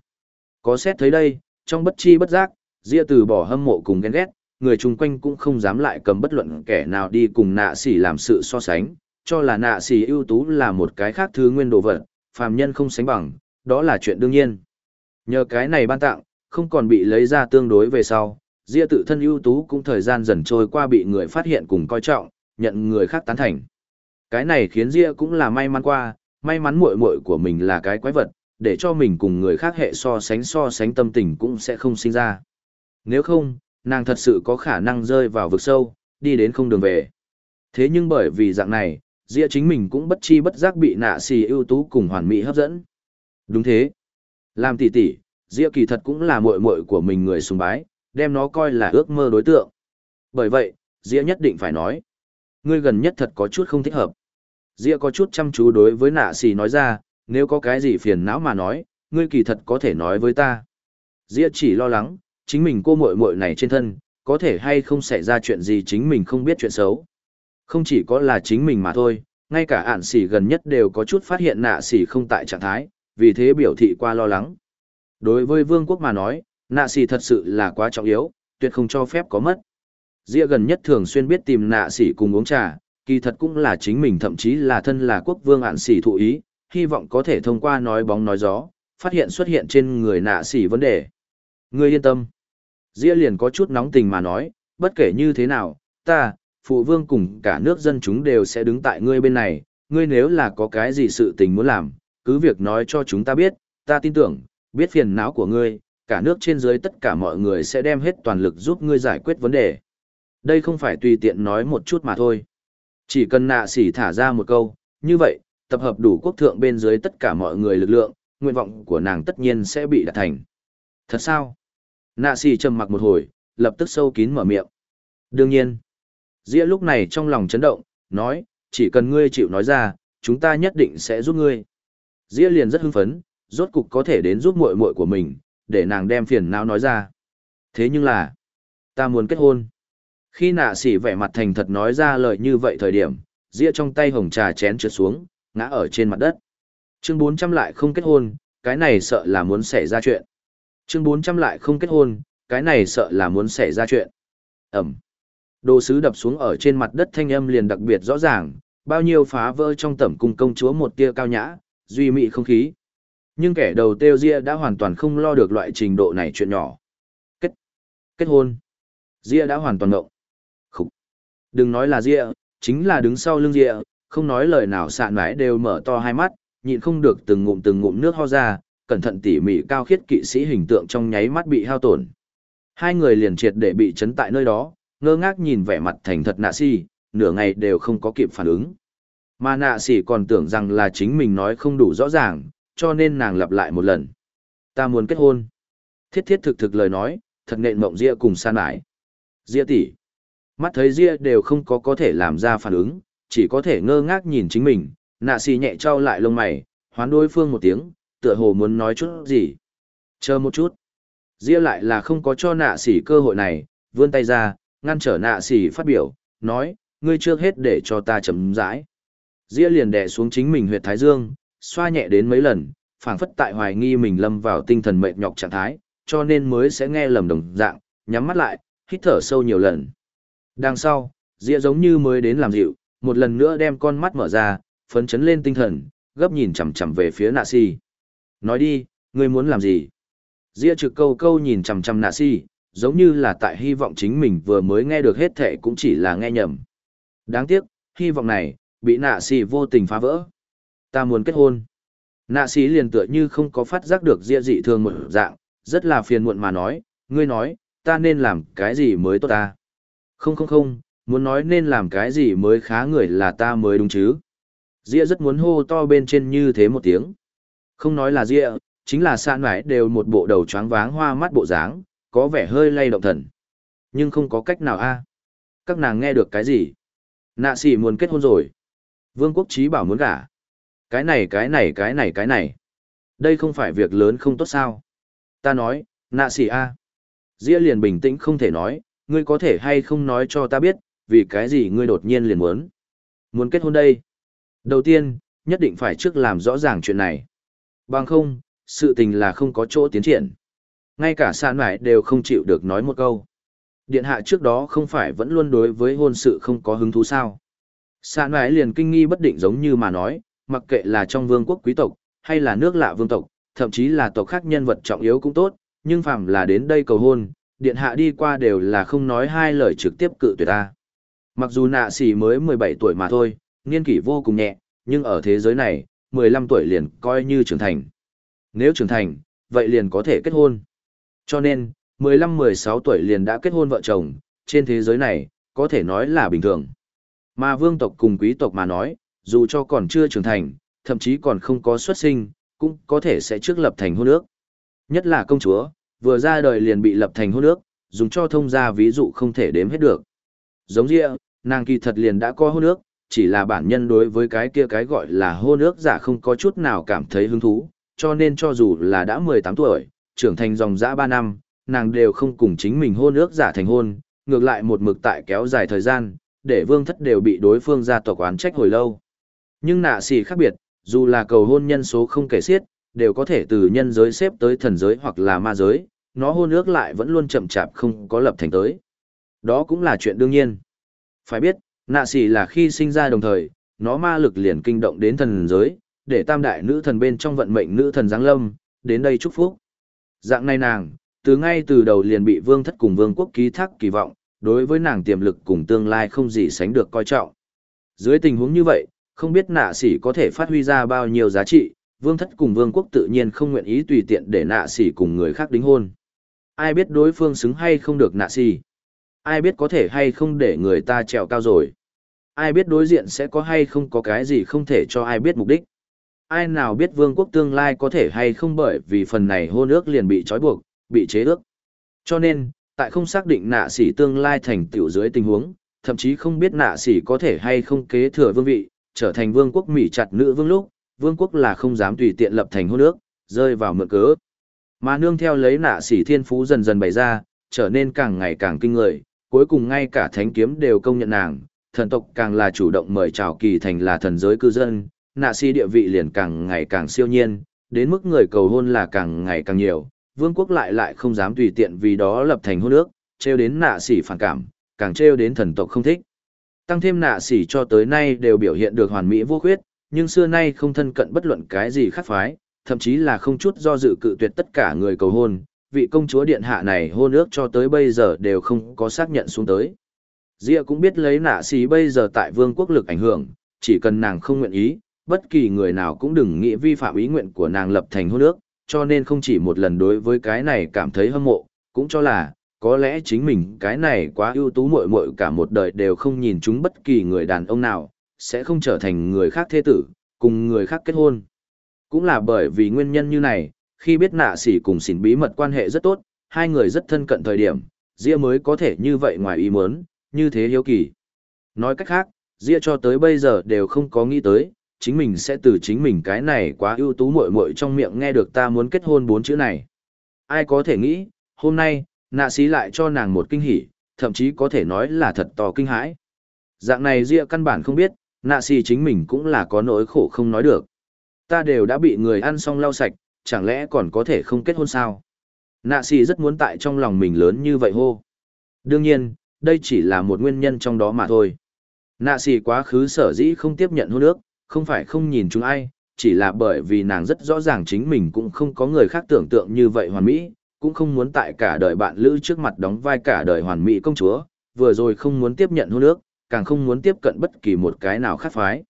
Có xét thấy đây, trong bất chi bất giác, Dĩa từ bỏ hâm mộ cùng ghen ghét, người chung quanh cũng không dám lại cầm bất luận kẻ nào đi cùng nạ sĩ làm sự so sánh, cho là nạ xì ưu tú là một cái khác thứ nguyên đồ vật, phàm nhân không sánh bằng, đó là chuyện đương nhiên. Nhờ cái này ban tặng, không còn bị lấy ra tương đối về sau, Diệp tự thân ưu tú cũng thời gian dần trôi qua bị người phát hiện cùng coi trọng, nhận người khác tán thành. Cái này khiến Diệp cũng là may mắn qua, may mắn muội muội của mình là cái quái vật, để cho mình cùng người khác hệ so sánh so sánh tâm tình cũng sẽ không sinh ra. Nếu không, nàng thật sự có khả năng rơi vào vực sâu, đi đến không đường về. Thế nhưng bởi vì dạng này, Dĩa chính mình cũng bất chi bất giác bị nạ xì ưu tú cùng hoàn mỹ hấp dẫn. Đúng thế. Làm tỷ tỷ, Dĩa kỳ thật cũng là muội muội của mình người sùng bái, đem nó coi là ước mơ đối tượng. Bởi vậy, Dĩa nhất định phải nói. Ngươi gần nhất thật có chút không thích hợp. Dĩa có chút chăm chú đối với nạ xì nói ra, nếu có cái gì phiền não mà nói, ngươi kỳ thật có thể nói với ta. Dĩa chỉ lo lắng, chính mình cô muội muội này trên thân, có thể hay không xảy ra chuyện gì chính mình không biết chuyện xấu. Không chỉ có là chính mình mà thôi, ngay cả ản xỉ gần nhất đều có chút phát hiện nạ xỉ không tại trạng thái, vì thế biểu thị qua lo lắng. Đối với vương quốc mà nói, nạ xỉ thật sự là quá trọng yếu, tuyệt không cho phép có mất. Dĩa gần nhất thường xuyên biết tìm nạ xỉ cùng uống trà, kỳ thật cũng là chính mình thậm chí là thân là quốc vương ạn xỉ thụ ý, hy vọng có thể thông qua nói bóng nói gió, phát hiện xuất hiện trên người nạ xỉ vấn đề. Ngươi yên tâm. Dĩa liền có chút nóng tình mà nói, bất kể như thế nào, ta, phụ vương cùng cả nước dân chúng đều sẽ đứng tại ngươi bên này, ngươi nếu là có cái gì sự tình muốn làm, cứ việc nói cho chúng ta biết, ta tin tưởng, biết phiền não của ngươi, cả nước trên dưới tất cả mọi người sẽ đem hết toàn lực giúp ngươi giải quyết vấn đề. Đây không phải tùy tiện nói một chút mà thôi. Chỉ cần nạ sỉ thả ra một câu, như vậy, tập hợp đủ quốc thượng bên dưới tất cả mọi người lực lượng, nguyện vọng của nàng tất nhiên sẽ bị đạt thành. Thật sao? Nạ sỉ trầm mặc một hồi, lập tức sâu kín mở miệng. Đương nhiên. Dĩa lúc này trong lòng chấn động, nói, chỉ cần ngươi chịu nói ra, chúng ta nhất định sẽ giúp ngươi. Dĩa liền rất hưng phấn, rốt cục có thể đến giúp muội muội của mình, để nàng đem phiền não nói ra. Thế nhưng là, ta muốn kết hôn. Khi nạ sỉ vẻ mặt thành thật nói ra lời như vậy thời điểm, dĩa trong tay hồng trà chén trượt xuống, ngã ở trên mặt đất. Chương 400 lại không kết hôn, cái này sợ là muốn xảy ra chuyện. Chương 400 lại không kết hôn, cái này sợ là muốn xảy ra chuyện. Ẩm. Đồ sứ đập xuống ở trên mặt đất thanh âm liền đặc biệt rõ ràng, bao nhiêu phá vỡ trong tẩm cung công chúa một tia cao nhã, duy mị không khí. Nhưng kẻ đầu tiêu Gia đã hoàn toàn không lo được loại trình độ này chuyện nhỏ. Kết. Kết hôn. Gia đã hoàn toàn ngộng. Khục. Đừng nói là Gia, chính là đứng sau lưng Gia, không nói lời nào sạn mãi đều mở to hai mắt, nhịn không được từng ngụm từng ngụm nước ho ra, cẩn thận tỉ mỉ cao khiết kỵ sĩ hình tượng trong nháy mắt bị hao tổn. Hai người liền triệt để bị chấn tại nơi đó, ngơ ngác nhìn vẻ mặt thành thật nạ xỉ nửa ngày đều không có kịp phản ứng. Mà nạ xỉ còn tưởng rằng là chính mình nói không đủ rõ ràng, cho nên nàng lặp lại một lần. Ta muốn kết hôn. Thiết thiết thực thực lời nói, thật nện mộng Ria cùng san ải. Ria tỷ Mắt thấy Ria đều không có có thể làm ra phản ứng, chỉ có thể ngơ ngác nhìn chính mình, nạ xì nhẹ trao lại lông mày, hoán đối phương một tiếng, tựa hồ muốn nói chút gì. Chờ một chút. Ria lại là không có cho nạ xỉ cơ hội này, vươn tay ra, ngăn trở nạ xỉ phát biểu, nói, ngươi trước hết để cho ta chấm rãi. Dĩa liền đè xuống chính mình huyệt thái dương, xoa nhẹ đến mấy lần, phảng phất tại hoài nghi mình lâm vào tinh thần mệt nhọc trạng thái, cho nên mới sẽ nghe lầm đồng dạng, nhắm mắt lại, hít thở sâu nhiều lần. Đằng sau, Dĩa giống như mới đến làm dịu, một lần nữa đem con mắt mở ra, phấn chấn lên tinh thần, gấp nhìn chằm chằm về phía nạ xỉ. Nói đi, ngươi muốn làm gì? Dĩa trực câu câu nhìn chằm chằm nạ xỉ, giống như là tại hy vọng chính mình vừa mới nghe được hết thệ cũng chỉ là nghe nhầm. Đáng tiếc, hy vọng này, bị nạ xì vô tình phá vỡ. Ta muốn kết hôn. Nạ xì liền tựa như không có phát giác được Ria dị thường một dạng, rất là phiền muộn mà nói, ngươi nói, ta nên làm cái gì mới tốt ta? Không không không, muốn nói nên làm cái gì mới khá người là ta mới đúng chứ. Ria rất muốn hô to bên trên như thế một tiếng. Không nói là Ria, chính là sạn mãi đều một bộ đầu choáng váng hoa mắt bộ dáng, có vẻ hơi lay động thần. Nhưng không có cách nào a. Các nàng nghe được cái gì? Nạ sĩ muốn kết hôn rồi. Vương quốc trí bảo muốn gả. Cái này cái này cái này cái này. Đây không phải việc lớn không tốt sao. Ta nói, nạ sĩ a. dĩa liền bình tĩnh không thể nói, ngươi có thể hay không nói cho ta biết, vì cái gì ngươi đột nhiên liền muốn. Muốn kết hôn đây. Đầu tiên, nhất định phải trước làm rõ ràng chuyện này. Bằng không, sự tình là không có chỗ tiến triển. Ngay cả sạn mải đều không chịu được nói một câu. Điện hạ trước đó không phải vẫn luôn đối với hôn sự không có hứng thú sao. Sạn mải liền kinh nghi bất định giống như mà nói, mặc kệ là trong vương quốc quý tộc, hay là nước lạ vương tộc, thậm chí là tộc khác nhân vật trọng yếu cũng tốt, nhưng phàm là đến đây cầu hôn, điện hạ đi qua đều là không nói hai lời trực tiếp cự tuyệt ta. Mặc dù nạ xỉ mới 17 tuổi mà thôi, niên kỷ vô cùng nhẹ, nhưng ở thế giới này, 15 tuổi liền coi như trưởng thành. Nếu trưởng thành, vậy liền có thể kết hôn. Cho nên, 15-16 tuổi liền đã kết hôn vợ chồng, trên thế giới này, có thể nói là bình thường. Mà vương tộc cùng quý tộc mà nói, dù cho còn chưa trưởng thành, thậm chí còn không có xuất sinh, cũng có thể sẽ trước lập thành hôn ước. Nhất là công chúa, vừa ra đời liền bị lập thành hôn ước, dùng cho thông gia ví dụ không thể đếm hết được. Giống dịa, nàng kỳ thật liền đã có hôn ước, chỉ là bản nhân đối với cái kia cái gọi là hôn ước giả không có chút nào cảm thấy hứng thú, cho nên cho dù là đã 18 tuổi, trưởng thành dòng dã 3 năm, nàng đều không cùng chính mình hôn ước giả thành hôn, ngược lại một mực tại kéo dài thời gian, để vương thất đều bị đối phương gia tộc oán trách hồi lâu. Nhưng nạ xì khác biệt, dù là cầu hôn nhân số không kể xiết, đều có thể từ nhân giới xếp tới thần giới hoặc là ma giới, nó hôn ước lại vẫn luôn chậm chạp không có lập thành tới. Đó cũng là chuyện đương nhiên. Phải biết, nạ xì là khi sinh ra đồng thời, nó ma lực liền kinh động đến thần giới, để tam đại nữ thần bên trong vận mệnh nữ thần giáng lâm, đến đây chúc phúc. Dạng này nàng, từ ngay từ đầu liền bị vương thất cùng vương quốc ký thác kỳ vọng, đối với nàng tiềm lực cùng tương lai không gì sánh được coi trọng. Dưới tình huống như vậy, không biết nạ sĩ có thể phát huy ra bao nhiêu giá trị, vương thất cùng vương quốc tự nhiên không nguyện ý tùy tiện để nạ sĩ cùng người khác đính hôn. Ai biết đối phương xứng hay không được nạ xì. Ai biết có thể hay không để người ta trèo cao rồi. Ai biết đối diện sẽ có hay không có cái gì không thể cho ai biết mục đích. Ai nào biết vương quốc tương lai có thể hay không bởi vì phần này hôn ước liền bị trói buộc, bị chế ước. Cho nên, tại không xác định nạ sĩ tương lai thành tựu dưới tình huống, thậm chí không biết nạ sĩ có thể hay không kế thừa vương vị, trở thành vương quốc mỹ chặt nữ vương lúc, vương quốc là không dám tùy tiện lập thành hôn ước, rơi vào mượn cớ. Mà nương theo lấy nạ sĩ thiên phú dần dần bày ra, trở nên càng ngày càng kinh người, cuối cùng ngay cả thánh kiếm đều công nhận nàng, thần tộc càng là chủ động mời chào kỳ thành là thần giới cư dân, nạ si địa vị liền càng ngày càng siêu nhiên, đến mức người cầu hôn là càng ngày càng nhiều, vương quốc lại lại không dám tùy tiện vì đó lập thành hôn ước, treo đến nạ sĩ phản cảm, càng treo đến thần tộc không thích. Tăng thêm nạ sĩ cho tới nay đều biểu hiện được hoàn mỹ vô khuyết, nhưng xưa nay không thân cận bất luận cái gì khác phái, thậm chí là không chút do dự cự tuyệt tất cả người cầu hôn, vị công chúa điện hạ này hôn ước cho tới bây giờ đều không có xác nhận xuống tới. Dĩa cũng biết lấy nạ sĩ bây giờ tại vương quốc lực ảnh hưởng, chỉ cần nàng không nguyện ý, bất kỳ người nào cũng đừng nghĩ vi phạm ý nguyện của nàng lập thành hôn ước, cho nên không chỉ một lần đối với cái này cảm thấy hâm mộ, cũng cho là, có lẽ chính mình cái này quá ưu tú muội muội cả một đời đều không nhìn chúng bất kỳ người đàn ông nào, sẽ không trở thành người khác thế tử, cùng người khác kết hôn. Cũng là bởi vì nguyên nhân như này, khi biết nạ sỉ cùng xỉn bí mật quan hệ rất tốt, hai người rất thân cận thời điểm, Dĩa mới có thể như vậy ngoài ý muốn, như thế hiếu kỳ. Nói cách khác, Dĩa cho tới bây giờ đều không có nghĩ tới, chính mình sẽ từ chính mình cái này quá ưu tú muội muội trong miệng nghe được ta muốn kết hôn bốn chữ này. Ai có thể nghĩ, hôm nay, nạ sĩ lại cho nàng một kinh hỉ, thậm chí có thể nói là thật to kinh hãi. Dạng này Dĩa căn bản không biết, nạ sĩ chính mình cũng là có nỗi khổ không nói được. Ta đều đã bị người ăn xong lau sạch, chẳng lẽ còn có thể không kết hôn sao? Nạ sĩ rất muốn tại trong lòng mình lớn như vậy hô. Đương nhiên, đây chỉ là một nguyên nhân trong đó mà thôi. Nạ sĩ quá khứ sở dĩ không tiếp nhận hôn ước, không phải không nhìn chúng ai, chỉ là bởi vì nàng rất rõ ràng chính mình cũng không có người khác tưởng tượng như vậy hoàn mỹ, cũng không muốn tại cả đời bạn lữ trước mặt đóng vai cả đời hoàn mỹ công chúa, vừa rồi không muốn tiếp nhận hôn ước, càng không muốn tiếp cận bất kỳ một cái nào khác phái.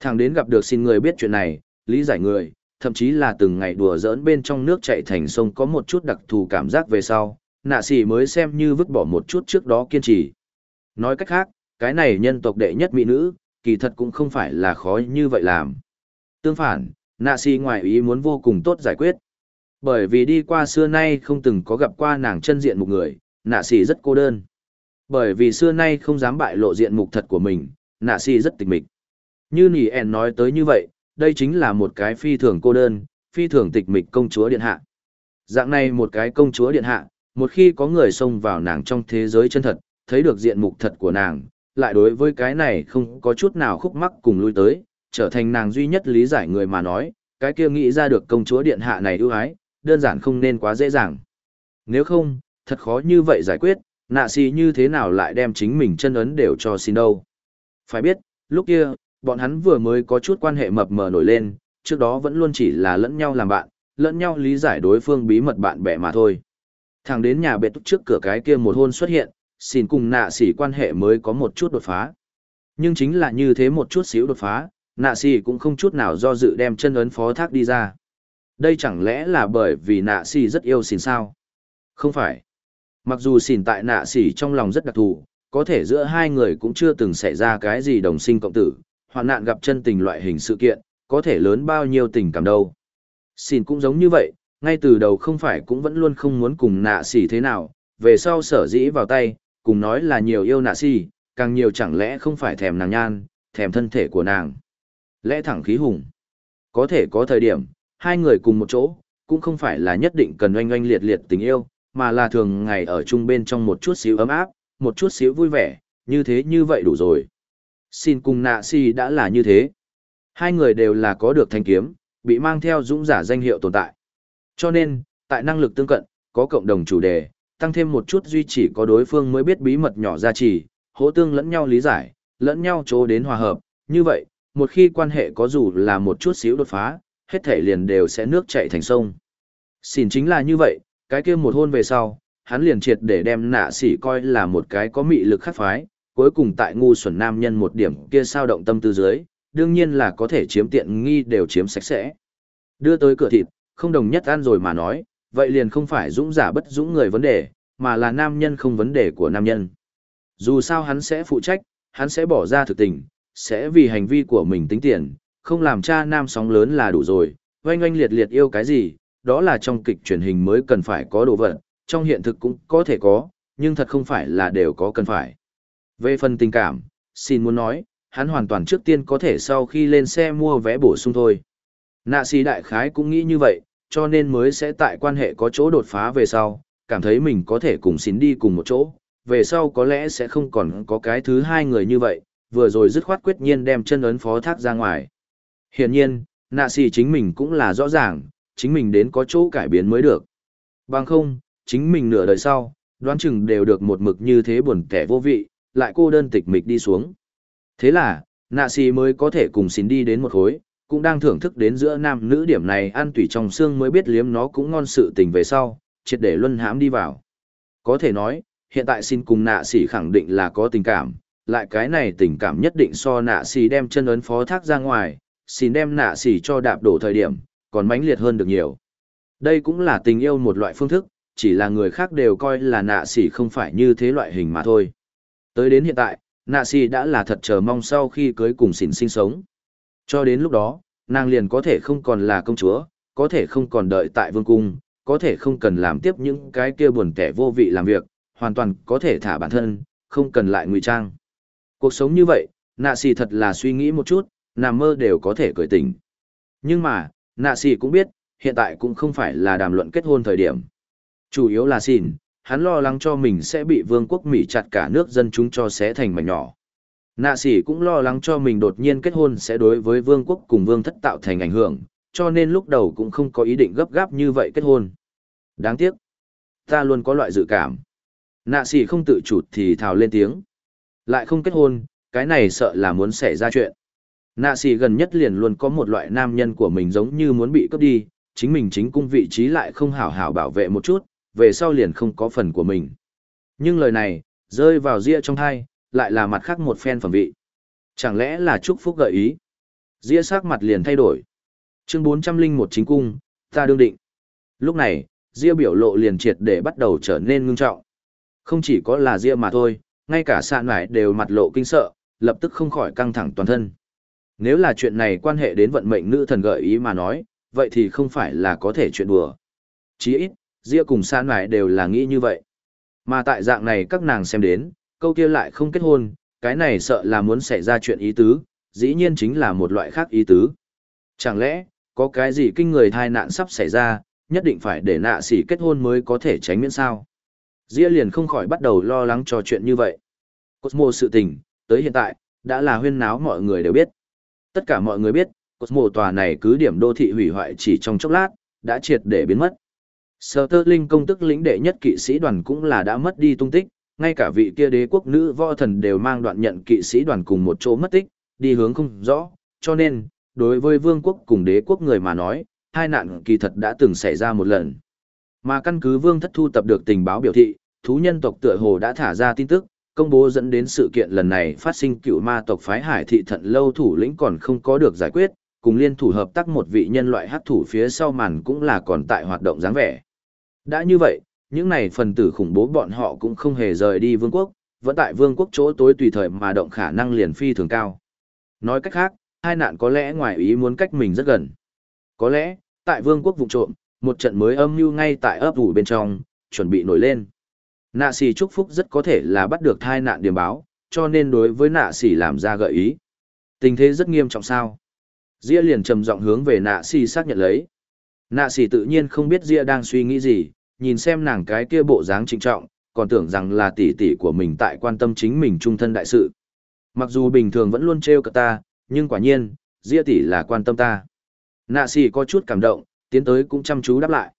Thằng đến gặp được xin người biết chuyện này, lý giải người, thậm chí là từng ngày đùa giỡn bên trong nước chạy thành sông có một chút đặc thù cảm giác về sau, nạ sĩ mới xem như vứt bỏ một chút trước đó kiên trì. Nói cách khác, cái này nhân tộc đệ nhất mỹ nữ, kỳ thật cũng không phải là khó như vậy làm. Tương phản, nạ si ngoài ý muốn vô cùng tốt giải quyết. Bởi vì đi qua xưa nay không từng có gặp qua nàng chân diện một người, nạ si rất cô đơn. Bởi vì xưa nay không dám bại lộ diện mục thật của mình, nạ si rất tịch mịch. Như nì ẻn nói tới như vậy, đây chính là một cái phi thường cô đơn, phi thường tịch mịch công chúa điện hạ. Dạng này một cái công chúa điện hạ, một khi có người xông vào nàng trong thế giới chân thật, thấy được diện mục thật của nàng, lại đối với cái này không có chút nào khúc mắc cùng lui tới, trở thành nàng duy nhất lý giải người mà nói, cái kia nghĩ ra được công chúa điện hạ này ưu ái, đơn giản không nên quá dễ dàng. Nếu không, thật khó như vậy giải quyết, nạ xì như thế nào lại đem chính mình chân ấn đều cho xin đâu. Phải biết, lúc kia, bọn hắn vừa mới có chút quan hệ mập mờ nổi lên, trước đó vẫn luôn chỉ là lẫn nhau làm bạn, lẫn nhau lý giải đối phương bí mật bạn bè mà thôi. Thằng đến nhà bệ túc trước cửa cái kia một hôn xuất hiện, xin cùng nạ xỉ quan hệ mới có một chút đột phá. Nhưng chính là như thế một chút xíu đột phá, nạ xỉ cũng không chút nào do dự đem chân ấn phó thác đi ra. Đây chẳng lẽ là bởi vì nạ xỉ rất yêu xin sao? Không phải. Mặc dù xỉn tại nạ xỉ trong lòng rất đặc thù, có thể giữa hai người cũng chưa từng xảy ra cái gì đồng sinh cộng tử, hoạn nạn gặp chân tình loại hình sự kiện, có thể lớn bao nhiêu tình cảm đâu. Xin cũng giống như vậy, ngay từ đầu không phải cũng vẫn luôn không muốn cùng nạ xỉ thế nào, về sau sở dĩ vào tay, cùng nói là nhiều yêu nạ si càng nhiều chẳng lẽ không phải thèm nàng nhan, thèm thân thể của nàng. Lẽ thẳng khí hùng. Có thể có thời điểm, hai người cùng một chỗ, cũng không phải là nhất định cần oanh oanh liệt liệt tình yêu, mà là thường ngày ở chung bên trong một chút xíu ấm áp, một chút xíu vui vẻ, như thế như vậy đủ rồi. Xin cùng nạ si đã là như thế. Hai người đều là có được thanh kiếm, bị mang theo dũng giả danh hiệu tồn tại. Cho nên, tại năng lực tương cận, có cộng đồng chủ đề, tăng thêm một chút duy chỉ có đối phương mới biết bí mật nhỏ ra trì, hỗ tương lẫn nhau lý giải, lẫn nhau chỗ đến hòa hợp. Như vậy, một khi quan hệ có dù là một chút xíu đột phá, hết thể liền đều sẽ nước chảy thành sông. Xin chính là như vậy, cái kia một hôn về sau, hắn liền triệt để đem nạ sỉ coi là một cái có mị lực khắc phái, cuối cùng tại ngu xuẩn nam nhân một điểm kia sao động tâm tư dưới, đương nhiên là có thể chiếm tiện nghi đều chiếm sạch sẽ. Đưa tới cửa thịt, không đồng nhất ăn rồi mà nói, vậy liền không phải dũng giả bất dũng người vấn đề, mà là nam nhân không vấn đề của nam nhân. Dù sao hắn sẽ phụ trách, hắn sẽ bỏ ra thực tình, sẽ vì hành vi của mình tính tiền, không làm cha nam sóng lớn là đủ rồi, oanh oanh liệt liệt yêu cái gì, đó là trong kịch truyền hình mới cần phải có đồ vật, trong hiện thực cũng có thể có, nhưng thật không phải là đều có cần phải. Về phần tình cảm, xin muốn nói, hắn hoàn toàn trước tiên có thể sau khi lên xe mua vé bổ sung thôi. Nạ sĩ đại khái cũng nghĩ như vậy, cho nên mới sẽ tại quan hệ có chỗ đột phá về sau, cảm thấy mình có thể cùng xin đi cùng một chỗ, về sau có lẽ sẽ không còn có cái thứ hai người như vậy, vừa rồi dứt khoát quyết nhiên đem chân ấn phó thác ra ngoài. Hiển nhiên, nạ xì chính mình cũng là rõ ràng, chính mình đến có chỗ cải biến mới được. Bằng không, chính mình nửa đời sau, đoán chừng đều được một mực như thế buồn kẻ vô vị, lại cô đơn tịch mịch đi xuống. Thế là, nạ xì mới có thể cùng xin đi đến một khối, cũng đang thưởng thức đến giữa nam nữ điểm này ăn tùy trong xương mới biết liếm nó cũng ngon sự tình về sau, triệt để luân hãm đi vào. Có thể nói, hiện tại xin cùng nạ sĩ khẳng định là có tình cảm, lại cái này tình cảm nhất định so nạ sĩ đem chân ấn phó thác ra ngoài, xin đem nạ sĩ cho đạp đổ thời điểm, còn mãnh liệt hơn được nhiều. Đây cũng là tình yêu một loại phương thức, chỉ là người khác đều coi là nạ sĩ không phải như thế loại hình mà thôi. Tới đến hiện tại, nạ sĩ đã là thật chờ mong sau khi cưới cùng xỉn sinh sống. Cho đến lúc đó, nàng liền có thể không còn là công chúa, có thể không còn đợi tại vương cung, có thể không cần làm tiếp những cái kia buồn tẻ vô vị làm việc, hoàn toàn có thể thả bản thân, không cần lại ngụy trang. Cuộc sống như vậy, nạ xì thật là suy nghĩ một chút, nằm mơ đều có thể cởi tỉnh. Nhưng mà, nạ xì cũng biết, hiện tại cũng không phải là đàm luận kết hôn thời điểm. Chủ yếu là xỉn, hắn lo lắng cho mình sẽ bị vương quốc Mỹ chặt cả nước dân chúng cho xé thành mảnh nhỏ. Nạ sĩ cũng lo lắng cho mình đột nhiên kết hôn sẽ đối với vương quốc cùng vương thất tạo thành ảnh hưởng, cho nên lúc đầu cũng không có ý định gấp gáp như vậy kết hôn. Đáng tiếc, ta luôn có loại dự cảm. Nạ sĩ không tự chủ thì thào lên tiếng. Lại không kết hôn, cái này sợ là muốn xảy ra chuyện. Nạ sĩ gần nhất liền luôn có một loại nam nhân của mình giống như muốn bị cướp đi, chính mình chính cung vị trí lại không hảo hảo bảo vệ một chút, về sau liền không có phần của mình. Nhưng lời này, rơi vào ria trong thai, lại là mặt khác một phen phẩm vị. Chẳng lẽ là chúc phúc gợi ý? Dĩa sắc mặt liền thay đổi. Chương 401 chính cung, ta đương định. Lúc này, Dĩa biểu lộ liền triệt để bắt đầu trở nên ngưng trọng. Không chỉ có là Dĩa mà thôi, ngay cả sạn ngải đều mặt lộ kinh sợ, lập tức không khỏi căng thẳng toàn thân. Nếu là chuyện này quan hệ đến vận mệnh nữ thần gợi ý mà nói, vậy thì không phải là có thể chuyện đùa. Chỉ ít, Dĩa cùng sạn ngải đều là nghĩ như vậy. Mà tại dạng này các nàng xem đến, câu kia lại không kết hôn, cái này sợ là muốn xảy ra chuyện ý tứ, dĩ nhiên chính là một loại khác ý tứ. Chẳng lẽ, có cái gì kinh người thai nạn sắp xảy ra, nhất định phải để nạ sĩ kết hôn mới có thể tránh miễn sao? Dĩa liền không khỏi bắt đầu lo lắng cho chuyện như vậy. Cosmo sự tình, tới hiện tại, đã là huyên náo mọi người đều biết. Tất cả mọi người biết, Cosmo tòa này cứ điểm đô thị hủy hoại chỉ trong chốc lát, đã triệt để biến mất. Sở tơ linh công tức lĩnh đệ nhất kỵ sĩ đoàn cũng là đã mất đi tung tích, ngay cả vị kia đế quốc nữ võ thần đều mang đoạn nhận kỵ sĩ đoàn cùng một chỗ mất tích, đi hướng không rõ, cho nên, đối với vương quốc cùng đế quốc người mà nói, hai nạn kỳ thật đã từng xảy ra một lần. Mà căn cứ vương thất thu tập được tình báo biểu thị, thú nhân tộc tựa hồ đã thả ra tin tức, công bố dẫn đến sự kiện lần này phát sinh cựu ma tộc phái hải thị thận lâu thủ lĩnh còn không có được giải quyết, cùng liên thủ hợp tác một vị nhân loại hắc thủ phía sau màn cũng là còn tại hoạt động dáng vẻ. Đã như vậy, những này phần tử khủng bố bọn họ cũng không hề rời đi vương quốc, vẫn tại vương quốc chỗ tối tùy thời mà động khả năng liền phi thường cao. Nói cách khác, hai nạn có lẽ ngoài ý muốn cách mình rất gần. Có lẽ, tại vương quốc vụ trộm, một trận mới âm mưu ngay tại ấp ủ bên trong, chuẩn bị nổi lên. Nạ xỉ chúc phúc rất có thể là bắt được thai nạn điểm báo, cho nên đối với nạ xỉ làm ra gợi ý. Tình thế rất nghiêm trọng sao. Dĩa liền trầm giọng hướng về nạ xỉ xác nhận lấy. Nạ xỉ tự nhiên không biết Dĩa đang suy nghĩ gì, nhìn xem nàng cái kia bộ dáng trịnh trọng, còn tưởng rằng là tỷ tỷ của mình tại quan tâm chính mình trung thân đại sự. Mặc dù bình thường vẫn luôn trêu cả ta, nhưng quả nhiên, Diệp tỷ là quan tâm ta. Nạ xỉ có chút cảm động, tiến tới cũng chăm chú đáp lại.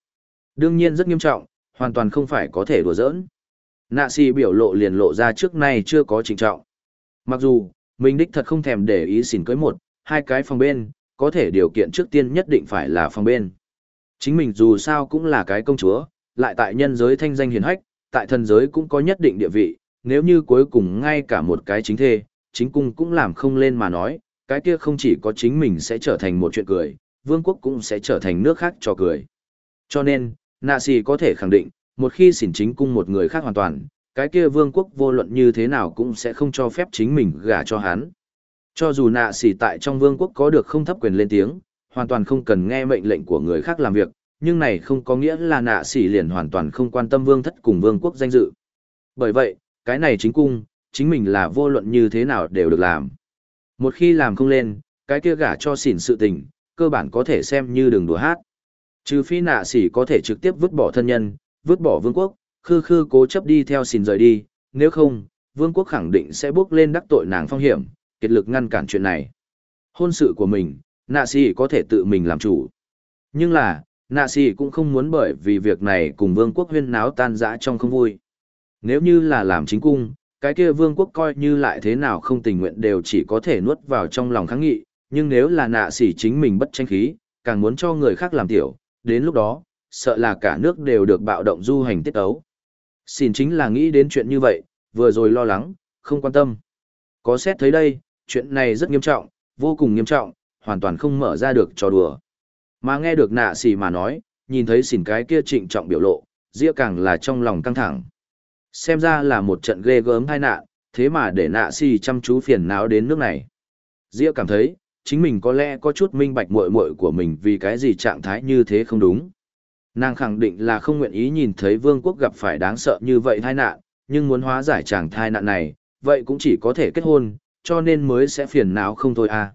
Đương nhiên rất nghiêm trọng, hoàn toàn không phải có thể đùa giỡn. Nạ xỉ biểu lộ liền lộ ra trước nay chưa có trịnh trọng. Mặc dù, mình đích thật không thèm để ý xỉn cưới một, hai cái phòng bên, có thể điều kiện trước tiên nhất định phải là phòng bên. Chính mình dù sao cũng là cái công chúa, lại tại nhân giới thanh danh hiền hách, tại thần giới cũng có nhất định địa vị, nếu như cuối cùng ngay cả một cái chính thê, chính cung cũng làm không lên mà nói, cái kia không chỉ có chính mình sẽ trở thành một chuyện cười, vương quốc cũng sẽ trở thành nước khác cho cười. Cho nên, Nạ xì có thể khẳng định, một khi xỉn chính cung một người khác hoàn toàn, cái kia vương quốc vô luận như thế nào cũng sẽ không cho phép chính mình gả cho hắn. Cho dù nạ xỉ tại trong vương quốc có được không thấp quyền lên tiếng, hoàn toàn không cần nghe mệnh lệnh của người khác làm việc, nhưng này không có nghĩa là nạ xỉ liền hoàn toàn không quan tâm vương thất cùng vương quốc danh dự. Bởi vậy, cái này chính cung, chính mình là vô luận như thế nào đều được làm. Một khi làm không lên, cái kia gả cho xỉn sự tình, cơ bản có thể xem như đường đùa hát. Trừ phi nạ xỉ có thể trực tiếp vứt bỏ thân nhân, vứt bỏ vương quốc, khư khư cố chấp đi theo xỉn rời đi, nếu không, vương quốc khẳng định sẽ bước lên đắc tội nàng phong hiểm, kiệt lực ngăn cản chuyện này. Hôn sự của mình, nạ xỉ có thể tự mình làm chủ. Nhưng là, nạ xỉ cũng không muốn bởi vì việc này cùng vương quốc huyên náo tan rã trong không vui. Nếu như là làm chính cung, cái kia vương quốc coi như lại thế nào không tình nguyện đều chỉ có thể nuốt vào trong lòng kháng nghị, nhưng nếu là nạ xỉ chính mình bất tranh khí, càng muốn cho người khác làm tiểu, đến lúc đó, sợ là cả nước đều được bạo động du hành tiết ấu. Xin chính là nghĩ đến chuyện như vậy, vừa rồi lo lắng, không quan tâm. Có xét thấy đây, chuyện này rất nghiêm trọng, vô cùng nghiêm trọng, hoàn toàn không mở ra được trò đùa. Mà nghe được nạ xỉ mà nói, nhìn thấy xỉn cái kia trịnh trọng biểu lộ, dĩa càng là trong lòng căng thẳng. Xem ra là một trận ghê gớm hai nạn, thế mà để nạ xỉ chăm chú phiền não đến nước này. Dĩa cảm thấy, chính mình có lẽ có chút minh bạch muội muội của mình vì cái gì trạng thái như thế không đúng. Nàng khẳng định là không nguyện ý nhìn thấy vương quốc gặp phải đáng sợ như vậy tai nạn, nhưng muốn hóa giải chàng thai nạn này, vậy cũng chỉ có thể kết hôn, cho nên mới sẽ phiền não không thôi à.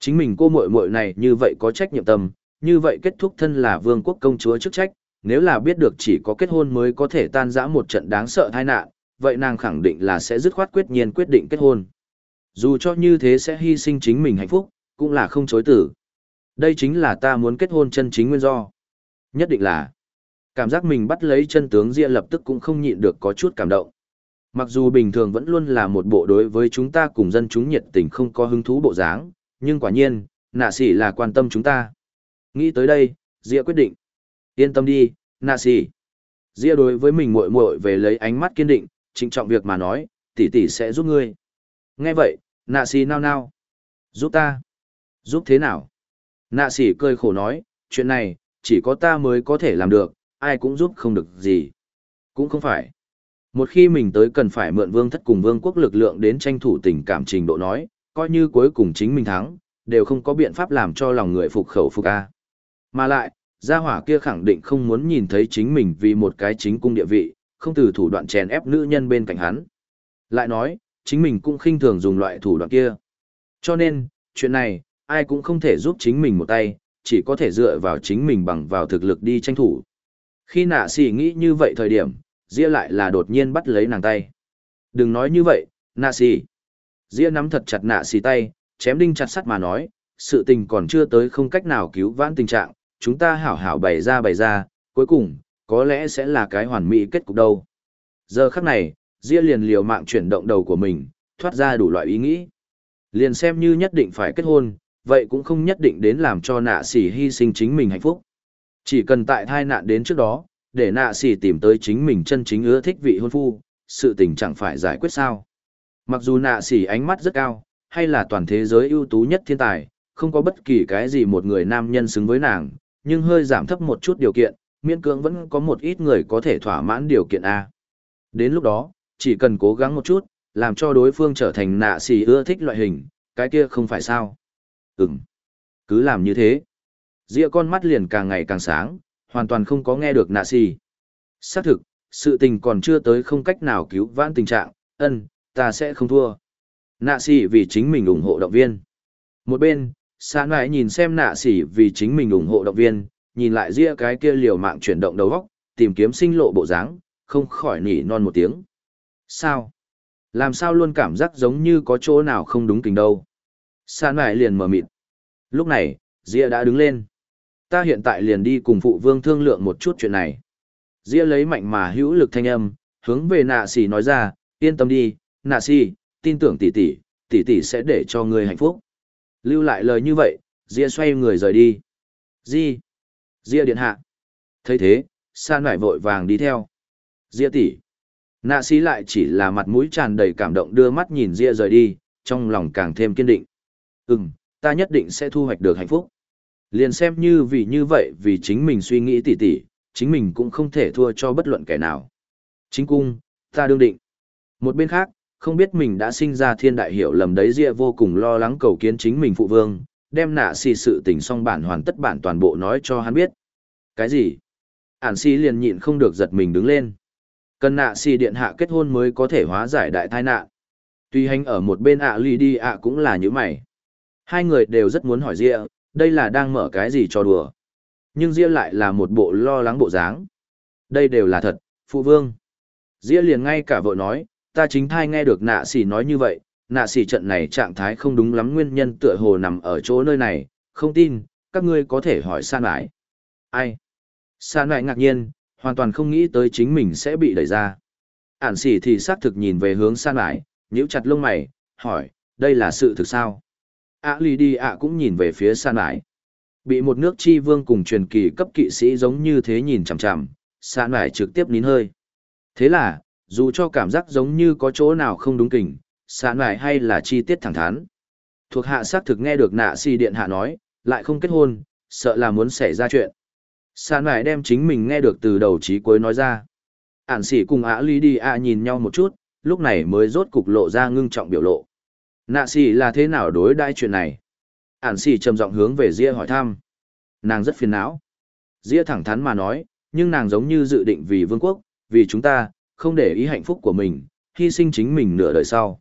Chính mình cô muội muội này như vậy có trách nhiệm tâm, như vậy kết thúc thân là vương quốc công chúa chức trách, nếu là biết được chỉ có kết hôn mới có thể tan rã một trận đáng sợ tai nạn, vậy nàng khẳng định là sẽ dứt khoát quyết nhiên quyết định kết hôn. Dù cho như thế sẽ hy sinh chính mình hạnh phúc, cũng là không chối tử. Đây chính là ta muốn kết hôn chân chính nguyên do. Nhất định là, cảm giác mình bắt lấy chân tướng Diệp lập tức cũng không nhịn được có chút cảm động. Mặc dù bình thường vẫn luôn là một bộ đối với chúng ta cùng dân chúng nhiệt tình không có hứng thú bộ dáng, nhưng quả nhiên, nạ sĩ là quan tâm chúng ta. Nghĩ tới đây, Dĩa quyết định. Yên tâm đi, nạ xì. Dĩa đối với mình muội muội về lấy ánh mắt kiên định, trịnh trọng việc mà nói, tỷ tỷ sẽ giúp ngươi. Nghe vậy, nạ xì nao nao. Giúp ta. Giúp thế nào? Nạ sĩ cười khổ nói, chuyện này, chỉ có ta mới có thể làm được, ai cũng giúp không được gì. Cũng không phải. Một khi mình tới cần phải mượn vương thất cùng vương quốc lực lượng đến tranh thủ tình cảm trình độ nói, coi như cuối cùng chính mình thắng, đều không có biện pháp làm cho lòng người phục khẩu phục A. Mà lại, gia hỏa kia khẳng định không muốn nhìn thấy chính mình vì một cái chính cung địa vị, không từ thủ đoạn chèn ép nữ nhân bên cạnh hắn. Lại nói, chính mình cũng khinh thường dùng loại thủ đoạn kia. Cho nên, chuyện này, ai cũng không thể giúp chính mình một tay, chỉ có thể dựa vào chính mình bằng vào thực lực đi tranh thủ. Khi nạ xỉ nghĩ như vậy thời điểm, Dĩa lại là đột nhiên bắt lấy nàng tay. Đừng nói như vậy, nạ xỉ. Dĩa nắm thật chặt nạ xỉ tay, chém đinh chặt sắt mà nói, sự tình còn chưa tới không cách nào cứu vãn tình trạng, chúng ta hảo hảo bày ra bày ra, cuối cùng, có lẽ sẽ là cái hoàn mỹ kết cục đâu. Giờ khắc này, Gia liền liều mạng chuyển động đầu của mình, thoát ra đủ loại ý nghĩ. Liền xem như nhất định phải kết hôn, vậy cũng không nhất định đến làm cho nạ xỉ hy sinh chính mình hạnh phúc. Chỉ cần tại thai nạn đến trước đó, để nạ xỉ tìm tới chính mình chân chính ưa thích vị hôn phu, sự tình chẳng phải giải quyết sao. Mặc dù nạ xỉ ánh mắt rất cao, hay là toàn thế giới ưu tú nhất thiên tài, không có bất kỳ cái gì một người nam nhân xứng với nàng, nhưng hơi giảm thấp một chút điều kiện, miễn cưỡng vẫn có một ít người có thể thỏa mãn điều kiện A. Đến lúc đó, chỉ cần cố gắng một chút, làm cho đối phương trở thành nạ xì ưa thích loại hình, cái kia không phải sao. Ừm. Cứ làm như thế. Dĩa con mắt liền càng ngày càng sáng, hoàn toàn không có nghe được nạ xì. Xác thực, sự tình còn chưa tới không cách nào cứu vãn tình trạng, ân, ta sẽ không thua. Nạ xì vì chính mình ủng hộ động viên. Một bên, xa lại nhìn xem nạ xỉ vì chính mình ủng hộ động viên, nhìn lại ria cái kia liều mạng chuyển động đầu góc, tìm kiếm sinh lộ bộ dáng, không khỏi nỉ non một tiếng. Sao? Làm sao luôn cảm giác giống như có chỗ nào không đúng tình đâu. xa lại liền mở mịt. Lúc này, ria đã đứng lên. Ta hiện tại liền đi cùng phụ vương thương lượng một chút chuyện này. ria lấy mạnh mà hữu lực thanh âm, hướng về nạ xỉ nói ra, yên tâm đi, nạ xỉ tin tưởng tỷ tỷ, tỷ tỷ sẽ để cho ngươi hạnh phúc. Lưu lại lời như vậy, Ria xoay người rời đi. Di. Ria điện hạ. thấy thế, san lại vội vàng đi theo. Ria tỷ. Nạ sĩ lại chỉ là mặt mũi tràn đầy cảm động đưa mắt nhìn Ria rời đi, trong lòng càng thêm kiên định. Ừm, ta nhất định sẽ thu hoạch được hạnh phúc. Liền xem như vì như vậy vì chính mình suy nghĩ tỉ tỉ, chính mình cũng không thể thua cho bất luận kẻ nào. Chính cung, ta đương định. Một bên khác, không biết mình đã sinh ra thiên đại hiểu lầm đấy Ria vô cùng lo lắng cầu kiến chính mình phụ vương, đem nạ xì sự tình xong bản hoàn tất bản toàn bộ nói cho hắn biết. Cái gì? Ản xì liền nhịn không được giật mình đứng lên. Cần nạ xì điện hạ kết hôn mới có thể hóa giải đại tai nạn. Tuy hành ở một bên ạ ly đi ạ cũng là như mày. Hai người đều rất muốn hỏi Ria, đây là đang mở cái gì cho đùa. Nhưng Ria lại là một bộ lo lắng bộ dáng. Đây đều là thật, phụ vương. Ria liền ngay cả vợ nói, ta chính thai nghe được nạ xỉ nói như vậy, nạ xỉ trận này trạng thái không đúng lắm nguyên nhân tựa hồ nằm ở chỗ nơi này, không tin, các ngươi có thể hỏi san lại. Ai? San lại ngạc nhiên, hoàn toàn không nghĩ tới chính mình sẽ bị đẩy ra. Ản xỉ thì xác thực nhìn về hướng san lại, nhíu chặt lông mày, hỏi, đây là sự thực sao? ạ lì đi ạ cũng nhìn về phía san lại. Bị một nước chi vương cùng truyền kỳ cấp kỵ sĩ giống như thế nhìn chằm chằm, san lại trực tiếp nín hơi. Thế là, dù cho cảm giác giống như có chỗ nào không đúng kình, san lại hay là chi tiết thẳng thắn. Thuộc hạ xác thực nghe được nạ si điện hạ nói, lại không kết hôn, sợ là muốn xảy ra chuyện. San lại đem chính mình nghe được từ đầu chí cuối nói ra. Ản sĩ cùng ả ly đi ạ nhìn nhau một chút, lúc này mới rốt cục lộ ra ngưng trọng biểu lộ. Nạ sĩ là thế nào đối đãi chuyện này? Ản sĩ trầm giọng hướng về Ria hỏi thăm. Nàng rất phiền não. Ria thẳng thắn mà nói, nhưng nàng giống như dự định vì vương quốc, vì chúng ta, không để ý hạnh phúc của mình, hy sinh chính mình nửa đời sau.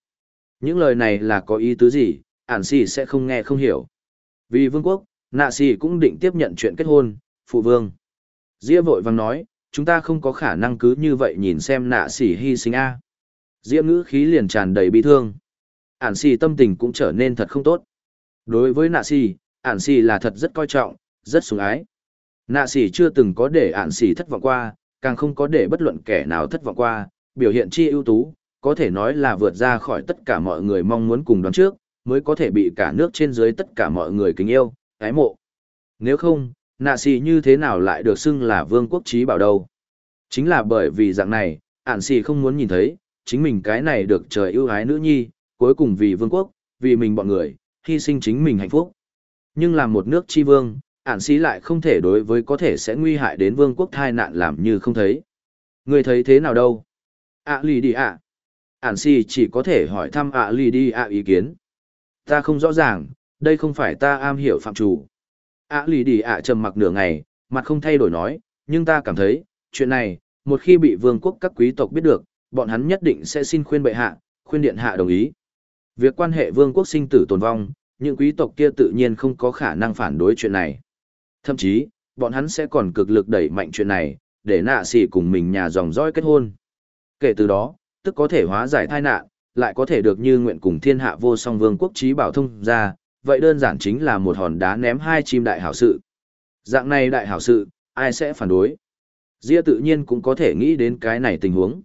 Những lời này là có ý tứ gì, ản xì sẽ không nghe không hiểu. Vì vương quốc, nạ xì cũng định tiếp nhận chuyện kết hôn, phụ vương. Dĩa vội vàng nói, chúng ta không có khả năng cứ như vậy nhìn xem nạ xì hy sinh a. Diễm ngữ khí liền tràn đầy bi thương. Ản xì tâm tình cũng trở nên thật không tốt. Đối với nạ xì, ản xì là thật rất coi trọng, rất sủng ái. Nạ xì chưa từng có để ản xì thất vọng qua, càng không có để bất luận kẻ nào thất vọng qua, biểu hiện chi ưu tú, có thể nói là vượt ra khỏi tất cả mọi người mong muốn cùng đoán trước, mới có thể bị cả nước trên dưới tất cả mọi người kính yêu, ái mộ. Nếu không, nạ xì như thế nào lại được xưng là vương quốc trí bảo đâu? Chính là bởi vì dạng này, ản xì không muốn nhìn thấy, chính mình cái này được trời ưu ái nữ nhi, cuối cùng vì vương quốc, vì mình bọn người, hy sinh chính mình hạnh phúc. Nhưng làm một nước chi vương, ản sĩ lại không thể đối với có thể sẽ nguy hại đến vương quốc thai nạn làm như không thấy. Người thấy thế nào đâu? ạ lì đi ạ. Ản sĩ chỉ có thể hỏi thăm ạ lì đi ạ ý kiến. Ta không rõ ràng, đây không phải ta am hiểu phạm chủ. ạ lì đi ạ trầm mặc nửa ngày, mặt không thay đổi nói, nhưng ta cảm thấy, chuyện này, một khi bị vương quốc các quý tộc biết được, bọn hắn nhất định sẽ xin khuyên bệ hạ, khuyên điện hạ đồng ý. Việc quan hệ vương quốc sinh tử tồn vong, những quý tộc kia tự nhiên không có khả năng phản đối chuyện này. Thậm chí, bọn hắn sẽ còn cực lực đẩy mạnh chuyện này, để nạ xỉ cùng mình nhà dòng dõi kết hôn. Kể từ đó, tức có thể hóa giải tai nạn, lại có thể được như nguyện cùng thiên hạ vô song vương quốc trí bảo thông ra, vậy đơn giản chính là một hòn đá ném hai chim đại hảo sự. Dạng này đại hảo sự, ai sẽ phản đối? Dia tự nhiên cũng có thể nghĩ đến cái này tình huống.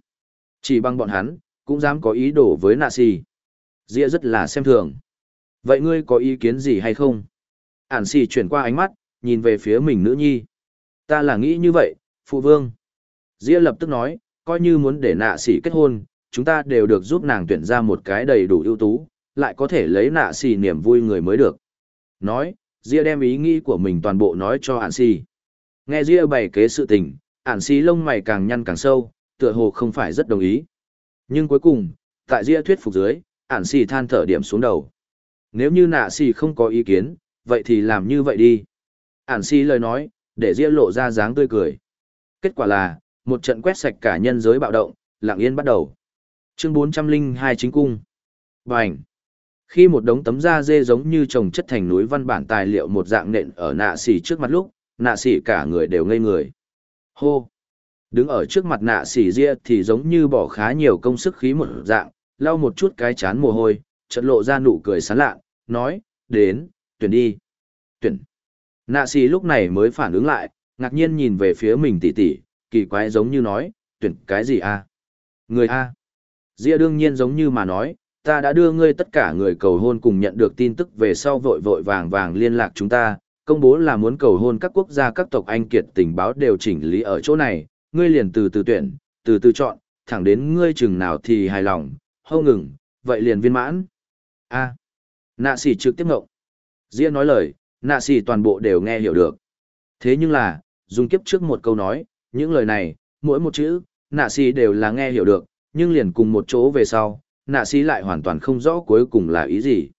Chỉ bằng bọn hắn, cũng dám có ý đồ với nạ xì. Dĩa rất là xem thường. Vậy ngươi có ý kiến gì hay không? Ản xì chuyển qua ánh mắt, nhìn về phía mình nữ nhi. Ta là nghĩ như vậy, phụ vương. Dĩa lập tức nói, coi như muốn để nạ sĩ kết hôn, chúng ta đều được giúp nàng tuyển ra một cái đầy đủ ưu tú, lại có thể lấy nạ sĩ niềm vui người mới được. Nói, Dĩa đem ý nghĩ của mình toàn bộ nói cho Ản sĩ. Nghe Dĩa bày kế sự tình, Ản sĩ lông mày càng nhăn càng sâu, tựa hồ không phải rất đồng ý. Nhưng cuối cùng, tại Dĩa thuyết phục dưới, ản sĩ than thở điểm xuống đầu. Nếu như nạ sĩ không có ý kiến, vậy thì làm như vậy đi. Ản xì lời nói, để ria lộ ra dáng tươi cười. Kết quả là, một trận quét sạch cả nhân giới bạo động, lặng yên bắt đầu. Chương 402 chính cung. Bành. Khi một đống tấm da dê giống như trồng chất thành núi văn bản tài liệu một dạng nện ở nạ xỉ trước mặt lúc, nạ xỉ cả người đều ngây người. Hô. Đứng ở trước mặt nạ xỉ ria thì giống như bỏ khá nhiều công sức khí một dạng, lau một chút cái chán mồ hôi, chợt lộ ra nụ cười sán lạ, nói, đến, tuyển đi. Tuyển. Nạ xì lúc này mới phản ứng lại, ngạc nhiên nhìn về phía mình tỉ tỉ, kỳ quái giống như nói, tuyển cái gì a? Người a. Dĩa đương nhiên giống như mà nói, ta đã đưa ngươi tất cả người cầu hôn cùng nhận được tin tức về sau vội vội vàng vàng liên lạc chúng ta, công bố là muốn cầu hôn các quốc gia các tộc anh kiệt tình báo đều chỉnh lý ở chỗ này, ngươi liền từ từ tuyển, từ từ chọn, thẳng đến ngươi chừng nào thì hài lòng, hâu ngừng, vậy liền viên mãn. a nạ sĩ trực tiếp ngộng. Dĩa nói lời, nạ xì toàn bộ đều nghe hiểu được. Thế nhưng là, dùng kiếp trước một câu nói, những lời này, mỗi một chữ, nạ xì đều là nghe hiểu được, nhưng liền cùng một chỗ về sau, nạ xì lại hoàn toàn không rõ cuối cùng là ý gì.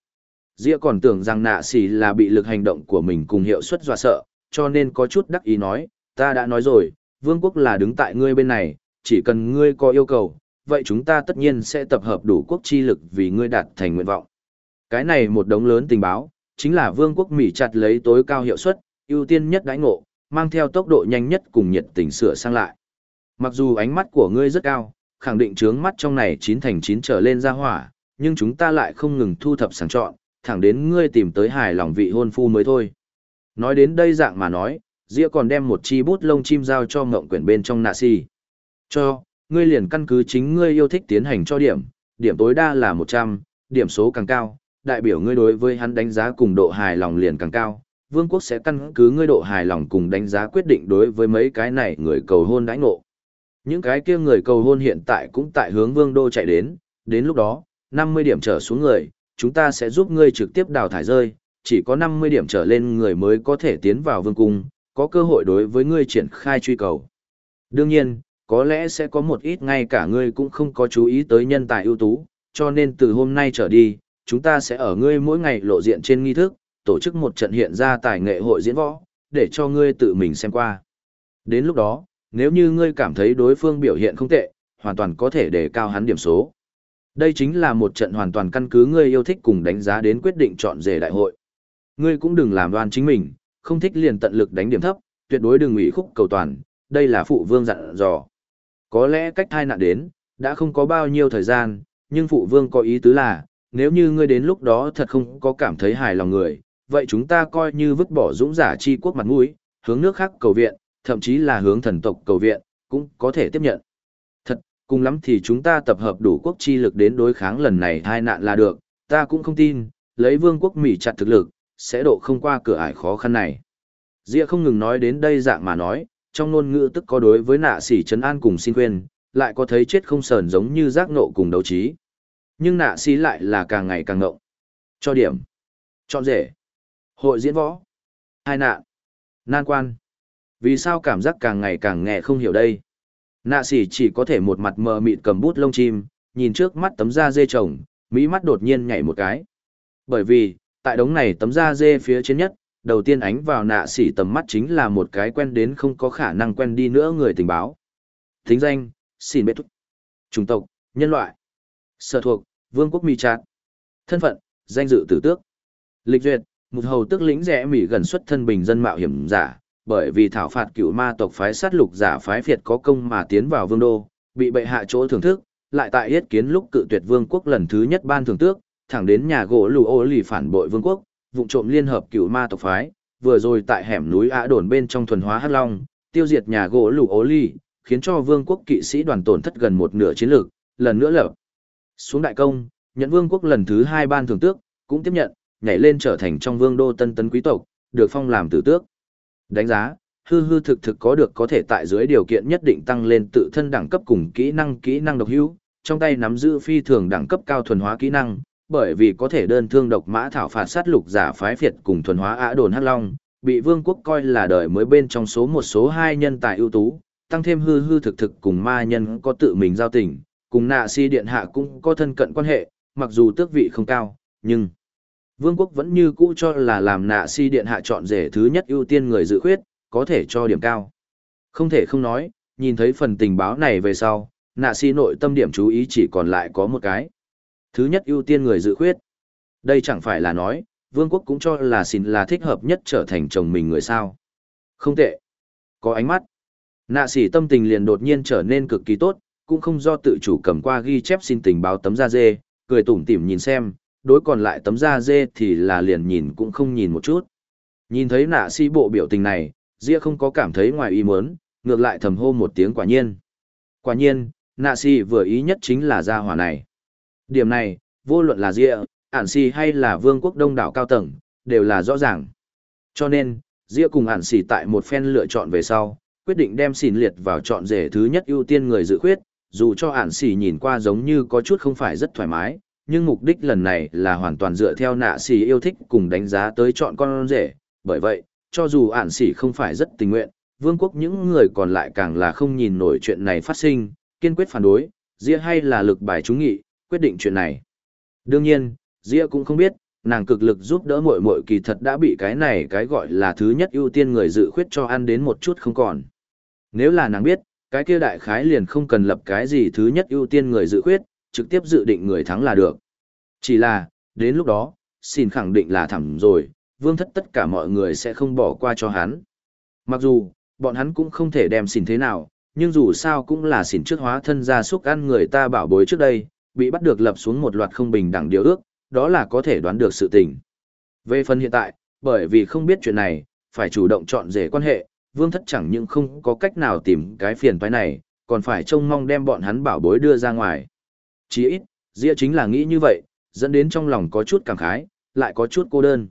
Dĩa còn tưởng rằng nạ xì là bị lực hành động của mình cùng hiệu suất dọa sợ, cho nên có chút đắc ý nói, ta đã nói rồi, vương quốc là đứng tại ngươi bên này, chỉ cần ngươi có yêu cầu, vậy chúng ta tất nhiên sẽ tập hợp đủ quốc chi lực vì ngươi đạt thành nguyện vọng. Cái này một đống lớn tình báo, chính là vương quốc Mỹ chặt lấy tối cao hiệu suất, ưu tiên nhất đãi ngộ, mang theo tốc độ nhanh nhất cùng nhiệt tình sửa sang lại. Mặc dù ánh mắt của ngươi rất cao, khẳng định trướng mắt trong này chín thành chín trở lên ra hỏa, nhưng chúng ta lại không ngừng thu thập sàng chọn, thẳng đến ngươi tìm tới hài lòng vị hôn phu mới thôi. Nói đến đây dạng mà nói, Dĩa còn đem một chi bút lông chim giao cho ngộng quyển bên trong nạ si. Cho, ngươi liền căn cứ chính ngươi yêu thích tiến hành cho điểm, điểm tối đa là 100, điểm số càng cao, đại biểu ngươi đối với hắn đánh giá cùng độ hài lòng liền càng cao. Vương quốc sẽ căn cứ ngươi độ hài lòng cùng đánh giá quyết định đối với mấy cái này người cầu hôn đãi ngộ. Những cái kia người cầu hôn hiện tại cũng tại hướng vương đô chạy đến, đến lúc đó, 50 điểm trở xuống người, chúng ta sẽ giúp ngươi trực tiếp đào thải rơi, chỉ có 50 điểm trở lên người mới có thể tiến vào vương cung, có cơ hội đối với ngươi triển khai truy cầu. Đương nhiên, có lẽ sẽ có một ít ngay cả ngươi cũng không có chú ý tới nhân tài ưu tú, cho nên từ hôm nay trở đi, chúng ta sẽ ở ngươi mỗi ngày lộ diện trên nghi thức, tổ chức một trận hiện ra tài nghệ hội diễn võ, để cho ngươi tự mình xem qua. Đến lúc đó, nếu như ngươi cảm thấy đối phương biểu hiện không tệ, hoàn toàn có thể đề cao hắn điểm số. Đây chính là một trận hoàn toàn căn cứ ngươi yêu thích cùng đánh giá đến quyết định chọn rể đại hội. Ngươi cũng đừng làm đoan chính mình, không thích liền tận lực đánh điểm thấp, tuyệt đối đừng ủy khúc cầu toàn, đây là phụ vương dặn dò. Có lẽ cách thai nạn đến, đã không có bao nhiêu thời gian, nhưng phụ vương có ý tứ là, nếu như ngươi đến lúc đó thật không có cảm thấy hài lòng người, vậy chúng ta coi như vứt bỏ dũng giả chi quốc mặt mũi, hướng nước khác cầu viện, thậm chí là hướng thần tộc cầu viện, cũng có thể tiếp nhận. Thật, cùng lắm thì chúng ta tập hợp đủ quốc chi lực đến đối kháng lần này hai nạn là được, ta cũng không tin, lấy vương quốc Mỹ chặt thực lực, sẽ độ không qua cửa ải khó khăn này. Dĩa không ngừng nói đến đây dạng mà nói, trong ngôn ngữ tức có đối với nạ sỉ trấn an cùng xin quên, lại có thấy chết không sờn giống như giác nộ cùng đấu trí. Nhưng nạ sĩ lại là càng ngày càng ngộng. Cho điểm. Chọn rể. Hội diễn võ. Hai nạn. Nan quan. Vì sao cảm giác càng ngày càng nghe không hiểu đây? Nạ sĩ chỉ có thể một mặt mờ mịt cầm bút lông chim, nhìn trước mắt tấm da dê trồng, mỹ mắt đột nhiên nhảy một cái. Bởi vì, tại đống này tấm da dê phía trên nhất, đầu tiên ánh vào nạ sĩ tầm mắt chính là một cái quen đến không có khả năng quen đi nữa người tình báo. Thính danh, xin bết thúc. Chủng tộc, nhân loại. Sở thuộc, vương quốc mỹ trát. Thân phận, danh dự tử tước. Lịch duyệt, một hầu tước lính rẽ mỹ gần xuất thân bình dân mạo hiểm giả, bởi vì thảo phạt cựu ma tộc phái sát lục giả phái Việt có công mà tiến vào vương đô, bị bệ hạ chỗ thưởng thức, lại tại yết kiến lúc cự tuyệt vương quốc lần thứ nhất ban thưởng tước, thẳng đến nhà gỗ lù ô lì phản bội vương quốc, vụ trộm liên hợp cựu ma tộc phái, vừa rồi tại hẻm núi Ả đồn bên trong thuần hóa hắc long, tiêu diệt nhà gỗ lù ô lì, khiến cho vương quốc kỵ sĩ đoàn tổn thất gần một nửa chiến lược, lần nữa lập xuống đại công, nhận vương quốc lần thứ hai ban thưởng tước, cũng tiếp nhận, nhảy lên trở thành trong vương đô tân tấn quý tộc, được phong làm tử tước. Đánh giá, hư hư thực thực có được có thể tại dưới điều kiện nhất định tăng lên tự thân đẳng cấp cùng kỹ năng kỹ năng độc hữu, trong tay nắm giữ phi thường đẳng cấp cao thuần hóa kỹ năng, bởi vì có thể đơn thương độc mã thảo phạt sát lục giả phái phiệt cùng thuần hóa ả đồn hắc long, bị vương quốc coi là đời mới bên trong số một số hai nhân tài ưu tú, tăng thêm hư hư thực thực cùng ma nhân có tự mình giao tình, cùng nạ si điện hạ cũng có thân cận quan hệ, mặc dù tước vị không cao, nhưng vương quốc vẫn như cũ cho là làm nạ si điện hạ chọn rể thứ nhất ưu tiên người dự khuyết, có thể cho điểm cao. Không thể không nói, nhìn thấy phần tình báo này về sau, nạ si nội tâm điểm chú ý chỉ còn lại có một cái. Thứ nhất ưu tiên người dự khuyết. Đây chẳng phải là nói, vương quốc cũng cho là xin là thích hợp nhất trở thành chồng mình người sao. Không tệ. Có ánh mắt. Nạ sĩ tâm tình liền đột nhiên trở nên cực kỳ tốt, cũng không do tự chủ cầm qua ghi chép xin tình báo tấm da dê, cười tủm tỉm nhìn xem, đối còn lại tấm da dê thì là liền nhìn cũng không nhìn một chút. Nhìn thấy nạ si bộ biểu tình này, Dĩa không có cảm thấy ngoài ý muốn, ngược lại thầm hô một tiếng quả nhiên. Quả nhiên, nạ si vừa ý nhất chính là gia hỏa này. Điểm này, vô luận là Dĩa, ản si hay là vương quốc đông đảo cao tầng, đều là rõ ràng. Cho nên, Dĩa cùng ản si tại một phen lựa chọn về sau, quyết định đem xỉn liệt vào chọn rể thứ nhất ưu tiên người dự khuyết, dù cho ản xỉ nhìn qua giống như có chút không phải rất thoải mái, nhưng mục đích lần này là hoàn toàn dựa theo nạ xỉ yêu thích cùng đánh giá tới chọn con rể, bởi vậy, cho dù ản xỉ không phải rất tình nguyện, vương quốc những người còn lại càng là không nhìn nổi chuyện này phát sinh, kiên quyết phản đối, Dĩa hay là lực bài trúng nghị, quyết định chuyện này. Đương nhiên, Dĩa cũng không biết, nàng cực lực giúp đỡ muội muội kỳ thật đã bị cái này cái gọi là thứ nhất ưu tiên người dự khuyết cho ăn đến một chút không còn. Nếu là nàng biết, cái kia đại khái liền không cần lập cái gì thứ nhất ưu tiên người dự khuyết, trực tiếp dự định người thắng là được. Chỉ là, đến lúc đó, xin khẳng định là thẳng rồi, vương thất tất cả mọi người sẽ không bỏ qua cho hắn. Mặc dù, bọn hắn cũng không thể đem xỉn thế nào, nhưng dù sao cũng là xỉn trước hóa thân ra suốt ăn người ta bảo bối trước đây, bị bắt được lập xuống một loạt không bình đẳng điều ước, đó là có thể đoán được sự tình. Về phần hiện tại, bởi vì không biết chuyện này, phải chủ động chọn rể quan hệ, vương thất chẳng những không có cách nào tìm cái phiền toái này, còn phải trông mong đem bọn hắn bảo bối đưa ra ngoài. Chỉ ít, Dĩa chính là nghĩ như vậy, dẫn đến trong lòng có chút cảm khái, lại có chút cô đơn.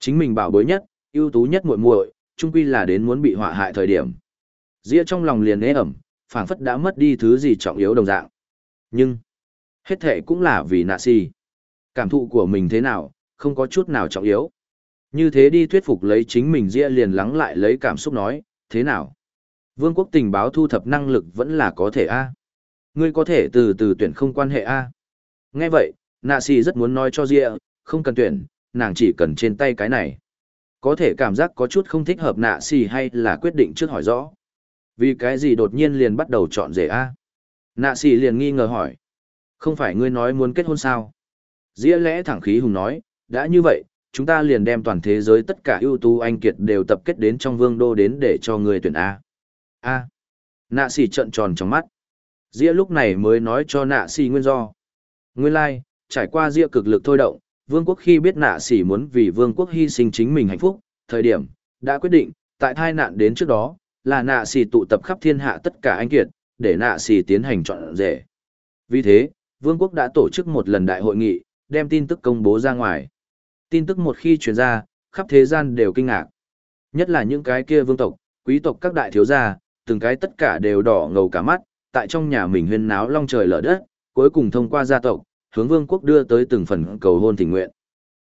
Chính mình bảo bối nhất, ưu tú nhất muội muội, chung quy là đến muốn bị họa hại thời điểm. Dĩa trong lòng liền ế ẩm, phảng phất đã mất đi thứ gì trọng yếu đồng dạng. Nhưng, hết thệ cũng là vì nạ si. Cảm thụ của mình thế nào, không có chút nào trọng yếu. Như thế đi thuyết phục lấy chính mình ria liền lắng lại lấy cảm xúc nói, thế nào? Vương quốc tình báo thu thập năng lực vẫn là có thể a Ngươi có thể từ từ tuyển không quan hệ a Nghe vậy, nạ xì rất muốn nói cho ria, không cần tuyển, nàng chỉ cần trên tay cái này. Có thể cảm giác có chút không thích hợp nạ xì hay là quyết định trước hỏi rõ. Vì cái gì đột nhiên liền bắt đầu chọn rể a? Nạ xì liền nghi ngờ hỏi. Không phải ngươi nói muốn kết hôn sao? Dĩa lẽ thẳng khí hùng nói, đã như vậy, chúng ta liền đem toàn thế giới tất cả ưu tú anh kiệt đều tập kết đến trong vương đô đến để cho người tuyển A. A. Nạ xì trợn tròn trong mắt. ria lúc này mới nói cho nạ xì nguyên do. Nguyên lai、like, trải qua ria cực lực thôi động, vương quốc khi biết nạ xì muốn vì vương quốc hy sinh chính mình hạnh phúc, thời điểm, đã quyết định, tại tai nạn đến trước đó, là nạ xì tụ tập khắp thiên hạ tất cả anh kiệt, để nạ xì tiến hành chọn rể. Vì thế, vương quốc đã tổ chức một lần đại hội nghị, đem tin tức công bố ra ngoài. Tin tức một khi truyền ra, khắp thế gian đều kinh ngạc. Nhất là những cái kia vương tộc, quý tộc các đại thiếu gia, từng cái tất cả đều đỏ ngầu cả mắt, tại trong nhà mình huyên náo long trời lở đất, cuối cùng thông qua gia tộc, hướng vương quốc đưa tới từng phần cầu hôn tình nguyện.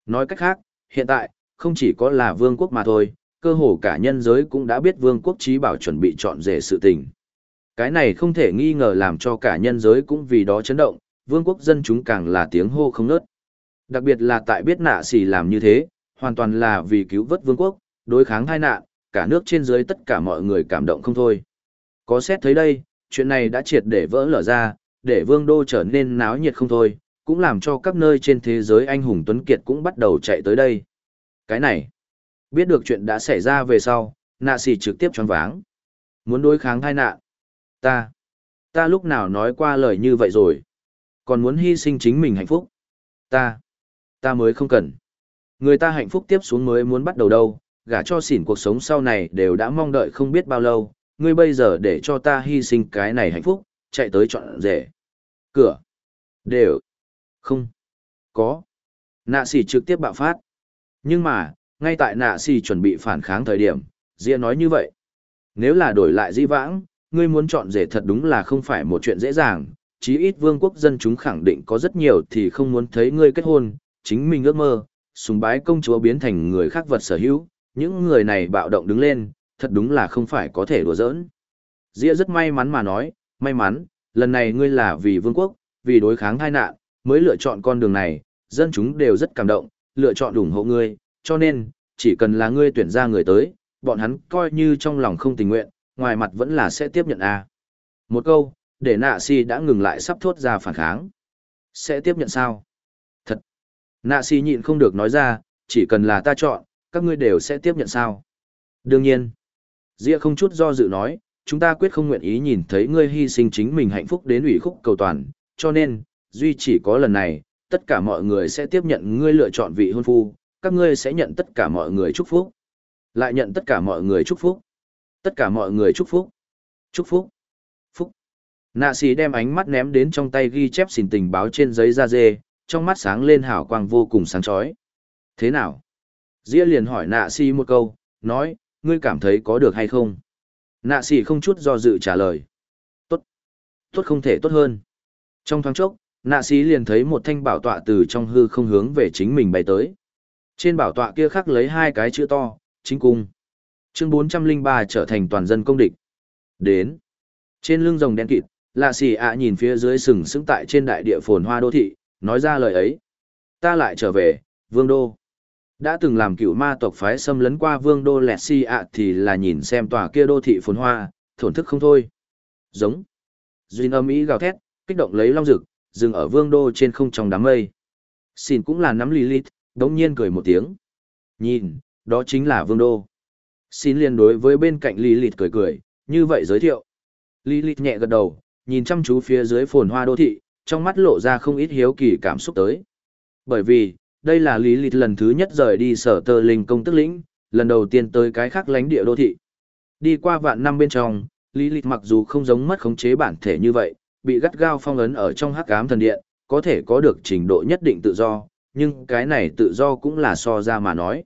Nói cách khác, hiện tại, không chỉ có là vương quốc mà thôi, cơ hồ cả nhân giới cũng đã biết vương quốc trí bảo chuẩn bị chọn rể sự tình. Cái này không thể nghi ngờ làm cho cả nhân giới cũng vì đó chấn động, vương quốc dân chúng càng là tiếng hô không nớt. Đặc biệt là tại biết nạ xỉ làm như thế, hoàn toàn là vì cứu vớt vương quốc, đối kháng tai nạn, cả nước trên dưới tất cả mọi người cảm động không thôi. Có xét thấy đây, chuyện này đã triệt để vỡ lở ra, để vương đô trở nên náo nhiệt không thôi, cũng làm cho các nơi trên thế giới anh hùng Tuấn Kiệt cũng bắt đầu chạy tới đây. Cái này, Biết được chuyện đã xảy ra về sau, nạ xỉ trực tiếp choáng váng. Muốn đối kháng tai nạn. Ta, ta lúc nào nói qua lời như vậy rồi. Còn muốn hy sinh chính mình hạnh phúc. Ta, ta mới không cần. Người ta hạnh phúc tiếp xuống mới muốn bắt đầu đâu, gả cho xỉn cuộc sống sau này đều đã mong đợi không biết bao lâu, ngươi bây giờ để cho ta hy sinh cái này hạnh phúc, chạy tới chọn rể. Cửa. Đều. Không. Có. Nạ xỉ trực tiếp bạo phát. Nhưng mà, ngay tại nạ xỉ chuẩn bị phản kháng thời điểm, Dĩa nói như vậy. Nếu là đổi lại di vãng, ngươi muốn chọn rể thật đúng là không phải một chuyện dễ dàng, chí ít vương quốc dân chúng khẳng định có rất nhiều thì không muốn thấy ngươi kết hôn, chính mình ước mơ, sùng bái công chúa biến thành người khác vật sở hữu, những người này bạo động đứng lên, thật đúng là không phải có thể đùa giỡn. Dĩa rất may mắn mà nói, may mắn, lần này ngươi là vì vương quốc, vì đối kháng tai nạn, mới lựa chọn con đường này, dân chúng đều rất cảm động, lựa chọn ủng hộ ngươi, cho nên, chỉ cần là ngươi tuyển ra người tới, bọn hắn coi như trong lòng không tình nguyện, ngoài mặt vẫn là sẽ tiếp nhận a. Một câu, để nạ si đã ngừng lại sắp thốt ra phản kháng. Sẽ tiếp nhận sao? Nạ si nhịn không được nói ra, chỉ cần là ta chọn, các ngươi đều sẽ tiếp nhận sao? Đương nhiên. Dĩa không chút do dự nói, chúng ta quyết không nguyện ý nhìn thấy ngươi hy sinh chính mình hạnh phúc đến ủy khúc cầu toàn, cho nên, duy chỉ có lần này, tất cả mọi người sẽ tiếp nhận ngươi lựa chọn vị hôn phu, các ngươi sẽ nhận tất cả mọi người chúc phúc. Lại nhận tất cả mọi người chúc phúc. Tất cả mọi người chúc phúc. Chúc phúc. Phúc. Nạ sĩ đem ánh mắt ném đến trong tay ghi chép xỉn tình báo trên giấy da dê, trong mắt sáng lên hào quang vô cùng sáng chói. Thế nào? Dĩa liền hỏi nạ sĩ một câu, nói, ngươi cảm thấy có được hay không? Nạ sĩ không chút do dự trả lời. Tốt. Tốt không thể tốt hơn. Trong thoáng chốc, nạ sĩ liền thấy một thanh bảo tọa từ trong hư không hướng về chính mình bay tới. Trên bảo tọa kia khắc lấy hai cái chữ to, chính cung. Chương 403 trở thành toàn dân công địch. Đến. Trên lưng rồng đen kịt, lạ xì ạ nhìn phía dưới sừng sững tại trên đại địa phồn hoa đô thị, nói ra lời ấy. Ta lại trở về, vương đô. Đã từng làm cựu ma tộc phái xâm lấn qua vương đô lẹt si ạ thì là nhìn xem tòa kia đô thị phồn hoa, thổn thức không thôi. Giống. Duyên âm ý gào thét, kích động lấy long rực, dừng ở vương đô trên không trong đám mây. Xin cũng là nắm Lilith, đống nhiên cười một tiếng. Nhìn, đó chính là vương đô. Xin liên đối với bên cạnh Lilith cười cười, như vậy giới thiệu. Lilith nhẹ gật đầu, nhìn chăm chú phía dưới phồn hoa đô thị, trong mắt lộ ra không ít hiếu kỳ cảm xúc tới. Bởi vì, đây là lý lịch lần thứ nhất rời đi sở tơ linh công tức lĩnh, lần đầu tiên tới cái khác lánh địa đô thị. Đi qua vạn năm bên trong, lý lịch mặc dù không giống mất khống chế bản thể như vậy, bị gắt gao phong ấn ở trong hắc ám thần điện, có thể có được trình độ nhất định tự do, nhưng cái này tự do cũng là so ra mà nói.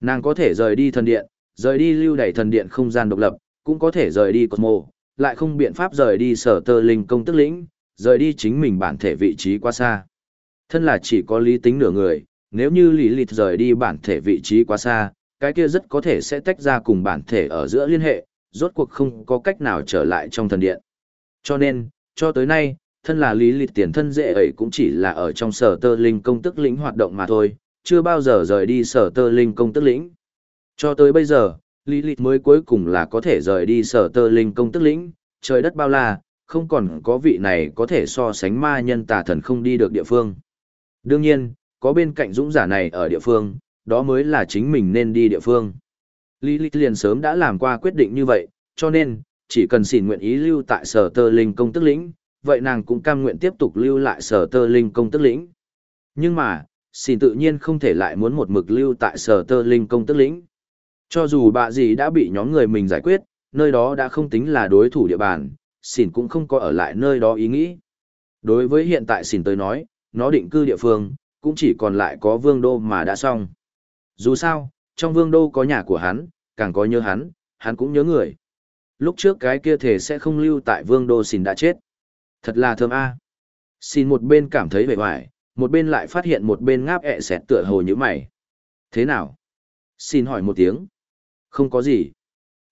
Nàng có thể rời đi thần điện, rời đi lưu đẩy thần điện không gian độc lập, cũng có thể rời đi Cosmo, lại không biện pháp rời đi sở tơ linh công tức lĩnh, rời đi chính mình bản thể vị trí quá xa. Thân là chỉ có lý tính nửa người, nếu như lý lịch rời đi bản thể vị trí quá xa, cái kia rất có thể sẽ tách ra cùng bản thể ở giữa liên hệ, rốt cuộc không có cách nào trở lại trong thần điện. Cho nên, cho tới nay, thân là lý lịch tiền thân dễ ấy cũng chỉ là ở trong sở tơ linh công tức lĩnh hoạt động mà thôi, chưa bao giờ rời đi sở tơ linh công tức lĩnh. Cho tới bây giờ, lý lịch mới cuối cùng là có thể rời đi sở tơ linh công tức lĩnh, trời đất bao la, không còn có vị này có thể so sánh ma nhân tà thần không đi được địa phương. Đương nhiên, có bên cạnh dũng giả này ở địa phương, đó mới là chính mình nên đi địa phương. Lý lịch liền sớm đã làm qua quyết định như vậy, cho nên, chỉ cần xin nguyện ý lưu tại sở tơ linh công tức lĩnh, vậy nàng cũng cam nguyện tiếp tục lưu lại sở tơ linh công tức lĩnh. Nhưng mà, xin tự nhiên không thể lại muốn một mực lưu tại sở tơ linh công tức lĩnh. Cho dù bà gì đã bị nhóm người mình giải quyết, nơi đó đã không tính là đối thủ địa bàn, xỉn cũng không có ở lại nơi đó ý nghĩ. Đối với hiện tại xỉn tới nói, nó định cư địa phương, cũng chỉ còn lại có vương đô mà đã xong. Dù sao, trong vương đô có nhà của hắn, càng có nhớ hắn, hắn cũng nhớ người. Lúc trước cái kia thể sẽ không lưu tại vương đô xỉn đã chết. Thật là thơm a. Xin một bên cảm thấy vẻ vải, một bên lại phát hiện một bên ngáp ẹ sẹt tựa hồ như mày. Thế nào? Xin hỏi một tiếng. Không có gì.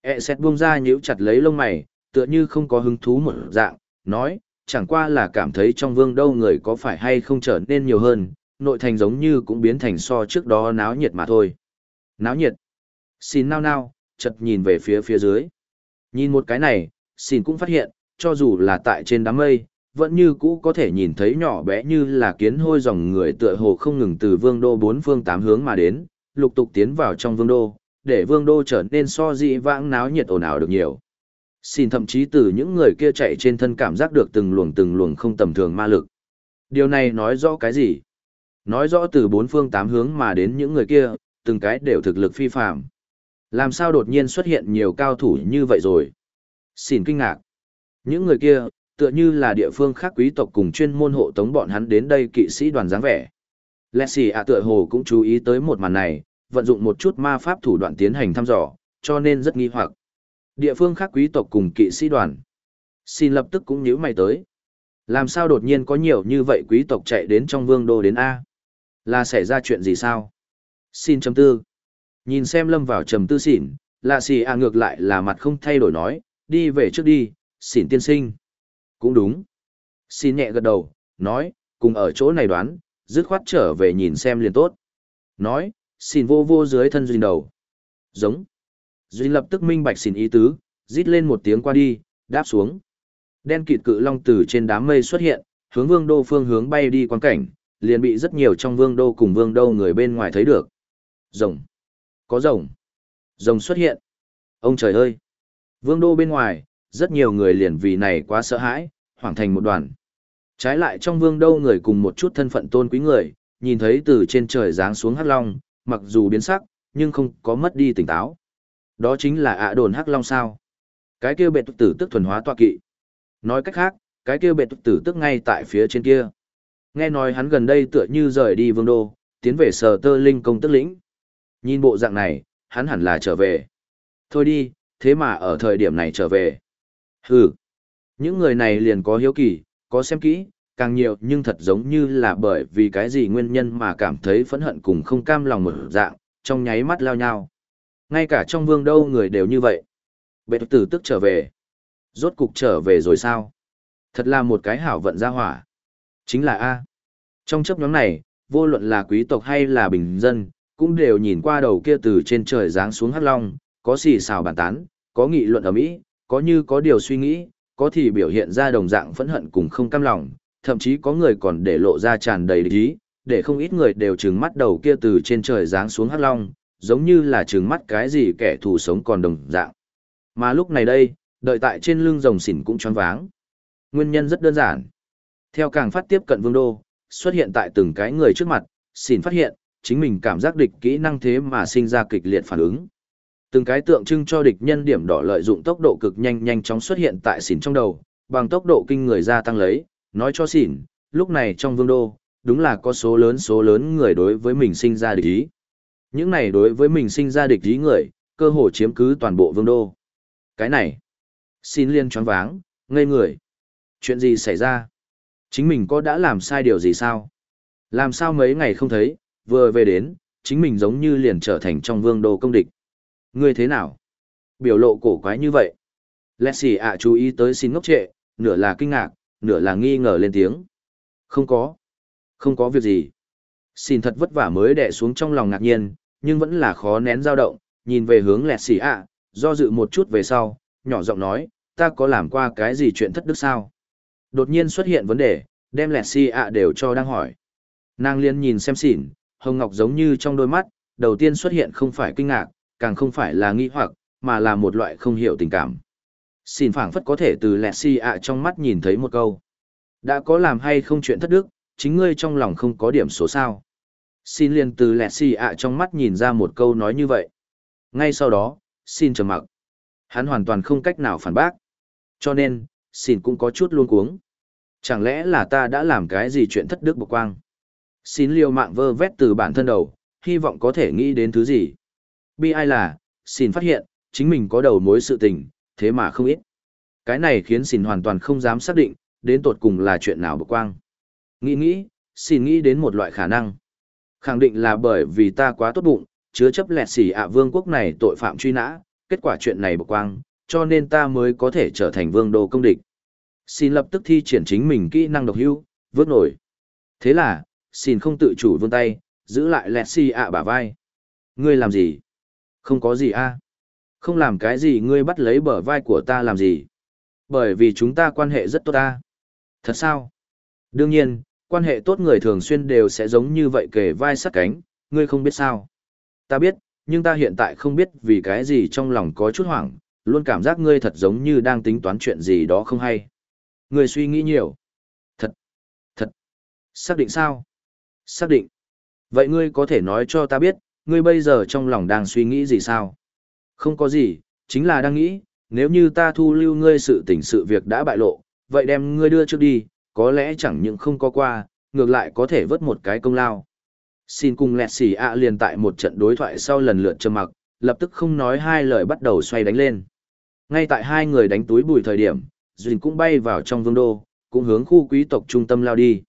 ẹ sẹt buông ra nhíu chặt lấy lông mày, tựa như không có hứng thú một dạng, nói, chẳng qua là cảm thấy trong vương đâu người có phải hay không trở nên nhiều hơn, nội thành giống như cũng biến thành so trước đó náo nhiệt mà thôi. Náo nhiệt. Xin nao nao, chật nhìn về phía phía dưới. Nhìn một cái này, xin cũng phát hiện, cho dù là tại trên đám mây, vẫn như cũ có thể nhìn thấy nhỏ bé như là kiến hôi dòng người tựa hồ không ngừng từ vương đô bốn phương tám hướng mà đến, lục tục tiến vào trong vương đô, để vương đô trở nên so dị vãng náo nhiệt ồn ào được nhiều. Xin thậm chí từ những người kia chạy trên thân cảm giác được từng luồng từng luồng không tầm thường ma lực. Điều này nói rõ cái gì? Nói rõ từ bốn phương tám hướng mà đến những người kia, từng cái đều thực lực phi phạm. Làm sao đột nhiên xuất hiện nhiều cao thủ như vậy rồi? Xin kinh ngạc. Những người kia, tựa như là địa phương khác quý tộc cùng chuyên môn hộ tống bọn hắn đến đây kỵ sĩ đoàn dáng vẻ. Lexi ạ tựa hồ cũng chú ý tới một màn này, vận dụng một chút ma pháp thủ đoạn tiến hành thăm dò, cho nên rất nghi hoặc. Địa phương khác quý tộc cùng kỵ sĩ đoàn. Xin lập tức cũng nhíu mày tới. Làm sao đột nhiên có nhiều như vậy quý tộc chạy đến trong vương đô đến A? Là xảy ra chuyện gì sao? Xin chấm tư. Nhìn xem lâm vào trầm tư xỉn, lạ xì à ngược lại là mặt không thay đổi nói, đi về trước đi, xỉn tiên sinh. Cũng đúng. Xin nhẹ gật đầu, nói, cùng ở chỗ này đoán, dứt khoát trở về nhìn xem liền tốt. Nói, xin vô vô dưới thân duyên đầu. Giống. Duy lập tức minh bạch xin ý tứ, rít lên một tiếng qua đi, đáp xuống. Đen kịt cự long từ trên đám mây xuất hiện, hướng vương đô phương hướng bay đi quan cảnh, liền bị rất nhiều trong vương đô cùng vương đô người bên ngoài thấy được. Rồng. Có rồng. Rồng xuất hiện. Ông trời ơi. Vương đô bên ngoài, rất nhiều người liền vì này quá sợ hãi, hoảng thành một đoàn. Trái lại trong vương đô người cùng một chút thân phận tôn quý người, nhìn thấy từ trên trời giáng xuống hắc long, mặc dù biến sắc, nhưng không có mất đi tỉnh táo. Đó chính là ạ đồn hắc long sao. Cái kia bệ tử tức thuần hóa tọa kỵ. Nói cách khác, cái kia bệ tử tức ngay tại phía trên kia. Nghe nói hắn gần đây tựa như rời đi vương đô, tiến về sở tơ linh công tức lĩnh. Nhìn bộ dạng này, hắn hẳn là trở về. Thôi đi, thế mà ở thời điểm này trở về. Hừ, những người này liền có hiếu kỳ, có xem kỹ, càng nhiều nhưng thật giống như là bởi vì cái gì nguyên nhân mà cảm thấy phẫn hận cùng không cam lòng một dạng, trong nháy mắt lao nhau. Ngay cả trong vương đâu người đều như vậy. Bệ tử tức trở về. Rốt cục trở về rồi sao? Thật là một cái hảo vận gia hỏa. Chính là A. Trong chấp nhóm này, vô luận là quý tộc hay là bình dân, cũng đều nhìn qua đầu kia từ trên trời giáng xuống hắc long, có xì xào bàn tán, có nghị luận ở mỹ, có như có điều suy nghĩ, có thì biểu hiện ra đồng dạng phẫn hận cùng không cam lòng, thậm chí có người còn để lộ ra tràn đầy lý, để không ít người đều trừng mắt đầu kia từ trên trời giáng xuống hắc long, giống như là trừng mắt cái gì kẻ thù sống còn đồng dạng. Mà lúc này đây, đợi tại trên lưng rồng xỉn cũng choáng váng. Nguyên nhân rất đơn giản. Theo càng phát tiếp cận vương đô, xuất hiện tại từng cái người trước mặt, xỉn phát hiện, chính mình cảm giác địch kỹ năng thế mà sinh ra kịch liệt phản ứng. Từng cái tượng trưng cho địch nhân điểm đỏ lợi dụng tốc độ cực nhanh nhanh chóng xuất hiện tại xỉn trong đầu, bằng tốc độ kinh người gia tăng lấy, nói cho xỉn, lúc này trong vương đô, đúng là có số lớn số lớn người đối với mình sinh ra địch ý. Những này đối với mình sinh ra địch ý người, cơ hồ chiếm cứ toàn bộ vương đô. Cái này, xin liên choáng váng, ngây người. Chuyện gì xảy ra? Chính mình có đã làm sai điều gì sao? Làm sao mấy ngày không thấy, vừa về đến, chính mình giống như liền trở thành trong vương đô công địch. Ngươi thế nào? Biểu lộ cổ quái như vậy. Lexi ạ chú ý tới xin ngốc trệ, nửa là kinh ngạc, nửa là nghi ngờ lên tiếng. Không có. Không có việc gì. Xin thật vất vả mới đè xuống trong lòng ngạc nhiên, nhưng vẫn là khó nén dao động, nhìn về hướng Lexi ạ, do dự một chút về sau, nhỏ giọng nói, ta có làm qua cái gì chuyện thất đức sao? Đột nhiên xuất hiện vấn đề, đem Lexi ạ đều cho đang hỏi. Nàng liên nhìn xem xỉn, hồng ngọc giống như trong đôi mắt, đầu tiên xuất hiện không phải kinh ngạc, càng không phải là nghi hoặc, mà là một loại không hiểu tình cảm. Xin phảng phất có thể từ lẹt xì ạ trong mắt nhìn thấy một câu. Đã có làm hay không chuyện thất đức, chính ngươi trong lòng không có điểm số sao. Xin liền từ lẹ xì ạ trong mắt nhìn ra một câu nói như vậy. Ngay sau đó, xin trầm mặc. Hắn hoàn toàn không cách nào phản bác. Cho nên, xin cũng có chút luôn cuống. Chẳng lẽ là ta đã làm cái gì chuyện thất đức bộc quang? Xin liều mạng vơ vét từ bản thân đầu, hy vọng có thể nghĩ đến thứ gì. Bi ai là, xin phát hiện, chính mình có đầu mối sự tình, thế mà không ít. Cái này khiến xin hoàn toàn không dám xác định, đến tột cùng là chuyện nào bộc quang. Nghĩ nghĩ, xin nghĩ đến một loại khả năng. Khẳng định là bởi vì ta quá tốt bụng, chứa chấp lẹt xỉ ạ vương quốc này tội phạm truy nã, kết quả chuyện này bộc quang, cho nên ta mới có thể trở thành vương đô công địch. Xin lập tức thi triển chính mình kỹ năng độc hưu, vớt nổi. Thế là, xin không tự chủ vươn tay, giữ lại lẹt xỉ ạ bả vai. Ngươi làm gì? Không có gì a Không làm cái gì ngươi bắt lấy bờ vai của ta làm gì? Bởi vì chúng ta quan hệ rất tốt ta. Thật sao? Đương nhiên, quan hệ tốt người thường xuyên đều sẽ giống như vậy kề vai sát cánh, ngươi không biết sao. Ta biết, nhưng ta hiện tại không biết vì cái gì trong lòng có chút hoảng, luôn cảm giác ngươi thật giống như đang tính toán chuyện gì đó không hay. Ngươi suy nghĩ nhiều. Thật. Thật. Xác định sao? Xác định. Vậy ngươi có thể nói cho ta biết, ngươi bây giờ trong lòng đang suy nghĩ gì sao? Không có gì, chính là đang nghĩ, nếu như ta thu lưu ngươi sự tình sự việc đã bại lộ, vậy đem ngươi đưa trước đi, có lẽ chẳng những không có qua, ngược lại có thể vớt một cái công lao. Xin cùng lẹt xỉ ạ liền tại một trận đối thoại sau lần lượt trầm mặc, lập tức không nói hai lời bắt đầu xoay đánh lên. Ngay tại hai người đánh túi bùi thời điểm, Duyên cũng bay vào trong vương đô, cũng hướng khu quý tộc trung tâm lao đi.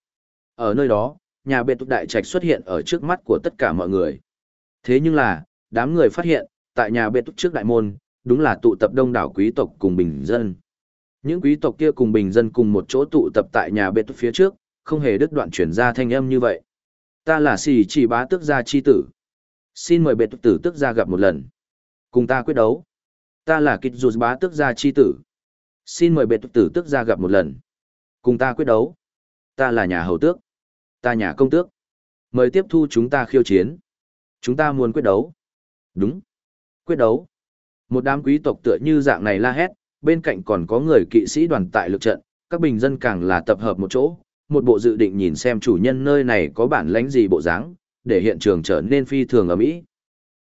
Ở nơi đó, nhà biệt túc đại trạch xuất hiện ở trước mắt của tất cả mọi người. Thế nhưng là, đám người phát hiện, tại nhà biệt túc trước đại môn, đúng là tụ tập đông đảo quý tộc cùng bình dân. Những quý tộc kia cùng bình dân cùng một chỗ tụ tập tại nhà bệ phía trước, không hề đứt đoạn chuyển ra thanh âm như vậy. Ta là xì chỉ bá tước gia chi tử. Xin mời bệ tử tước gia gặp một lần. Cùng ta quyết đấu. Ta là kịch dù bá tước gia chi tử. Xin mời bệ tử tước gia gặp một lần. Cùng ta quyết đấu. Ta là nhà hầu tước. Ta nhà công tước. Mời tiếp thu chúng ta khiêu chiến. Chúng ta muốn quyết đấu. Đúng. Quyết đấu. Một đám quý tộc tựa như dạng này la hét, bên cạnh còn có người kỵ sĩ đoàn tại lực trận, các bình dân càng là tập hợp một chỗ, một bộ dự định nhìn xem chủ nhân nơi này có bản lãnh gì bộ dáng, để hiện trường trở nên phi thường ở Mỹ.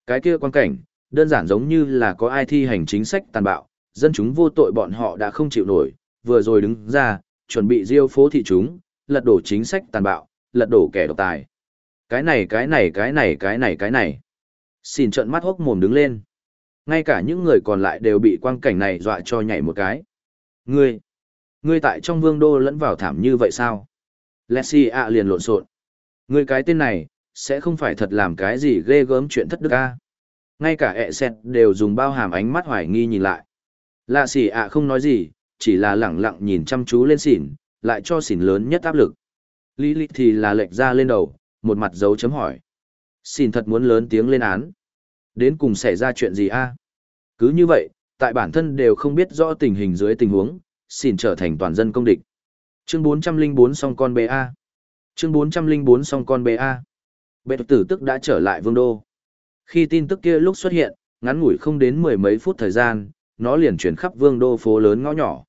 Cái kia quan cảnh, đơn giản giống như là có ai thi hành chính sách tàn bạo, dân chúng vô tội bọn họ đã không chịu nổi, vừa rồi đứng ra, chuẩn bị diêu phố thị chúng, lật đổ chính sách tàn bạo, lật đổ kẻ độc tài. Cái này cái này cái này cái này cái này. Xin trận mắt hốc mồm đứng lên. Ngay cả những người còn lại đều bị quang cảnh này dọa cho nhảy một cái. Ngươi, ngươi tại trong vương đô lẫn vào thảm như vậy sao? Lexi ạ liền lộn xộn. Ngươi cái tên này, sẽ không phải thật làm cái gì ghê gớm chuyện thất đức a. Ngay cả ẹ xẹt đều dùng bao hàm ánh mắt hoài nghi nhìn lại. Lạ xỉ ạ không nói gì, chỉ là lẳng lặng nhìn chăm chú lên xỉn, lại cho xỉn lớn nhất áp lực. Lý lịch thì là lệch ra lên đầu, một mặt dấu chấm hỏi. Xỉn thật muốn lớn tiếng lên án. Đến cùng xảy ra chuyện gì a? Cứ như vậy, tại bản thân đều không biết rõ tình hình dưới tình huống, xỉn trở thành toàn dân công địch. Chương 404 song con BA. Chương 404 song con BA. Bệ tử tức đã trở lại vương đô. Khi tin tức kia lúc xuất hiện, ngắn ngủi không đến mười mấy phút thời gian, nó liền chuyển khắp vương đô phố lớn ngõ nhỏ.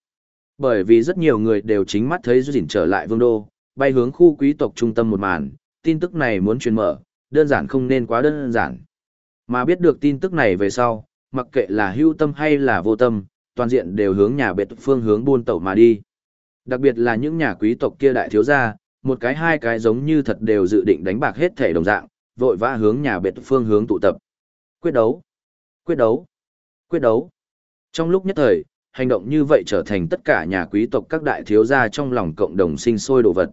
Bởi vì rất nhiều người đều chính mắt thấy Duyên trở lại vương đô, bay hướng khu quý tộc trung tâm một màn, tin tức này muốn truyền mở, đơn giản không nên quá đơn giản. Mà biết được tin tức này về sau, mặc kệ là hưu tâm hay là vô tâm, toàn diện đều hướng nhà biệt phương hướng buôn tẩu mà đi. Đặc biệt là những nhà quý tộc kia đại thiếu gia, một cái hai cái giống như thật đều dự định đánh bạc hết thể đồng dạng, vội vã hướng nhà biệt phương hướng tụ tập. Quyết đấu, quyết đấu, quyết đấu. Trong lúc nhất thời, hành động như vậy trở thành tất cả nhà quý tộc các đại thiếu gia trong lòng cộng đồng sinh sôi đồ vật.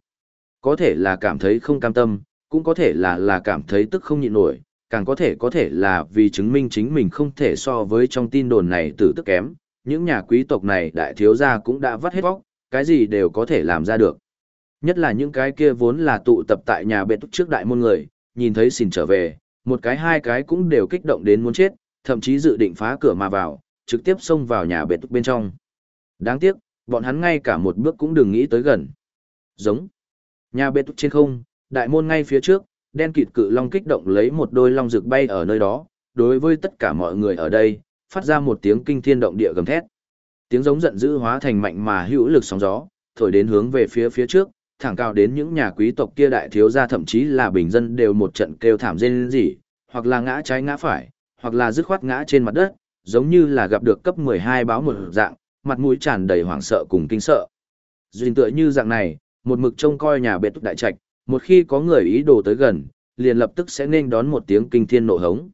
Có thể là cảm thấy không cam tâm, cũng có thể là là cảm thấy tức không nhịn nổi, càng có thể có thể là vì chứng minh chính mình không thể so với trong tin đồn này tử tức kém, những nhà quý tộc này đại thiếu gia cũng đã vắt hết vóc cái gì đều có thể làm ra được. Nhất là những cái kia vốn là tụ tập tại nhà bệ túc trước đại môn người, nhìn thấy xin trở về, một cái hai cái cũng đều kích động đến muốn chết, thậm chí dự định phá cửa mà vào, trực tiếp xông vào nhà bệ túc bên trong. Đáng tiếc, bọn hắn ngay cả một bước cũng đừng nghĩ tới gần. Giống. Nhà bệ túc trên không, đại môn ngay phía trước, đen kịt cự long kích động lấy một đôi long rực bay ở nơi đó, đối với tất cả mọi người ở đây, phát ra một tiếng kinh thiên động địa gầm thét. Tiếng giống giận dữ hóa thành mạnh mà hữu lực sóng gió, thổi đến hướng về phía phía trước, thẳng cao đến những nhà quý tộc kia đại thiếu gia thậm chí là bình dân đều một trận kêu thảm rên rỉ, hoặc là ngã trái ngã phải, hoặc là dứt khoát ngã trên mặt đất, giống như là gặp được cấp 12 báo một dạng, mặt mũi tràn đầy hoảng sợ cùng kinh sợ. Duyên tựa như dạng này, một mực trông coi nhà biệt túc đại trạch, một khi có người ý đồ tới gần, liền lập tức sẽ nên đón một tiếng kinh thiên nộ hống.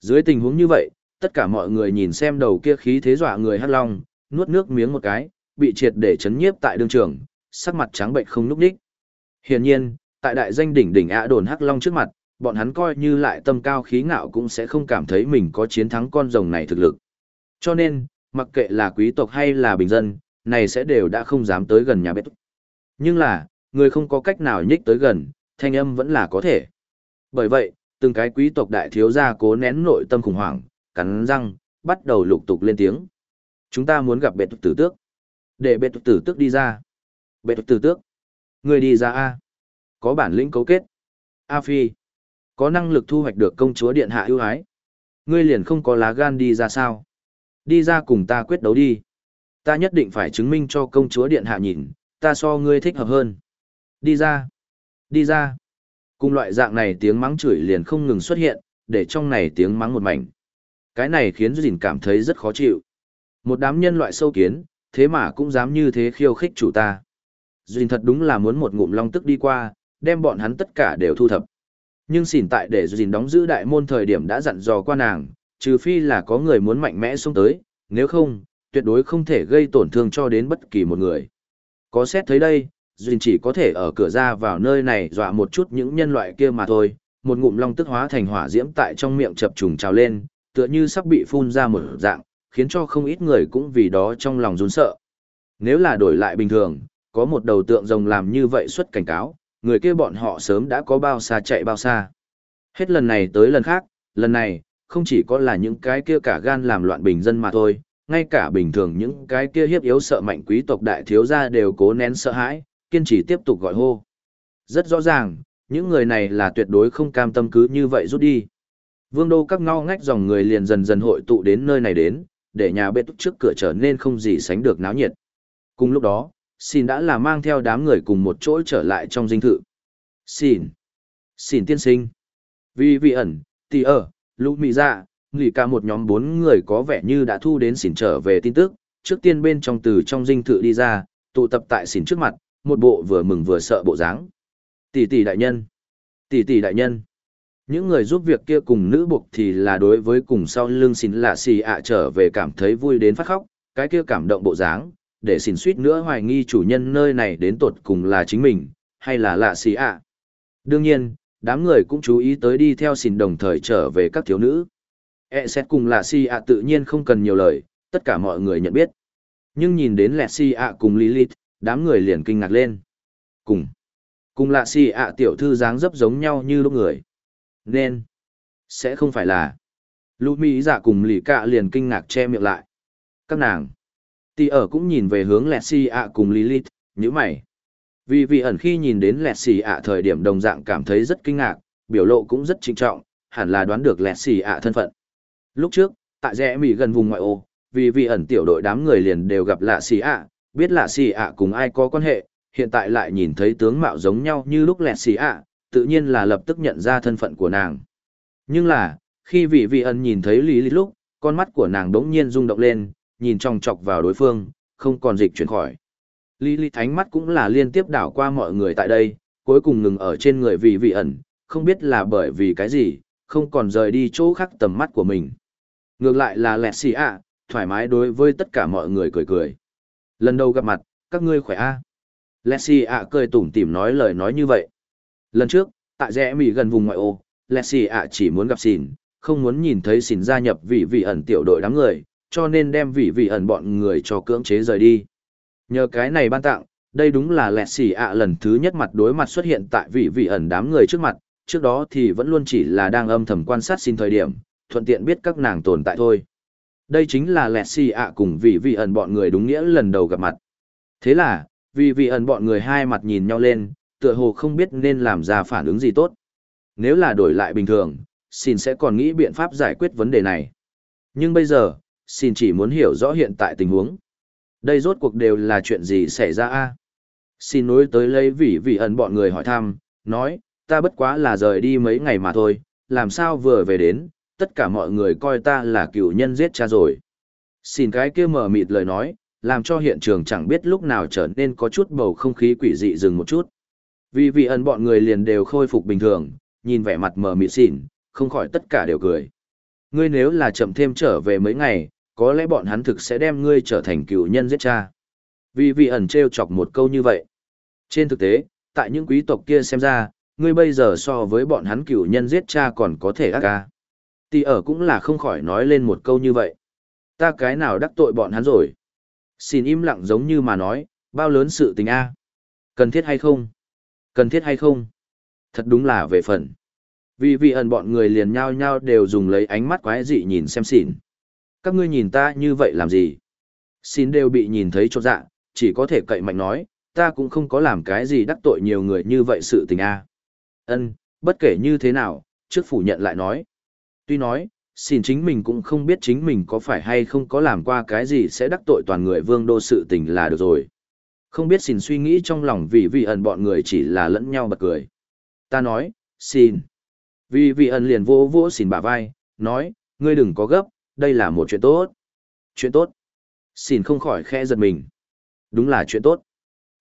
Dưới tình huống như vậy, tất cả mọi người nhìn xem đầu kia khí thế dọa người hắc long, nuốt nước miếng một cái, bị triệt để chấn nhiếp tại đương trường, sắc mặt trắng bệnh không núp đích. Hiển nhiên, tại đại danh đỉnh đỉnh ạ đồn hắc long trước mặt, bọn hắn coi như lại tâm cao khí ngạo cũng sẽ không cảm thấy mình có chiến thắng con rồng này thực lực. Cho nên, mặc kệ là quý tộc hay là bình dân, này sẽ đều đã không dám tới gần nhà bếp. Nhưng là, người không có cách nào nhích tới gần, thanh âm vẫn là có thể. Bởi vậy, từng cái quý tộc đại thiếu gia cố nén nội tâm khủng hoảng, cắn răng, bắt đầu lục tục lên tiếng. Chúng ta muốn gặp bệ tục tử tước. Để bệ tục tử tước đi ra. Bệ tục tử tước. Người đi ra A. Có bản lĩnh cấu kết. A Phi. Có năng lực thu hoạch được công chúa điện hạ ưu ái. Ngươi liền không có lá gan đi ra sao. Đi ra cùng ta quyết đấu đi. Ta nhất định phải chứng minh cho công chúa điện hạ nhìn, ta so ngươi thích hợp hơn. Đi ra. Đi ra. Cùng loại dạng này tiếng mắng chửi liền không ngừng xuất hiện, để trong này tiếng mắng một mảnh. Cái này khiến Dìn cảm thấy rất khó chịu. Một đám nhân loại sâu kiến, thế mà cũng dám như thế khiêu khích chủ ta. Dìn thật đúng là muốn một ngụm long tức đi qua, đem bọn hắn tất cả đều thu thập. Nhưng xỉn tại để Dìn đóng giữ đại môn thời điểm đã dặn dò qua nàng, trừ phi là có người muốn mạnh mẽ xuống tới, nếu không, tuyệt đối không thể gây tổn thương cho đến bất kỳ một người. Có xét thấy đây, Duyên chỉ có thể ở cửa ra vào nơi này dọa một chút những nhân loại kia mà thôi, một ngụm long tức hóa thành hỏa diễm tại trong miệng chập trùng trào lên, tựa như sắp bị phun ra một dạng, khiến cho không ít người cũng vì đó trong lòng run sợ. Nếu là đổi lại bình thường, có một đầu tượng rồng làm như vậy xuất cảnh cáo, người kia bọn họ sớm đã có bao xa chạy bao xa. Hết lần này tới lần khác, lần này, không chỉ có là những cái kia cả gan làm loạn bình dân mà thôi, ngay cả bình thường những cái kia hiếp yếu sợ mạnh quý tộc đại thiếu gia đều cố nén sợ hãi, kiên trì tiếp tục gọi hô. Rất rõ ràng, những người này là tuyệt đối không cam tâm cứ như vậy rút đi. Vương đô các ngao ngách dòng người liền dần dần hội tụ đến nơi này đến, để nhà bê túc trước cửa trở nên không gì sánh được náo nhiệt. Cùng lúc đó, xin đã là mang theo đám người cùng một chỗ trở lại trong dinh thự. Xin. Xin tiên sinh. Vì vị ẩn, tì ở, lũ mị dạ, nghỉ cả một nhóm bốn người có vẻ như đã thu đến xỉn trở về tin tức, trước tiên bên trong từ trong dinh thự đi ra, tụ tập tại xỉn trước mặt, một bộ vừa mừng vừa sợ bộ dáng. Tỷ tỷ đại nhân, tỷ tỷ đại nhân. Những người giúp việc kia cùng nữ buộc thì là đối với cùng sau lưng xin lạ xì ạ trở về cảm thấy vui đến phát khóc, cái kia cảm động bộ dáng, để xin suýt nữa hoài nghi chủ nhân nơi này đến tột cùng là chính mình, hay là lạ xì ạ. Đương nhiên, đám người cũng chú ý tới đi theo xin đồng thời trở về các thiếu nữ. E xét cùng là xì ạ tự nhiên không cần nhiều lời, tất cả mọi người nhận biết. Nhưng nhìn đến lạ xì ạ cùng Lilith, đám người liền kinh ngạc lên. Cùng. Cùng lạ si ạ tiểu thư dáng dấp giống nhau như lúc người. Nên. Sẽ không phải là. Lũ Mỹ dạ cùng lì cạ liền kinh ngạc che miệng lại. Các nàng. Tì ở cũng nhìn về hướng lẹ si ạ cùng Lilith, như mày. Vì vị ẩn khi nhìn đến lẹ xì ạ thời điểm đồng dạng cảm thấy rất kinh ngạc, biểu lộ cũng rất trinh trọng, hẳn là đoán được lẹ xì ạ thân phận. Lúc trước, tại rẽ mỹ gần vùng ngoại ô, vì vị ẩn tiểu đội đám người liền đều gặp lạ xì ạ, biết là xì ạ cùng ai có quan hệ, hiện tại lại nhìn thấy tướng mạo giống nhau như lúc lẹt xì ạ, tự nhiên là lập tức nhận ra thân phận của nàng. Nhưng là, khi vị vị ẩn nhìn thấy lý lý lúc, con mắt của nàng đống nhiên rung động lên, nhìn trong chọc vào đối phương, không còn dịch chuyển khỏi. Lý Lý thánh mắt cũng là liên tiếp đảo qua mọi người tại đây, cuối cùng ngừng ở trên người vị vị ẩn, không biết là bởi vì cái gì, không còn rời đi chỗ khác tầm mắt của mình. Ngược lại là lẹt xì ạ, thoải mái đối với tất cả mọi người cười cười. Lần đầu gặp mặt, các ngươi khỏe a à? Lẹt xì ạ cười tủm tỉm nói lời nói như vậy. Lần trước, tại rẽ mì gần vùng ngoại ô, lẹt xì ạ chỉ muốn gặp xỉn, không muốn nhìn thấy xỉn gia nhập vị vị ẩn tiểu đội đám người, cho nên đem vị vị ẩn bọn người cho cưỡng chế rời đi. Nhờ cái này ban tặng, đây đúng là lẹt xì ạ lần thứ nhất mặt đối mặt xuất hiện tại vị vị ẩn đám người trước mặt, trước đó thì vẫn luôn chỉ là đang âm thầm quan sát xin thời điểm, thuận tiện biết các nàng tồn tại thôi. Đây chính là lẹt xì ạ cùng vì vị ẩn bọn người đúng nghĩa lần đầu gặp mặt. Thế là, vì vị ẩn bọn người hai mặt nhìn nhau lên, tựa hồ không biết nên làm ra phản ứng gì tốt. Nếu là đổi lại bình thường, xin sẽ còn nghĩ biện pháp giải quyết vấn đề này. Nhưng bây giờ, xin chỉ muốn hiểu rõ hiện tại tình huống. Đây rốt cuộc đều là chuyện gì xảy ra a? Xin nối tới lấy vị vị ẩn bọn người hỏi thăm, nói, ta bất quá là rời đi mấy ngày mà thôi, làm sao vừa về đến, tất cả mọi người coi ta là cựu nhân giết cha rồi. Xin cái kia mở mịt lời nói, làm cho hiện trường chẳng biết lúc nào trở nên có chút bầu không khí quỷ dị dừng một chút. Vì vị ẩn bọn người liền đều khôi phục bình thường, nhìn vẻ mặt mở mịt xỉn, không khỏi tất cả đều cười. Ngươi nếu là chậm thêm trở về mấy ngày, có lẽ bọn hắn thực sẽ đem ngươi trở thành cựu nhân giết cha. Vì vị ẩn treo chọc một câu như vậy. Trên thực tế, tại những quý tộc kia xem ra, ngươi bây giờ so với bọn hắn cựu nhân giết cha còn có thể ác ca. Tì ở cũng là không khỏi nói lên một câu như vậy. Ta cái nào đắc tội bọn hắn rồi? Xin im lặng giống như mà nói, bao lớn sự tình a? Cần thiết hay không? Cần thiết hay không? Thật đúng là về phần. Vì vị ẩn bọn người liền nhao nhao đều dùng lấy ánh mắt quái dị nhìn xem xỉn. Các ngươi nhìn ta như vậy làm gì? Xin đều bị nhìn thấy chột dạ, chỉ có thể cậy mạnh nói, ta cũng không có làm cái gì đắc tội nhiều người như vậy sự tình a. Ân, bất kể như thế nào, trước phủ nhận lại nói. Tuy nói, xin chính mình cũng không biết chính mình có phải hay không có làm qua cái gì sẽ đắc tội toàn người vương đô sự tình là được rồi. Không biết xin suy nghĩ trong lòng vì vị ẩn bọn người chỉ là lẫn nhau bật cười. Ta nói, xin. Vì vị ẩn liền vỗ vỗ xin bả vai, nói, ngươi đừng có gấp, đây là một chuyện tốt. Chuyện tốt. Xin không khỏi khe giật mình. Đúng là chuyện tốt.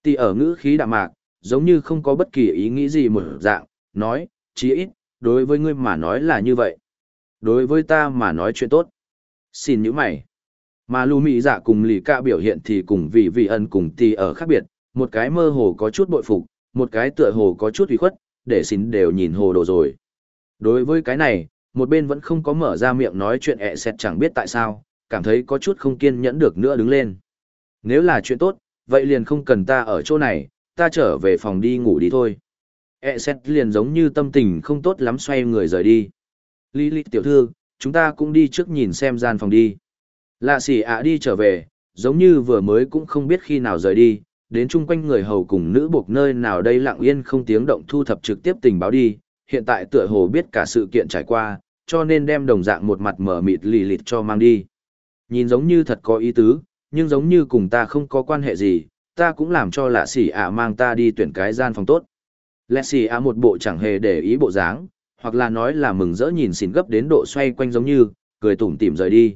Tì ở ngữ khí đạm mạc, giống như không có bất kỳ ý nghĩ gì một dạng, nói, chí ít, đối với ngươi mà nói là như vậy. Đối với ta mà nói chuyện tốt. Xin những mày. Mà lù mị dạ cùng lì ca biểu hiện thì cùng vị vị ân cùng tì ở khác biệt, một cái mơ hồ có chút bội phục, một cái tựa hồ có chút ủy khuất, để xin đều nhìn hồ đồ rồi. Đối với cái này, một bên vẫn không có mở ra miệng nói chuyện ẹ xẹt chẳng biết tại sao, cảm thấy có chút không kiên nhẫn được nữa đứng lên. Nếu là chuyện tốt, vậy liền không cần ta ở chỗ này, ta trở về phòng đi ngủ đi thôi. ẹ xẹt liền giống như tâm tình không tốt lắm xoay người rời đi. Lý lý tiểu thư, chúng ta cũng đi trước nhìn xem gian phòng đi. Lạ xỉ ạ đi trở về, giống như vừa mới cũng không biết khi nào rời đi, đến chung quanh người hầu cùng nữ buộc nơi nào đây lặng yên không tiếng động thu thập trực tiếp tình báo đi, hiện tại tựa hồ biết cả sự kiện trải qua, cho nên đem đồng dạng một mặt mở mịt lì lịt cho mang đi. Nhìn giống như thật có ý tứ, nhưng giống như cùng ta không có quan hệ gì, ta cũng làm cho lạ xỉ ạ mang ta đi tuyển cái gian phòng tốt. Lạ xỉ ạ một bộ chẳng hề để ý bộ dáng, hoặc là nói là mừng rỡ nhìn xin gấp đến độ xoay quanh giống như, cười tủm tỉm rời đi.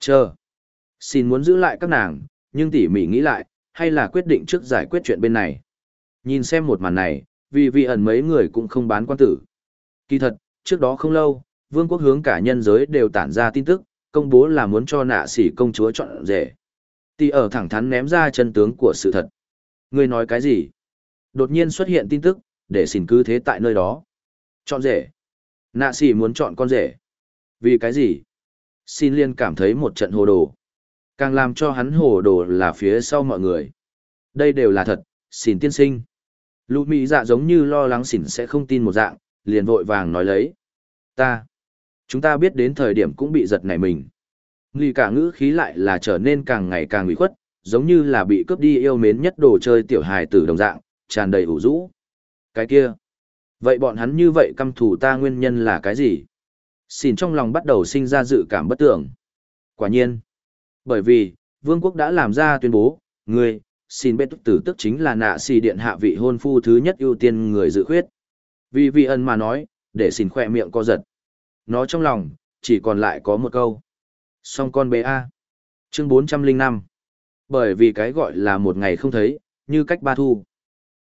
Chờ. Xin muốn giữ lại các nàng, nhưng tỉ mỉ nghĩ lại, hay là quyết định trước giải quyết chuyện bên này. Nhìn xem một màn này, vì vị ẩn mấy người cũng không bán quan tử. Kỳ thật, trước đó không lâu, vương quốc hướng cả nhân giới đều tản ra tin tức, công bố là muốn cho nạ sỉ công chúa chọn rể. Tỷ ở thẳng thắn ném ra chân tướng của sự thật. Người nói cái gì? Đột nhiên xuất hiện tin tức, để xin cứ thế tại nơi đó. Chọn rể. Nạ xỉ muốn chọn con rể. Vì cái gì? Xin liên cảm thấy một trận hồ đồ. Càng làm cho hắn hồ đồ là phía sau mọi người. Đây đều là thật, xin tiên sinh. Lũ mỹ dạ giống như lo lắng xỉn sẽ không tin một dạng, liền vội vàng nói lấy. Ta, chúng ta biết đến thời điểm cũng bị giật nảy mình. Lì cả ngữ khí lại là trở nên càng ngày càng ủy khuất, giống như là bị cướp đi yêu mến nhất đồ chơi tiểu hài tử đồng dạng, tràn đầy ủ rũ. Cái kia, vậy bọn hắn như vậy căm thù ta nguyên nhân là cái gì? Xin trong lòng bắt đầu sinh ra dự cảm bất tưởng. Quả nhiên, bởi vì, vương quốc đã làm ra tuyên bố, người, xin bết tử tức chính là nạ xì điện hạ vị hôn phu thứ nhất ưu tiên người dự khuyết. Vì vị ân mà nói, để xin khỏe miệng co giật. Nó trong lòng, chỉ còn lại có một câu. Song con bé A. Chương 405. Bởi vì cái gọi là một ngày không thấy, như cách ba thu.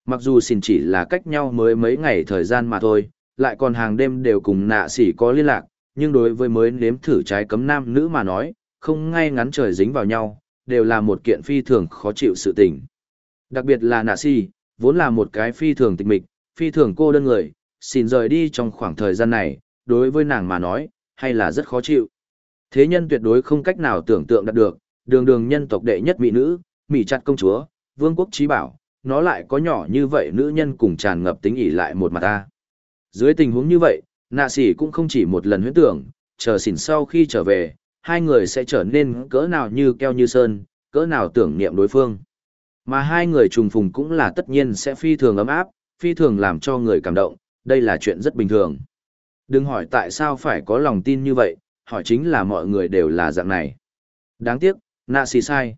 Mặc dù xin chỉ là cách nhau mới mấy ngày thời gian mà thôi, lại còn hàng đêm đều cùng nạ xỉ có liên lạc, nhưng đối với mới nếm thử trái cấm nam nữ mà nói, không ngay ngắn trời dính vào nhau, đều là một kiện phi thường khó chịu sự tình. Đặc biệt là nạ xỉ, vốn là một cái phi thường tịch mịch, phi thường cô đơn người, xin rời đi trong khoảng thời gian này, đối với nàng mà nói, hay là rất khó chịu. Thế nhân tuyệt đối không cách nào tưởng tượng đạt được, đường đường nhân tộc đệ nhất mỹ nữ, mỹ chặt công chúa, vương quốc trí bảo, nó lại có nhỏ như vậy nữ nhân cùng tràn ngập tính ỉ lại một mặt ta. Dưới tình huống như vậy, nạ sỉ cũng không chỉ một lần huyễn tưởng, chờ xỉn sau khi trở về, hai người sẽ trở nên cỡ nào như keo như sơn, cỡ nào tưởng niệm đối phương. Mà hai người trùng phùng cũng là tất nhiên sẽ phi thường ấm áp, phi thường làm cho người cảm động, đây là chuyện rất bình thường. Đừng hỏi tại sao phải có lòng tin như vậy, hỏi chính là mọi người đều là dạng này. Đáng tiếc, nạ xì sai.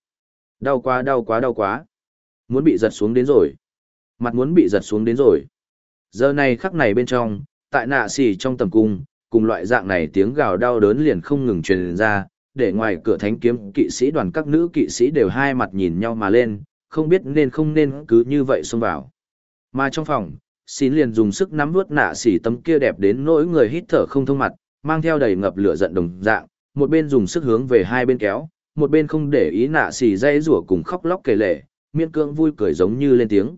Đau quá đau quá đau quá. Muốn bị giật xuống đến rồi. Mặt muốn bị giật xuống đến rồi. Giờ này khắc này bên trong, tại nạ xì trong tầm cung, cùng loại dạng này tiếng gào đau đớn liền không ngừng truyền ra, để ngoài cửa thánh kiếm kỵ sĩ đoàn các nữ kỵ sĩ đều hai mặt nhìn nhau mà lên, không biết nên không nên cứ như vậy xông vào. Mà trong phòng, xin liền dùng sức nắm vuốt nạ xỉ tấm kia đẹp đến nỗi người hít thở không thông mặt, mang theo đầy ngập lửa giận đồng dạng, một bên dùng sức hướng về hai bên kéo, một bên không để ý nạ xỉ dây rủa cùng khóc lóc kể lệ, Miễn cưỡng vui cười giống như lên tiếng.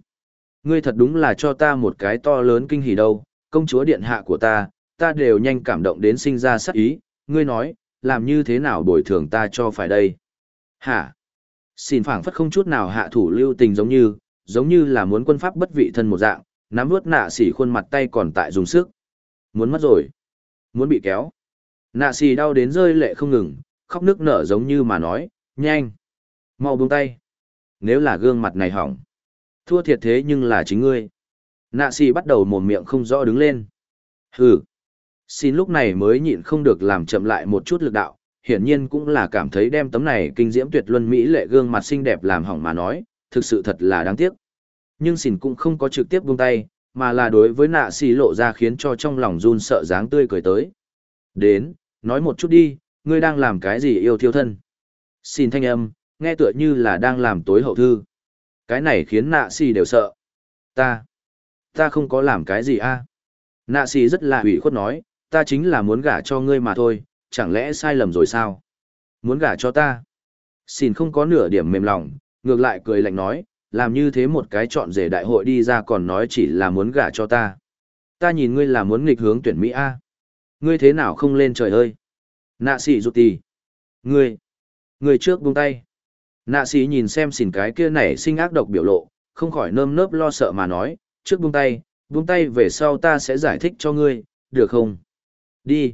Ngươi thật đúng là cho ta một cái to lớn kinh hỉ đâu, công chúa điện hạ của ta, ta đều nhanh cảm động đến sinh ra sắc ý, ngươi nói, làm như thế nào bồi thường ta cho phải đây? Hả? Xin phảng phất không chút nào hạ thủ lưu tình giống như, giống như là muốn quân pháp bất vị thân một dạng, nắm vuốt nạ xỉ khuôn mặt tay còn tại dùng sức. Muốn mất rồi. Muốn bị kéo. Nạ xỉ đau đến rơi lệ không ngừng, khóc nước nở giống như mà nói, nhanh. Mau buông tay. Nếu là gương mặt này hỏng. Thua thiệt thế nhưng là chính ngươi. Nạ xì bắt đầu mồm miệng không rõ đứng lên. Hừ. Xin lúc này mới nhịn không được làm chậm lại một chút lực đạo, hiển nhiên cũng là cảm thấy đem tấm này kinh diễm tuyệt luân mỹ lệ gương mặt xinh đẹp làm hỏng mà nói, thực sự thật là đáng tiếc nhưng xỉn cũng không có trực tiếp buông tay, mà là đối với nạ xì lộ ra khiến cho trong lòng run sợ dáng tươi cười tới. Đến, nói một chút đi, ngươi đang làm cái gì yêu thiêu thân? Xin thanh âm, nghe tựa như là đang làm tối hậu thư. Cái này khiến nạ xì đều sợ. Ta, ta không có làm cái gì a Nạ xì rất là ủy khuất nói, ta chính là muốn gả cho ngươi mà thôi, chẳng lẽ sai lầm rồi sao? Muốn gả cho ta? Xin không có nửa điểm mềm lòng, ngược lại cười lạnh nói, làm như thế một cái chọn rể đại hội đi ra còn nói chỉ là muốn gả cho ta. Ta nhìn ngươi là muốn nghịch hướng tuyển Mỹ A. Ngươi thế nào không lên trời ơi? Nạ xì rụt tì. Ngươi. Ngươi trước buông tay. Nạ sĩ nhìn xem xỉn cái kia nảy sinh ác độc biểu lộ, không khỏi nơm nớp lo sợ mà nói, trước buông tay, buông tay về sau ta sẽ giải thích cho ngươi, được không? Đi.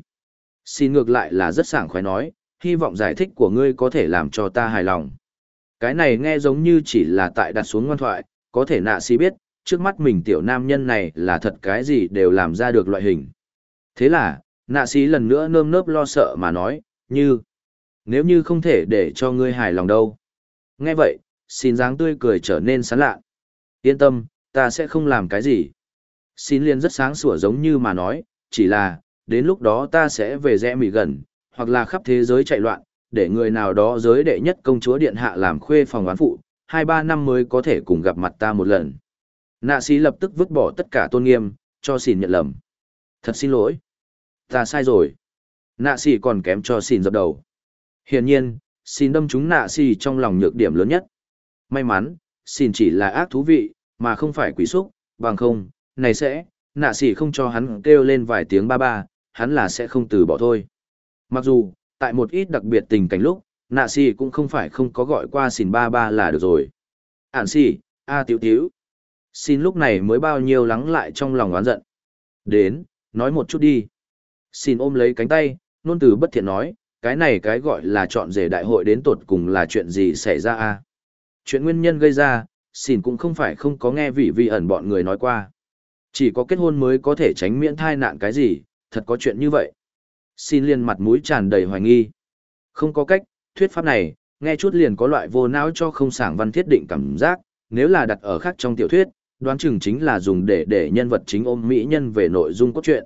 Xin ngược lại là rất sảng khoái nói, hy vọng giải thích của ngươi có thể làm cho ta hài lòng. Cái này nghe giống như chỉ là tại đặt xuống ngoan thoại, có thể nạ sĩ biết, trước mắt mình tiểu nam nhân này là thật cái gì đều làm ra được loại hình. Thế là, nạ sĩ lần nữa nơm nớp lo sợ mà nói, như, nếu như không thể để cho ngươi hài lòng đâu. Nghe vậy, xin dáng tươi cười trở nên sán lạ. Yên tâm, ta sẽ không làm cái gì. Xin liền rất sáng sủa giống như mà nói, chỉ là, đến lúc đó ta sẽ về rẽ mỉ gần, hoặc là khắp thế giới chạy loạn, để người nào đó giới đệ nhất công chúa điện hạ làm khuê phòng oán phụ, hai ba năm mới có thể cùng gặp mặt ta một lần. Nạ sĩ lập tức vứt bỏ tất cả tôn nghiêm, cho xin nhận lầm. Thật xin lỗi. Ta sai rồi. Nạ sĩ còn kém cho xin dập đầu. Hiển nhiên, xin đâm chúng nạ xì trong lòng nhược điểm lớn nhất. May mắn, xin chỉ là ác thú vị, mà không phải quỷ xúc, bằng không, này sẽ, nạ xì không cho hắn kêu lên vài tiếng ba ba, hắn là sẽ không từ bỏ thôi. Mặc dù, tại một ít đặc biệt tình cảnh lúc, nạ xì cũng không phải không có gọi qua xin ba ba là được rồi. Ản xì, a tiểu tiểu. Xin lúc này mới bao nhiêu lắng lại trong lòng oán giận. Đến, nói một chút đi. Xin ôm lấy cánh tay, nôn từ bất thiện nói, cái này cái gọi là chọn rể đại hội đến tột cùng là chuyện gì xảy ra a Chuyện nguyên nhân gây ra, xin cũng không phải không có nghe vị vị ẩn bọn người nói qua. Chỉ có kết hôn mới có thể tránh miễn thai nạn cái gì, thật có chuyện như vậy. Xin liền mặt mũi tràn đầy hoài nghi. Không có cách, thuyết pháp này, nghe chút liền có loại vô não cho không sảng văn thiết định cảm giác, nếu là đặt ở khác trong tiểu thuyết, đoán chừng chính là dùng để để nhân vật chính ôm mỹ nhân về nội dung cốt truyện.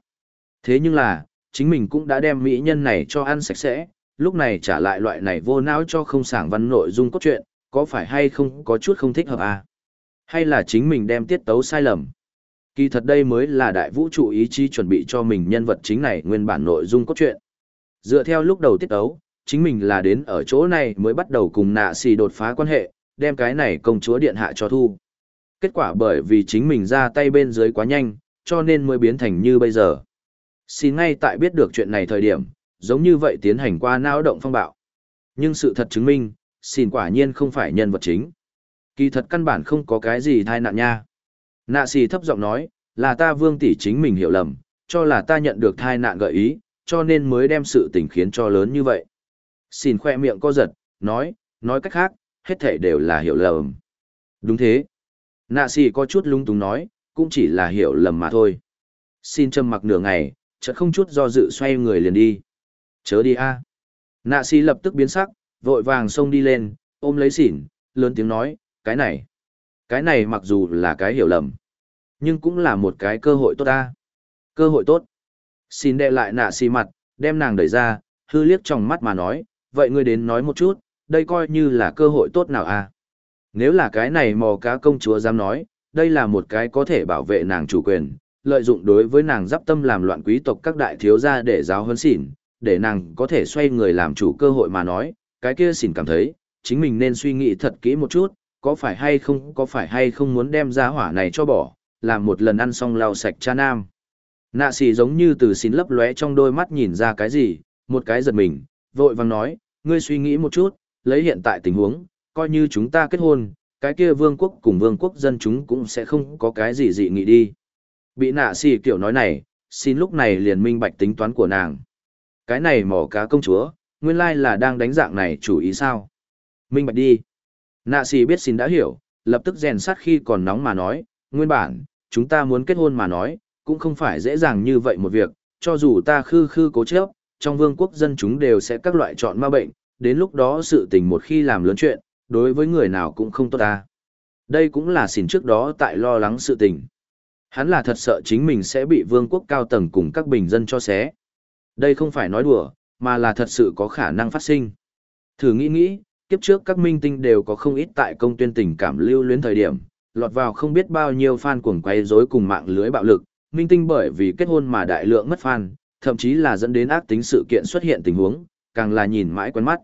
Thế nhưng là, chính mình cũng đã đem mỹ nhân này cho ăn sạch sẽ, lúc này trả lại loại này vô não cho không sảng văn nội dung cốt truyện, có phải hay không có chút không thích hợp à? Hay là chính mình đem tiết tấu sai lầm? Kỳ thật đây mới là đại vũ trụ ý chí chuẩn bị cho mình nhân vật chính này nguyên bản nội dung cốt truyện. Dựa theo lúc đầu tiết tấu, chính mình là đến ở chỗ này mới bắt đầu cùng nạ xì đột phá quan hệ, đem cái này công chúa điện hạ cho thu. Kết quả bởi vì chính mình ra tay bên dưới quá nhanh, cho nên mới biến thành như bây giờ. Xin ngay tại biết được chuyện này thời điểm, giống như vậy tiến hành qua não động phong bạo. Nhưng sự thật chứng minh, xin quả nhiên không phải nhân vật chính. Kỳ thật căn bản không có cái gì thai nạn nha. Nạ xì thấp giọng nói, là ta vương tỷ chính mình hiểu lầm, cho là ta nhận được thai nạn gợi ý, cho nên mới đem sự tình khiến cho lớn như vậy. Xin khoe miệng co giật, nói, nói cách khác, hết thể đều là hiểu lầm. Đúng thế. Nạ xì có chút lung túng nói, cũng chỉ là hiểu lầm mà thôi. Xin trầm mặc nửa ngày, chợt không chút do dự xoay người liền đi. Chớ đi a. Nạ xì lập tức biến sắc, vội vàng xông đi lên, ôm lấy xỉn, lớn tiếng nói, cái này. Cái này mặc dù là cái hiểu lầm, nhưng cũng là một cái cơ hội tốt ta. Cơ hội tốt. Xin đệ lại nạ xì mặt, đem nàng đẩy ra, hư liếc trong mắt mà nói, vậy ngươi đến nói một chút, đây coi như là cơ hội tốt nào à? Nếu là cái này mò cá công chúa dám nói, đây là một cái có thể bảo vệ nàng chủ quyền, lợi dụng đối với nàng giáp tâm làm loạn quý tộc các đại thiếu gia để giáo huấn xỉn, để nàng có thể xoay người làm chủ cơ hội mà nói, cái kia xỉn cảm thấy, chính mình nên suy nghĩ thật kỹ một chút, có phải hay không có phải hay không muốn đem ra hỏa này cho bỏ, làm một lần ăn xong lau sạch cha nam. Nạ xỉ giống như từ xỉn lấp lóe trong đôi mắt nhìn ra cái gì, một cái giật mình, vội vàng nói, ngươi suy nghĩ một chút, lấy hiện tại tình huống, coi như chúng ta kết hôn, cái kia vương quốc cùng vương quốc dân chúng cũng sẽ không có cái gì dị nghị đi. Bị nạ xì kiểu nói này, xin lúc này liền minh bạch tính toán của nàng. Cái này mỏ cá công chúa, nguyên lai là đang đánh dạng này chủ ý sao. Minh bạch đi. Nạ xì biết xin đã hiểu, lập tức rèn sát khi còn nóng mà nói, nguyên bản, chúng ta muốn kết hôn mà nói, cũng không phải dễ dàng như vậy một việc, cho dù ta khư khư cố chấp, trong vương quốc dân chúng đều sẽ các loại chọn ma bệnh, đến lúc đó sự tình một khi làm lớn chuyện, đối với người nào cũng không tốt ta. Đây cũng là xỉn trước đó tại lo lắng sự tình. Hắn là thật sợ chính mình sẽ bị vương quốc cao tầng cùng các bình dân cho xé. Đây không phải nói đùa, mà là thật sự có khả năng phát sinh. Thử nghĩ nghĩ, kiếp trước các minh tinh đều có không ít tại công tuyên tình cảm lưu luyến thời điểm, lọt vào không biết bao nhiêu fan cuồng quay rối cùng mạng lưới bạo lực, minh tinh bởi vì kết hôn mà đại lượng mất fan, thậm chí là dẫn đến ác tính sự kiện xuất hiện tình huống, càng là nhìn mãi quen mắt.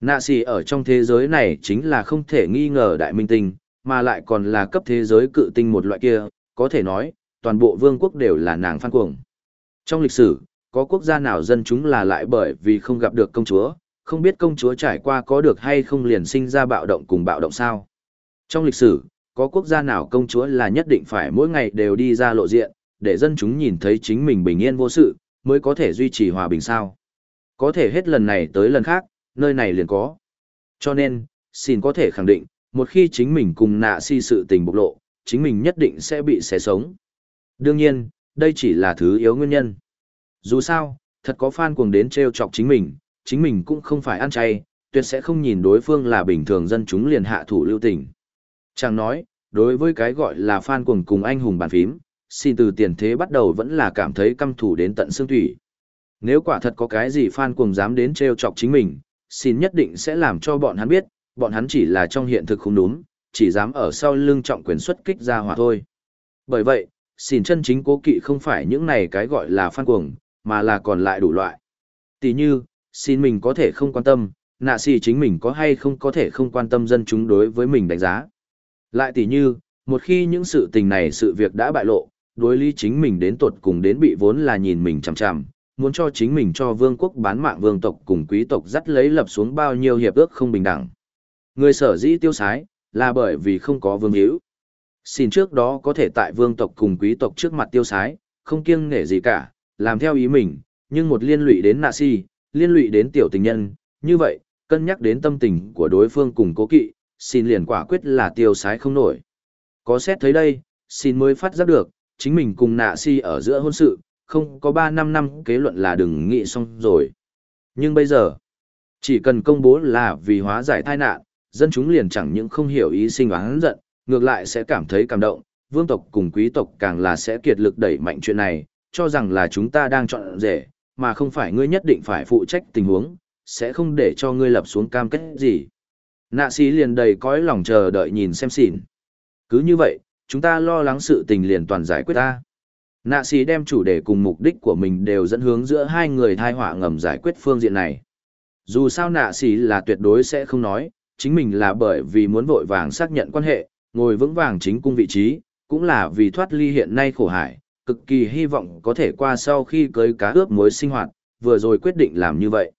Nạ xì ở trong thế giới này chính là không thể nghi ngờ đại minh tinh, mà lại còn là cấp thế giới cự tinh một loại kia, có thể nói, toàn bộ vương quốc đều là nàng phan cuồng. Trong lịch sử, có quốc gia nào dân chúng là lại bởi vì không gặp được công chúa, không biết công chúa trải qua có được hay không liền sinh ra bạo động cùng bạo động sao. Trong lịch sử, có quốc gia nào công chúa là nhất định phải mỗi ngày đều đi ra lộ diện, để dân chúng nhìn thấy chính mình bình yên vô sự, mới có thể duy trì hòa bình sao. Có thể hết lần này tới lần khác, nơi này liền có. Cho nên, xin có thể khẳng định, một khi chính mình cùng nạ si sự tình bộc lộ, chính mình nhất định sẽ bị xé sống. Đương nhiên, đây chỉ là thứ yếu nguyên nhân. Dù sao, thật có fan cuồng đến treo chọc chính mình, chính mình cũng không phải ăn chay, tuyệt sẽ không nhìn đối phương là bình thường dân chúng liền hạ thủ lưu tình. chàng nói, đối với cái gọi là fan cuồng cùng anh hùng bàn phím, xin từ tiền thế bắt đầu vẫn là cảm thấy căm thủ đến tận xương thủy. Nếu quả thật có cái gì fan cuồng dám đến treo chọc chính mình, xin nhất định sẽ làm cho bọn hắn biết, bọn hắn chỉ là trong hiện thực không đúng, chỉ dám ở sau lưng trọng quyền xuất kích ra hỏa thôi. Bởi vậy, xin chân chính cố kỵ không phải những này cái gọi là phan cuồng, mà là còn lại đủ loại. Tỷ như, xin mình có thể không quan tâm, nạ xì chính mình có hay không có thể không quan tâm dân chúng đối với mình đánh giá. Lại tỷ như, một khi những sự tình này sự việc đã bại lộ, đối lý chính mình đến tuột cùng đến bị vốn là nhìn mình chằm chằm, muốn cho chính mình cho vương quốc bán mạng vương tộc cùng quý tộc dắt lấy lập xuống bao nhiêu hiệp ước không bình đẳng. Người sở dĩ tiêu sái, là bởi vì không có vương hữu. Xin trước đó có thể tại vương tộc cùng quý tộc trước mặt tiêu sái, không kiêng nể gì cả, làm theo ý mình, nhưng một liên lụy đến nạ si, liên lụy đến tiểu tình nhân, như vậy, cân nhắc đến tâm tình của đối phương cùng cố kỵ, xin liền quả quyết là tiêu sái không nổi. Có xét thấy đây, xin mới phát giác được, chính mình cùng nạ si ở giữa hôn sự, không có 3 năm năm kế luận là đừng nghĩ xong rồi. Nhưng bây giờ, chỉ cần công bố là vì hóa giải tai nạn, dân chúng liền chẳng những không hiểu ý sinh oán giận, ngược lại sẽ cảm thấy cảm động, vương tộc cùng quý tộc càng là sẽ kiệt lực đẩy mạnh chuyện này, cho rằng là chúng ta đang chọn rể, mà không phải ngươi nhất định phải phụ trách tình huống, sẽ không để cho ngươi lập xuống cam kết gì. Nạ sĩ liền đầy cõi lòng chờ đợi nhìn xem xỉn. Cứ như vậy, chúng ta lo lắng sự tình liền toàn giải quyết ta. Nạ sĩ đem chủ đề cùng mục đích của mình đều dẫn hướng giữa hai người thai họa ngầm giải quyết phương diện này. Dù sao nạ sĩ là tuyệt đối sẽ không nói, chính mình là bởi vì muốn vội vàng xác nhận quan hệ, ngồi vững vàng chính cung vị trí, cũng là vì thoát ly hiện nay khổ hải, cực kỳ hy vọng có thể qua sau khi cưới cá ướp muối sinh hoạt, vừa rồi quyết định làm như vậy.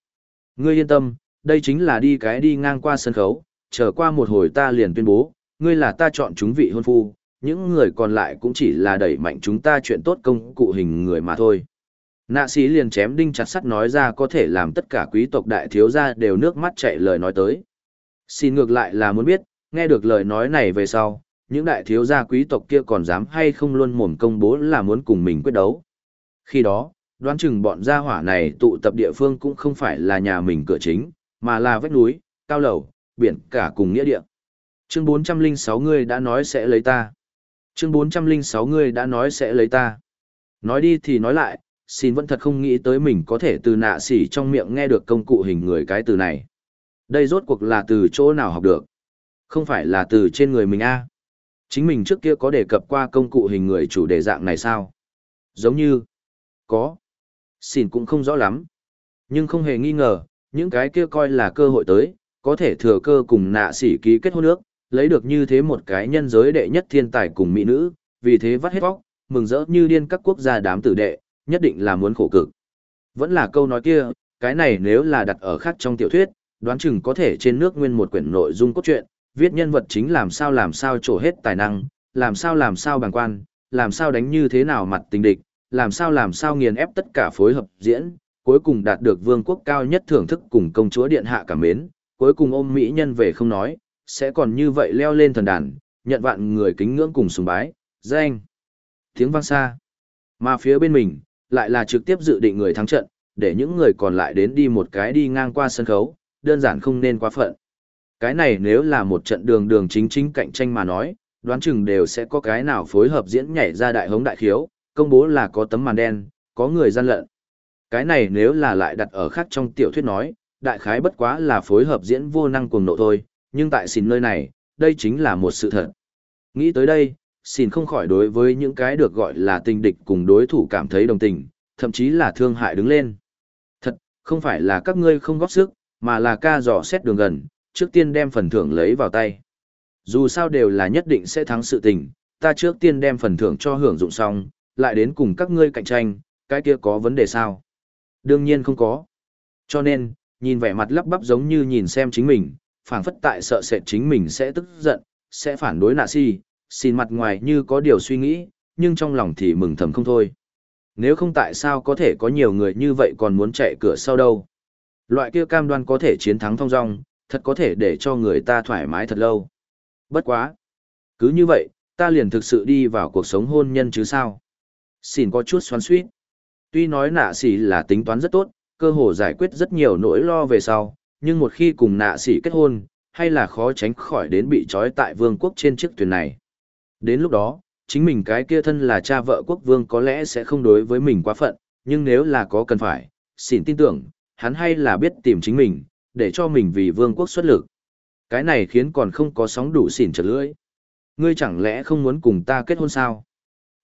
Ngươi yên tâm, đây chính là đi cái đi ngang qua sân khấu, chờ qua một hồi ta liền tuyên bố, ngươi là ta chọn chúng vị hôn phu, những người còn lại cũng chỉ là đẩy mạnh chúng ta chuyện tốt công cụ hình người mà thôi. Nạ sĩ liền chém đinh chặt sắt nói ra có thể làm tất cả quý tộc đại thiếu gia đều nước mắt chảy lời nói tới. Xin ngược lại là muốn biết, nghe được lời nói này về sau, những đại thiếu gia quý tộc kia còn dám hay không luôn mồm công bố là muốn cùng mình quyết đấu. Khi đó, đoán chừng bọn gia hỏa này tụ tập địa phương cũng không phải là nhà mình cửa chính, mà là vách núi, cao lầu, biển cả cùng nghĩa địa. Chương 406 ngươi đã nói sẽ lấy ta. Chương 406 ngươi đã nói sẽ lấy ta. Nói đi thì nói lại, xin vẫn thật không nghĩ tới mình có thể từ nạ sỉ trong miệng nghe được công cụ hình người cái từ này. Đây rốt cuộc là từ chỗ nào học được? Không phải là từ trên người mình a Chính mình trước kia có đề cập qua công cụ hình người chủ đề dạng này sao? Giống như, có. Xin cũng không rõ lắm. Nhưng không hề nghi ngờ, những cái kia coi là cơ hội tới, có thể thừa cơ cùng nạ sỉ ký kết hôn nước, lấy được như thế một cái nhân giới đệ nhất thiên tài cùng mỹ nữ, vì thế vắt hết vóc, mừng rỡ như điên các quốc gia đám tử đệ, nhất định là muốn khổ cực. Vẫn là câu nói kia, cái này nếu là đặt ở khác trong tiểu thuyết, đoán chừng có thể trên nước nguyên một quyển nội dung cốt truyện, viết nhân vật chính làm sao làm sao trổ hết tài năng, làm sao làm sao bằng quan, làm sao đánh như thế nào mặt tình địch, làm sao làm sao nghiền ép tất cả phối hợp diễn, cuối cùng đạt được vương quốc cao nhất thưởng thức cùng công chúa điện hạ cảm mến, cuối cùng ôm mỹ nhân về không nói, sẽ còn như vậy leo lên thần đàn, nhận vạn người kính ngưỡng cùng sùng bái, danh. Tiếng vang xa. Mà phía bên mình, lại là trực tiếp dự định người thắng trận, để những người còn lại đến đi một cái đi ngang qua sân khấu, đơn giản không nên quá phận. Cái này nếu là một trận đường đường chính chính cạnh tranh mà nói, đoán chừng đều sẽ có cái nào phối hợp diễn nhảy ra đại hống đại khiếu, công bố là có tấm màn đen, có người gian lận. Cái này nếu là lại đặt ở khác trong tiểu thuyết nói, đại khái bất quá là phối hợp diễn vô năng cuồng nộ thôi, nhưng tại xin nơi này, đây chính là một sự thật. Nghĩ tới đây, xin không khỏi đối với những cái được gọi là tình địch cùng đối thủ cảm thấy đồng tình, thậm chí là thương hại đứng lên. Thật, không phải là các ngươi không góp sức, mà là ca dò xét đường gần, trước tiên đem phần thưởng lấy vào tay. Dù sao đều là nhất định sẽ thắng sự tình, ta trước tiên đem phần thưởng cho hưởng dụng xong, lại đến cùng các ngươi cạnh tranh, cái kia có vấn đề sao? Đương nhiên không có. Cho nên, nhìn vẻ mặt lắp bắp giống như nhìn xem chính mình, phảng phất tại sợ sệt chính mình sẽ tức giận, sẽ phản đối nạ si, xin mặt ngoài như có điều suy nghĩ, nhưng trong lòng thì mừng thầm không thôi. Nếu không tại sao có thể có nhiều người như vậy còn muốn chạy cửa sau đâu. Loại kia cam đoan có thể chiến thắng thông dong, thật có thể để cho người ta thoải mái thật lâu. Bất quá. Cứ như vậy, ta liền thực sự đi vào cuộc sống hôn nhân chứ sao. Xin có chút xoắn suýt. Tuy nói nạ xỉ là tính toán rất tốt, cơ hồ giải quyết rất nhiều nỗi lo về sau, nhưng một khi cùng nạ xỉ kết hôn, hay là khó tránh khỏi đến bị trói tại vương quốc trên chiếc thuyền này. Đến lúc đó, chính mình cái kia thân là cha vợ quốc vương có lẽ sẽ không đối với mình quá phận, nhưng nếu là có cần phải, xin tin tưởng, hắn hay là biết tìm chính mình, để cho mình vì vương quốc xuất lực. Cái này khiến còn không có sóng đủ xỉn trật lưỡi. Ngươi chẳng lẽ không muốn cùng ta kết hôn sao?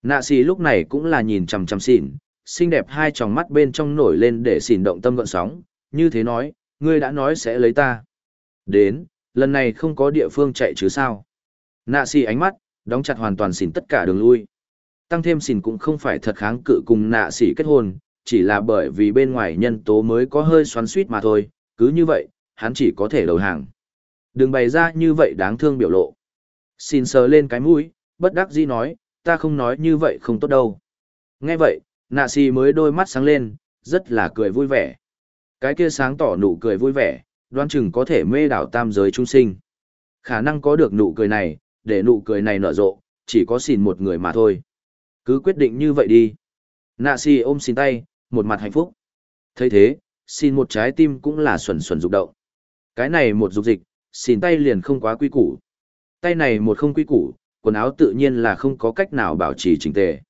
Nạ xì lúc này cũng là nhìn chằm chằm xỉn, xinh đẹp hai tròng mắt bên trong nổi lên để xỉn động tâm gọn sóng, như thế nói, ngươi đã nói sẽ lấy ta. Đến, lần này không có địa phương chạy chứ sao. Nạ xì ánh mắt, đóng chặt hoàn toàn xỉn tất cả đường lui. Tăng thêm xỉn cũng không phải thật kháng cự cùng nạ xỉ kết hôn, chỉ là bởi vì bên ngoài nhân tố mới có hơi xoắn suýt mà thôi, cứ như vậy, hắn chỉ có thể đầu hàng. Đừng bày ra như vậy đáng thương biểu lộ. Xin sờ lên cái mũi, bất đắc dĩ nói, ta không nói như vậy không tốt đâu. Nghe vậy, nạ xì mới đôi mắt sáng lên, rất là cười vui vẻ. Cái kia sáng tỏ nụ cười vui vẻ, đoan chừng có thể mê đảo tam giới trung sinh. Khả năng có được nụ cười này, để nụ cười này nở rộ, chỉ có xin một người mà thôi. Cứ quyết định như vậy đi. Nạ xì ôm xin tay, một mặt hạnh phúc. thấy thế, xin một trái tim cũng là xuẩn xuẩn rục động. Cái này một dục dịch, xin tay liền không quá quy củ. Tay này một không quy củ, quần áo tự nhiên là không có cách nào bảo trì chỉnh tề.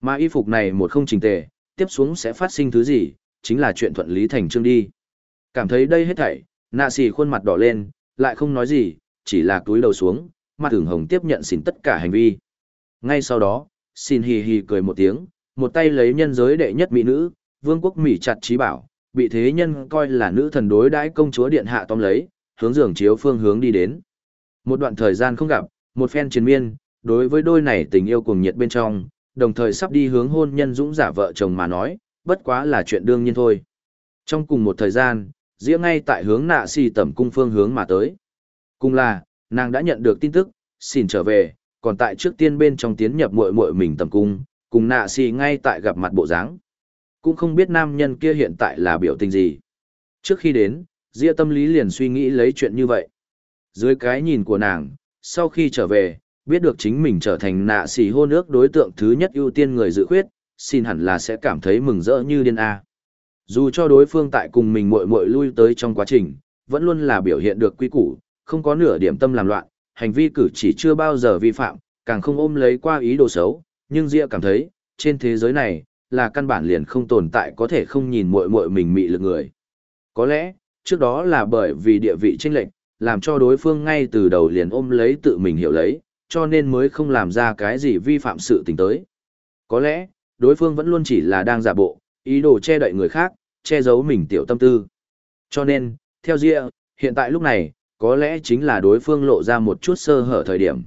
Mà y phục này một không chỉnh tề, tiếp xuống sẽ phát sinh thứ gì, chính là chuyện thuận lý thành chương đi. Cảm thấy đây hết thảy, nạ xì khuôn mặt đỏ lên, lại không nói gì, chỉ là túi đầu xuống, mặt ửng hồng tiếp nhận xin tất cả hành vi. Ngay sau đó, xin hì hì cười một tiếng, một tay lấy nhân giới đệ nhất mỹ nữ, vương quốc mỹ chặt trí bảo, bị thế nhân coi là nữ thần đối đãi công chúa điện hạ tóm lấy, hướng giường chiếu phương hướng đi đến. Một đoạn thời gian không gặp, một phen chiến miên, đối với đôi này tình yêu cuồng nhiệt bên trong, đồng thời sắp đi hướng hôn nhân dũng giả vợ chồng mà nói, bất quá là chuyện đương nhiên thôi. Trong cùng một thời gian, Diễm ngay tại hướng nạ xì tẩm cung phương hướng mà tới. Cùng là, nàng đã nhận được tin tức, xin trở về, còn tại trước tiên bên trong tiến nhập muội muội mình tầm cung, cùng nạ xì ngay tại gặp mặt bộ dáng. Cũng không biết nam nhân kia hiện tại là biểu tình gì. Trước khi đến, Diệp tâm lý liền suy nghĩ lấy chuyện như vậy. Dưới cái nhìn của nàng, sau khi trở về, biết được chính mình trở thành nạ xì hôn ước đối tượng thứ nhất ưu tiên người dự khuyết, xin hẳn là sẽ cảm thấy mừng rỡ như điên A. Dù cho đối phương tại cùng mình muội muội lui tới trong quá trình, vẫn luôn là biểu hiện được quy củ, không có nửa điểm tâm làm loạn, hành vi cử chỉ chưa bao giờ vi phạm, càng không ôm lấy qua ý đồ xấu, nhưng Diệp cảm thấy, trên thế giới này, là căn bản liền không tồn tại có thể không nhìn muội muội mình mị lực người. Có lẽ, trước đó là bởi vì địa vị chênh lệch, làm cho đối phương ngay từ đầu liền ôm lấy tự mình hiểu lấy, cho nên mới không làm ra cái gì vi phạm sự tình tới. Có lẽ, đối phương vẫn luôn chỉ là đang giả bộ, ý đồ che đậy người khác, che giấu mình tiểu tâm tư. Cho nên, theo Dịa, hiện tại lúc này, có lẽ chính là đối phương lộ ra một chút sơ hở thời điểm.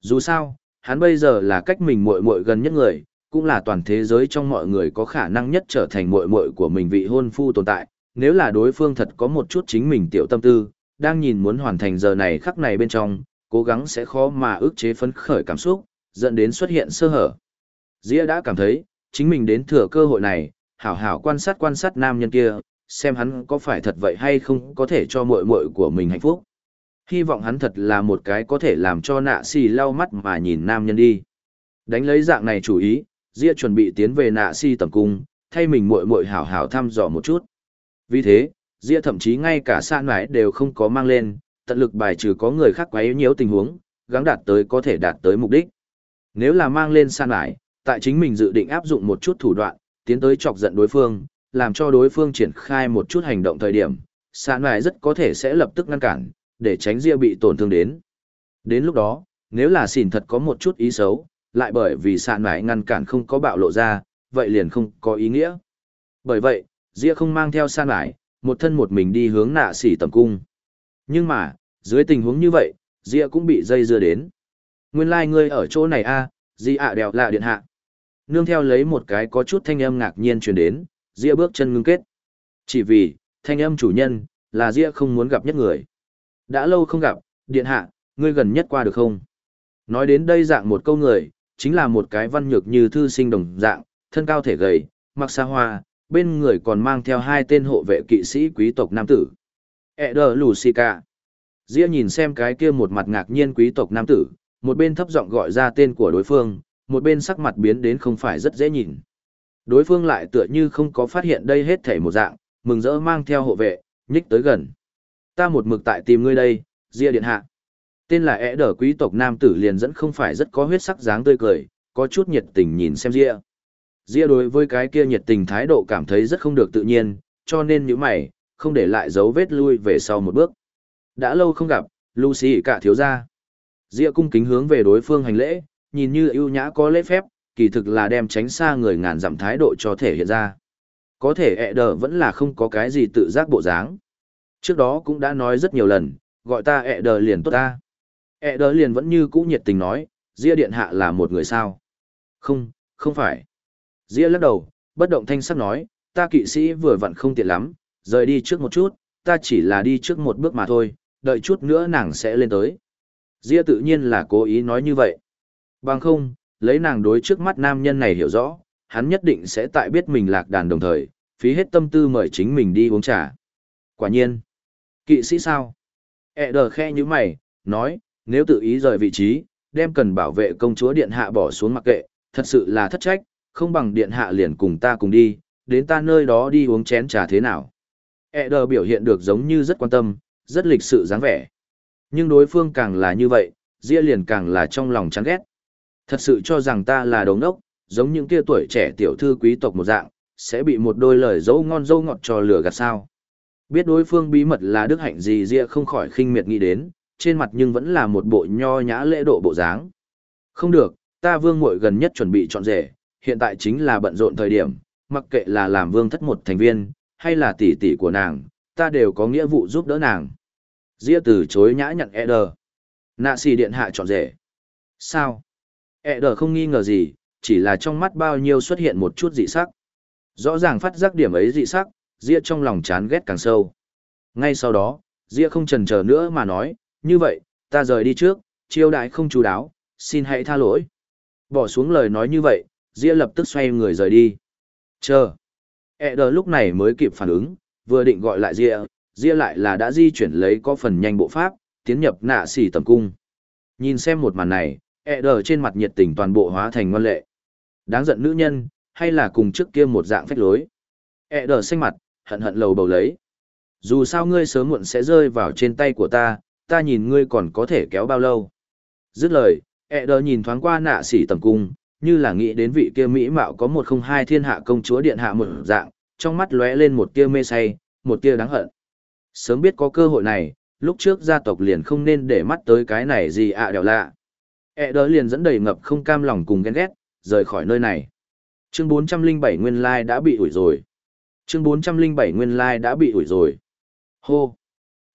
Dù sao, hắn bây giờ là cách mình muội muội gần nhất người, cũng là toàn thế giới trong mọi người có khả năng nhất trở thành muội muội của mình vị hôn phu tồn tại. Nếu là đối phương thật có một chút chính mình tiểu tâm tư, đang nhìn muốn hoàn thành giờ này khắc này bên trong, cố gắng sẽ khó mà ức chế phấn khởi cảm xúc, dẫn đến xuất hiện sơ hở. Dĩa đã cảm thấy, chính mình đến thừa cơ hội này, hảo hảo quan sát quan sát nam nhân kia, xem hắn có phải thật vậy hay không có thể cho muội muội của mình hạnh phúc. Hy vọng hắn thật là một cái có thể làm cho nạ xì lau mắt mà nhìn nam nhân đi. Đánh lấy dạng này chủ ý, Dĩa chuẩn bị tiến về nạ si tầm cung, thay mình muội muội hảo hảo thăm dò một chút. Vì thế, Dĩa thậm chí ngay cả sạn mãi đều không có mang lên, tận lực bài trừ có người khác quấy nhiễu tình huống, gắng đạt tới có thể đạt tới mục đích. Nếu là mang lên sạn mãi, tại chính mình dự định áp dụng một chút thủ đoạn, tiến tới chọc giận đối phương, làm cho đối phương triển khai một chút hành động thời điểm, sạn mãi rất có thể sẽ lập tức ngăn cản, để tránh Dĩa bị tổn thương đến. Đến lúc đó, nếu là xỉn thật có một chút ý xấu, lại bởi vì sạn mải ngăn cản không có bạo lộ ra, vậy liền không có ý nghĩa. Bởi vậy, Dĩa không mang theo sạn mải, một thân một mình đi hướng nạ sỉ tầm cung. Nhưng mà, dưới tình huống như vậy, Dĩa cũng bị dây dưa đến. Nguyên lai like ngươi ở chỗ này a, à, Di ạ đèo lạ điện hạ. Nương theo lấy một cái có chút thanh âm ngạc nhiên truyền đến, Dĩa bước chân ngưng kết. Chỉ vì, thanh âm chủ nhân, là Dĩa không muốn gặp nhất người. Đã lâu không gặp, điện hạ, ngươi gần nhất qua được không? Nói đến đây dạng một câu người, chính là một cái văn nhược như thư sinh đồng dạng, thân cao thể gầy, mặc xa hoa, bên người còn mang theo hai tên hộ vệ kỵ sĩ quý tộc nam tử. Eder Lucica. Dĩa nhìn xem cái kia một mặt ngạc nhiên quý tộc nam tử, một bên thấp giọng gọi ra tên của đối phương, một bên sắc mặt biến đến không phải rất dễ nhìn. Đối phương lại tựa như không có phát hiện đây hết thảy một dạng, mừng rỡ mang theo hộ vệ, nhích tới gần. Ta một mực tại tìm ngươi đây, Dĩa điện hạ. Tên là Eder quý tộc nam tử liền dẫn không phải rất có huyết sắc dáng tươi cười, có chút nhiệt tình nhìn xem Ria. Ria đối với cái kia nhiệt tình thái độ cảm thấy rất không được tự nhiên, cho nên những mày, không để lại dấu vết lui về sau một bước. Đã lâu không gặp, Lucy cả thiếu gia. Ria cung kính hướng về đối phương hành lễ, nhìn như ưu nhã có lễ phép, kỳ thực là đem tránh xa người ngàn dặm thái độ cho thể hiện ra. Có thể ẹ đờ vẫn là không có cái gì tự giác bộ dáng. Trước đó cũng đã nói rất nhiều lần, gọi ta ẹ đờ liền tốt ta. E đỡ liền vẫn như cũ nhiệt tình nói, Diệp điện hạ là một người sao. Không, không phải. Diệp lắc đầu, bất động thanh sắc nói, ta kỵ sĩ vừa vặn không tiện lắm, rời đi trước một chút, ta chỉ là đi trước một bước mà thôi, đợi chút nữa nàng sẽ lên tới. Diệp tự nhiên là cố ý nói như vậy. Bằng không, lấy nàng đối trước mắt nam nhân này hiểu rõ, hắn nhất định sẽ tại biết mình lạc đàn đồng thời, phí hết tâm tư mời chính mình đi uống trà. Quả nhiên. Kỵ sĩ sao? E đờ khe như mày, nói, nếu tự ý rời vị trí, đem cần bảo vệ công chúa điện hạ bỏ xuống mặc kệ, thật sự là thất trách, không bằng điện hạ liền cùng ta cùng đi, đến ta nơi đó đi uống chén trà thế nào. E đờ biểu hiện được giống như rất quan tâm, rất lịch sự dáng vẻ. Nhưng đối phương càng là như vậy, Ria liền càng là trong lòng chán ghét. Thật sự cho rằng ta là đống đốc, giống những kia tuổi trẻ tiểu thư quý tộc một dạng, sẽ bị một đôi lời dấu ngon dâu ngọt cho lửa gạt sao. Biết đối phương bí mật là đức hạnh gì Ria không khỏi khinh miệt nghĩ đến, trên mặt nhưng vẫn là một bộ nho nhã lễ độ bộ dáng. Không được, ta vương muội gần nhất chuẩn bị chọn rể, hiện tại chính là bận rộn thời điểm, mặc kệ là làm vương thất một thành viên, hay là tỷ tỷ của nàng, ta đều có nghĩa vụ giúp đỡ nàng. Dĩa từ chối nhã nhận đờ. Nạ xì điện hạ chọn rể. Sao? e đờ không nghi ngờ gì, chỉ là trong mắt bao nhiêu xuất hiện một chút dị sắc. Rõ ràng phát giác điểm ấy dị sắc, Dĩa trong lòng chán ghét càng sâu. Ngay sau đó, Dĩa không chần chờ nữa mà nói, như vậy, ta rời đi trước, chiêu đại không chú đáo, xin hãy tha lỗi. Bỏ xuống lời nói như vậy, Ria lập tức xoay người rời đi. Chờ. Eder lúc này mới kịp phản ứng, vừa định gọi lại Ria, Ria lại là đã di chuyển lấy có phần nhanh bộ pháp, tiến nhập nạ xỉ tầm cung. Nhìn xem một màn này, Eder trên mặt nhiệt tình toàn bộ hóa thành ngoan lệ. Đáng giận nữ nhân, hay là cùng trước kia một dạng phách lối. Eder xanh mặt, hận hận lầu bầu lấy. Dù sao ngươi sớm muộn sẽ rơi vào trên tay của ta, ta nhìn ngươi còn có thể kéo bao lâu. Dứt lời, Eder nhìn thoáng qua nạ sỉ tầm cung, như là nghĩ đến vị kia mỹ mạo có một không hai thiên hạ công chúa điện hạ một dạng, trong mắt lóe lên một tia mê say, một tia đáng hận. Sớm biết có cơ hội này, lúc trước gia tộc liền không nên để mắt tới cái này gì ạ à đèo lạ. E đỡ liền dẫn đầy ngập không cam lòng cùng ghen ghét, rời khỏi nơi này. Chương 407 nguyên lai đã bị ủi rồi. Chương 407 nguyên lai đã bị ủi rồi. Hô!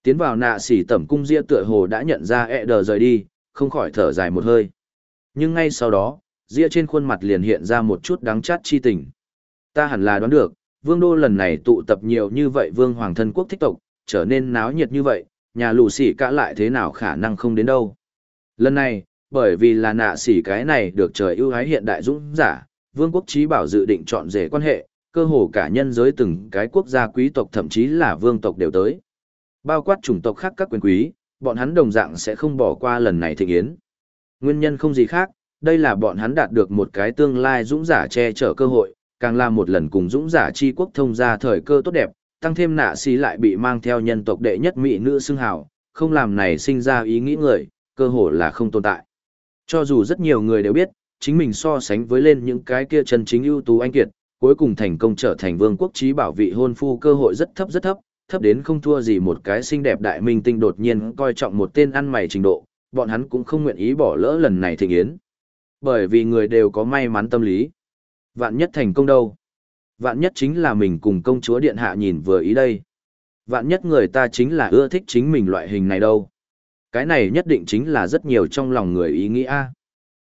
Tiến vào nạ sỉ tẩm cung ria tựa hồ đã nhận ra e đờ rời đi, không khỏi thở dài một hơi. Nhưng ngay sau đó, ria trên khuôn mặt liền hiện ra một chút đắng chát chi tình. Ta hẳn là đoán được, vương đô lần này tụ tập nhiều như vậy vương hoàng thân quốc thích tộc, trở nên náo nhiệt như vậy, nhà lù xỉ cả lại thế nào khả năng không đến đâu. Lần này, bởi vì là nạ xỉ cái này được trời ưu ái hiện đại dũng giả, vương quốc trí bảo dự định chọn rể quan hệ, cơ hồ cả nhân giới từng cái quốc gia quý tộc thậm chí là vương tộc đều tới. Bao quát chủng tộc khác các quyền quý, bọn hắn đồng dạng sẽ không bỏ qua lần này thịnh yến. Nguyên nhân không gì khác, đây là bọn hắn đạt được một cái tương lai dũng giả che chở cơ hội, càng là một lần cùng dũng giả chi quốc thông ra thời cơ tốt đẹp, tăng thêm nạ xí lại bị mang theo nhân tộc đệ nhất mỹ nữ xưng hào, không làm này sinh ra ý nghĩ người, cơ hội là không tồn tại. Cho dù rất nhiều người đều biết, chính mình so sánh với lên những cái kia chân chính ưu tú anh kiệt, cuối cùng thành công trở thành vương quốc trí bảo vị hôn phu cơ hội rất thấp rất thấp, thấp đến không thua gì một cái xinh đẹp đại minh tinh đột nhiên coi trọng một tên ăn mày trình độ, bọn hắn cũng không nguyện ý bỏ lỡ lần này thịnh yến. Bởi vì người đều có may mắn tâm lý. Vạn nhất thành công đâu? Vạn nhất chính là mình cùng công chúa điện hạ nhìn vừa ý đây. Vạn nhất người ta chính là ưa thích chính mình loại hình này đâu. Cái này nhất định chính là rất nhiều trong lòng người ý nghĩa.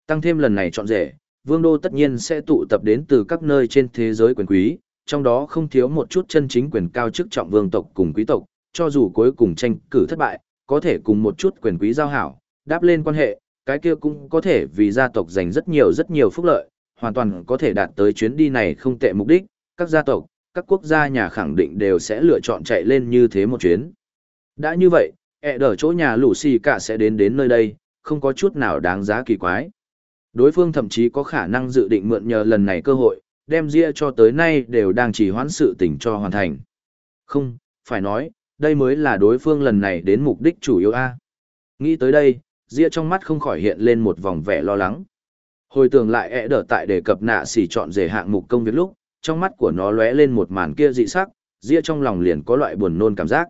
Tăng thêm lần này chọn rể, vương đô tất nhiên sẽ tụ tập đến từ các nơi trên thế giới quyền quý, trong đó không thiếu một chút chân chính quyền cao chức trọng vương tộc cùng quý tộc, cho dù cuối cùng tranh cử thất bại, có thể cùng một chút quyền quý giao hảo, đáp lên quan hệ, cái kia cũng có thể vì gia tộc dành rất nhiều rất nhiều phúc lợi, hoàn toàn có thể đạt tới chuyến đi này không tệ mục đích, các gia tộc, các quốc gia nhà khẳng định đều sẽ lựa chọn chạy lên như thế một chuyến. Đã như vậy, ẹ đỡ chỗ nhà lũ xì cả sẽ đến đến nơi đây, không có chút nào đáng giá kỳ quái. Đối phương thậm chí có khả năng dự định mượn nhờ lần này cơ hội, đem ria cho tới nay đều đang chỉ hoãn sự tình cho hoàn thành. Không, phải nói, đây mới là đối phương lần này đến mục đích chủ yếu A. Nghĩ tới đây, ria trong mắt không khỏi hiện lên một vòng vẻ lo lắng. Hồi tưởng lại e ẹ đỡ tại đề cập nạ xỉ chọn rể hạng mục công việc lúc, trong mắt của nó lóe lên một màn kia dị sắc, ria trong lòng liền có loại buồn nôn cảm giác.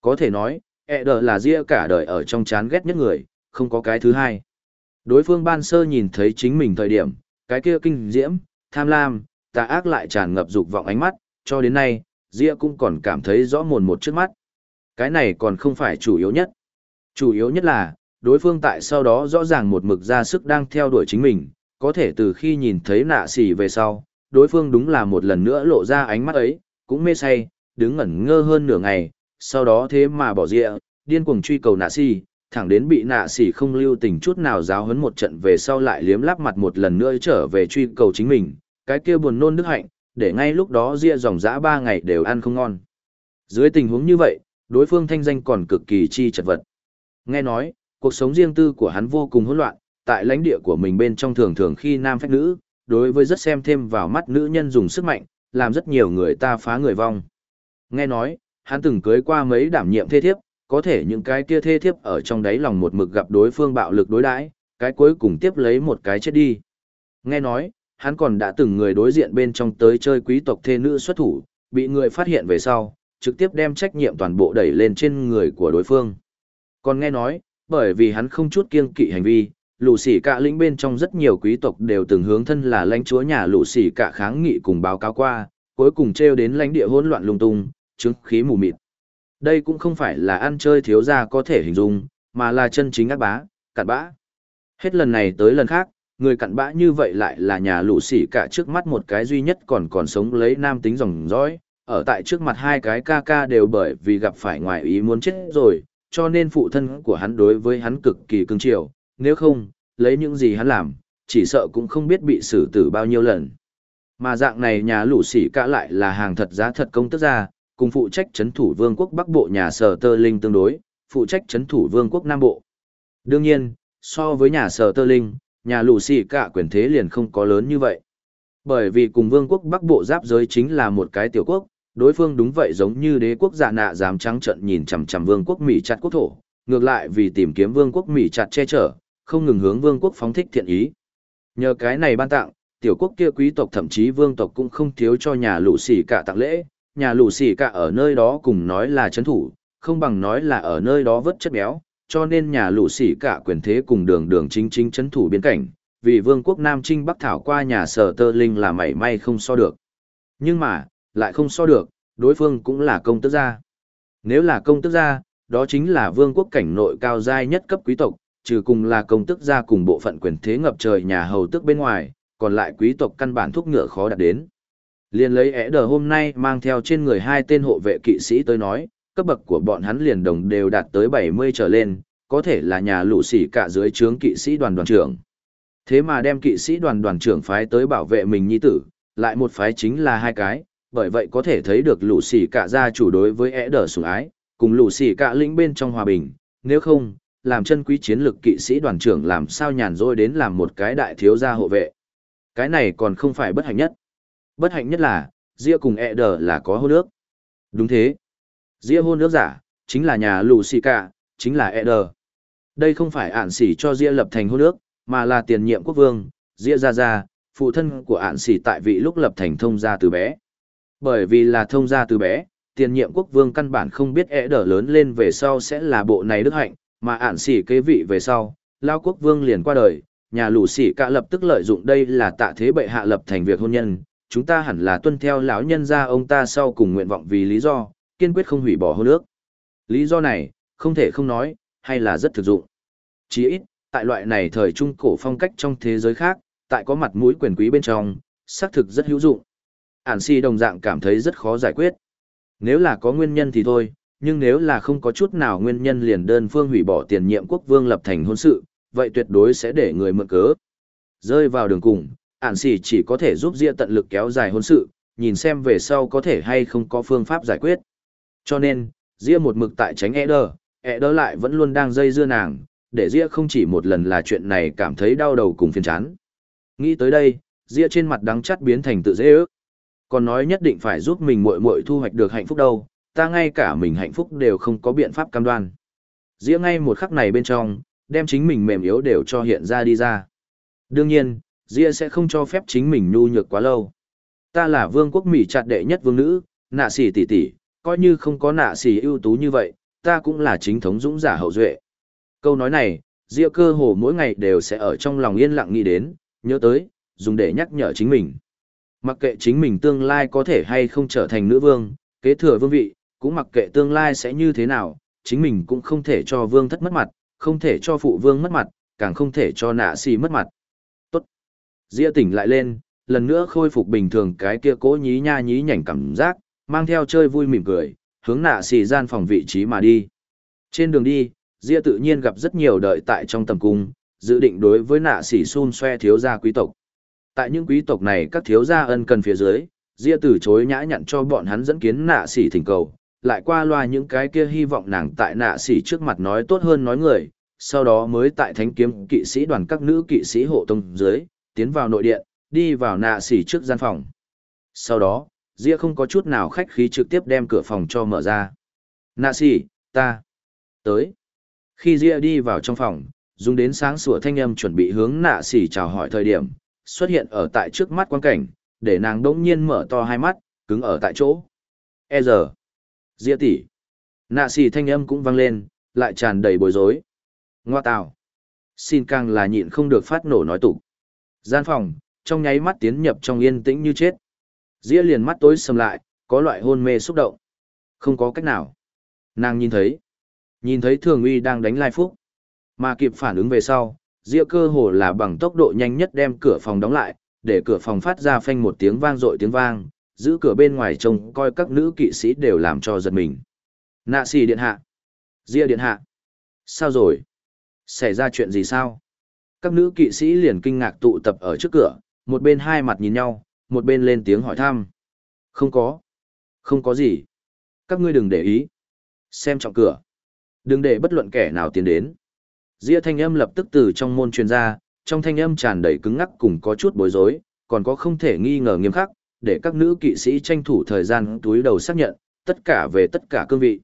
Có thể nói, e ẹ đỡ là ria cả đời ở trong chán ghét nhất người, không có cái thứ hai. Đối phương ban sơ nhìn thấy chính mình thời điểm, cái kia kinh diễm, tham lam, tà ác lại tràn ngập dục vọng ánh mắt, cho đến nay, Dĩa cũng còn cảm thấy rõ mồn một trước mắt. Cái này còn không phải chủ yếu nhất. Chủ yếu nhất là, đối phương tại sau đó rõ ràng một mực ra sức đang theo đuổi chính mình, có thể từ khi nhìn thấy nạ xỉ về sau, đối phương đúng là một lần nữa lộ ra ánh mắt ấy, cũng mê say, đứng ngẩn ngơ hơn nửa ngày, sau đó thế mà bỏ rịa, điên cuồng truy cầu nạ xỉ, thẳng đến bị nạ sỉ không lưu tình chút nào giáo huấn một trận về sau lại liếm lắp mặt một lần nữa trở về truy cầu chính mình, cái kia buồn nôn đức hạnh, để ngay lúc đó ria dòng dã ba ngày đều ăn không ngon. Dưới tình huống như vậy, đối phương thanh danh còn cực kỳ chi chật vật. Nghe nói, cuộc sống riêng tư của hắn vô cùng hỗn loạn, tại lãnh địa của mình bên trong thường thường khi nam phách nữ, đối với rất xem thêm vào mắt nữ nhân dùng sức mạnh, làm rất nhiều người ta phá người vong. Nghe nói, hắn từng cưới qua mấy đảm nhiệm thê thiếp, có thể những cái kia thê thiếp ở trong đáy lòng một mực gặp đối phương bạo lực đối đãi, cái cuối cùng tiếp lấy một cái chết đi. Nghe nói, hắn còn đã từng người đối diện bên trong tới chơi quý tộc thê nữ xuất thủ, bị người phát hiện về sau, trực tiếp đem trách nhiệm toàn bộ đẩy lên trên người của đối phương. Còn nghe nói, bởi vì hắn không chút kiêng kỵ hành vi, lũ sỉ cả lĩnh bên trong rất nhiều quý tộc đều từng hướng thân là lãnh chúa nhà lũ sỉ cả kháng nghị cùng báo cáo qua, cuối cùng treo đến lãnh địa hỗn loạn lung tung, chứng khí mù mịt. Đây cũng không phải là ăn chơi thiếu gia có thể hình dung, mà là chân chính ác bá, cặn bã. Hết lần này tới lần khác, người cặn bã như vậy lại là nhà lũ sỉ cả trước mắt một cái duy nhất còn còn sống lấy nam tính dòng dõi, ở tại trước mặt hai cái ca ca đều bởi vì gặp phải ngoài ý muốn chết rồi, cho nên phụ thân của hắn đối với hắn cực kỳ cưng chiều, nếu không, lấy những gì hắn làm, chỉ sợ cũng không biết bị xử tử bao nhiêu lần. Mà dạng này nhà lũ sỉ cả lại là hàng thật giá thật công tức ra, cùng phụ trách chấn thủ vương quốc Bắc Bộ nhà sở tơ linh tương đối, phụ trách chấn thủ vương quốc Nam Bộ. Đương nhiên, so với nhà sở tơ linh, nhà lù xì cả quyền thế liền không có lớn như vậy. Bởi vì cùng vương quốc Bắc Bộ giáp giới chính là một cái tiểu quốc, đối phương đúng vậy giống như đế quốc giả nạ dám trắng trận nhìn chằm chằm vương quốc Mỹ chặt quốc thổ, ngược lại vì tìm kiếm vương quốc Mỹ chặt che chở, không ngừng hướng vương quốc phóng thích thiện ý. Nhờ cái này ban tặng, tiểu quốc kia quý tộc thậm chí vương tộc cũng không thiếu cho nhà lũ xỉ cả tặng lễ, nhà lũ xỉ cả ở nơi đó cùng nói là chấn thủ, không bằng nói là ở nơi đó vớt chất béo, cho nên nhà lũ sĩ cả quyền thế cùng đường đường chính chính chấn thủ biên cảnh, vì vương quốc Nam Trinh Bắc Thảo qua nhà sở tơ linh là mảy may không so được. Nhưng mà, lại không so được, đối phương cũng là công tước gia. Nếu là công tước gia, đó chính là vương quốc cảnh nội cao giai nhất cấp quý tộc, trừ cùng là công tước gia cùng bộ phận quyền thế ngập trời nhà hầu tước bên ngoài, còn lại quý tộc căn bản thuốc ngựa khó đạt đến. Liên lấy ẻ đờ hôm nay mang theo trên người hai tên hộ vệ kỵ sĩ tới nói, cấp bậc của bọn hắn liền đồng đều đạt tới 70 trở lên, có thể là nhà lũ sỉ cả dưới trướng kỵ sĩ đoàn đoàn trưởng. Thế mà đem kỵ sĩ đoàn đoàn trưởng phái tới bảo vệ mình nhi tử, lại một phái chính là hai cái, bởi vậy có thể thấy được lũ sỉ cả gia chủ đối với ẻ đờ sủng ái, cùng lũ sỉ cả lĩnh bên trong hòa bình, nếu không, làm chân quý chiến lực kỵ sĩ đoàn trưởng làm sao nhàn rỗi đến làm một cái đại thiếu gia hộ vệ. Cái này còn không phải bất hạnh nhất. Bất hạnh nhất là, Ria cùng ẻ đờ là có hôn nước. Đúng thế. Ria hôn nước giả, chính là nhà lũ sỉ cả, chính là Eder. đờ. Đây không phải ản sỉ cho Ria lập thành hôn nước, mà là tiền nhiệm quốc vương, Ria Gia Gia, phụ thân của ản sỉ tại vị lúc lập thành thông gia từ bé. Bởi vì là thông gia từ bé, tiền nhiệm quốc vương căn bản không biết Eder lớn lên về sau sẽ là bộ này đức hạnh, mà ản xỉ kế vị về sau, lao quốc vương liền qua đời, nhà lũ xỉ cả lập tức lợi dụng đây là tạ thế bệ hạ lập thành việc hôn nhân, chúng ta hẳn là tuân theo lão nhân gia ông ta sau cùng nguyện vọng vì lý do, kiên quyết không hủy bỏ hôn ước. Lý do này, không thể không nói, hay là rất thực dụng. Chỉ ít, tại loại này thời trung cổ phong cách trong thế giới khác, tại có mặt mũi quyền quý bên trong, xác thực rất hữu dụng ản si đồng dạng cảm thấy rất khó giải quyết. Nếu là có nguyên nhân thì thôi, nhưng nếu là không có chút nào nguyên nhân liền đơn phương hủy bỏ tiền nhiệm quốc vương lập thành hôn sự, vậy tuyệt đối sẽ để người mượn cớ. Rơi vào đường cùng, ản xỉ chỉ có thể giúp Ria tận lực kéo dài hôn sự, nhìn xem về sau có thể hay không có phương pháp giải quyết. Cho nên, Ria một mực tại tránh Eder, Eder lại vẫn luôn đang dây dưa nàng, để Ria không chỉ một lần là chuyện này cảm thấy đau đầu cùng phiền chán. Nghĩ tới đây, Ria trên mặt đắng chắt biến thành tự dễ ước còn nói nhất định phải giúp mình muội muội thu hoạch được hạnh phúc đâu, ta ngay cả mình hạnh phúc đều không có biện pháp cam đoan. ria ngay một khắc này bên trong, đem chính mình mềm yếu đều cho hiện ra đi ra. Đương nhiên, ria sẽ không cho phép chính mình nhu nhược quá lâu. Ta là vương quốc Mỹ chặt đệ nhất vương nữ, nạ xỉ tỷ tỷ, coi như không có nạ xỉ ưu tú như vậy, ta cũng là chính thống dũng giả hậu duệ. Câu nói này, Diệu cơ hồ mỗi ngày đều sẽ ở trong lòng yên lặng nghĩ đến, nhớ tới, dùng để nhắc nhở chính mình. Mặc kệ chính mình tương lai có thể hay không trở thành nữ vương, kế thừa vương vị, cũng mặc kệ tương lai sẽ như thế nào, chính mình cũng không thể cho vương thất mất mặt, không thể cho phụ vương mất mặt, càng không thể cho nạ xì mất mặt. Tốt. Diệu tỉnh lại lên, lần nữa khôi phục bình thường cái kia cố nhí nha nhí nhảnh cảm giác, mang theo chơi vui mỉm cười, hướng nạ xì gian phòng vị trí mà đi. Trên đường đi, Diệp tự nhiên gặp rất nhiều đợi tại trong tầm cung, dự định đối với nạ xì xun xoe thiếu gia quý tộc. Tại những quý tộc này các thiếu gia ân cần phía dưới, Diệp từ chối nhã nhặn cho bọn hắn dẫn kiến nạ xì thỉnh cầu, lại qua loa những cái kia hy vọng nàng tại nạ xì trước mặt nói tốt hơn nói người, sau đó mới tại thánh kiếm kỵ sĩ đoàn các nữ kỵ sĩ hộ tông dưới, tiến vào nội điện, đi vào nạ xì trước gian phòng. Sau đó, Dĩa không có chút nào khách khí trực tiếp đem cửa phòng cho mở ra. Nạ xỉ, ta, tới. Khi Dĩa đi vào trong phòng, dùng đến sáng sủa thanh âm chuẩn bị hướng nạ xỉ chào hỏi thời điểm, xuất hiện ở tại trước mắt quan cảnh, để nàng đỗng nhiên mở to hai mắt, cứng ở tại chỗ. E giờ, Dĩa tỷ, nạ xỉ thanh âm cũng vang lên, lại tràn đầy bối rối. Ngoa tào, xin càng là nhịn không được phát nổ nói tục. Gian phòng, trong nháy mắt tiến nhập trong yên tĩnh như chết. Diệp liền mắt tối sầm lại, có loại hôn mê xúc động. Không có cách nào. Nàng nhìn thấy, nhìn thấy thường uy đang đánh lai phúc mà kịp phản ứng về sau, Diệp cơ hồ là bằng tốc độ nhanh nhất đem cửa phòng đóng lại, để cửa phòng phát ra phanh một tiếng vang dội tiếng vang, giữ cửa bên ngoài trông coi các nữ kỵ sĩ đều làm cho giật mình. Nạ xì điện hạ. Diệp điện hạ. Sao rồi? Xảy ra chuyện gì sao? Các nữ kỵ sĩ liền kinh ngạc tụ tập ở trước cửa, một bên hai mặt nhìn nhau, một bên lên tiếng hỏi thăm. Không có. Không có gì. Các ngươi đừng để ý. Xem trọng cửa. Đừng để bất luận kẻ nào tiến đến. Ria thanh âm lập tức từ trong môn truyền ra, trong thanh âm tràn đầy cứng ngắc cùng có chút bối rối, còn có không thể nghi ngờ nghiêm khắc, để các nữ kỵ sĩ tranh thủ thời gian túi đầu xác nhận, tất cả về tất cả cương vị.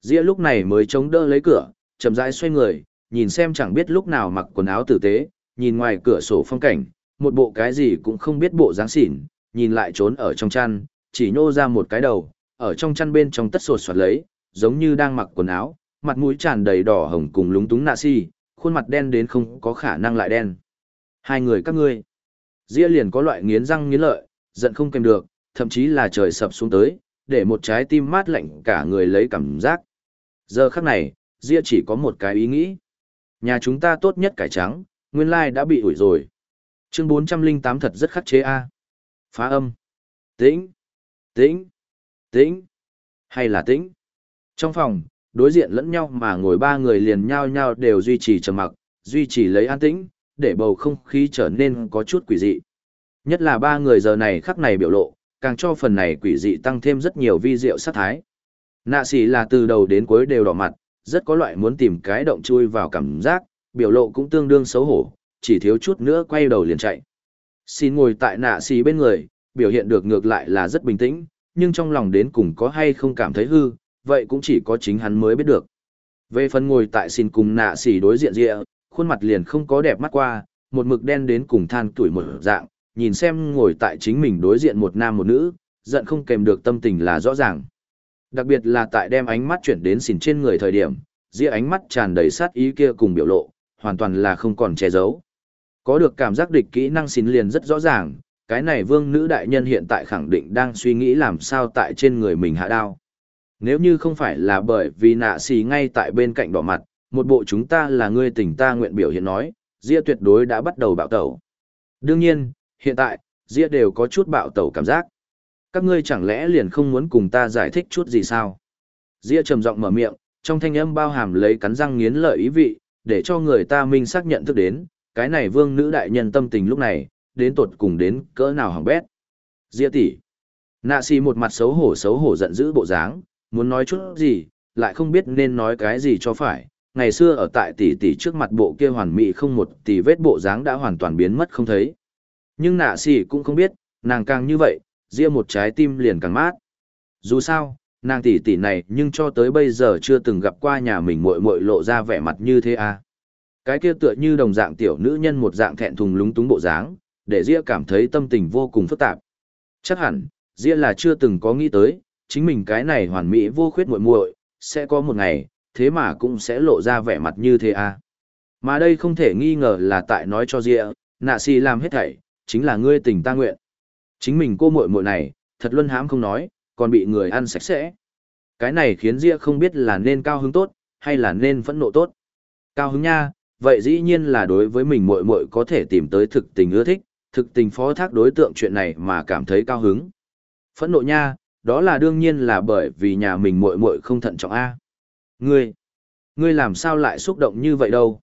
Ria lúc này mới chống đỡ lấy cửa, chậm rãi xoay người, nhìn xem chẳng biết lúc nào mặc quần áo tử tế, nhìn ngoài cửa sổ phong cảnh, một bộ cái gì cũng không biết bộ dáng xỉn, nhìn lại trốn ở trong chăn, chỉ nhô ra một cái đầu, ở trong chăn bên trong tất sột soạt lấy, giống như đang mặc quần áo, mặt mũi tràn đầy đỏ hồng cùng lúng túng nạ si, khuôn mặt đen đến không có khả năng lại đen. Hai người các ngươi. Dĩa liền có loại nghiến răng nghiến lợi, giận không kèm được, thậm chí là trời sập xuống tới, để một trái tim mát lạnh cả người lấy cảm giác. Giờ khắc này, Dĩa chỉ có một cái ý nghĩ. Nhà chúng ta tốt nhất cải trắng, nguyên lai đã bị ủi rồi. Chương 408 thật rất khắc chế a. Phá âm. Tĩnh. Tĩnh. Tĩnh. Hay là tĩnh. Trong phòng, đối diện lẫn nhau mà ngồi ba người liền nhau nhau đều duy trì trầm mặc, duy trì lấy an tĩnh, để bầu không khí trở nên có chút quỷ dị. Nhất là ba người giờ này khắc này biểu lộ, càng cho phần này quỷ dị tăng thêm rất nhiều vi diệu sát thái. Nạ sĩ là từ đầu đến cuối đều đỏ mặt, rất có loại muốn tìm cái động chui vào cảm giác, biểu lộ cũng tương đương xấu hổ, chỉ thiếu chút nữa quay đầu liền chạy. Xin ngồi tại nạ xì bên người, biểu hiện được ngược lại là rất bình tĩnh, nhưng trong lòng đến cùng có hay không cảm thấy hư, vậy cũng chỉ có chính hắn mới biết được. Về phần ngồi tại xin cùng nạ xì đối diện rịa, khuôn mặt liền không có đẹp mắt qua, một mực đen đến cùng than tuổi một dạng, nhìn xem ngồi tại chính mình đối diện một nam một nữ, giận không kèm được tâm tình là rõ ràng. Đặc biệt là tại đem ánh mắt chuyển đến xỉn trên người thời điểm, rịa ánh mắt tràn đầy sát ý kia cùng biểu lộ, hoàn toàn là không còn che giấu. Có được cảm giác địch kỹ năng xin liền rất rõ ràng, cái này vương nữ đại nhân hiện tại khẳng định đang suy nghĩ làm sao tại trên người mình hạ đao. Nếu như không phải là bởi vì nạ xì ngay tại bên cạnh đỏ mặt, một bộ chúng ta là người tỉnh ta nguyện biểu hiện nói, Diệp tuyệt đối đã bắt đầu bạo tẩu. Đương nhiên, hiện tại, Diệp đều có chút bạo tẩu cảm giác. Các ngươi chẳng lẽ liền không muốn cùng ta giải thích chút gì sao? Diệp trầm giọng mở miệng, trong thanh âm bao hàm lấy cắn răng nghiến lợi ý vị, để cho người ta minh xác nhận thức đến, cái này vương nữ đại nhân tâm tình lúc này, đến tột cùng đến cỡ nào hỏng bét. Diệp tỷ, Nạ xì một mặt xấu hổ xấu hổ giận dữ bộ dáng, muốn nói chút gì, lại không biết nên nói cái gì cho phải. Ngày xưa ở tại tỷ tỷ trước mặt bộ kia hoàn mỹ không một tỷ vết bộ dáng đã hoàn toàn biến mất không thấy. Nhưng nạ xì cũng không biết, nàng càng như vậy, ria một trái tim liền càng mát. Dù sao, nàng tỷ tỷ này nhưng cho tới bây giờ chưa từng gặp qua nhà mình muội muội lộ ra vẻ mặt như thế à. Cái kia tựa như đồng dạng tiểu nữ nhân một dạng thẹn thùng lúng túng bộ dáng, để ria cảm thấy tâm tình vô cùng phức tạp. Chắc hẳn, ria là chưa từng có nghĩ tới, chính mình cái này hoàn mỹ vô khuyết muội muội, sẽ có một ngày, thế mà cũng sẽ lộ ra vẻ mặt như thế à. Mà đây không thể nghi ngờ là tại nói cho Ria, nạ si làm hết thảy, chính là ngươi tình ta nguyện. Chính mình cô muội muội này, thật luân hãm không nói, còn bị người ăn sạch sẽ. Cái này khiến Ria không biết là nên cao hứng tốt, hay là nên phẫn nộ tốt. Cao hứng nha, vậy dĩ nhiên là đối với mình muội muội có thể tìm tới thực tình ưa thích, thực tình phó thác đối tượng chuyện này mà cảm thấy cao hứng. Phẫn nộ nha, đó là đương nhiên là bởi vì nhà mình muội muội không thận trọng a. Ngươi, ngươi làm sao lại xúc động như vậy đâu?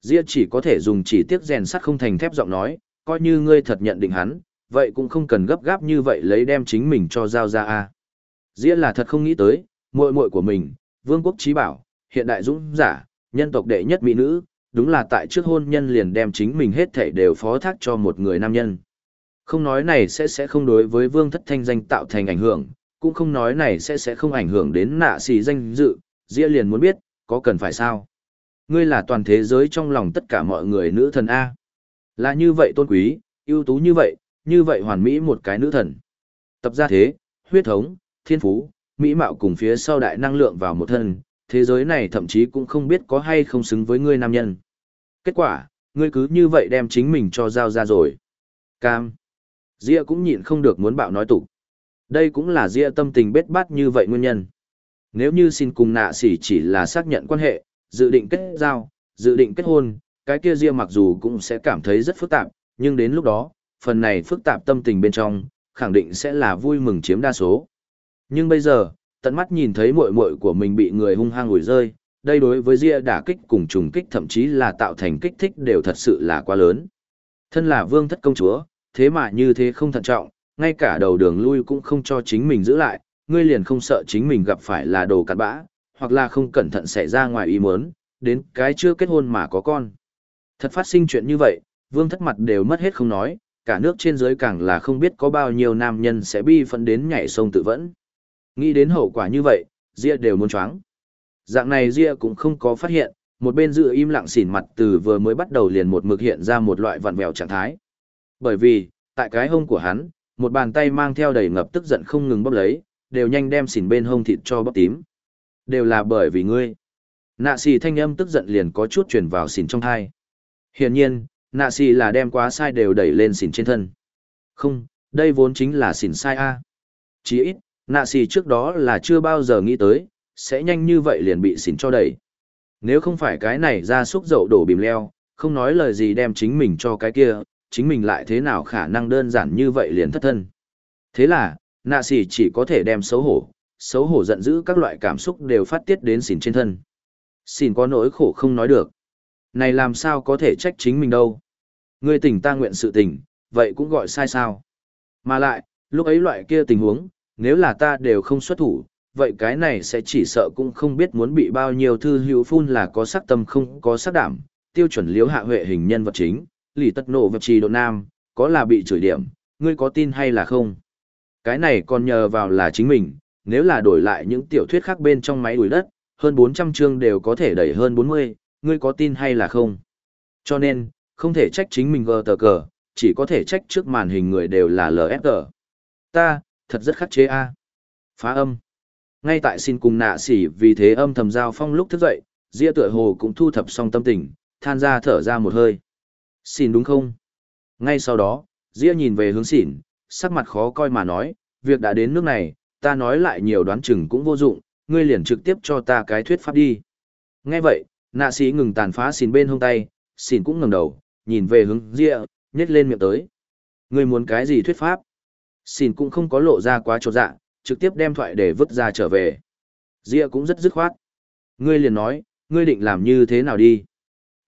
Diệp chỉ có thể dùng chỉ tiếc rèn sắt không thành thép giọng nói, coi như ngươi thật nhận định hắn, vậy cũng không cần gấp gáp như vậy lấy đem chính mình cho giao ra a. Diệp là thật không nghĩ tới, muội muội của mình, Vương quốc trí bảo, hiện đại dũng giả, nhân tộc đệ nhất mỹ nữ, đúng là tại trước hôn nhân liền đem chính mình hết thảy đều phó thác cho một người nam nhân. Không nói này sẽ sẽ không đối với vương thất thanh danh tạo thành ảnh hưởng, cũng không nói này sẽ sẽ không ảnh hưởng đến nạ xì danh dự, Diệp liền muốn biết, có cần phải sao? Ngươi là toàn thế giới trong lòng tất cả mọi người nữ thần A. Là như vậy tôn quý, ưu tú như vậy, như vậy hoàn mỹ một cái nữ thần. Tập ra thế, huyết thống, thiên phú, mỹ mạo cùng phía sau đại năng lượng vào một thân, thế giới này thậm chí cũng không biết có hay không xứng với ngươi nam nhân. Kết quả, ngươi cứ như vậy đem chính mình cho giao ra rồi. Cam. Dĩa cũng nhịn không được muốn bạo nói tục. Đây cũng là Dĩa tâm tình bết bát như vậy nguyên nhân. Nếu như xin cùng nạ sỉ chỉ là xác nhận quan hệ, dự định kết giao, dự định kết hôn, cái kia Dĩa mặc dù cũng sẽ cảm thấy rất phức tạp, nhưng đến lúc đó, phần này phức tạp tâm tình bên trong, khẳng định sẽ là vui mừng chiếm đa số. Nhưng bây giờ, tận mắt nhìn thấy muội muội của mình bị người hung hăng ủi rơi, đây đối với Ria đả kích cùng trùng kích thậm chí là tạo thành kích thích đều thật sự là quá lớn. Thân là vương thất công chúa, thế mà như thế không thận trọng, ngay cả đầu đường lui cũng không cho chính mình giữ lại, ngươi liền không sợ chính mình gặp phải là đồ cặn bã, hoặc là không cẩn thận xảy ra ngoài ý muốn, đến cái chưa kết hôn mà có con. Thật phát sinh chuyện như vậy, vương thất mặt đều mất hết không nói, cả nước trên dưới càng là không biết có bao nhiêu nam nhân sẽ bi phẫn đến nhảy sông tự vẫn. Nghĩ đến hậu quả như vậy, Ria đều muốn choáng. Dạng này Ria cũng không có phát hiện, một bên giữ im lặng xỉn mặt từ vừa mới bắt đầu liền một mực hiện ra một loại vặn vẹo trạng thái. Bởi vì, tại cái hông của hắn, một bàn tay mang theo đầy ngập tức giận không ngừng bóp lấy, đều nhanh đem xỉn bên hông thịt cho bóp tím. Đều là bởi vì ngươi. Nạ xì thanh âm tức giận liền có chút truyền vào xỉn trong thai. Hiển nhiên, nạ xì là đem quá sai đều đẩy lên xỉn trên thân. Không, đây vốn chính là xỉn sai a. Chỉ ít, nạ xì trước đó là chưa bao giờ nghĩ tới, sẽ nhanh như vậy liền bị xỉn cho đẩy. Nếu không phải cái này ra xúc dậu đổ bìm leo, không nói lời gì đem chính mình cho cái kia, chính mình lại thế nào khả năng đơn giản như vậy liền thất thân. Thế là, nạ xì chỉ có thể đem xấu hổ, xấu hổ giận dữ các loại cảm xúc đều phát tiết đến xỉn trên thân. Xỉn có nỗi khổ không nói được. Này làm sao có thể trách chính mình đâu. Người tỉnh ta nguyện sự tình, vậy cũng gọi sai sao. Mà lại, lúc ấy loại kia tình huống, nếu là ta đều không xuất thủ, vậy cái này sẽ chỉ sợ cũng không biết muốn bị bao nhiêu thư hữu phun là có sắc tâm không có sắc đảm, tiêu chuẩn liếu hạ huệ hình nhân vật chính, lì tất nổ vật trì độ nam, có là bị chửi điểm, ngươi có tin hay là không? Cái này còn nhờ vào là chính mình, nếu là đổi lại những tiểu thuyết khác bên trong máy đuổi đất, hơn 400 chương đều có thể đẩy hơn 40, ngươi có tin hay là không? Cho nên, không thể trách chính mình gờ tờ cờ, chỉ có thể trách trước màn hình người đều là LFG. Ta, thật rất khắc chế a Phá âm. Ngay tại xin cùng nạ xỉ vì thế âm thầm giao phong lúc thức dậy, ria tựa hồ cũng thu thập xong tâm tình, than ra thở ra một hơi. Xin đúng không? Ngay sau đó, ria nhìn về hướng xỉn, sắc mặt khó coi mà nói, việc đã đến nước này, ta nói lại nhiều đoán chừng cũng vô dụng, ngươi liền trực tiếp cho ta cái thuyết pháp đi. Nghe vậy, nạ sĩ ngừng tàn phá xỉn bên hông tay, xỉn cũng ngẩng đầu, nhìn về hướng ria nhét lên miệng tới. Ngươi muốn cái gì thuyết pháp? Xin cũng không có lộ ra quá trột dạ, trực tiếp đem thoại để vứt ra trở về. Dĩa cũng rất dứt khoát. Ngươi liền nói, ngươi định làm như thế nào đi?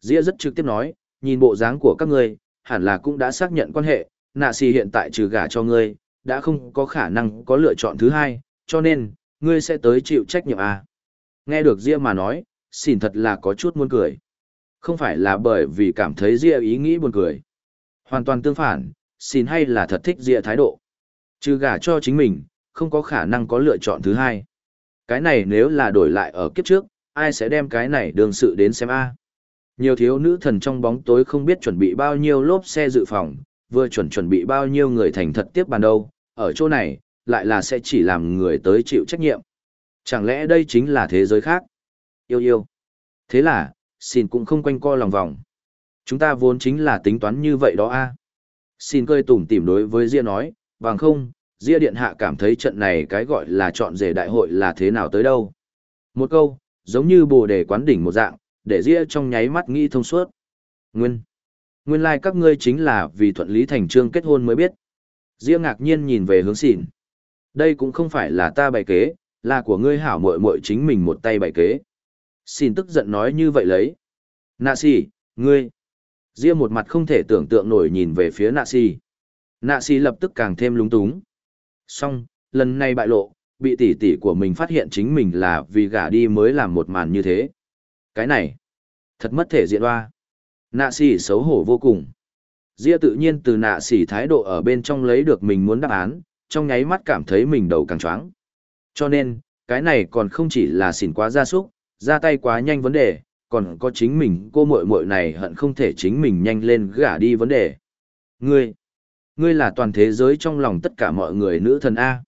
Dĩa rất trực tiếp nói, nhìn bộ dáng của các ngươi, hẳn là cũng đã xác nhận quan hệ, nạ xì hiện tại trừ gả cho ngươi, đã không có khả năng có lựa chọn thứ hai, cho nên, ngươi sẽ tới chịu trách nhiệm à. Nghe được Dĩa mà nói, xin thật là có chút muốn cười. Không phải là bởi vì cảm thấy Dĩa ý nghĩ buồn cười. Hoàn toàn tương phản, xin hay là thật thích Dĩa thái độ. Trừ gả cho chính mình, không có khả năng có lựa chọn thứ hai. Cái này nếu là đổi lại ở kiếp trước, ai sẽ đem cái này đường sự đến xem a? Nhiều thiếu nữ thần trong bóng tối không biết chuẩn bị bao nhiêu lốp xe dự phòng, vừa chuẩn chuẩn bị bao nhiêu người thành thật tiếp bàn đâu, ở chỗ này, lại là sẽ chỉ làm người tới chịu trách nhiệm. Chẳng lẽ đây chính là thế giới khác? Yêu yêu. Thế là, xin cũng không quanh co lòng vòng. Chúng ta vốn chính là tính toán như vậy đó a. Xin cơi tủm tỉm đối với Ria nói, bằng không, Ria Điện Hạ cảm thấy trận này cái gọi là chọn rể đại hội là thế nào tới đâu. Một câu, giống như bồ đề quán đỉnh một dạng, để Ria trong nháy mắt nghĩ thông suốt. Nguyên. Nguyên lai like các ngươi chính là vì thuận lý thành trương kết hôn mới biết. Diệp ngạc nhiên nhìn về hướng xỉn. Đây cũng không phải là ta bày kế, là của ngươi hảo muội muội chính mình một tay bày kế. Xin tức giận nói như vậy lấy. Nạ xỉ, ngươi. Diệp một mặt không thể tưởng tượng nổi nhìn về phía nạ xỉ. Nạ xì lập tức càng thêm lúng túng. Xong, lần này bại lộ, bị tỷ tỷ của mình phát hiện chính mình là vì gả đi mới làm một màn như thế. Cái này, thật mất thể diện hoa. Nạ xì xấu hổ vô cùng. Diệp tự nhiên từ nạ xì thái độ ở bên trong lấy được mình muốn đáp án, trong nháy mắt cảm thấy mình đầu càng choáng. Cho nên, cái này còn không chỉ là xỉn quá gia súc, ra tay quá nhanh vấn đề, còn có chính mình cô muội muội này hận không thể chính mình nhanh lên gả đi vấn đề. Ngươi, ngươi là toàn thế giới trong lòng tất cả mọi người nữ thần A.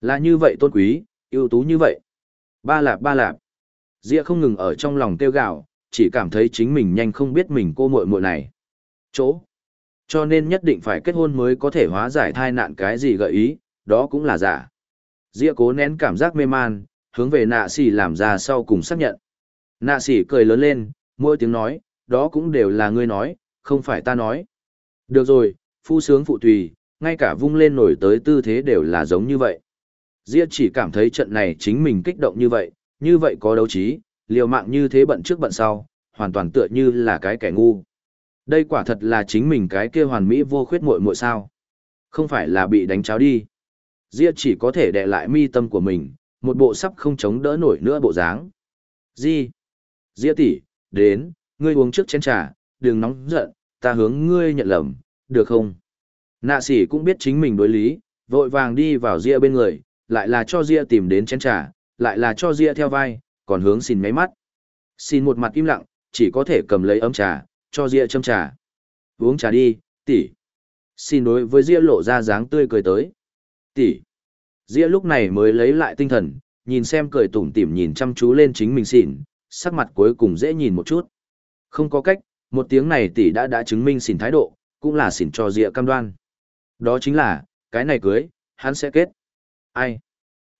Là như vậy tôn quý, ưu tú như vậy. Ba lạp ba lạp. Dĩa không ngừng ở trong lòng tiêu gạo, chỉ cảm thấy chính mình nhanh không biết mình cô muội muội này. Chỗ. Cho nên nhất định phải kết hôn mới có thể hóa giải thai nạn cái gì gợi ý, đó cũng là giả. Dĩa cố nén cảm giác mê man, hướng về nạ xỉ làm ra sau cùng xác nhận. Nạ xỉ cười lớn lên, mỗi tiếng nói, đó cũng đều là ngươi nói, không phải ta nói. Được rồi, phu sướng phụ tùy, ngay cả vung lên nổi tới tư thế đều là giống như vậy. Dĩa chỉ cảm thấy trận này chính mình kích động như vậy, như vậy có đấu trí, liều mạng như thế bận trước bận sau, hoàn toàn tựa như là cái kẻ ngu. Đây quả thật là chính mình cái kia hoàn mỹ vô khuyết muội muội sao. Không phải là bị đánh cháo đi. Diệp chỉ có thể đè lại mi tâm của mình, một bộ sắp không chống đỡ nổi nữa bộ dáng. Di. Diệp tỷ, đến, ngươi uống trước chén trà, đừng nóng giận, ta hướng ngươi nhận lầm, được không? Nạ sỉ cũng biết chính mình đối lý, vội vàng đi vào Diệp bên người, lại là cho Diệp tìm đến chén trà, lại là cho Diệp theo vai, còn hướng xin máy mắt. Xin một mặt im lặng, chỉ có thể cầm lấy ấm trà, cho Diệp châm trà. Uống trà đi, tỷ. Xin đối với Diệp lộ ra dáng tươi cười tới tỷ Dĩa lúc này mới lấy lại tinh thần, nhìn xem cười tủm tỉm nhìn chăm chú lên chính mình xỉn, sắc mặt cuối cùng dễ nhìn một chút. Không có cách, một tiếng này tỷ đã đã chứng minh xỉn thái độ, cũng là xỉn cho rịa cam đoan. Đó chính là, cái này cưới, hắn sẽ kết. Ai?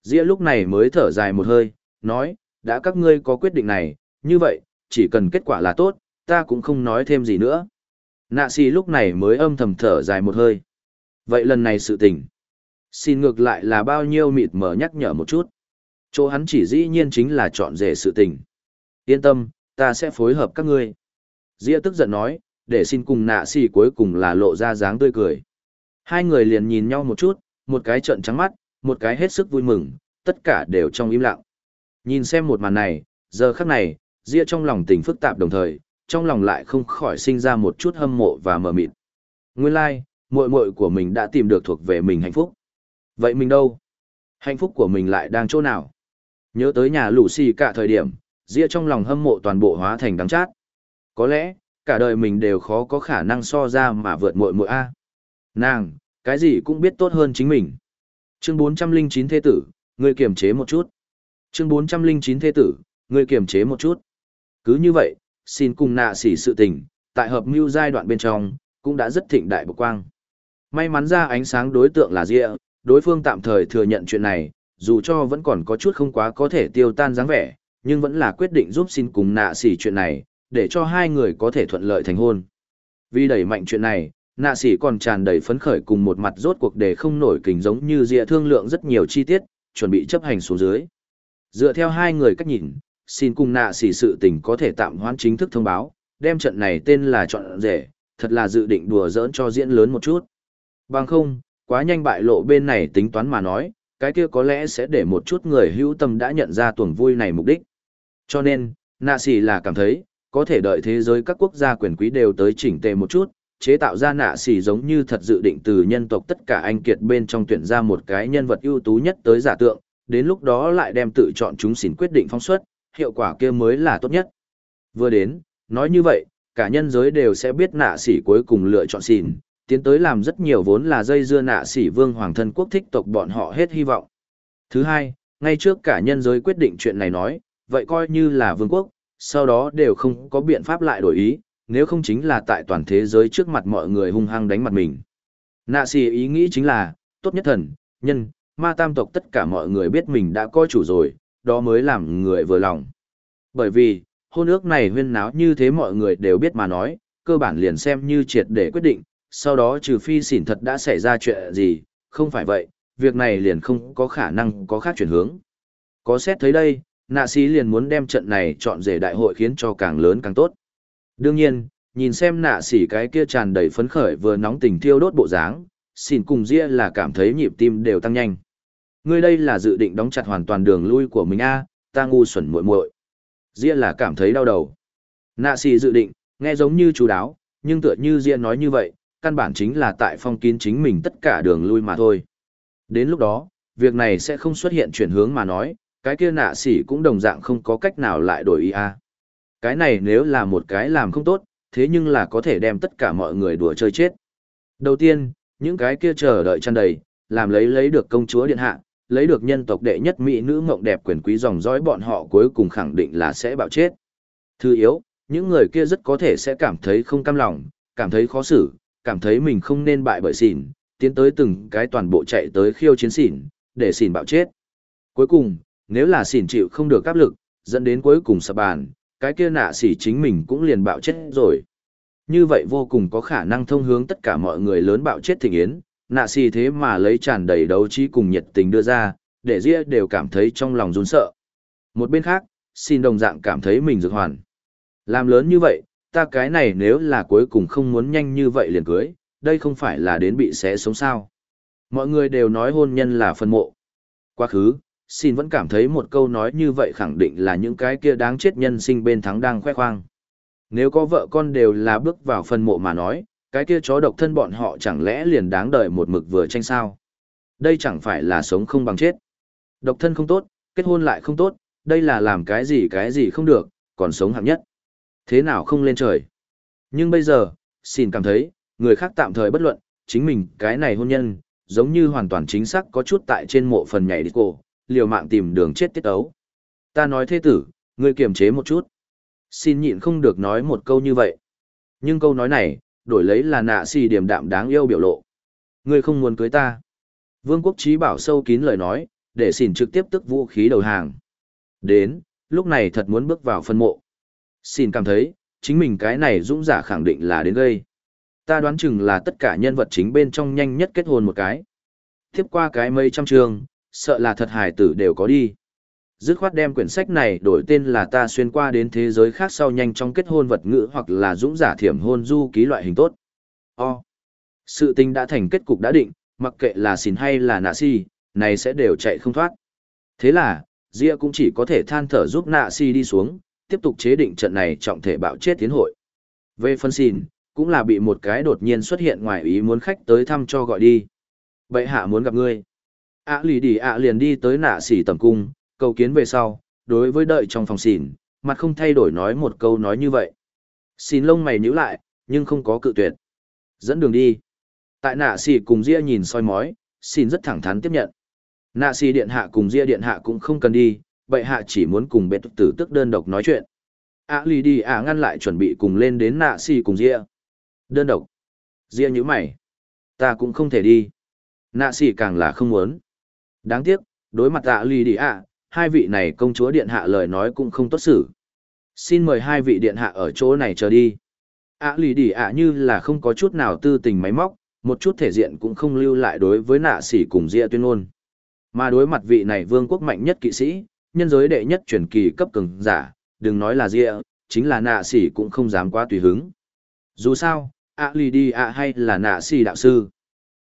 Rịa lúc này mới thở dài một hơi, nói, đã các ngươi có quyết định này, như vậy, chỉ cần kết quả là tốt, ta cũng không nói thêm gì nữa. Nạ si lúc này mới âm thầm thở dài một hơi. Vậy lần này sự tình xin ngược lại là bao nhiêu mịt mở nhắc nhở một chút. Chỗ hắn chỉ dĩ nhiên chính là chọn rể sự tình. Yên tâm, ta sẽ phối hợp các ngươi. Dĩa tức giận nói, để xin cùng nạ xì cuối cùng là lộ ra dáng tươi cười. Hai người liền nhìn nhau một chút, một cái trợn trắng mắt, một cái hết sức vui mừng, tất cả đều trong im lặng. Nhìn xem một màn này, giờ khắc này, Dĩa trong lòng tình phức tạp đồng thời, trong lòng lại không khỏi sinh ra một chút hâm mộ và mờ mịt. Nguyên lai, like, muội muội của mình đã tìm được thuộc về mình hạnh phúc. Vậy mình đâu? Hạnh phúc của mình lại đang chỗ nào? Nhớ tới nhà lũ xì cả thời điểm, Dĩa trong lòng hâm mộ toàn bộ hóa thành đắng chát. Có lẽ, cả đời mình đều khó có khả năng so ra mà vượt muội muội A. Nàng, cái gì cũng biết tốt hơn chính mình. Chương 409 thế tử, người kiềm chế một chút. Chương 409 thế tử, người kiềm chế một chút. Cứ như vậy, xin cùng nạ xỉ sự tình, tại hợp mưu giai đoạn bên trong, cũng đã rất thịnh đại bộc quang. May mắn ra ánh sáng đối tượng là Dĩa, đối phương tạm thời thừa nhận chuyện này, dù cho vẫn còn có chút không quá có thể tiêu tan dáng vẻ, nhưng vẫn là quyết định giúp xin cùng nạ xỉ chuyện này, để cho hai người có thể thuận lợi thành hôn. Vì đẩy mạnh chuyện này, nạ sĩ còn tràn đầy phấn khởi cùng một mặt rốt cuộc để không nổi kình giống như dịa thương lượng rất nhiều chi tiết, chuẩn bị chấp hành xuống dưới. Dựa theo hai người cách nhìn, xin cùng nạ sĩ sự tình có thể tạm hoãn chính thức thông báo, đem trận này tên là chọn rể, thật là dự định đùa giỡn cho diễn lớn một chút. Bằng không, quá nhanh bại lộ bên này tính toán mà nói, cái kia có lẽ sẽ để một chút người hữu tâm đã nhận ra tuần vui này mục đích. Cho nên, nạ sĩ là cảm thấy, có thể đợi thế giới các quốc gia quyền quý đều tới chỉnh tề một chút, chế tạo ra nạ xỉ giống như thật dự định từ nhân tộc tất cả anh kiệt bên trong tuyển ra một cái nhân vật ưu tú nhất tới giả tượng, đến lúc đó lại đem tự chọn chúng xỉn quyết định phong suất, hiệu quả kia mới là tốt nhất. Vừa đến, nói như vậy, cả nhân giới đều sẽ biết nạ xỉ cuối cùng lựa chọn xỉn, tiến tới làm rất nhiều vốn là dây dưa nạ sỉ vương hoàng thân quốc thích tộc bọn họ hết hy vọng. Thứ hai, ngay trước cả nhân giới quyết định chuyện này nói, vậy coi như là vương quốc, sau đó đều không có biện pháp lại đổi ý, nếu không chính là tại toàn thế giới trước mặt mọi người hung hăng đánh mặt mình. Nạ xì ý nghĩ chính là, tốt nhất thần, nhân, ma tam tộc tất cả mọi người biết mình đã coi chủ rồi, đó mới làm người vừa lòng. Bởi vì, hôn ước này huyên náo như thế mọi người đều biết mà nói, cơ bản liền xem như triệt để quyết định, sau đó trừ phi xỉn thật đã xảy ra chuyện gì, không phải vậy, việc này liền không có khả năng có khác chuyển hướng. Có xét thấy đây, nạ sĩ liền muốn đem trận này chọn rể đại hội khiến cho càng lớn càng tốt. Đương nhiên, nhìn xem nạ sĩ cái kia tràn đầy phấn khởi vừa nóng tình thiêu đốt bộ dáng, xin cùng ria là cảm thấy nhịp tim đều tăng nhanh. Ngươi đây là dự định đóng chặt hoàn toàn đường lui của mình a, ta ngu xuẩn muội muội. Ria là cảm thấy đau đầu. Nạ sĩ dự định, nghe giống như chú đáo, nhưng tựa như Ria nói như vậy, căn bản chính là tại phong kín chính mình tất cả đường lui mà thôi. Đến lúc đó, việc này sẽ không xuất hiện chuyển hướng mà nói, cái kia nạ sỉ cũng đồng dạng không có cách nào lại đổi ý a. Cái này nếu là một cái làm không tốt, thế nhưng là có thể đem tất cả mọi người đùa chơi chết. Đầu tiên, những cái kia chờ đợi chăn đầy, làm lấy lấy được công chúa điện hạ, lấy được nhân tộc đệ nhất mỹ nữ mộng đẹp quyền quý dòng dõi bọn họ cuối cùng khẳng định là sẽ bạo chết. Thứ yếu, những người kia rất có thể sẽ cảm thấy không cam lòng, cảm thấy khó xử, cảm thấy mình không nên bại bởi xỉn, tiến tới từng cái toàn bộ chạy tới khiêu chiến xỉn, để xỉn bạo chết. Cuối cùng, nếu là xỉn chịu không được áp lực, dẫn đến cuối cùng sập bàn, cái kia nạ xỉ chính mình cũng liền bạo chết rồi. Như vậy vô cùng có khả năng thông hướng tất cả mọi người lớn bạo chết thịnh yến, nạ xỉ thế mà lấy tràn đầy đấu trí cùng nhiệt tình đưa ra, để ria đều cảm thấy trong lòng run sợ. Một bên khác, xin đồng dạng cảm thấy mình dược hoàn. Làm lớn như vậy, ta cái này nếu là cuối cùng không muốn nhanh như vậy liền cưới, đây không phải là đến bị xé sống sao. Mọi người đều nói hôn nhân là phân mộ. Quá khứ, xin vẫn cảm thấy một câu nói như vậy khẳng định là những cái kia đáng chết nhân sinh bên thắng đang khoe khoang. Nếu có vợ con đều là bước vào phần mộ mà nói, cái kia chó độc thân bọn họ chẳng lẽ liền đáng đợi một mực vừa tranh sao. Đây chẳng phải là sống không bằng chết. Độc thân không tốt, kết hôn lại không tốt, đây là làm cái gì cái gì không được, còn sống hạng nhất. Thế nào không lên trời? Nhưng bây giờ, xin cảm thấy, người khác tạm thời bất luận, chính mình cái này hôn nhân, giống như hoàn toàn chính xác có chút tại trên mộ phần nhảy đi cổ, liều mạng tìm đường chết tiết ấu. Ta nói thế tử, ngươi kiềm chế một chút. Xin nhịn không được nói một câu như vậy. Nhưng câu nói này, đổi lấy là nạ xì điểm đạm đáng yêu biểu lộ. Ngươi không muốn cưới ta. Vương quốc trí bảo sâu kín lời nói, để xỉn trực tiếp tức vũ khí đầu hàng. Đến, lúc này thật muốn bước vào phân mộ. Xin cảm thấy, chính mình cái này dũng giả khẳng định là đến gây. Ta đoán chừng là tất cả nhân vật chính bên trong nhanh nhất kết hôn một cái. Tiếp qua cái mấy trăm trường, sợ là thật hài tử đều có đi. Dứt khoát đem quyển sách này đổi tên là ta xuyên qua đến thế giới khác sau nhanh trong kết hôn vật ngữ hoặc là dũng giả thiểm hôn du ký loại hình tốt. O. Sự tình đã thành kết cục đã định, mặc kệ là xin hay là nạ si, này sẽ đều chạy không thoát. Thế là, Gia cũng chỉ có thể than thở giúp nạ si đi xuống, tiếp tục chế định trận này trọng thể bạo chết tiến hội. Về phân xin, cũng là bị một cái đột nhiên xuất hiện ngoài ý muốn khách tới thăm cho gọi đi. Bệ hạ muốn gặp ngươi ạ lì đi ạ liền đi tới nạ xỉ tầm cung, cầu kiến về sau, đối với đợi trong phòng xỉn, mặt không thay đổi nói một câu nói như vậy. Xin lông mày nhíu lại, nhưng không có cự tuyệt. Dẫn đường đi. Tại nạ xỉ cùng Ria nhìn soi mói, xin rất thẳng thắn tiếp nhận. Nạ xỉ điện hạ cùng Ria điện hạ cũng không cần đi, bệ hạ chỉ muốn cùng bệ tử tức đơn độc nói chuyện. ạ lì đi ạ ngăn lại chuẩn bị cùng lên đến nạ xỉ cùng Ria. Đơn độc. Ria như mày. Ta cũng không thể đi. Nạ xỉ càng là không muốn. Đáng tiếc, đối mặt ạ lì đi ạ, hai vị này công chúa điện hạ lời nói cũng không tốt xử. Xin mời hai vị điện hạ ở chỗ này chờ đi. ạ lì đi ạ như là không có chút nào tư tình máy móc, một chút thể diện cũng không lưu lại đối với nạ sỉ cùng Ria tuyên ngôn. Mà đối mặt vị này vương quốc mạnh nhất kỵ sĩ, nhân giới đệ nhất truyền kỳ cấp cường giả, đừng nói là Ria, chính là nạ sỉ cũng không dám quá tùy hứng. Dù sao, ạ lì đi ạ hay là nạ sỉ đạo sư.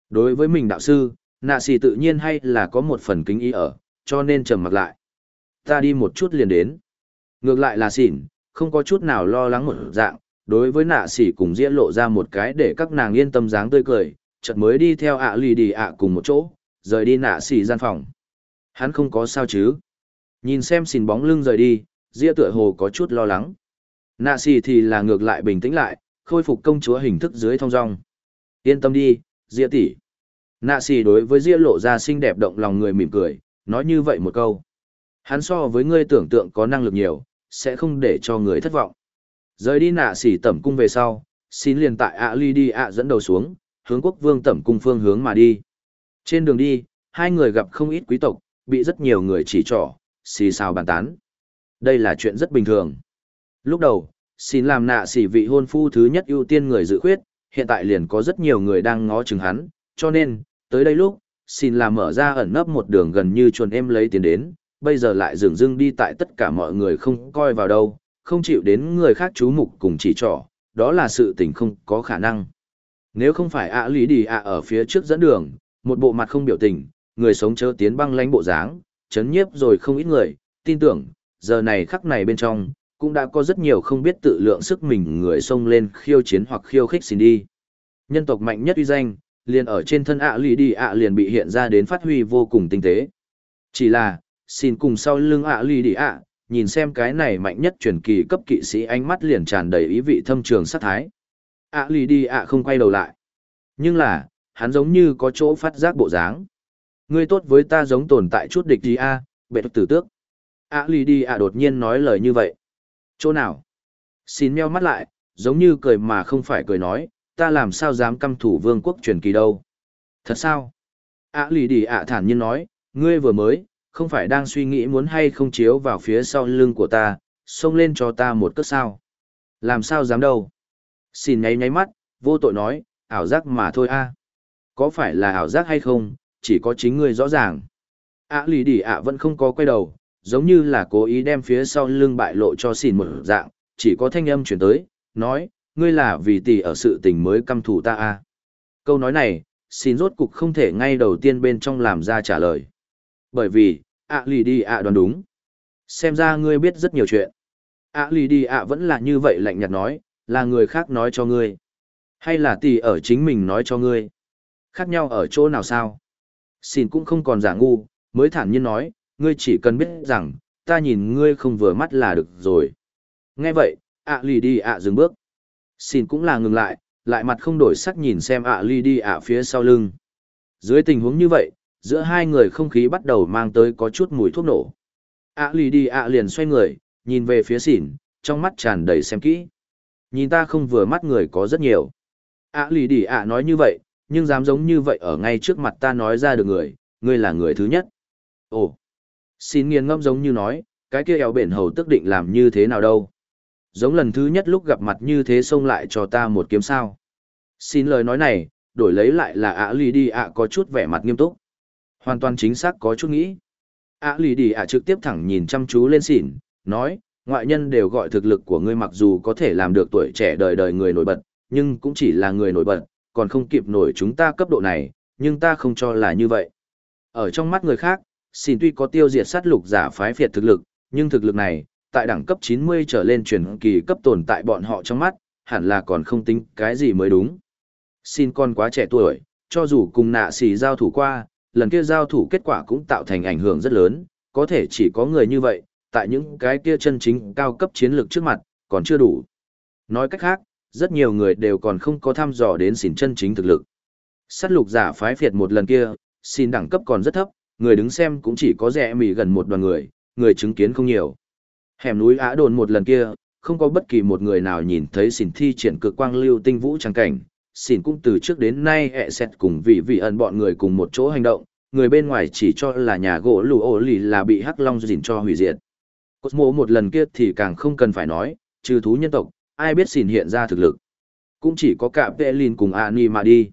Đối với mình đạo sư, nạ xì tự nhiên hay là có một phần kính ý ở, cho nên trầm mặc lại. Ta đi một chút liền đến. Ngược lại là xỉn, không có chút nào lo lắng một dạng, đối với nạ xỉ cùng diễn lộ ra một cái để các nàng yên tâm dáng tươi cười, chợt mới đi theo ạ lì đi ạ cùng một chỗ, rời đi nạ xỉ gian phòng. Hắn không có sao chứ. Nhìn xem xỉn bóng lưng rời đi, diễn tựa hồ có chút lo lắng. Nạ xỉ thì là ngược lại bình tĩnh lại, khôi phục công chúa hình thức dưới thong dong. Yên tâm đi, diễn tỷ. Nạ xì đối với ria lộ ra xinh đẹp động lòng người mỉm cười, nói như vậy một câu. Hắn so với ngươi tưởng tượng có năng lực nhiều, sẽ không để cho người thất vọng. Rời đi nạ xì tẩm cung về sau, xin liền tại ạ ly đi ạ dẫn đầu xuống, hướng quốc vương tẩm cung phương hướng mà đi. Trên đường đi, hai người gặp không ít quý tộc, bị rất nhiều người chỉ trỏ, xì xào bàn tán. Đây là chuyện rất bình thường. Lúc đầu, xin làm nạ xỉ vị hôn phu thứ nhất ưu tiên người dự khuyết, hiện tại liền có rất nhiều người đang ngó chừng hắn, cho nên, tới đây lúc, xin làm mở ra ẩn nấp một đường gần như chuồn em lấy tiền đến, bây giờ lại dừng dưng đi tại tất cả mọi người không coi vào đâu, không chịu đến người khác chú mục cùng chỉ trỏ, đó là sự tình không có khả năng. Nếu không phải ạ lý đi ạ ở phía trước dẫn đường, một bộ mặt không biểu tình, người sống chớ tiến băng lánh bộ dáng, chấn nhiếp rồi không ít người, tin tưởng, giờ này khắc này bên trong, cũng đã có rất nhiều không biết tự lượng sức mình người xông lên khiêu chiến hoặc khiêu khích xin đi. Nhân tộc mạnh nhất uy danh, liền ở trên thân ạ lì đi ạ liền bị hiện ra đến phát huy vô cùng tinh tế. Chỉ là, xin cùng sau lưng ạ lì đi ạ, nhìn xem cái này mạnh nhất truyền kỳ cấp kỵ sĩ ánh mắt liền tràn đầy ý vị thâm trường sát thái. ạ lì đi ạ không quay đầu lại. Nhưng là, hắn giống như có chỗ phát giác bộ dáng. Ngươi tốt với ta giống tồn tại chút địch gì a, bệ tử tước. ạ lì đi ạ đột nhiên nói lời như vậy. Chỗ nào? Xin meo mắt lại, giống như cười mà không phải cười nói, ta làm sao dám căm thủ vương quốc truyền kỳ đâu. Thật sao? ạ lì đi ạ thản nhiên nói, ngươi vừa mới, không phải đang suy nghĩ muốn hay không chiếu vào phía sau lưng của ta, xông lên cho ta một cất sao. Làm sao dám đâu. Xin nháy nháy mắt, vô tội nói, ảo giác mà thôi a. Có phải là ảo giác hay không, chỉ có chính ngươi rõ ràng. ạ lì đi ạ vẫn không có quay đầu, giống như là cố ý đem phía sau lưng bại lộ cho xin một dạng, chỉ có thanh âm chuyển tới, nói, ngươi là vì tỷ ở sự tình mới căm thù ta à? Câu nói này, xin rốt cục không thể ngay đầu tiên bên trong làm ra trả lời. Bởi vì, ạ lì đi ạ đoán đúng. Xem ra ngươi biết rất nhiều chuyện. ạ lì đi ạ vẫn là như vậy lạnh nhạt nói, là người khác nói cho ngươi. Hay là tỷ ở chính mình nói cho ngươi. Khác nhau ở chỗ nào sao? Xin cũng không còn giả ngu, mới thản nhiên nói, ngươi chỉ cần biết rằng, ta nhìn ngươi không vừa mắt là được rồi. Nghe vậy, ạ lì đi ạ dừng bước. Xin cũng là ngừng lại, lại mặt không đổi sắc nhìn xem ạ Ly đi ạ phía sau lưng. Dưới tình huống như vậy, giữa hai người không khí bắt đầu mang tới có chút mùi thuốc nổ. ạ Ly đi ạ liền xoay người, nhìn về phía xỉn, trong mắt tràn đầy xem kỹ. Nhìn ta không vừa mắt người có rất nhiều. ạ Ly đi ạ nói như vậy, nhưng dám giống như vậy ở ngay trước mặt ta nói ra được người, ngươi là người thứ nhất. Ồ, xin nghiền ngâm giống như nói, cái kia eo bển hầu tức định làm như thế nào đâu. Giống lần thứ nhất lúc gặp mặt như thế xông lại cho ta một kiếm sao. Xin lời nói này, đổi lấy lại là ạ lì đi ạ có chút vẻ mặt nghiêm túc. Hoàn toàn chính xác có chút nghĩ. ạ lì đi ạ trực tiếp thẳng nhìn chăm chú lên xỉn, nói, ngoại nhân đều gọi thực lực của ngươi mặc dù có thể làm được tuổi trẻ đời đời người nổi bật, nhưng cũng chỉ là người nổi bật, còn không kịp nổi chúng ta cấp độ này, nhưng ta không cho là như vậy. Ở trong mắt người khác, xin tuy có tiêu diệt sát lục giả phái phiệt thực lực, nhưng thực lực này, tại đẳng cấp 90 trở lên truyền kỳ cấp tồn tại bọn họ trong mắt, hẳn là còn không tính cái gì mới đúng. Xin con quá trẻ tuổi, cho dù cùng nạ xì giao thủ qua, lần kia giao thủ kết quả cũng tạo thành ảnh hưởng rất lớn, có thể chỉ có người như vậy, tại những cái kia chân chính cao cấp chiến lược trước mặt, còn chưa đủ. Nói cách khác, rất nhiều người đều còn không có thăm dò đến xỉn chân chính thực lực. Sát lục giả phái phiệt một lần kia, xin đẳng cấp còn rất thấp, người đứng xem cũng chỉ có rẻ mì gần một đoàn người, người chứng kiến không nhiều. Hẻm núi Á Đồn một lần kia, không có bất kỳ một người nào nhìn thấy xỉn thi triển cực quang lưu tinh vũ trang cảnh. Xỉn cũng từ trước đến nay ẹ xẹt cùng vị vị ẩn bọn người cùng một chỗ hành động, người bên ngoài chỉ cho là nhà gỗ lù ổ lì là bị hắc long dìn cho hủy diệt. Cosmo một lần kia thì càng không cần phải nói, trừ thú nhân tộc, ai biết xỉn hiện ra thực lực. Cũng chỉ có cả vệ lìn cùng Ani mà đi.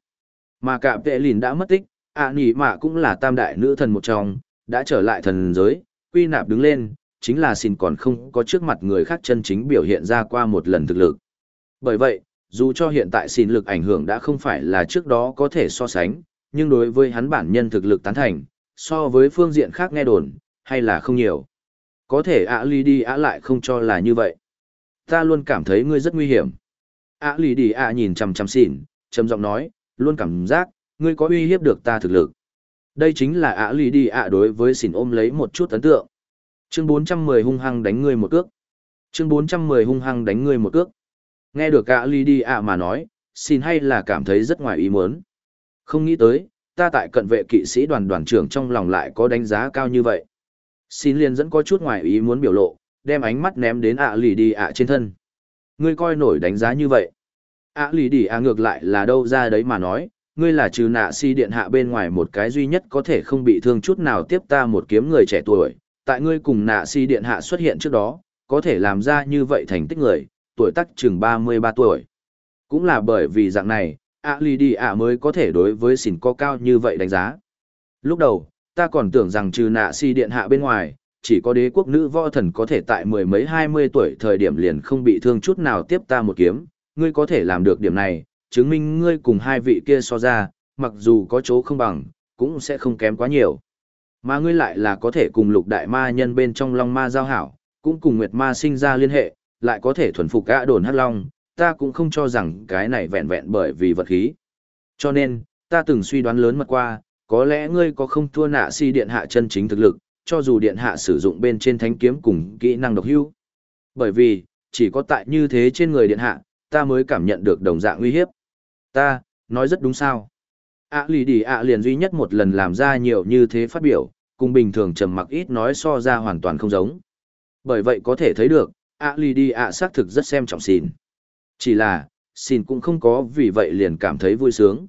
Mà cả vệ lìn đã mất tích, Ani mà cũng là tam đại nữ thần một trong, đã trở lại thần giới, quy nạp đứng lên, chính là xin còn không có trước mặt người khác chân chính biểu hiện ra qua một lần thực lực. Bởi vậy, dù cho hiện tại xin lực ảnh hưởng đã không phải là trước đó có thể so sánh, nhưng đối với hắn bản nhân thực lực tán thành, so với phương diện khác nghe đồn, hay là không nhiều. Có thể ạ ly đi ạ lại không cho là như vậy ta luôn cảm thấy ngươi rất nguy hiểm. ạ lì đi ạ nhìn chằm chằm xỉn, trầm giọng nói, luôn cảm giác, ngươi có uy hiếp được ta thực lực. Đây chính là ạ lì đi ạ đối với xỉn ôm lấy một chút ấn tượng. Chương 410 hung hăng đánh ngươi một cước. Chương 410 hung hăng đánh ngươi một cước. Nghe được cả lì đi ạ mà nói, xin hay là cảm thấy rất ngoài ý muốn. Không nghĩ tới, ta tại cận vệ kỵ sĩ đoàn đoàn trưởng trong lòng lại có đánh giá cao như vậy. Xin liền dẫn có chút ngoài ý muốn biểu lộ, đem ánh mắt ném đến ạ lì đi ạ trên thân. Ngươi coi nổi đánh giá như vậy. ạ lì đi ạ ngược lại là đâu ra đấy mà nói, ngươi là trừ nạ si điện hạ bên ngoài một cái duy nhất có thể không bị thương chút nào tiếp ta một kiếm người trẻ tuổi. Tại ngươi cùng nạ si điện hạ xuất hiện trước đó, có thể làm ra như vậy thành tích người, tuổi tác chừng 33 tuổi. Cũng là bởi vì dạng này, ạ lì đi ạ mới có thể đối với xỉn có cao như vậy đánh giá. Lúc đầu, ta còn tưởng rằng trừ nạ si điện hạ bên ngoài, chỉ có đế quốc nữ võ thần có thể tại mười mấy hai mươi tuổi thời điểm liền không bị thương chút nào tiếp ta một kiếm, ngươi có thể làm được điểm này, chứng minh ngươi cùng hai vị kia so ra, mặc dù có chỗ không bằng, cũng sẽ không kém quá nhiều. Mà ngươi lại là có thể cùng lục đại ma nhân bên trong long ma giao hảo, cũng cùng nguyệt ma sinh ra liên hệ, lại có thể thuần phục gã đồn hắc long, ta cũng không cho rằng cái này vẹn vẹn bởi vì vật khí. Cho nên, ta từng suy đoán lớn mật qua, có lẽ ngươi có không thua nạ si điện hạ chân chính thực lực, cho dù điện hạ sử dụng bên trên thánh kiếm cùng kỹ năng độc hưu. Bởi vì, chỉ có tại như thế trên người điện hạ, ta mới cảm nhận được đồng dạng uy hiếp. Ta, nói rất đúng sao ạ lì đi ạ liền duy nhất một lần làm ra nhiều như thế phát biểu, cùng bình thường trầm mặc ít nói so ra hoàn toàn không giống. Bởi vậy có thể thấy được, ạ lì đi ạ xác thực rất xem trọng xin. Chỉ là, xin cũng không có vì vậy liền cảm thấy vui sướng.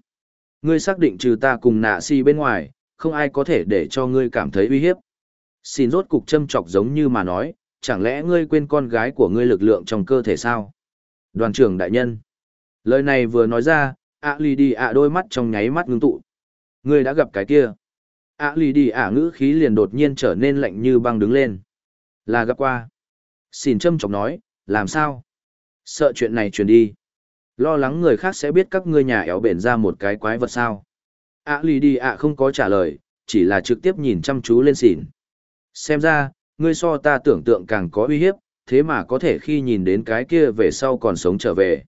Ngươi xác định trừ ta cùng nạ si bên ngoài, không ai có thể để cho ngươi cảm thấy uy hiếp. Xin rốt cục châm chọc giống như mà nói, chẳng lẽ ngươi quên con gái của ngươi lực lượng trong cơ thể sao? Đoàn trưởng đại nhân. Lời này vừa nói ra, ạ lì đi ạ đôi mắt trong nháy mắt ngưng tụ. Ngươi đã gặp cái kia. ạ lì đi ạ ngữ khí liền đột nhiên trở nên lạnh như băng đứng lên. Là gặp qua. Xin châm chọc nói, làm sao? Sợ chuyện này truyền đi. Lo lắng người khác sẽ biết các ngươi nhà éo bền ra một cái quái vật sao. ạ lì đi ạ không có trả lời, chỉ là trực tiếp nhìn chăm chú lên xỉn. Xem ra, ngươi so ta tưởng tượng càng có uy hiếp, thế mà có thể khi nhìn đến cái kia về sau còn sống trở về.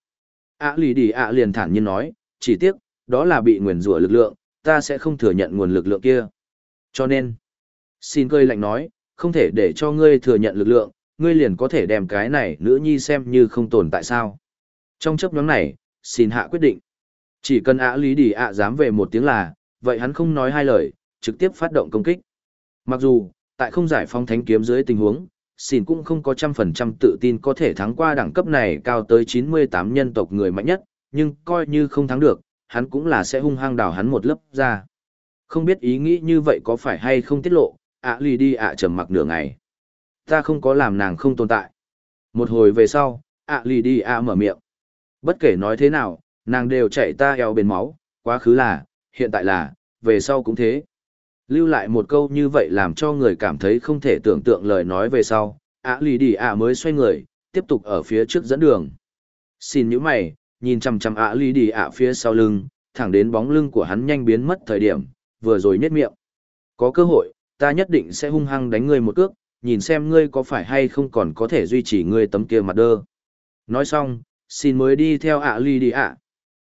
ạ lì đi ạ liền thản nhiên nói, chỉ tiếc, đó là bị nguyền rủa lực lượng, ta sẽ không thừa nhận nguồn lực lượng kia. Cho nên, xin cơi lạnh nói, không thể để cho ngươi thừa nhận lực lượng, ngươi liền có thể đem cái này nữ nhi xem như không tồn tại sao. Trong chấp nhóm này, xin hạ quyết định. Chỉ cần ạ lý đi ạ dám về một tiếng là, vậy hắn không nói hai lời, trực tiếp phát động công kích. Mặc dù, tại không giải phóng thánh kiếm dưới tình huống, xin cũng không có trăm phần trăm tự tin có thể thắng qua đẳng cấp này cao tới 98 nhân tộc người mạnh nhất, nhưng coi như không thắng được, hắn cũng là sẽ hung hăng đào hắn một lớp ra. Không biết ý nghĩ như vậy có phải hay không tiết lộ, ạ lì đi ạ trầm mặc nửa ngày. Ta không có làm nàng không tồn tại. Một hồi về sau, ạ lì đi ạ mở miệng. Bất kể nói thế nào, nàng đều chạy ta eo bên máu, quá khứ là, hiện tại là, về sau cũng thế. Lưu lại một câu như vậy làm cho người cảm thấy không thể tưởng tượng lời nói về sau, ạ lì đi ạ mới xoay người, tiếp tục ở phía trước dẫn đường. Xin những mày, nhìn chằm chằm ạ ly đi ạ phía sau lưng, thẳng đến bóng lưng của hắn nhanh biến mất thời điểm, vừa rồi nhếch miệng. Có cơ hội, ta nhất định sẽ hung hăng đánh ngươi một cước, nhìn xem ngươi có phải hay không còn có thể duy trì ngươi tấm kia mặt đơ. Nói xong, xin mới đi theo ạ ly đi ạ.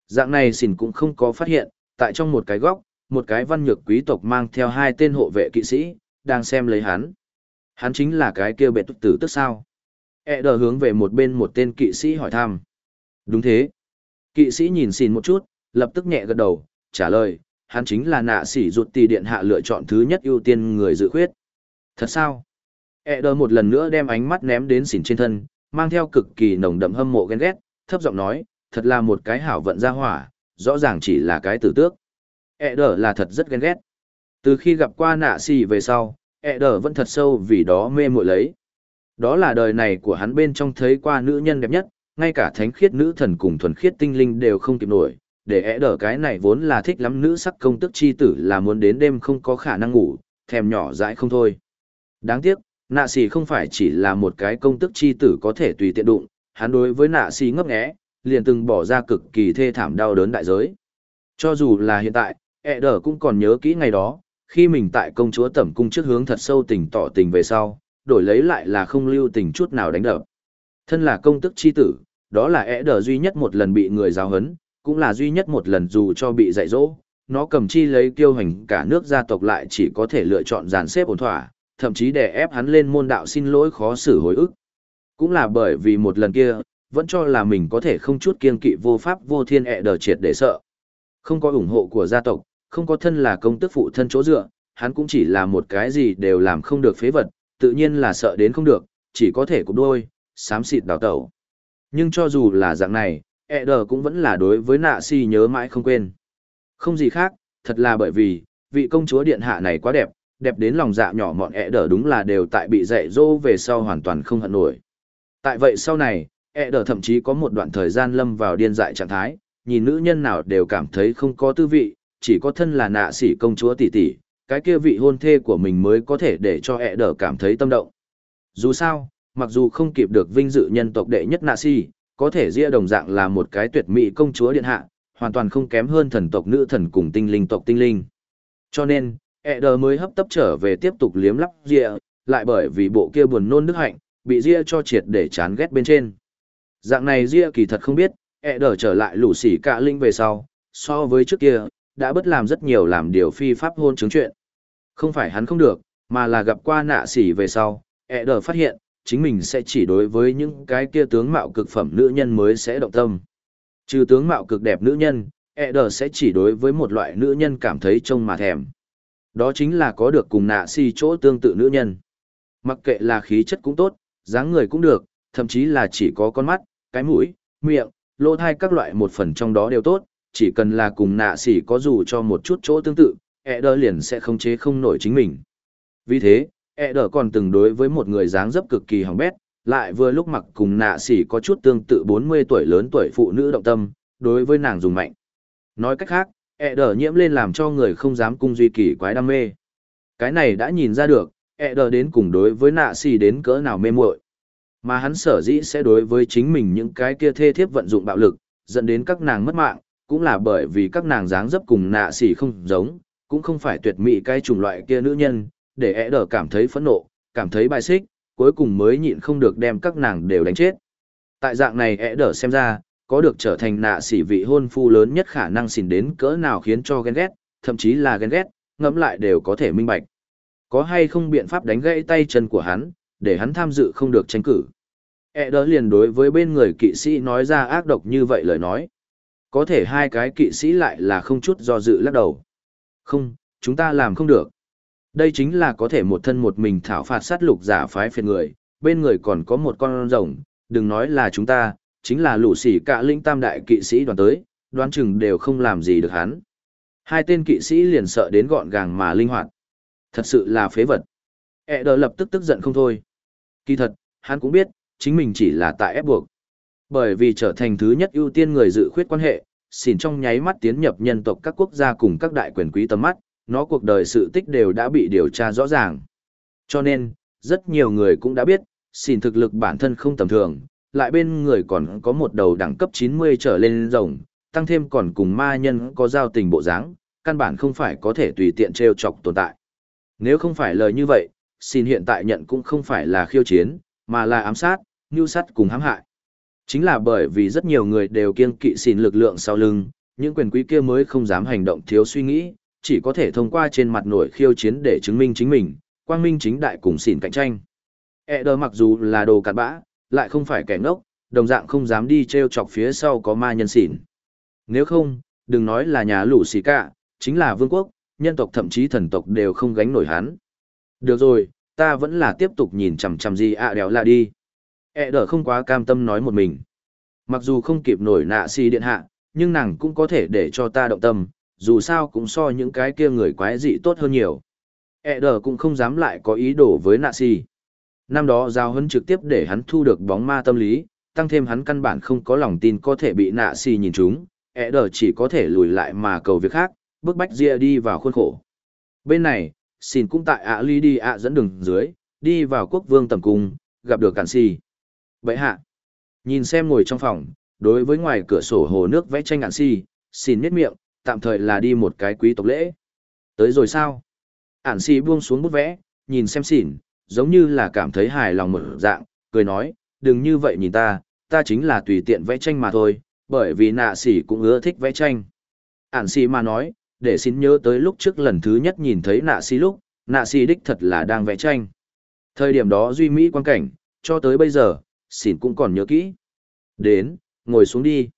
Dạng này xin cũng không có phát hiện, tại trong một cái góc, một cái văn nhược quý tộc mang theo hai tên hộ vệ kỵ sĩ, đang xem lấy hắn. Hắn chính là cái kia bệ tử tức sao. E đờ hướng về một bên một tên kỵ sĩ hỏi thăm. Đúng thế. Kỵ sĩ nhìn xin một chút, lập tức nhẹ gật đầu, trả lời, hắn chính là nạ sĩ ruột tỷ điện hạ lựa chọn thứ nhất ưu tiên người dự khuyết. Thật sao? E đơ một lần nữa đem ánh mắt ném đến xỉn trên thân, mang theo cực kỳ nồng đậm hâm mộ ghen ghét, thấp giọng nói, thật là một cái hảo vận ra hỏa, rõ ràng chỉ là cái tử tước. E đơ là thật rất ghen ghét. Từ khi gặp qua nạ sĩ về sau, E đơ vẫn thật sâu vì đó mê muội lấy. Đó là đời này của hắn bên trong thấy qua nữ nhân đẹp nhất, ngay cả thánh khiết nữ thần cùng thuần khiết tinh linh đều không kịp nổi. Để é đờ cái này vốn là thích lắm nữ sắc công tức chi tử là muốn đến đêm không có khả năng ngủ, thèm nhỏ dãi không thôi. Đáng tiếc, nạ xì không phải chỉ là một cái công tức chi tử có thể tùy tiện đụng, hắn đối với nạ xì ngấp nghé, liền từng bỏ ra cực kỳ thê thảm đau đớn đại giới. Cho dù là hiện tại, ẹ đờ cũng còn nhớ kỹ ngày đó, khi mình tại công chúa tẩm cung trước hướng thật sâu tình tỏ tình về sau, đổi lấy lại là không lưu tình chút nào đánh đập. Thân là công tức chi tử, đó là ẻ đờ duy nhất một lần bị người giáo hấn, cũng là duy nhất một lần dù cho bị dạy dỗ, nó cầm chi lấy kiêu hành cả nước gia tộc lại chỉ có thể lựa chọn dàn xếp ổn thỏa, thậm chí để ép hắn lên môn đạo xin lỗi khó xử hồi ức. Cũng là bởi vì một lần kia, vẫn cho là mình có thể không chút kiên kỵ vô pháp vô thiên ẹ đờ triệt để sợ. Không có ủng hộ của gia tộc, không có thân là công tức phụ thân chỗ dựa, hắn cũng chỉ là một cái gì đều làm không được phế vật, tự nhiên là sợ đến không được, chỉ có thể cục đôi, xám xịt đào tẩu. Nhưng cho dù là dạng này, ẹ đờ cũng vẫn là đối với nạ si nhớ mãi không quên. Không gì khác, thật là bởi vì, vị công chúa điện hạ này quá đẹp, đẹp đến lòng dạ nhỏ mọn ẹ đờ đúng là đều tại bị dạy dỗ về sau hoàn toàn không hận nổi. Tại vậy sau này, E đờ thậm chí có một đoạn thời gian lâm vào điên dại trạng thái, nhìn nữ nhân nào đều cảm thấy không có tư vị, chỉ có thân là nạ sĩ công chúa tỷ tỷ, cái kia vị hôn thê của mình mới có thể để cho E đờ cảm thấy tâm động. Dù sao, mặc dù không kịp được vinh dự nhân tộc đệ nhất nạ si, có thể ria đồng dạng là một cái tuyệt mỹ công chúa điện hạ, hoàn toàn không kém hơn thần tộc nữ thần cùng tinh linh tộc tinh linh. Cho nên, E đờ mới hấp tấp trở về tiếp tục liếm lắp ria, lại bởi vì bộ kia buồn nôn nước hạnh, bị ria cho triệt để chán ghét bên trên. Dạng này ria kỳ thật không biết, E đờ trở lại lũ xỉ cả linh về sau, so với trước kia, đã bất làm rất nhiều làm điều phi pháp hôn chứng chuyện. Không phải hắn không được, mà là gặp qua nạ xỉ về sau, E đờ phát hiện, chính mình sẽ chỉ đối với những cái kia tướng mạo cực phẩm nữ nhân mới sẽ động tâm. Trừ tướng mạo cực đẹp nữ nhân, E đờ sẽ chỉ đối với một loại nữ nhân cảm thấy trông mà thèm. Đó chính là có được cùng nạ xỉ chỗ tương tự nữ nhân. Mặc kệ là khí chất cũng tốt, dáng người cũng được, thậm chí là chỉ có con mắt, cái mũi, miệng, lỗ thai các loại một phần trong đó đều tốt, chỉ cần là cùng nạ xỉ có dù cho một chút chỗ tương tự, ẹ đờ liền sẽ không chế không nổi chính mình. Vì thế, E đỡ còn từng đối với một người dáng dấp cực kỳ hỏng bét, lại vừa lúc mặc cùng nạ xỉ có chút tương tự 40 tuổi lớn tuổi phụ nữ động tâm, đối với nàng dùng mạnh. Nói cách khác, E đỡ nhiễm lên làm cho người không dám cung duy kỳ quái đam mê. Cái này đã nhìn ra được, E đỡ đến cùng đối với nạ xỉ đến cỡ nào mê muội mà hắn sở dĩ sẽ đối với chính mình những cái kia thê thiếp vận dụng bạo lực, dẫn đến các nàng mất mạng, cũng là bởi vì các nàng dáng dấp cùng nạ xỉ không giống, cũng không phải tuyệt mỹ cái chủng loại kia nữ nhân, để ẻ đờ cảm thấy phẫn nộ, cảm thấy bài xích, cuối cùng mới nhịn không được đem các nàng đều đánh chết. Tại dạng này ẻ đờ xem ra, có được trở thành nạ xỉ vị hôn phu lớn nhất khả năng xỉn đến cỡ nào khiến cho ghen ghét, thậm chí là ghen ghét, ngẫm lại đều có thể minh bạch. Có hay không biện pháp đánh gãy tay chân của hắn, để hắn tham dự không được tranh cử. E đỡ liền đối với bên người kỵ sĩ nói ra ác độc như vậy lời nói. Có thể hai cái kỵ sĩ lại là không chút do dự lắc đầu. Không, chúng ta làm không được. Đây chính là có thể một thân một mình thảo phạt sát lục giả phái phiền người, bên người còn có một con rồng, đừng nói là chúng ta, chính là lũ sỉ cả linh tam đại kỵ sĩ đoàn tới, đoán chừng đều không làm gì được hắn. Hai tên kỵ sĩ liền sợ đến gọn gàng mà linh hoạt. Thật sự là phế vật. E đỡ lập tức tức giận không thôi. Kỳ thật, hắn cũng biết, chính mình chỉ là tại ép buộc. Bởi vì trở thành thứ nhất ưu tiên người dự khuyết quan hệ, xỉn trong nháy mắt tiến nhập nhân tộc các quốc gia cùng các đại quyền quý tầm mắt, nó cuộc đời sự tích đều đã bị điều tra rõ ràng. Cho nên, rất nhiều người cũng đã biết, xin thực lực bản thân không tầm thường, lại bên người còn có một đầu đẳng cấp 90 trở lên rồng, tăng thêm còn cùng ma nhân có giao tình bộ dáng, căn bản không phải có thể tùy tiện treo chọc tồn tại. Nếu không phải lời như vậy, xin hiện tại nhận cũng không phải là khiêu chiến, mà là ám sát, nhu sát cùng hãm hại. Chính là bởi vì rất nhiều người đều kiêng kỵ xin lực lượng sau lưng, những quyền quý kia mới không dám hành động thiếu suy nghĩ, chỉ có thể thông qua trên mặt nổi khiêu chiến để chứng minh chính mình, quang minh chính đại cùng xỉn cạnh tranh. E đờ mặc dù là đồ cặn bã, lại không phải kẻ ngốc, đồng dạng không dám đi treo chọc phía sau có ma nhân xỉn. Nếu không, đừng nói là nhà lũ xỉ cả, chính là vương quốc, nhân tộc thậm chí thần tộc đều không gánh nổi hắn. Được rồi, ta vẫn là tiếp tục nhìn chằm chằm gì ạ à đéo là đi. E đờ không quá cam tâm nói một mình. Mặc dù không kịp nổi nạ si điện hạ, nhưng nàng cũng có thể để cho ta động tâm, dù sao cũng so những cái kia người quái dị tốt hơn nhiều. E đờ cũng không dám lại có ý đồ với nạ si. Năm đó giao hấn trực tiếp để hắn thu được bóng ma tâm lý, tăng thêm hắn căn bản không có lòng tin có thể bị nạ si nhìn chúng, E đờ chỉ có thể lùi lại mà cầu việc khác, bước bách Ria đi vào khuôn khổ. Bên này, xin cũng tại ạ ly đi ạ dẫn đường dưới, đi vào quốc vương tầm cung, gặp được cản si. Vậy hạ, nhìn xem ngồi trong phòng, đối với ngoài cửa sổ hồ nước vẽ tranh cản si, xin miết miệng, tạm thời là đi một cái quý tộc lễ. Tới rồi sao? Ản si buông xuống bút vẽ, nhìn xem xỉn, giống như là cảm thấy hài lòng mở dạng, cười nói, đừng như vậy nhìn ta, ta chính là tùy tiện vẽ tranh mà thôi, bởi vì nạ sỉ cũng ưa thích vẽ tranh. Ản si mà nói, để xin nhớ tới lúc trước lần thứ nhất nhìn thấy nạ sỉ lúc, nạ sỉ đích thật là đang vẽ tranh. Thời điểm đó duy mỹ quan cảnh, cho tới bây giờ, xỉn cũng còn nhớ kỹ. Đến, ngồi xuống đi.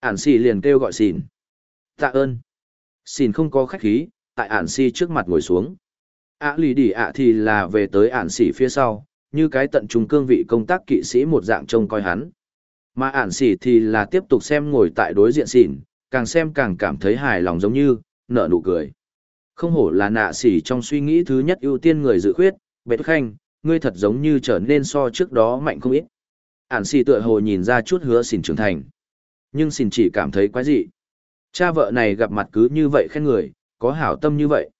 Ản xì liền kêu gọi xỉn. Tạ ơn. Xin không có khách khí, tại ản si trước mặt ngồi xuống. ạ lì đỉ ạ thì là về tới ản xỉ phía sau, như cái tận trung cương vị công tác kỵ sĩ một dạng trông coi hắn. Mà ản xỉ thì là tiếp tục xem ngồi tại đối diện xỉn, càng xem càng cảm thấy hài lòng giống như, nở nụ cười. Không hổ là nạ xỉ trong suy nghĩ thứ nhất ưu tiên người dự khuyết, bệ khanh, ngươi thật giống như trở nên so trước đó mạnh không ít. Ản xỉ tựa hồ nhìn ra chút hứa xỉn trưởng thành. Nhưng xỉn chỉ cảm thấy quái dị. Cha vợ này gặp mặt cứ như vậy khen người, có hảo tâm như vậy.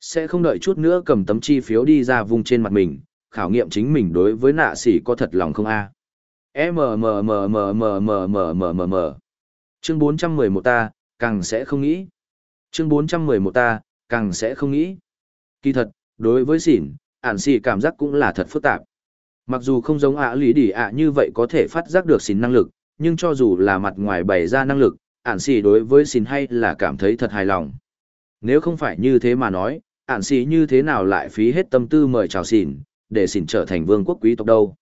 Sẽ không đợi chút nữa cầm tấm chi phiếu đi ra vùng trên mặt mình, khảo nghiệm chính mình đối với nạ sĩ có thật lòng không a m m m m m m m m m m chương 411 ta càng sẽ không nghĩ chương 411 ta càng sẽ không nghĩ kỳ thật đối với xỉn ản xỉ cảm giác cũng là thật phức tạp mặc dù không giống ạ lý đỉ ạ như vậy có thể phát giác được xỉn năng lực nhưng cho dù là mặt ngoài bày ra năng lực ản xì đối với xin hay là cảm thấy thật hài lòng. Nếu không phải như thế mà nói, ản xì như thế nào lại phí hết tâm tư mời chào xỉn để xỉn trở thành vương quốc quý tộc đâu?